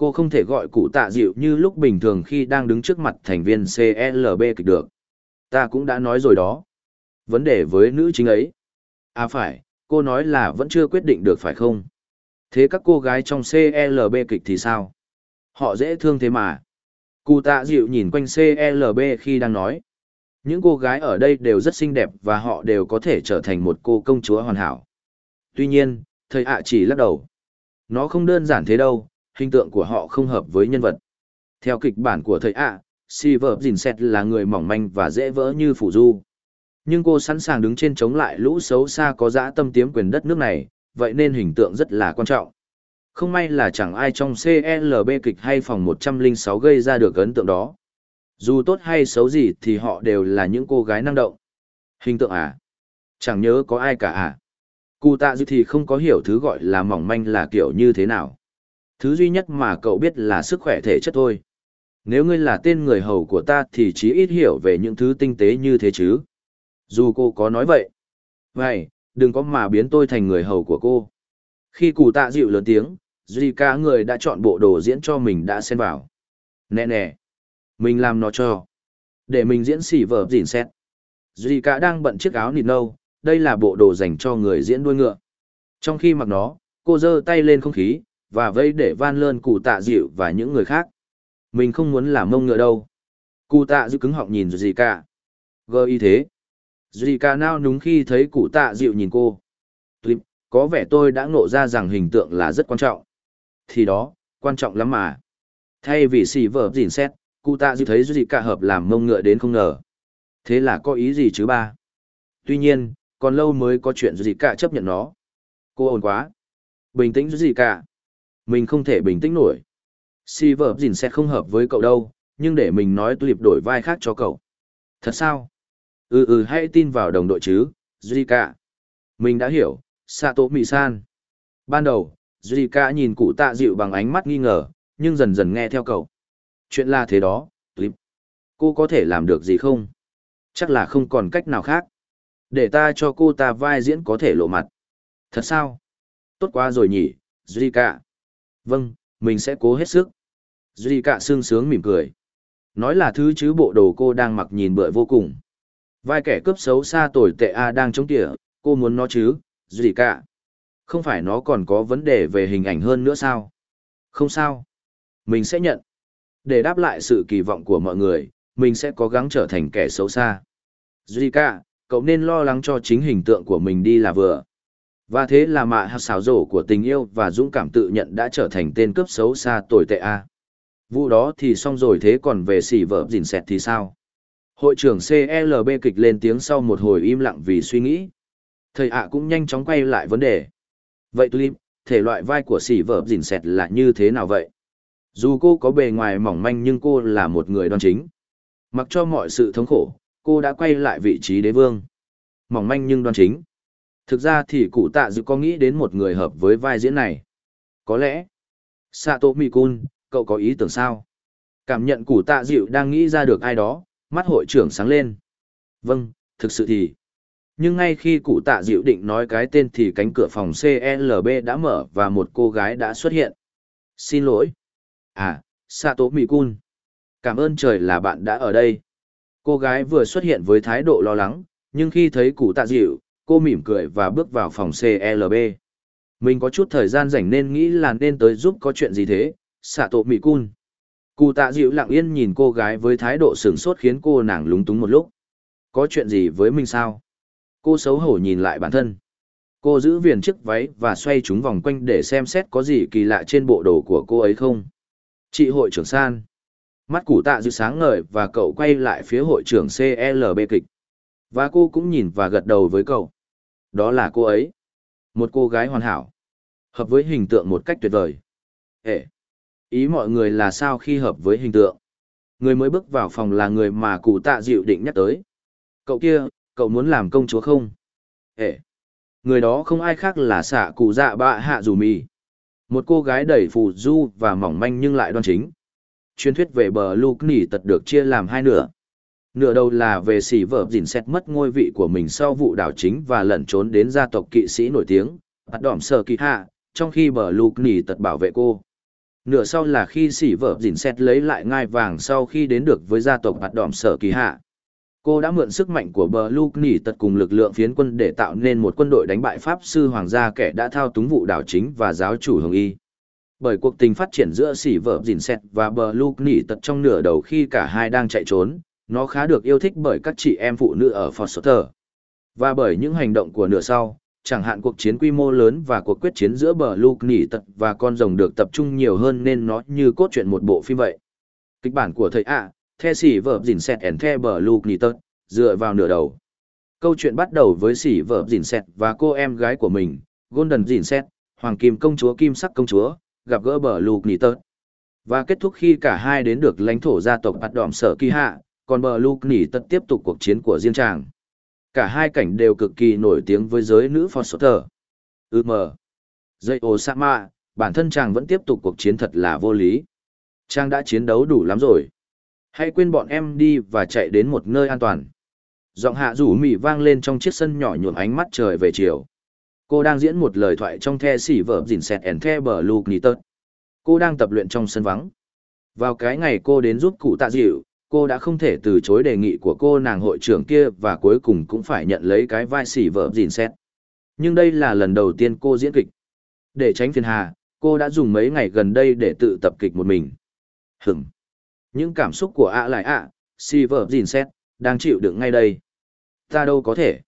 [SPEAKER 1] Cô không thể gọi cụ tạ dịu như lúc bình thường khi đang đứng trước mặt thành viên CLB kịch được. Ta cũng đã nói rồi đó. Vấn đề với nữ chính ấy. À phải, cô nói là vẫn chưa quyết định được phải không? Thế các cô gái trong CLB kịch thì sao? Họ dễ thương thế mà. Cụ tạ dịu nhìn quanh CLB khi đang nói. Những cô gái ở đây đều rất xinh đẹp và họ đều có thể trở thành một cô công chúa hoàn hảo. Tuy nhiên, thầy ạ chỉ lắc đầu. Nó không đơn giản thế đâu, hình tượng của họ không hợp với nhân vật. Theo kịch bản của thầy ạ, à, Silver Zinset là người mỏng manh và dễ vỡ như phủ du. Nhưng cô sẵn sàng đứng trên chống lại lũ xấu xa có dã tâm tiếm quyền đất nước này, vậy nên hình tượng rất là quan trọng. Không may là chẳng ai trong CLB kịch hay phòng 106 gây ra được ấn tượng đó. Dù tốt hay xấu gì thì họ đều là những cô gái năng động. Hình tượng à? Chẳng nhớ có ai cả à? Cụ tạ dư thì không có hiểu thứ gọi là mỏng manh là kiểu như thế nào. Thứ duy nhất mà cậu biết là sức khỏe thể chất thôi. Nếu ngươi là tên người hầu của ta thì chí ít hiểu về những thứ tinh tế như thế chứ. Dù cô có nói vậy. Vậy, đừng có mà biến tôi thành người hầu của cô. Khi cụ tạ dịu lớn tiếng, Duy ca người đã chọn bộ đồ diễn cho mình đã xen vào. Nè nè, mình làm nó cho. Để mình diễn xỉ vở dỉn xét. Duy ca đang bận chiếc áo nịt nâu, đây là bộ đồ dành cho người diễn đuôi ngựa. Trong khi mặc nó, cô giơ tay lên không khí, và vây để van lơn cụ tạ dịu và những người khác. Mình không muốn làm mông ngựa đâu. Cụ tạ dịu cứng họng nhìn gì cả. Gơ y thế. Duy cả nao núng khi thấy cụ tạ dịu nhìn cô. Tuyệt, có vẻ tôi đã ngộ ra rằng hình tượng là rất quan trọng. Thì đó, quan trọng lắm mà. Thay vì xì vợ dìn xét, cụ tạ dịu thấy gì cả hợp làm mông ngựa đến không ngờ. Thế là có ý gì chứ ba? Tuy nhiên, còn lâu mới có chuyện gì cả chấp nhận nó. Cô ổn quá. Bình tĩnh gì cả. Mình không thể bình tĩnh nổi. Si vợ dìn sẽ không hợp với cậu đâu, nhưng để mình nói tulip đổi vai khác cho cậu. Thật sao? Ừ ừ hãy tin vào đồng đội chứ, Zika. Mình đã hiểu, Sato Misan. Ban đầu, Zika nhìn cụ tạ dịu bằng ánh mắt nghi ngờ, nhưng dần dần nghe theo cậu. Chuyện là thế đó, tulip. Cô có thể làm được gì không? Chắc là không còn cách nào khác. Để ta cho cô ta vai diễn có thể lộ mặt. Thật sao? Tốt quá rồi nhỉ, Zika. Vâng, mình sẽ cố hết sức. Zika sương sướng mỉm cười. Nói là thứ chứ bộ đồ cô đang mặc nhìn bựa vô cùng. Vai kẻ cướp xấu xa tồi tệ A đang chống tỉa, cô muốn nó chứ, Zika. Không phải nó còn có vấn đề về hình ảnh hơn nữa sao? Không sao. Mình sẽ nhận. Để đáp lại sự kỳ vọng của mọi người, mình sẽ cố gắng trở thành kẻ xấu xa. Zika, cậu nên lo lắng cho chính hình tượng của mình đi là vừa. Và thế là mạ hạt xảo rổ của tình yêu và dũng cảm tự nhận đã trở thành tên cướp xấu xa tồi tệ a. Vụ đó thì xong rồi thế còn về xỉ vợ dìn xẹt thì sao? Hội trưởng CLB kịch lên tiếng sau một hồi im lặng vì suy nghĩ. Thầy ạ cũng nhanh chóng quay lại vấn đề. Vậy Tulip, thể loại vai của xỉ vợ dìn xẹt là như thế nào vậy? Dù cô có bề ngoài mỏng manh nhưng cô là một người đoan chính. Mặc cho mọi sự thống khổ, cô đã quay lại vị trí đế vương. Mỏng manh nhưng đoan chính. Thực ra thì cụ tạ dự có nghĩ đến một người hợp với vai diễn này. Có lẽ, Sato Mikun, cậu có ý tưởng sao? Cảm nhận cụ tạ dịu đang nghĩ ra được ai đó, mắt hội trưởng sáng lên. Vâng, thực sự thì. Nhưng ngay khi cụ tạ dịu định nói cái tên thì cánh cửa phòng CLB đã mở và một cô gái đã xuất hiện. Xin lỗi. À, Sato Mikun. Cảm ơn trời là bạn đã ở đây. Cô gái vừa xuất hiện với thái độ lo lắng, nhưng khi thấy cụ tạ dịu, cô mỉm cười và bước vào phòng CLB. Mình có chút thời gian rảnh nên nghĩ là nên tới giúp có chuyện gì thế, xạ tổ mị cun. Cụ tạ dịu lặng yên nhìn cô gái với thái độ sửng sốt khiến cô nàng lúng túng một lúc. Có chuyện gì với mình sao? Cô xấu hổ nhìn lại bản thân. Cô giữ viền chiếc váy và xoay chúng vòng quanh để xem xét có gì kỳ lạ trên bộ đồ của cô ấy không. Chị hội trưởng San. Mắt cụ tạ dịu sáng ngời và cậu quay lại phía hội trưởng CLB kịch. Và cô cũng nhìn và gật đầu với cậu. Đó là cô ấy. Một cô gái hoàn hảo. Hợp với hình tượng một cách tuyệt vời. Ê! Ý mọi người là sao khi hợp với hình tượng? Người mới bước vào phòng là người mà cụ tạ dịu định nhắc tới. Cậu kia, cậu muốn làm công chúa không? Ê! Người đó không ai khác là xạ cụ dạ bạ hạ dù mì. Một cô gái đầy phù du và mỏng manh nhưng lại đoan chính. Truyền thuyết về bờ Luke nỉ tật được chia làm hai nửa. Nửa đầu là về xỉ vợ dìn xét mất ngôi vị của mình sau vụ đảo chính và lẩn trốn đến gia tộc kỵ sĩ nổi tiếng, bắt đỏm sờ kỳ hạ, trong khi bờ lục nỉ tật bảo vệ cô. Nửa sau là khi xỉ vợ dìn xét lấy lại ngai vàng sau khi đến được với gia tộc bắt đỏm sở kỳ hạ. Cô đã mượn sức mạnh của bờ lục nỉ tật cùng lực lượng phiến quân để tạo nên một quân đội đánh bại Pháp sư Hoàng gia kẻ đã thao túng vụ đảo chính và giáo chủ Hồng Y. Bởi cuộc tình phát triển giữa xỉ vợ dìn xét và bờ lục nỉ tật trong nửa đầu khi cả hai đang chạy trốn, nó khá được yêu thích bởi các chị em phụ nữ ở Foster. Và bởi những hành động của nửa sau, chẳng hạn cuộc chiến quy mô lớn và cuộc quyết chiến giữa bờ Luke nỉ tật và con rồng được tập trung nhiều hơn nên nó như cốt truyện một bộ phim vậy. Kịch bản của thầy ạ, The Sỉ Vợ Dìn Sẹt and The Bờ Luke nỉ tật, dựa vào nửa đầu. Câu chuyện bắt đầu với Sỉ Vợ Dìn Sẹt và cô em gái của mình, Golden Dìn Sẹt, Hoàng Kim Công Chúa Kim Sắc Công Chúa, gặp gỡ bờ Luke nỉ tật. Và kết thúc khi cả hai đến được lãnh thổ gia tộc Bạt đỏm sở kỳ hạ, còn bờ Luke nỉ tật tiếp tục cuộc chiến của riêng chàng. Cả hai cảnh đều cực kỳ nổi tiếng với giới nữ Foster. Ừ mờ. Dây Osama, bản thân chàng vẫn tiếp tục cuộc chiến thật là vô lý. Chàng đã chiến đấu đủ lắm rồi. Hãy quên bọn em đi và chạy đến một nơi an toàn. Giọng hạ rủ mỉ vang lên trong chiếc sân nhỏ nhuộm ánh mắt trời về chiều. Cô đang diễn một lời thoại trong the xỉ vở dìn xẹt ẻn the bờ lục nỉ tật. Cô đang tập luyện trong sân vắng. Vào cái ngày cô đến giúp cụ tạ dịu, cô đã không thể từ chối đề nghị của cô nàng hội trưởng kia và cuối cùng cũng phải nhận lấy cái vai xỉ vợ dìn xét. Nhưng đây là lần đầu tiên cô diễn kịch. Để tránh phiền hà, cô đã dùng mấy ngày gần đây để tự tập kịch một mình. Hửm. Những cảm xúc của ạ lại ạ, xỉ vợ dìn xét, đang chịu đựng ngay đây. Ta đâu có thể.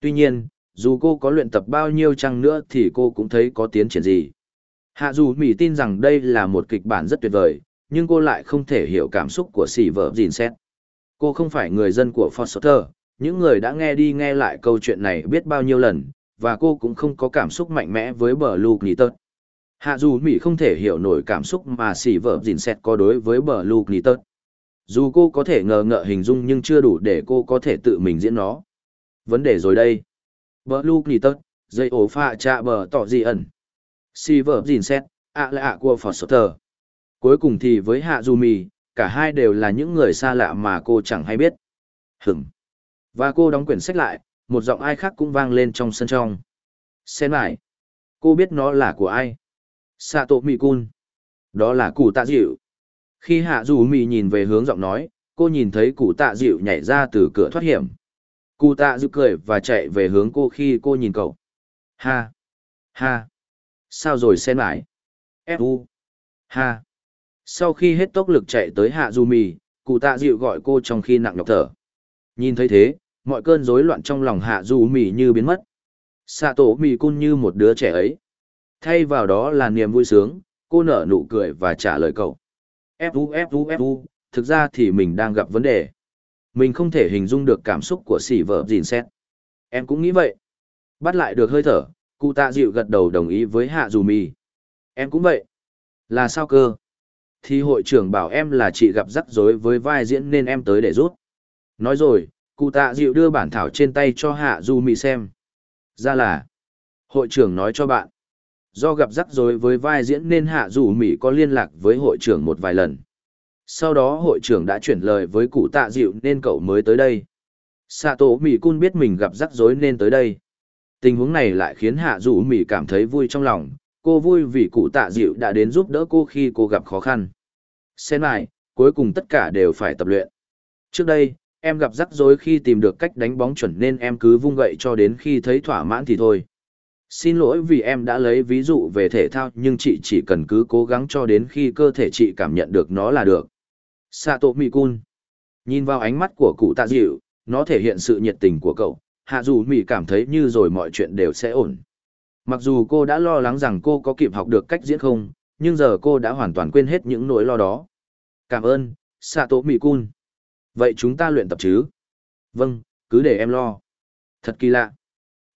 [SPEAKER 1] Tuy nhiên, Dù cô có luyện tập bao nhiêu chăng nữa thì cô cũng thấy có tiến triển gì. Hạ dù Mỹ tin rằng đây là một kịch bản rất tuyệt vời, nhưng cô lại không thể hiểu cảm xúc của sỉ vợ dìn xét. Cô không phải người dân của Foster, những người đã nghe đi nghe lại câu chuyện này biết bao nhiêu lần, và cô cũng không có cảm xúc mạnh mẽ với bờ Luke Nitter. Hạ dù Mỹ không thể hiểu nổi cảm xúc mà sỉ vợ dìn xét có đối với bờ Luke Nitter. Dù cô có thể ngờ ngợ hình dung nhưng chưa đủ để cô có thể tự mình diễn nó. Vấn đề rồi đây. Bờ Luke Nitter, dây ổ pha chạ bờ tỏ gì ẩn. Sỉ vợ dìn xét, ạ là ạ của Foster. Cuối cùng thì với Hạ Du Mì, cả hai đều là những người xa lạ mà cô chẳng hay biết. Hửm. Và cô đóng quyển sách lại, một giọng ai khác cũng vang lên trong sân trong. Xem lại. Cô biết nó là của ai? Sato Mikun. Đó là cụ tạ dịu. Khi Hạ Du Mì nhìn về hướng giọng nói, cô nhìn thấy cụ tạ dịu nhảy ra từ cửa thoát hiểm. Cụ tạ dịu cười và chạy về hướng cô khi cô nhìn cậu. Ha! Ha! Sao rồi xem lại? Fu! Ha! Sau khi hết tốc lực chạy tới Hạ Du Mì, cụ tạ dịu gọi cô trong khi nặng nhọc thở. Nhìn thấy thế, mọi cơn rối loạn trong lòng Hạ Du Mì như biến mất. xạ tổ mì cun như một đứa trẻ ấy. Thay vào đó là niềm vui sướng, cô nở nụ cười và trả lời cậu. Fu Fu Fu, thực ra thì mình đang gặp vấn đề. Mình không thể hình dung được cảm xúc của sỉ vợ dìn xét. Em cũng nghĩ vậy. Bắt lại được hơi thở, cụ tạ dịu gật đầu đồng ý với Hạ Dù Mì. Em cũng vậy. Là sao cơ? Thì hội trưởng bảo em là chị gặp rắc rối với vai diễn nên em tới để rút. Nói rồi, cụ tạ dịu đưa bản thảo trên tay cho Hạ Du Mị xem. Ra là, hội trưởng nói cho bạn. Do gặp rắc rối với vai diễn nên Hạ Du Mị có liên lạc với hội trưởng một vài lần. Sau đó hội trưởng đã chuyển lời với cụ tạ dịu nên cậu mới tới đây. Sạ tổ Mị Cun biết mình gặp rắc rối nên tới đây. Tình huống này lại khiến Hạ Du Mị cảm thấy vui trong lòng, cô vui vì cụ tạ dịu đã đến giúp đỡ cô khi cô gặp khó khăn. Xem lại, cuối cùng tất cả đều phải tập luyện. Trước đây, em gặp rắc rối khi tìm được cách đánh bóng chuẩn nên em cứ vung gậy cho đến khi thấy thỏa mãn thì thôi. Xin lỗi vì em đã lấy ví dụ về thể thao nhưng chị chỉ cần cứ cố gắng cho đến khi cơ thể chị cảm nhận được nó là được. Sato Mikun Nhìn vào ánh mắt của cụ tạ dịu, nó thể hiện sự nhiệt tình của cậu, hạ dù Mị cảm thấy như rồi mọi chuyện đều sẽ ổn. Mặc dù cô đã lo lắng rằng cô có kịp học được cách diễn không, nhưng giờ cô đã hoàn toàn quên hết những nỗi lo đó. Cảm ơn, Sato Mikun. Vậy chúng ta luyện tập chứ? Vâng, cứ để em lo. Thật kỳ lạ.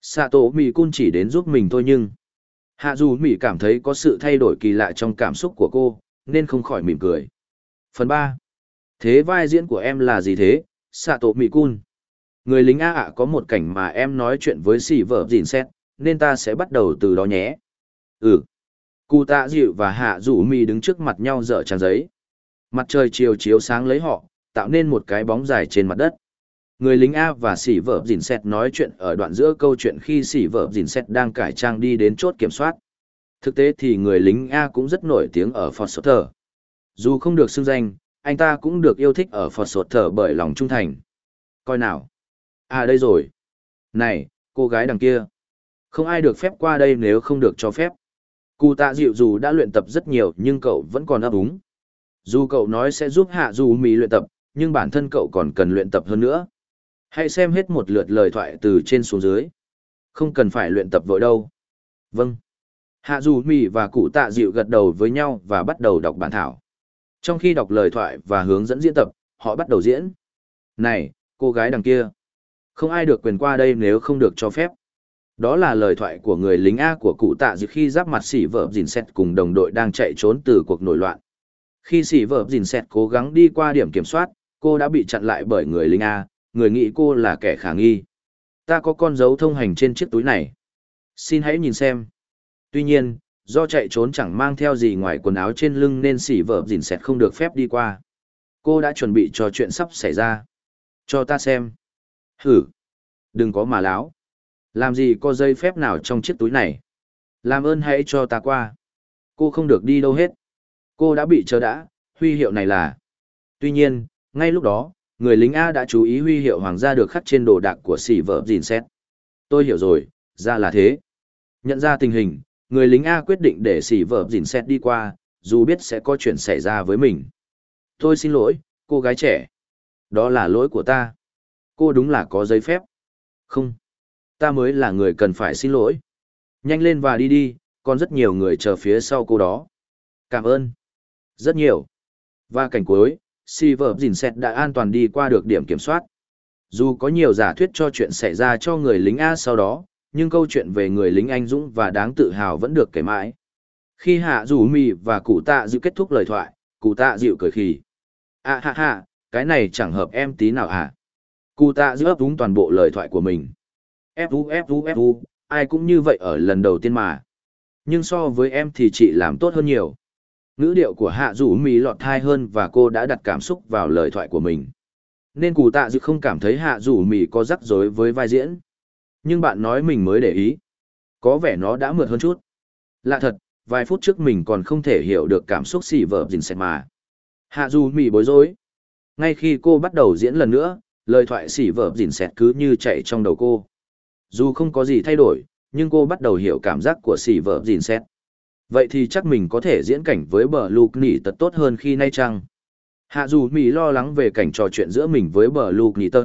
[SPEAKER 1] Sato Mikun chỉ đến giúp mình thôi nhưng... Hạ dù Mỹ cảm thấy có sự thay đổi kỳ lạ trong cảm xúc của cô, nên không khỏi mỉm cười. Phần 3. Thế vai diễn của em là gì thế, Sato Mikun? Người lính A ạ có một cảnh mà em nói chuyện với xì vợ dìn xét, nên ta sẽ bắt đầu từ đó nhé. Ừ. Cụ tạ dịu và hạ rủ mì đứng trước mặt nhau dở trang giấy. Mặt trời chiều chiếu sáng lấy họ, tạo nên một cái bóng dài trên mặt đất. Người lính A và sỉ vợ dìn xét nói chuyện ở đoạn giữa câu chuyện khi sỉ vợ dìn xét đang cải trang đi đến chốt kiểm soát. Thực tế thì người lính A cũng rất nổi tiếng ở Fort Sutter. Dù không được xưng danh, anh ta cũng được yêu thích ở Fort Sutter bởi lòng trung thành. Coi nào. À đây rồi. Này, cô gái đằng kia. Không ai được phép qua đây nếu không được cho phép. Cụ tạ dịu dù đã luyện tập rất nhiều nhưng cậu vẫn còn ấp úng. Dù cậu nói sẽ giúp hạ dù mì luyện tập, nhưng bản thân cậu còn cần luyện tập hơn nữa. Hãy xem hết một lượt lời thoại từ trên xuống dưới. Không cần phải luyện tập vội đâu. Vâng. Hạ dù mì và cụ tạ dịu gật đầu với nhau và bắt đầu đọc bản thảo. Trong khi đọc lời thoại và hướng dẫn diễn tập, họ bắt đầu diễn. Này, cô gái đằng kia. Không ai được quyền qua đây nếu không được cho phép. Đó là lời thoại của người lính A của cụ tạ dịp khi giáp mặt xỉ vợ dìn xét cùng đồng đội đang chạy trốn từ cuộc nổi loạn. Khi xỉ vợ dìn xét cố gắng đi qua điểm kiểm soát, cô đã bị chặn lại bởi người lính A, người nghĩ cô là kẻ khả nghi. Ta có con dấu thông hành trên chiếc túi này. Xin hãy nhìn xem. Tuy nhiên, do chạy trốn chẳng mang theo gì ngoài quần áo trên lưng nên xỉ vợ dìn xét không được phép đi qua. Cô đã chuẩn bị cho chuyện sắp xảy ra. Cho ta xem. Hử. Đừng có mà láo. Làm gì có dây phép nào trong chiếc túi này? Làm ơn hãy cho ta qua. Cô không được đi đâu hết. Cô đã bị chờ đã, huy hiệu này là... Tuy nhiên, ngay lúc đó, người lính A đã chú ý huy hiệu hoàng gia được khắc trên đồ đạc của sỉ vợ dìn xét. Tôi hiểu rồi, ra là thế. Nhận ra tình hình, người lính A quyết định để sỉ vợ dìn xét đi qua, dù biết sẽ có chuyện xảy ra với mình. Tôi xin lỗi, cô gái trẻ. Đó là lỗi của ta. Cô đúng là có giấy phép. Không Ta mới là người cần phải xin lỗi. Nhanh lên và đi đi, còn rất nhiều người chờ phía sau cô đó. Cảm ơn. Rất nhiều. Và cảnh cuối, Silver Zinset đã an toàn đi qua được điểm kiểm soát. Dù có nhiều giả thuyết cho chuyện xảy ra cho người lính A sau đó, nhưng câu chuyện về người lính anh dũng và đáng tự hào vẫn được kể mãi. Khi Hạ Dù Mì và cụ tạ dịu kết thúc lời thoại, cụ tạ dịu cười khì. À ha ha, cái này chẳng hợp em tí nào à. Cụ tạ dịu ấp đúng toàn bộ lời thoại của mình. Fu fu fu, ai cũng như vậy ở lần đầu tiên mà. Nhưng so với em thì chị làm tốt hơn nhiều. Ngữ điệu của Hạ rủ Mì lọt thai hơn và cô đã đặt cảm xúc vào lời thoại của mình. Nên cụ tạ dự không cảm thấy Hạ rủ Mì có rắc rối với vai diễn. Nhưng bạn nói mình mới để ý. Có vẻ nó đã mượt hơn chút. Lạ thật, vài phút trước mình còn không thể hiểu được cảm xúc xỉ vợ dình xẹt mà. Hạ dù mỉ bối rối. Ngay khi cô bắt đầu diễn lần nữa, lời thoại xỉ vợ dình xẹt cứ như chạy trong đầu cô. Dù không có gì thay đổi, nhưng cô bắt đầu hiểu cảm giác của xỉ vợ dình xét. Vậy thì chắc mình có thể diễn cảnh với bờ lục nỉ tật tốt hơn khi nay chăng? Hạ dù Mỹ lo lắng về cảnh trò chuyện giữa mình với bờ lục nỉ tật.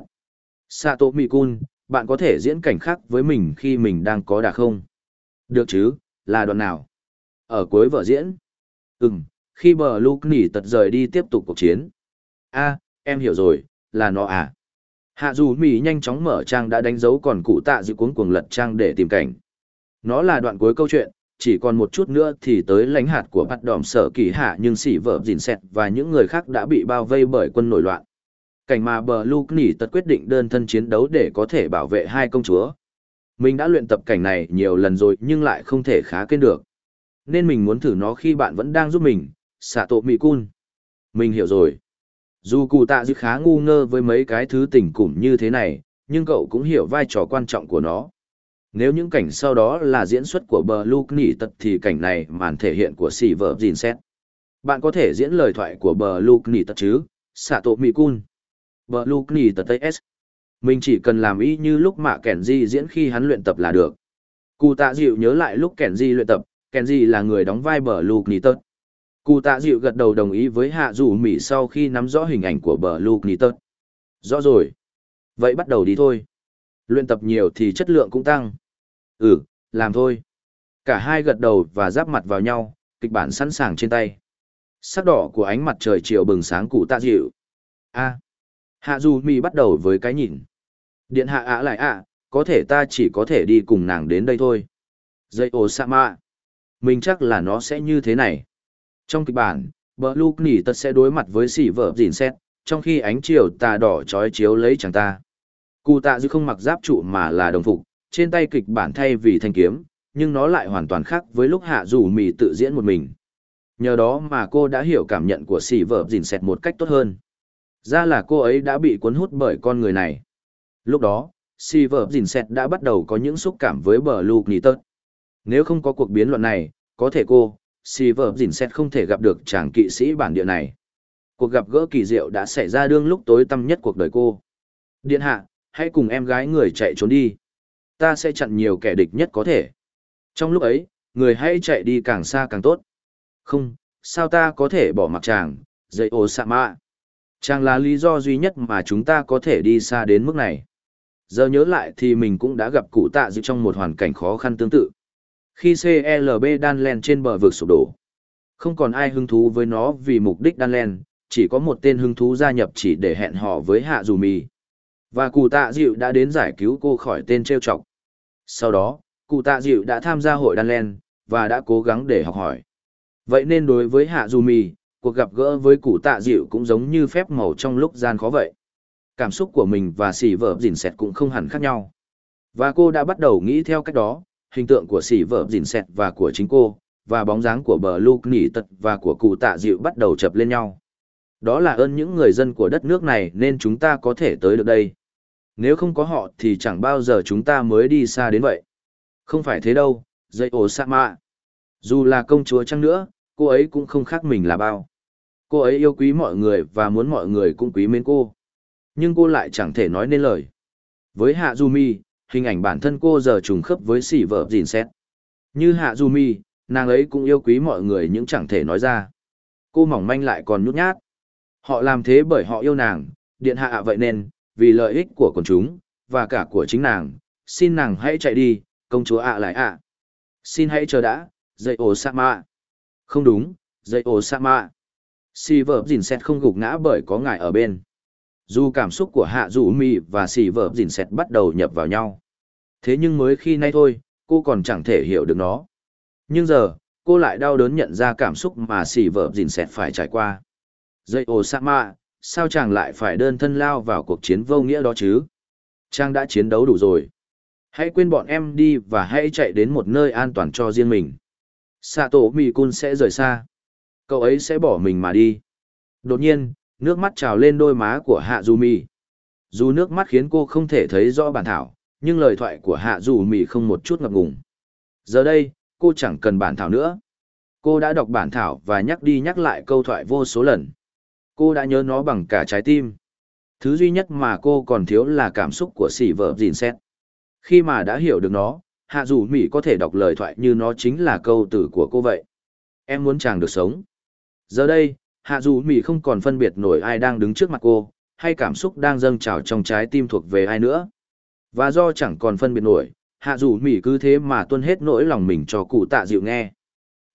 [SPEAKER 1] Sato Mikun, bạn có thể diễn cảnh khác với mình khi mình đang có đà không? Được chứ, là đoạn nào? Ở cuối vở diễn? Ừm, khi bờ lục nỉ tật rời đi tiếp tục cuộc chiến. a em hiểu rồi, là nó à? Hạ dù mỉ nhanh chóng mở trang đã đánh dấu còn cụ tạ dự cuống cuồng lật trang để tìm cảnh. Nó là đoạn cuối câu chuyện, chỉ còn một chút nữa thì tới lãnh hạt của bắt đòm sở kỳ hạ nhưng xỉ vợ dìn xẹt và những người khác đã bị bao vây bởi quân nổi loạn cảnh mà bờ Luke nỉ tật quyết định đơn thân chiến đấu để có thể bảo vệ hai công chúa. Mình đã luyện tập cảnh này nhiều lần rồi nhưng lại không thể khá kên được. Nên mình muốn thử nó khi bạn vẫn đang giúp mình, xạ tổ mị cun. Mình hiểu rồi. Dù cụ tạ dư khá ngu ngơ với mấy cái thứ tình củng như thế này, nhưng cậu cũng hiểu vai trò quan trọng của nó. Nếu những cảnh sau đó là diễn xuất của bờ Luke nỉ tật thì cảnh này màn thể hiện của xì vợ dìn xét. Bạn có thể diễn lời thoại của bờ Luke nỉ tật chứ, xạ tổ mị cun. Bờ Luke Nỉ Tật Tây S. Mình chỉ cần làm y như lúc mà di diễn khi hắn luyện tập là được. Cụ tạ dịu nhớ lại lúc Kenji luyện tập, Kenji là người đóng vai bờ Luke Nỉ Tật. Cụ tạ dịu gật đầu đồng ý với hạ dù mỹ sau khi nắm rõ hình ảnh của bờ Luke nít tớt Rõ rồi. Vậy bắt đầu đi thôi. Luyện tập nhiều thì chất lượng cũng tăng. Ừ, làm thôi. Cả hai gật đầu và giáp mặt vào nhau, kịch bản sẵn sàng trên tay. Sắc đỏ của ánh mặt trời chiều bừng sáng cụ tạ dịu. A. Hạ dù mì bắt đầu với cái nhìn. Điện hạ ạ lại ạ, có thể ta chỉ có thể đi cùng nàng đến đây thôi. Dây ồ sa mạ. Mình chắc là nó sẽ như thế này. Trong kịch bản, bờ lục nỉ tật sẽ đối mặt với sỉ vợ dìn xét, trong khi ánh chiều tà đỏ trói chiếu lấy chàng ta. Cụ tạ dư không mặc giáp trụ mà là đồng phục, trên tay kịch bản thay vì thanh kiếm, nhưng nó lại hoàn toàn khác với lúc hạ dù mì tự diễn một mình. Nhờ đó mà cô đã hiểu cảm nhận của sỉ vợ dìn xét một cách tốt hơn. Ra là cô ấy đã bị cuốn hút bởi con người này. Lúc đó, Silver Zinset đã bắt đầu có những xúc cảm với bờ lúc nỉ tật. Nếu không có cuộc biến luận này, có thể cô, Silver xét không thể gặp được chàng kỵ sĩ bản địa này. Cuộc gặp gỡ kỳ diệu đã xảy ra đương lúc tối tăm nhất cuộc đời cô. Điện hạ, hãy cùng em gái người chạy trốn đi. Ta sẽ chặn nhiều kẻ địch nhất có thể. Trong lúc ấy, người hãy chạy đi càng xa càng tốt. Không, sao ta có thể bỏ mặc chàng, dậy ô xạ mạ. Chàng là lý do duy nhất mà chúng ta có thể đi xa đến mức này. Giờ nhớ lại thì mình cũng đã gặp cụ tạ dự trong một hoàn cảnh khó khăn tương tự. Khi CLB đan len trên bờ vực sụp đổ, không còn ai hứng thú với nó vì mục đích đan len, chỉ có một tên hứng thú gia nhập chỉ để hẹn hò với hạ dù mì. Và cụ tạ dịu đã đến giải cứu cô khỏi tên trêu chọc. Sau đó, cụ tạ dịu đã tham gia hội đan len, và đã cố gắng để học hỏi. Vậy nên đối với hạ dù mì, cuộc gặp gỡ với cụ tạ dịu cũng giống như phép màu trong lúc gian khó vậy. Cảm xúc của mình và xỉ vợ dìn xẹt cũng không hẳn khác nhau. Và cô đã bắt đầu nghĩ theo cách đó, hình tượng của sỉ vợ dìn xẹt và của chính cô, và bóng dáng của bờ Luke nỉ tật và của cụ tạ dịu bắt đầu chập lên nhau. Đó là ơn những người dân của đất nước này nên chúng ta có thể tới được đây. Nếu không có họ thì chẳng bao giờ chúng ta mới đi xa đến vậy. Không phải thế đâu, dây ổ sa mạ. Dù là công chúa chăng nữa, cô ấy cũng không khác mình là bao. Cô ấy yêu quý mọi người và muốn mọi người cũng quý mến cô. Nhưng cô lại chẳng thể nói nên lời. Với Hạ Du Mi, hình ảnh bản thân cô giờ trùng khớp với xỉ vợ dìn xét. Như Hạ Du Mi, nàng ấy cũng yêu quý mọi người nhưng chẳng thể nói ra. Cô mỏng manh lại còn nhút nhát. Họ làm thế bởi họ yêu nàng, điện hạ vậy nên, vì lợi ích của quần chúng, và cả của chính nàng, xin nàng hãy chạy đi, công chúa ạ lại ạ. Xin hãy chờ đã, dậy ổ sa mạ. Không đúng, dậy ổ sa mạ. Si vợ dìn xét không gục ngã bởi có ngài ở bên. Dù cảm xúc của hạ dù Mị và Sỉ vợ dìn Sẹt bắt đầu nhập vào nhau. Thế nhưng mới khi nay thôi, cô còn chẳng thể hiểu được nó. Nhưng giờ, cô lại đau đớn nhận ra cảm xúc mà Sỉ vợ dìn Sẹt phải trải qua. Dây ồ sa mạ, sao chàng lại phải đơn thân lao vào cuộc chiến vô nghĩa đó chứ? Chàng đã chiến đấu đủ rồi. Hãy quên bọn em đi và hãy chạy đến một nơi an toàn cho riêng mình. Sato cun sẽ rời xa. Cậu ấy sẽ bỏ mình mà đi. Đột nhiên, nước mắt trào lên đôi má của Hạ Du Mi. Dù nước mắt khiến cô không thể thấy rõ bản thảo, nhưng lời thoại của Hạ Du Mi không một chút ngập ngùng. Giờ đây, cô chẳng cần bản thảo nữa. Cô đã đọc bản thảo và nhắc đi nhắc lại câu thoại vô số lần. Cô đã nhớ nó bằng cả trái tim. Thứ duy nhất mà cô còn thiếu là cảm xúc của sỉ vợ dìn xét. Khi mà đã hiểu được nó, hạ dù mỹ có thể đọc lời thoại như nó chính là câu từ của cô vậy. Em muốn chàng được sống. Giờ đây, hạ dù mỹ không còn phân biệt nổi ai đang đứng trước mặt cô, hay cảm xúc đang dâng trào trong trái tim thuộc về ai nữa. Và do chẳng còn phân biệt nổi, hạ dù mỹ cứ thế mà tuân hết nỗi lòng mình cho cụ tạ dịu nghe.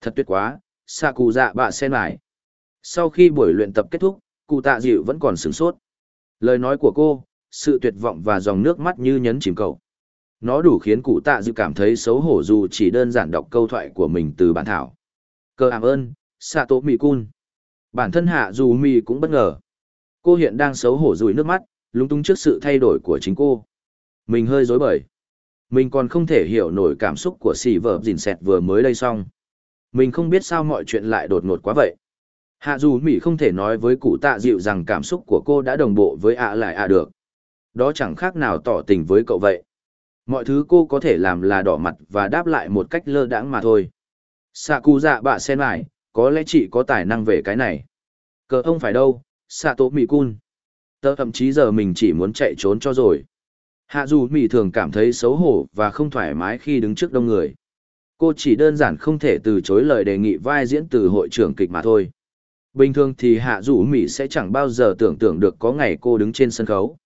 [SPEAKER 1] Thật tuyệt quá, xạ cụ dạ bạ sen lại. Sau khi buổi luyện tập kết thúc, cụ tạ dịu vẫn còn sửng sốt. Lời nói của cô, sự tuyệt vọng và dòng nước mắt như nhấn chìm cậu. Nó đủ khiến cụ tạ dịu cảm thấy xấu hổ dù chỉ đơn giản đọc câu thoại của mình từ bản thảo. Cơ ảm ơn, Mị Cun. Bản thân hạ dù Mì cũng bất ngờ. Cô hiện đang xấu hổ rủi nước mắt, lung tung trước sự thay đổi của chính cô. Mình hơi dối bời. Mình còn không thể hiểu nổi cảm xúc của xì vợ dìn xẹt vừa mới đây xong. Mình không biết sao mọi chuyện lại đột ngột quá vậy. Hạ dù Mỹ không thể nói với cụ tạ dịu rằng cảm xúc của cô đã đồng bộ với ạ lại ạ được. Đó chẳng khác nào tỏ tình với cậu vậy. Mọi thứ cô có thể làm là đỏ mặt và đáp lại một cách lơ đãng mà thôi. Sạ cụ dạ bạ sen lại, có lẽ chị có tài năng về cái này. Cờ ông phải đâu, xạ tố Mỹ cun. Tớ thậm chí giờ mình chỉ muốn chạy trốn cho rồi. Hạ dù Mỹ thường cảm thấy xấu hổ và không thoải mái khi đứng trước đông người. Cô chỉ đơn giản không thể từ chối lời đề nghị vai diễn từ hội trưởng kịch mà thôi. Bình thường thì hạ rủ Mỹ sẽ chẳng bao giờ tưởng tượng được có ngày cô đứng trên sân khấu.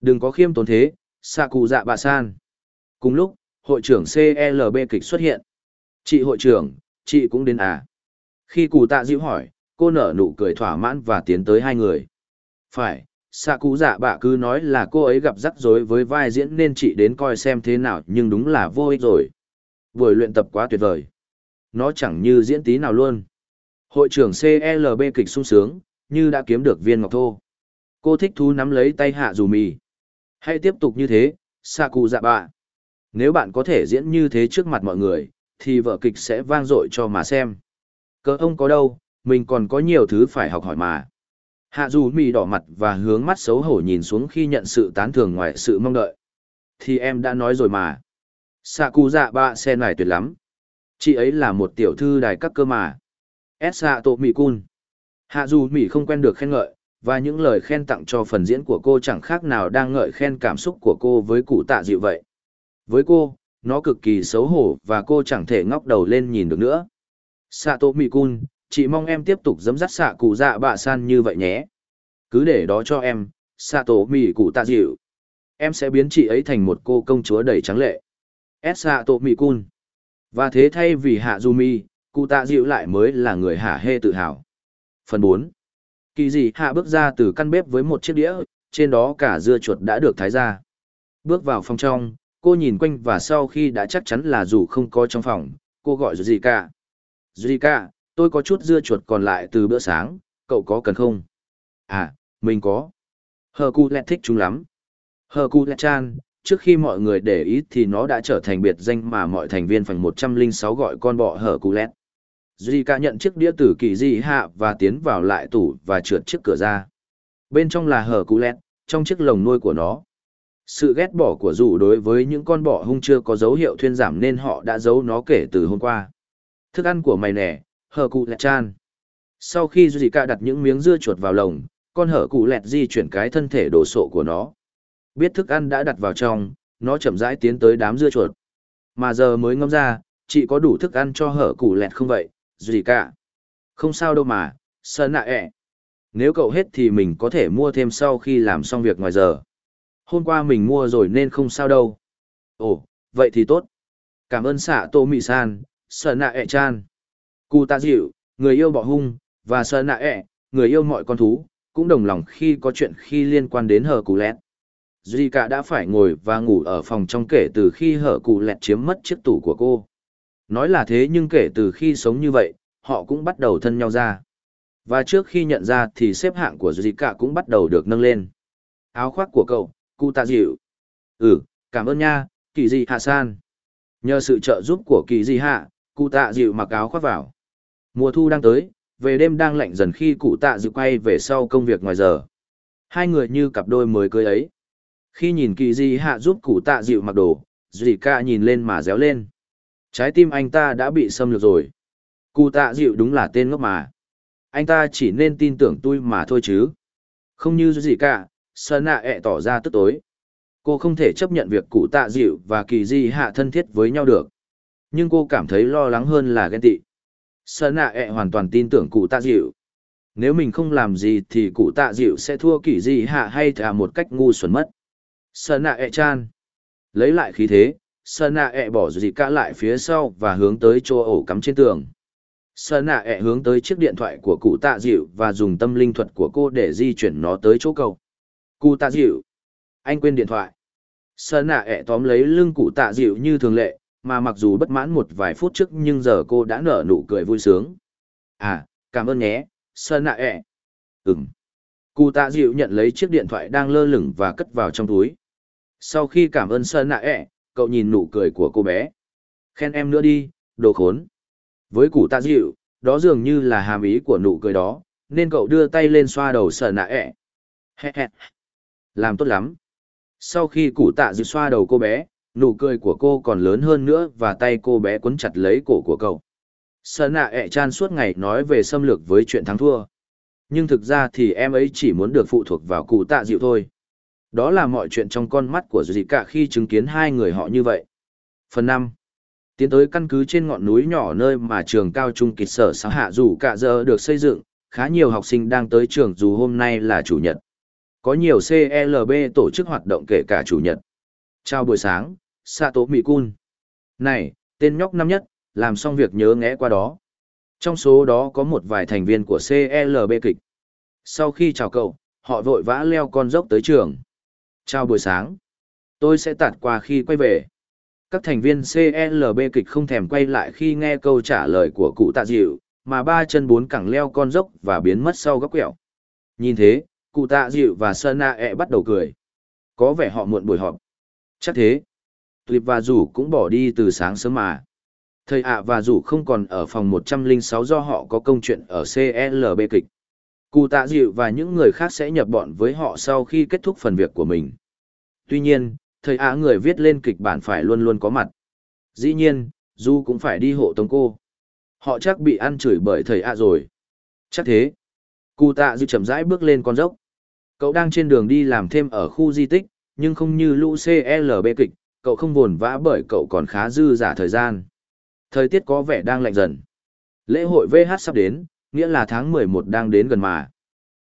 [SPEAKER 1] Đừng có khiêm tốn thế, xạ cụ dạ bà san. Cùng lúc, hội trưởng CLB kịch xuất hiện. Chị hội trưởng, chị cũng đến à? Khi cụ tạ dịu hỏi, cô nở nụ cười thỏa mãn và tiến tới hai người. Phải, xạ cụ dạ bạ cứ nói là cô ấy gặp rắc rối với vai diễn nên chị đến coi xem thế nào nhưng đúng là vô ích rồi. Buổi luyện tập quá tuyệt vời. Nó chẳng như diễn tí nào luôn. Hội trưởng CLB kịch sung sướng, như đã kiếm được viên ngọc thô. Cô thích thú nắm lấy tay hạ dù mì. Hãy tiếp tục như thế, Saku dạ bạ. Nếu bạn có thể diễn như thế trước mặt mọi người, thì vở kịch sẽ vang dội cho mà xem. Cơ ông có đâu, mình còn có nhiều thứ phải học hỏi mà. Hạ dù mì đỏ mặt và hướng mắt xấu hổ nhìn xuống khi nhận sự tán thưởng ngoài sự mong đợi. Thì em đã nói rồi mà. Saku dạ ba sen này tuyệt lắm. Chị ấy là một tiểu thư đài các cơ mà. Esa Tô mì Cun. Hạ dù mì không quen được khen ngợi, và những lời khen tặng cho phần diễn của cô chẳng khác nào đang ngợi khen cảm xúc của cô với cụ tạ dịu vậy. Với cô, nó cực kỳ xấu hổ và cô chẳng thể ngóc đầu lên nhìn được nữa. Sato Mikun, chị mong em tiếp tục dấm dắt xạ cụ dạ bạ san như vậy nhé. Cứ để đó cho em, Sato Mì cụ tạ dịu. Em sẽ biến chị ấy thành một cô công chúa đầy trắng lệ. S mì cun Và thế thay vì Hạ Du Mi cụ tạ dịu lại mới là người hả hê tự hào. Phần bốn Kỳ dị hạ bước ra từ căn bếp với một chiếc đĩa, trên đó cả dưa chuột đã được thái ra. Bước vào phòng trong, cô nhìn quanh và sau khi đã chắc chắn là dù không có trong phòng, cô gọi gì cả. Zika, tôi có chút dưa chuột còn lại từ bữa sáng, cậu có cần không? À, mình có. Hờ cu lẹ thích chúng lắm. Hờ cu lẹ chan, trước khi mọi người để ý thì nó đã trở thành biệt danh mà mọi thành viên phần 106 gọi con bọ hờ cu lẹt. Zika nhận chiếc đĩa từ kỳ di hạ và tiến vào lại tủ và trượt chiếc cửa ra. Bên trong là hờ cu lét, trong chiếc lồng nuôi của nó. Sự ghét bỏ của dù đối với những con bọ hung chưa có dấu hiệu thuyên giảm nên họ đã giấu nó kể từ hôm qua. Thức ăn của mày nè, hở cụ lẹt chan. Sau khi Duy ca đặt những miếng dưa chuột vào lồng, con hở cụ lẹt di chuyển cái thân thể đồ sộ của nó. Biết thức ăn đã đặt vào trong, nó chậm rãi tiến tới đám dưa chuột. Mà giờ mới ngâm ra, chị có đủ thức ăn cho hở cụ lẹt không vậy? duy cả. Không sao đâu mà, sợ nạ ẹ. Nếu cậu hết thì mình có thể mua thêm sau khi làm xong việc ngoài giờ. Hôm qua mình mua rồi nên không sao đâu. Ồ, vậy thì tốt. Cảm ơn xạ tô mị san, sợ nạ ẹ chan. Cụ tạ dịu, người yêu bọ hung, và sợ nạ ẹ, người yêu mọi con thú, cũng đồng lòng khi có chuyện khi liên quan đến hờ cụ lẹt. Duy cả đã phải ngồi và ngủ ở phòng trong kể từ khi hờ cụ lẹt chiếm mất chiếc tủ của cô. Nói là thế nhưng kể từ khi sống như vậy, họ cũng bắt đầu thân nhau ra. Và trước khi nhận ra thì xếp hạng của Duy cả cũng bắt đầu được nâng lên. Áo khoác của cậu, cụ tạ dịu. Ừ, cảm ơn nha, kỳ dị hạ san. Nhờ sự trợ giúp của kỳ dị hạ, cụ tạ dịu mặc áo khoác vào. Mùa thu đang tới, về đêm đang lạnh dần khi cụ tạ dịu quay về sau công việc ngoài giờ. Hai người như cặp đôi mới cưới ấy. Khi nhìn kỳ dị hạ giúp cụ tạ dịu mặc đồ, dị ca nhìn lên mà réo lên. Trái tim anh ta đã bị xâm lược rồi. Cụ tạ dịu đúng là tên ngốc mà. Anh ta chỉ nên tin tưởng tôi mà thôi chứ. Không như gì cả, sơn nạ ẹ tỏ ra tức tối. Cô không thể chấp nhận việc cụ tạ dịu và kỳ di hạ thân thiết với nhau được. Nhưng cô cảm thấy lo lắng hơn là ghen tị. Sơn nạ ẹ hoàn toàn tin tưởng cụ tạ dịu. Nếu mình không làm gì thì cụ tạ dịu sẽ thua kỳ di hạ hay thà một cách ngu xuẩn mất. Sơn nạ ẹ chan. Lấy lại khí thế, Sơn nạ ẹ bỏ dị cả lại phía sau và hướng tới chỗ ổ cắm trên tường. Sơn nạ ẹ hướng tới chiếc điện thoại của cụ tạ dịu và dùng tâm linh thuật của cô để di chuyển nó tới chỗ cầu. Cụ tạ dịu. Anh quên điện thoại. Sơn nạ ẹ tóm lấy lưng cụ tạ dịu như thường lệ, mà mặc dù bất mãn một vài phút trước nhưng giờ cô đã nở nụ cười vui sướng. À, cảm ơn nhé, Sơn nạ ẹ. Ừm. Cụ tạ dịu nhận lấy chiếc điện thoại đang lơ lửng và cất vào trong túi. Sau khi cảm ơn Sơn nạ ẹ, cậu nhìn nụ cười của cô bé. Khen em nữa đi, đồ khốn. Với cụ tạ dịu, đó dường như là hàm ý của nụ cười đó, nên cậu đưa tay lên xoa đầu Sơn nạ ẹ. Làm tốt lắm. Sau khi cụ tạ dịu xoa đầu cô bé, nụ cười của cô còn lớn hơn nữa và tay cô bé quấn chặt lấy cổ của cậu. sợ nạ ẹ chan suốt ngày nói về xâm lược với chuyện thắng thua. Nhưng thực ra thì em ấy chỉ muốn được phụ thuộc vào cụ tạ dịu thôi. Đó là mọi chuyện trong con mắt của dì cả khi chứng kiến hai người họ như vậy. Phần năm Tiến tới căn cứ trên ngọn núi nhỏ nơi mà trường cao trung kịch sở xã hạ dù cả giờ được xây dựng, khá nhiều học sinh đang tới trường dù hôm nay là chủ nhật. Có nhiều CLB tổ chức hoạt động kể cả chủ nhật. Chào buổi sáng, Sato Mikun. Này, tên nhóc năm nhất, làm xong việc nhớ nghẽ qua đó. Trong số đó có một vài thành viên của CLB kịch. Sau khi chào cậu, họ vội vã leo con dốc tới trường. Chào buổi sáng. Tôi sẽ tạt qua khi quay về. Các thành viên CLB kịch không thèm quay lại khi nghe câu trả lời của cụ tạ dịu, mà ba chân bốn cẳng leo con dốc và biến mất sau góc quẹo. Nhìn thế, cụ tạ dịu và sơn Na ẹ bắt đầu cười. Có vẻ họ muộn buổi họp. Chắc thế. Tuyệt và rủ cũng bỏ đi từ sáng sớm mà. Thầy ạ và rủ không còn ở phòng 106 do họ có công chuyện ở CLB kịch. Cụ tạ dịu và những người khác sẽ nhập bọn với họ sau khi kết thúc phần việc của mình. Tuy nhiên, thầy ạ người viết lên kịch bản phải luôn luôn có mặt. Dĩ nhiên, Du cũng phải đi hộ tống cô. Họ chắc bị ăn chửi bởi thầy ạ rồi. Chắc thế. Cụ tạ dịu chậm rãi bước lên con dốc. Cậu đang trên đường đi làm thêm ở khu di tích, nhưng không như lũ CLB kịch, cậu không buồn vã bởi cậu còn khá dư giả thời gian. Thời tiết có vẻ đang lạnh dần. Lễ hội VH sắp đến, nghĩa là tháng 11 đang đến gần mà.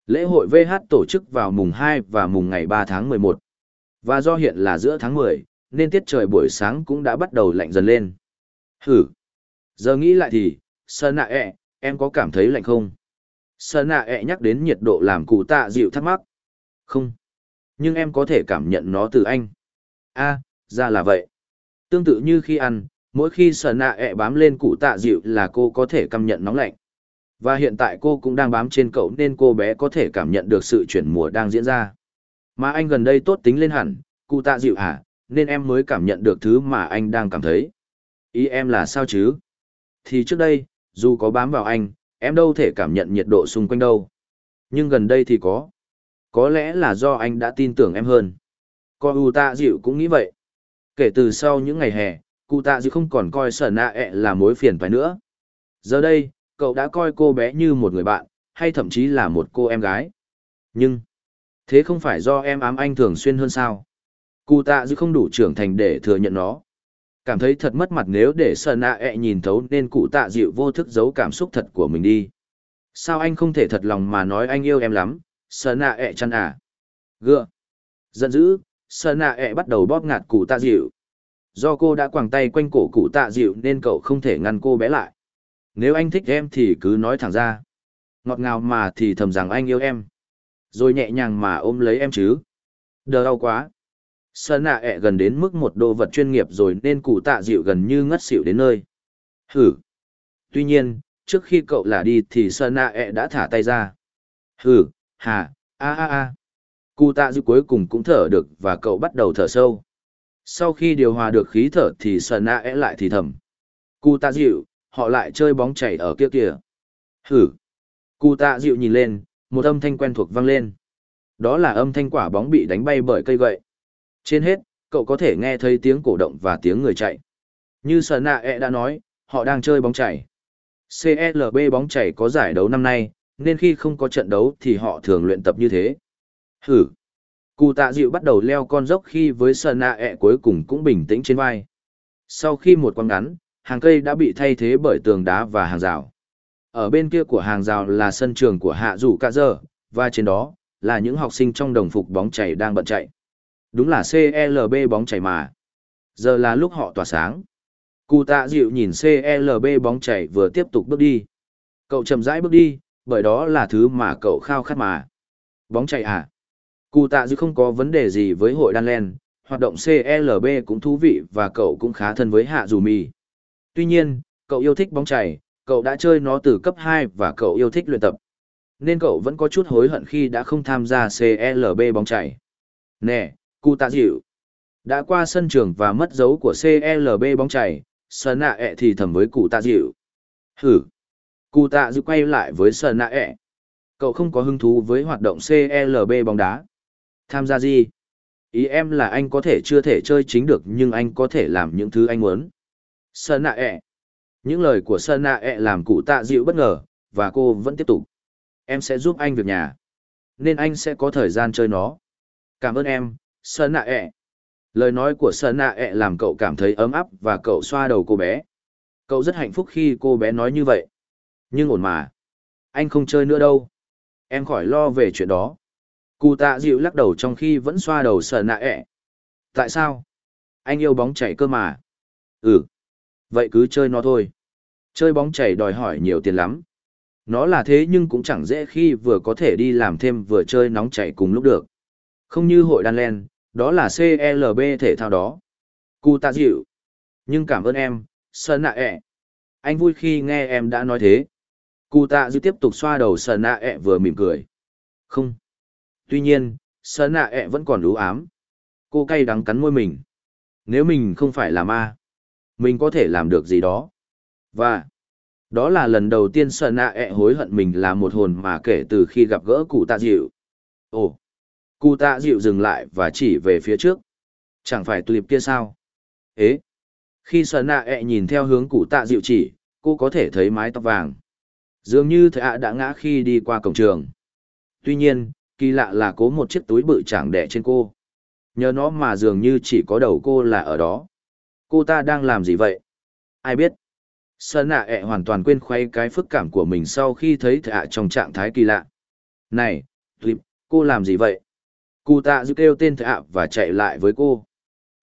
[SPEAKER 1] Lễ hội VH tổ chức vào mùng 2 và mùng ngày 3 tháng 11. Và do hiện là giữa tháng 10, nên tiết trời buổi sáng cũng đã bắt đầu lạnh dần lên. Hử! Giờ nghĩ lại thì, Sơn nạ ẹ, em có cảm thấy lạnh không? Sơn nạ ẹ nhắc đến nhiệt độ làm cụ tạ dịu thắc mắc. Không. Nhưng em có thể cảm nhận nó từ anh. a ra là vậy. Tương tự như khi ăn, mỗi khi Sơn nạ ẹ bám lên cụ tạ dịu là cô có thể cảm nhận nóng lạnh. Và hiện tại cô cũng đang bám trên cậu nên cô bé có thể cảm nhận được sự chuyển mùa đang diễn ra. Mà anh gần đây tốt tính lên hẳn, cụ tạ dịu hả, nên em mới cảm nhận được thứ mà anh đang cảm thấy. Ý em là sao chứ? Thì trước đây, dù có bám vào anh, em đâu thể cảm nhận nhiệt độ xung quanh đâu. Nhưng gần đây thì có. Có lẽ là do anh đã tin tưởng em hơn. Coi U tạ dịu cũng nghĩ vậy. Kể từ sau những ngày hè, cụ tạ dư không còn coi sở nạ ẹ là mối phiền phải nữa. Giờ đây, cậu đã coi cô bé như một người bạn, hay thậm chí là một cô em gái. Nhưng, thế không phải do em ám anh thường xuyên hơn sao? Cụ tạ dư không đủ trưởng thành để thừa nhận nó. Cảm thấy thật mất mặt nếu để sợ nạ ẹ nhìn thấu nên cụ tạ dịu vô thức giấu cảm xúc thật của mình đi. Sao anh không thể thật lòng mà nói anh yêu em lắm, sợ nạ ẹ chăn à? Gựa. Giận dữ, sợ nạ ẹ e bắt đầu bóp ngạt cụ tạ dịu. Do cô đã quàng tay quanh cổ cụ tạ dịu nên cậu không thể ngăn cô bé lại. Nếu anh thích em thì cứ nói thẳng ra. Ngọt ngào mà thì thầm rằng anh yêu em. Rồi nhẹ nhàng mà ôm lấy em chứ. Đờ đau quá. sợ nạ ẹ e gần đến mức một đồ vật chuyên nghiệp rồi nên cụ tạ dịu gần như ngất xỉu đến nơi. Hử. Tuy nhiên, trước khi cậu là đi thì sợ nạ ẹ e đã thả tay ra. Hử, hà, a a a. Cụ tạ dư cuối cùng cũng thở được và cậu bắt đầu thở sâu. Sau khi điều hòa được khí thở thì Sơn nạ ẹ lại thì thầm. Cụ tạ dịu, họ lại chơi bóng chảy ở kia kìa. Hử. Cụ tạ dịu nhìn lên, một âm thanh quen thuộc vang lên. Đó là âm thanh quả bóng bị đánh bay bởi cây gậy. Trên hết, cậu có thể nghe thấy tiếng cổ động và tiếng người chạy. Như Sơn Nạ E đã nói, họ đang chơi bóng chảy. CLB bóng chảy có giải đấu năm nay, nên khi không có trận đấu thì họ thường luyện tập như thế. Hử. Cụ tạ dịu bắt đầu leo con dốc khi với sờ Nạ E cuối cùng cũng bình tĩnh trên vai. Sau khi một quãng ngắn, hàng cây đã bị thay thế bởi tường đá và hàng rào. Ở bên kia của hàng rào là sân trường của Hạ rủ cả giờ, và trên đó là những học sinh trong đồng phục bóng chảy đang bận chạy. Đúng là CLB bóng chảy mà. Giờ là lúc họ tỏa sáng. Cụ tạ dịu nhìn CLB bóng chảy vừa tiếp tục bước đi. Cậu chậm rãi bước đi, bởi đó là thứ mà cậu khao khát mà. Bóng chảy à? Cụ tạ dư không có vấn đề gì với hội đan len, hoạt động CLB cũng thú vị và cậu cũng khá thân với Hạ Dù Mì. Tuy nhiên, cậu yêu thích bóng chảy, cậu đã chơi nó từ cấp 2 và cậu yêu thích luyện tập. Nên cậu vẫn có chút hối hận khi đã không tham gia CLB bóng chảy. Nè, cụ tạ dịu. Đã qua sân trường và mất dấu của CLB bóng chảy, Sơn nạ ẹ thì thầm với cụ tạ dịu. Hử. Cụ tạ dịu quay lại với Sơn nạ ẹ. Cậu không có hứng thú với hoạt động CLB bóng đá. Tham gia gì? Ý em là anh có thể chưa thể chơi chính được nhưng anh có thể làm những thứ anh muốn. Sơn nạ ẹ. Những lời của Sơn nạ ẹ làm cụ tạ dịu bất ngờ, và cô vẫn tiếp tục. Em sẽ giúp anh việc nhà. Nên anh sẽ có thời gian chơi nó. Cảm ơn em, Sơn nạ ẹ. Lời nói của Sơn nạ ẹ làm cậu cảm thấy ấm áp và cậu xoa đầu cô bé. Cậu rất hạnh phúc khi cô bé nói như vậy. Nhưng ổn mà. Anh không chơi nữa đâu. Em khỏi lo về chuyện đó. Cụ tạ dịu lắc đầu trong khi vẫn xoa đầu sợ nạ ẹ. Tại sao? Anh yêu bóng chảy cơ mà. Ừ. Vậy cứ chơi nó thôi. Chơi bóng chảy đòi hỏi nhiều tiền lắm. Nó là thế nhưng cũng chẳng dễ khi vừa có thể đi làm thêm vừa chơi nóng chảy cùng lúc được. Không như hội đan len, đó là CLB thể thao đó. Cụ tạ dịu. Nhưng cảm ơn em, Sợ nạ ẹ. Anh vui khi nghe em đã nói thế. Cụ tạ dịu tiếp tục xoa đầu sợ nạ ẹ vừa mỉm cười. Không. Tuy nhiên, Sơn nạ ẹ vẫn còn đủ ám. Cô cay đắng cắn môi mình. Nếu mình không phải là ma, mình có thể làm được gì đó. Và, đó là lần đầu tiên Sơn nạ ẹ hối hận mình là một hồn mà kể từ khi gặp gỡ cụ tạ dịu. Ồ, Cụ tạ dịu dừng lại và chỉ về phía trước. Chẳng phải tulip kia sao? Ế! Khi sở nạ ẹ nhìn theo hướng cụ tạ dịu chỉ, cô có thể thấy mái tóc vàng. Dường như thầy ạ đã ngã khi đi qua cổng trường. Tuy nhiên, kỳ lạ là cố một chiếc túi bự chẳng đẻ trên cô. Nhờ nó mà dường như chỉ có đầu cô là ở đó. Cô ta đang làm gì vậy? Ai biết? Sơn nạ ẹ hoàn toàn quên khoay cái phức cảm của mình sau khi thấy thạ ạ trong trạng thái kỳ lạ. Này, clip, cô làm gì vậy? Cụ tạ giữ kêu tên thạ ạ và chạy lại với cô.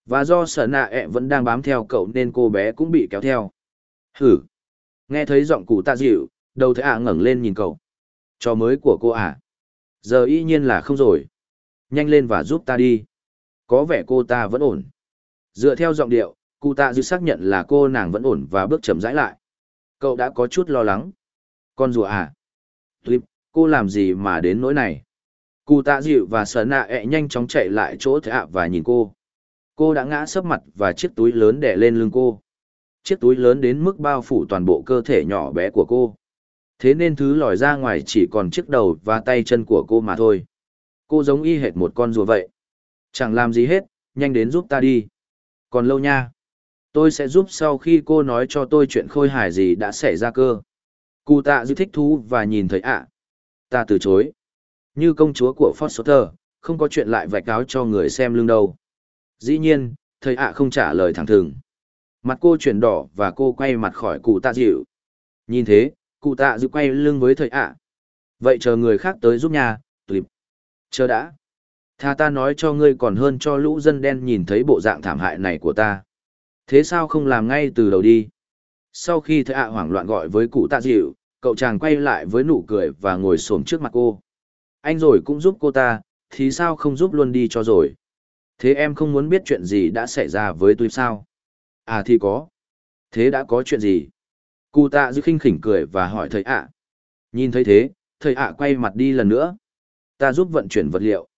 [SPEAKER 1] Và do sở nạ ẹ vẫn đang bám theo cậu nên cô bé cũng bị kéo theo. Hử! Nghe thấy giọng cụ tạ dịu, đầu thạ ạ ngẩng lên nhìn cậu. Cho mới của cô à? Giờ y nhiên là không rồi. Nhanh lên và giúp ta đi. Có vẻ cô ta vẫn ổn. Dựa theo giọng điệu, cụ tạ dịu xác nhận là cô nàng vẫn ổn và bước chậm rãi lại. Cậu đã có chút lo lắng. Con rùa à? Tuyếp, cô làm gì mà đến nỗi này? Cụ tạ dịu và sở nạ ẹ nhanh chóng chạy lại chỗ thẻ ạ và nhìn cô. Cô đã ngã sấp mặt và chiếc túi lớn đè lên lưng cô. Chiếc túi lớn đến mức bao phủ toàn bộ cơ thể nhỏ bé của cô. Thế nên thứ lòi ra ngoài chỉ còn chiếc đầu và tay chân của cô mà thôi. Cô giống y hệt một con rùa vậy. Chẳng làm gì hết, nhanh đến giúp ta đi. Còn lâu nha. Tôi sẽ giúp sau khi cô nói cho tôi chuyện khôi hài gì đã xảy ra cơ. Cụ tạ dư thích thú và nhìn thấy ạ. Ta từ chối. Như công chúa của Foster, không có chuyện lại vạch áo cho người xem lưng đâu. Dĩ nhiên, thầy ạ không trả lời thẳng thừng. Mặt cô chuyển đỏ và cô quay mặt khỏi cụ tạ dịu. Nhìn thế, cụ tạ dịu quay lưng với thầy ạ. Vậy chờ người khác tới giúp nhà, tùy Chờ đã. Tha ta nói cho ngươi còn hơn cho lũ dân đen nhìn thấy bộ dạng thảm hại này của ta. Thế sao không làm ngay từ đầu đi? Sau khi thầy ạ hoảng loạn gọi với cụ tạ dịu, cậu chàng quay lại với nụ cười và ngồi xuống trước mặt cô. Anh rồi cũng giúp cô ta, thì sao không giúp luôn đi cho rồi? Thế em không muốn biết chuyện gì đã xảy ra với tôi sao? À thì có. Thế đã có chuyện gì? Cụ tạ dư khinh khỉnh cười và hỏi thầy ạ. Nhìn thấy thế, thầy ạ quay mặt đi lần nữa. Ta giúp vận chuyển vật liệu.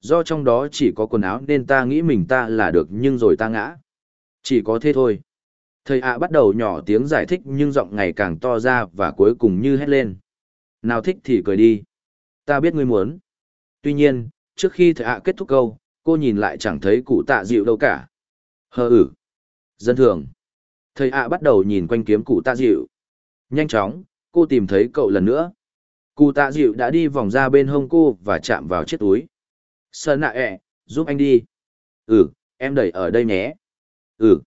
[SPEAKER 1] Do trong đó chỉ có quần áo nên ta nghĩ mình ta là được nhưng rồi ta ngã. Chỉ có thế thôi. Thầy ạ bắt đầu nhỏ tiếng giải thích nhưng giọng ngày càng to ra và cuối cùng như hét lên. Nào thích thì cười đi. Ta biết ngươi muốn. Tuy nhiên, trước khi thầy ạ kết thúc câu, cô nhìn lại chẳng thấy cụ tạ dịu đâu cả. Hờ ử. Dân thường. Thầy ạ bắt đầu nhìn quanh kiếm cụ tạ dịu. Nhanh chóng, cô tìm thấy cậu lần nữa. Cụ tạ dịu đã đi vòng ra bên hông cô và chạm vào chiếc túi. Sơn nạ ẹ, giúp anh đi. Ừ, em đẩy ở đây nhé. Ừ.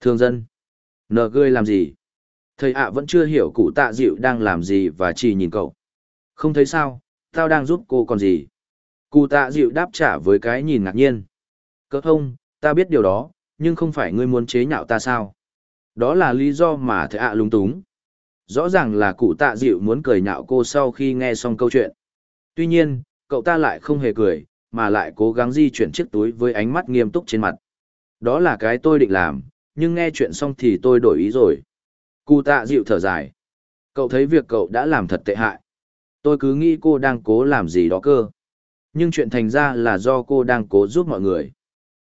[SPEAKER 1] Thương dân. Nờ gươi làm gì? Thầy ạ vẫn chưa hiểu cụ tạ dịu đang làm gì và chỉ nhìn cậu. Không thấy sao, tao đang giúp cô còn gì? Cụ tạ dịu đáp trả với cái nhìn ngạc nhiên. Cỡ không, ta biết điều đó, nhưng không phải ngươi muốn chế nhạo ta sao? Đó là lý do mà thầy ạ lung túng. Rõ ràng là cụ tạ dịu muốn cười nhạo cô sau khi nghe xong câu chuyện. Tuy nhiên, cậu ta lại không hề cười, mà lại cố gắng di chuyển chiếc túi với ánh mắt nghiêm túc trên mặt. Đó là cái tôi định làm, nhưng nghe chuyện xong thì tôi đổi ý rồi. Cụ tạ dịu thở dài. Cậu thấy việc cậu đã làm thật tệ hại. Tôi cứ nghĩ cô đang cố làm gì đó cơ. Nhưng chuyện thành ra là do cô đang cố giúp mọi người.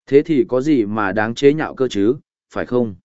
[SPEAKER 1] Thế thì có gì mà đáng chế nhạo cơ chứ, phải không?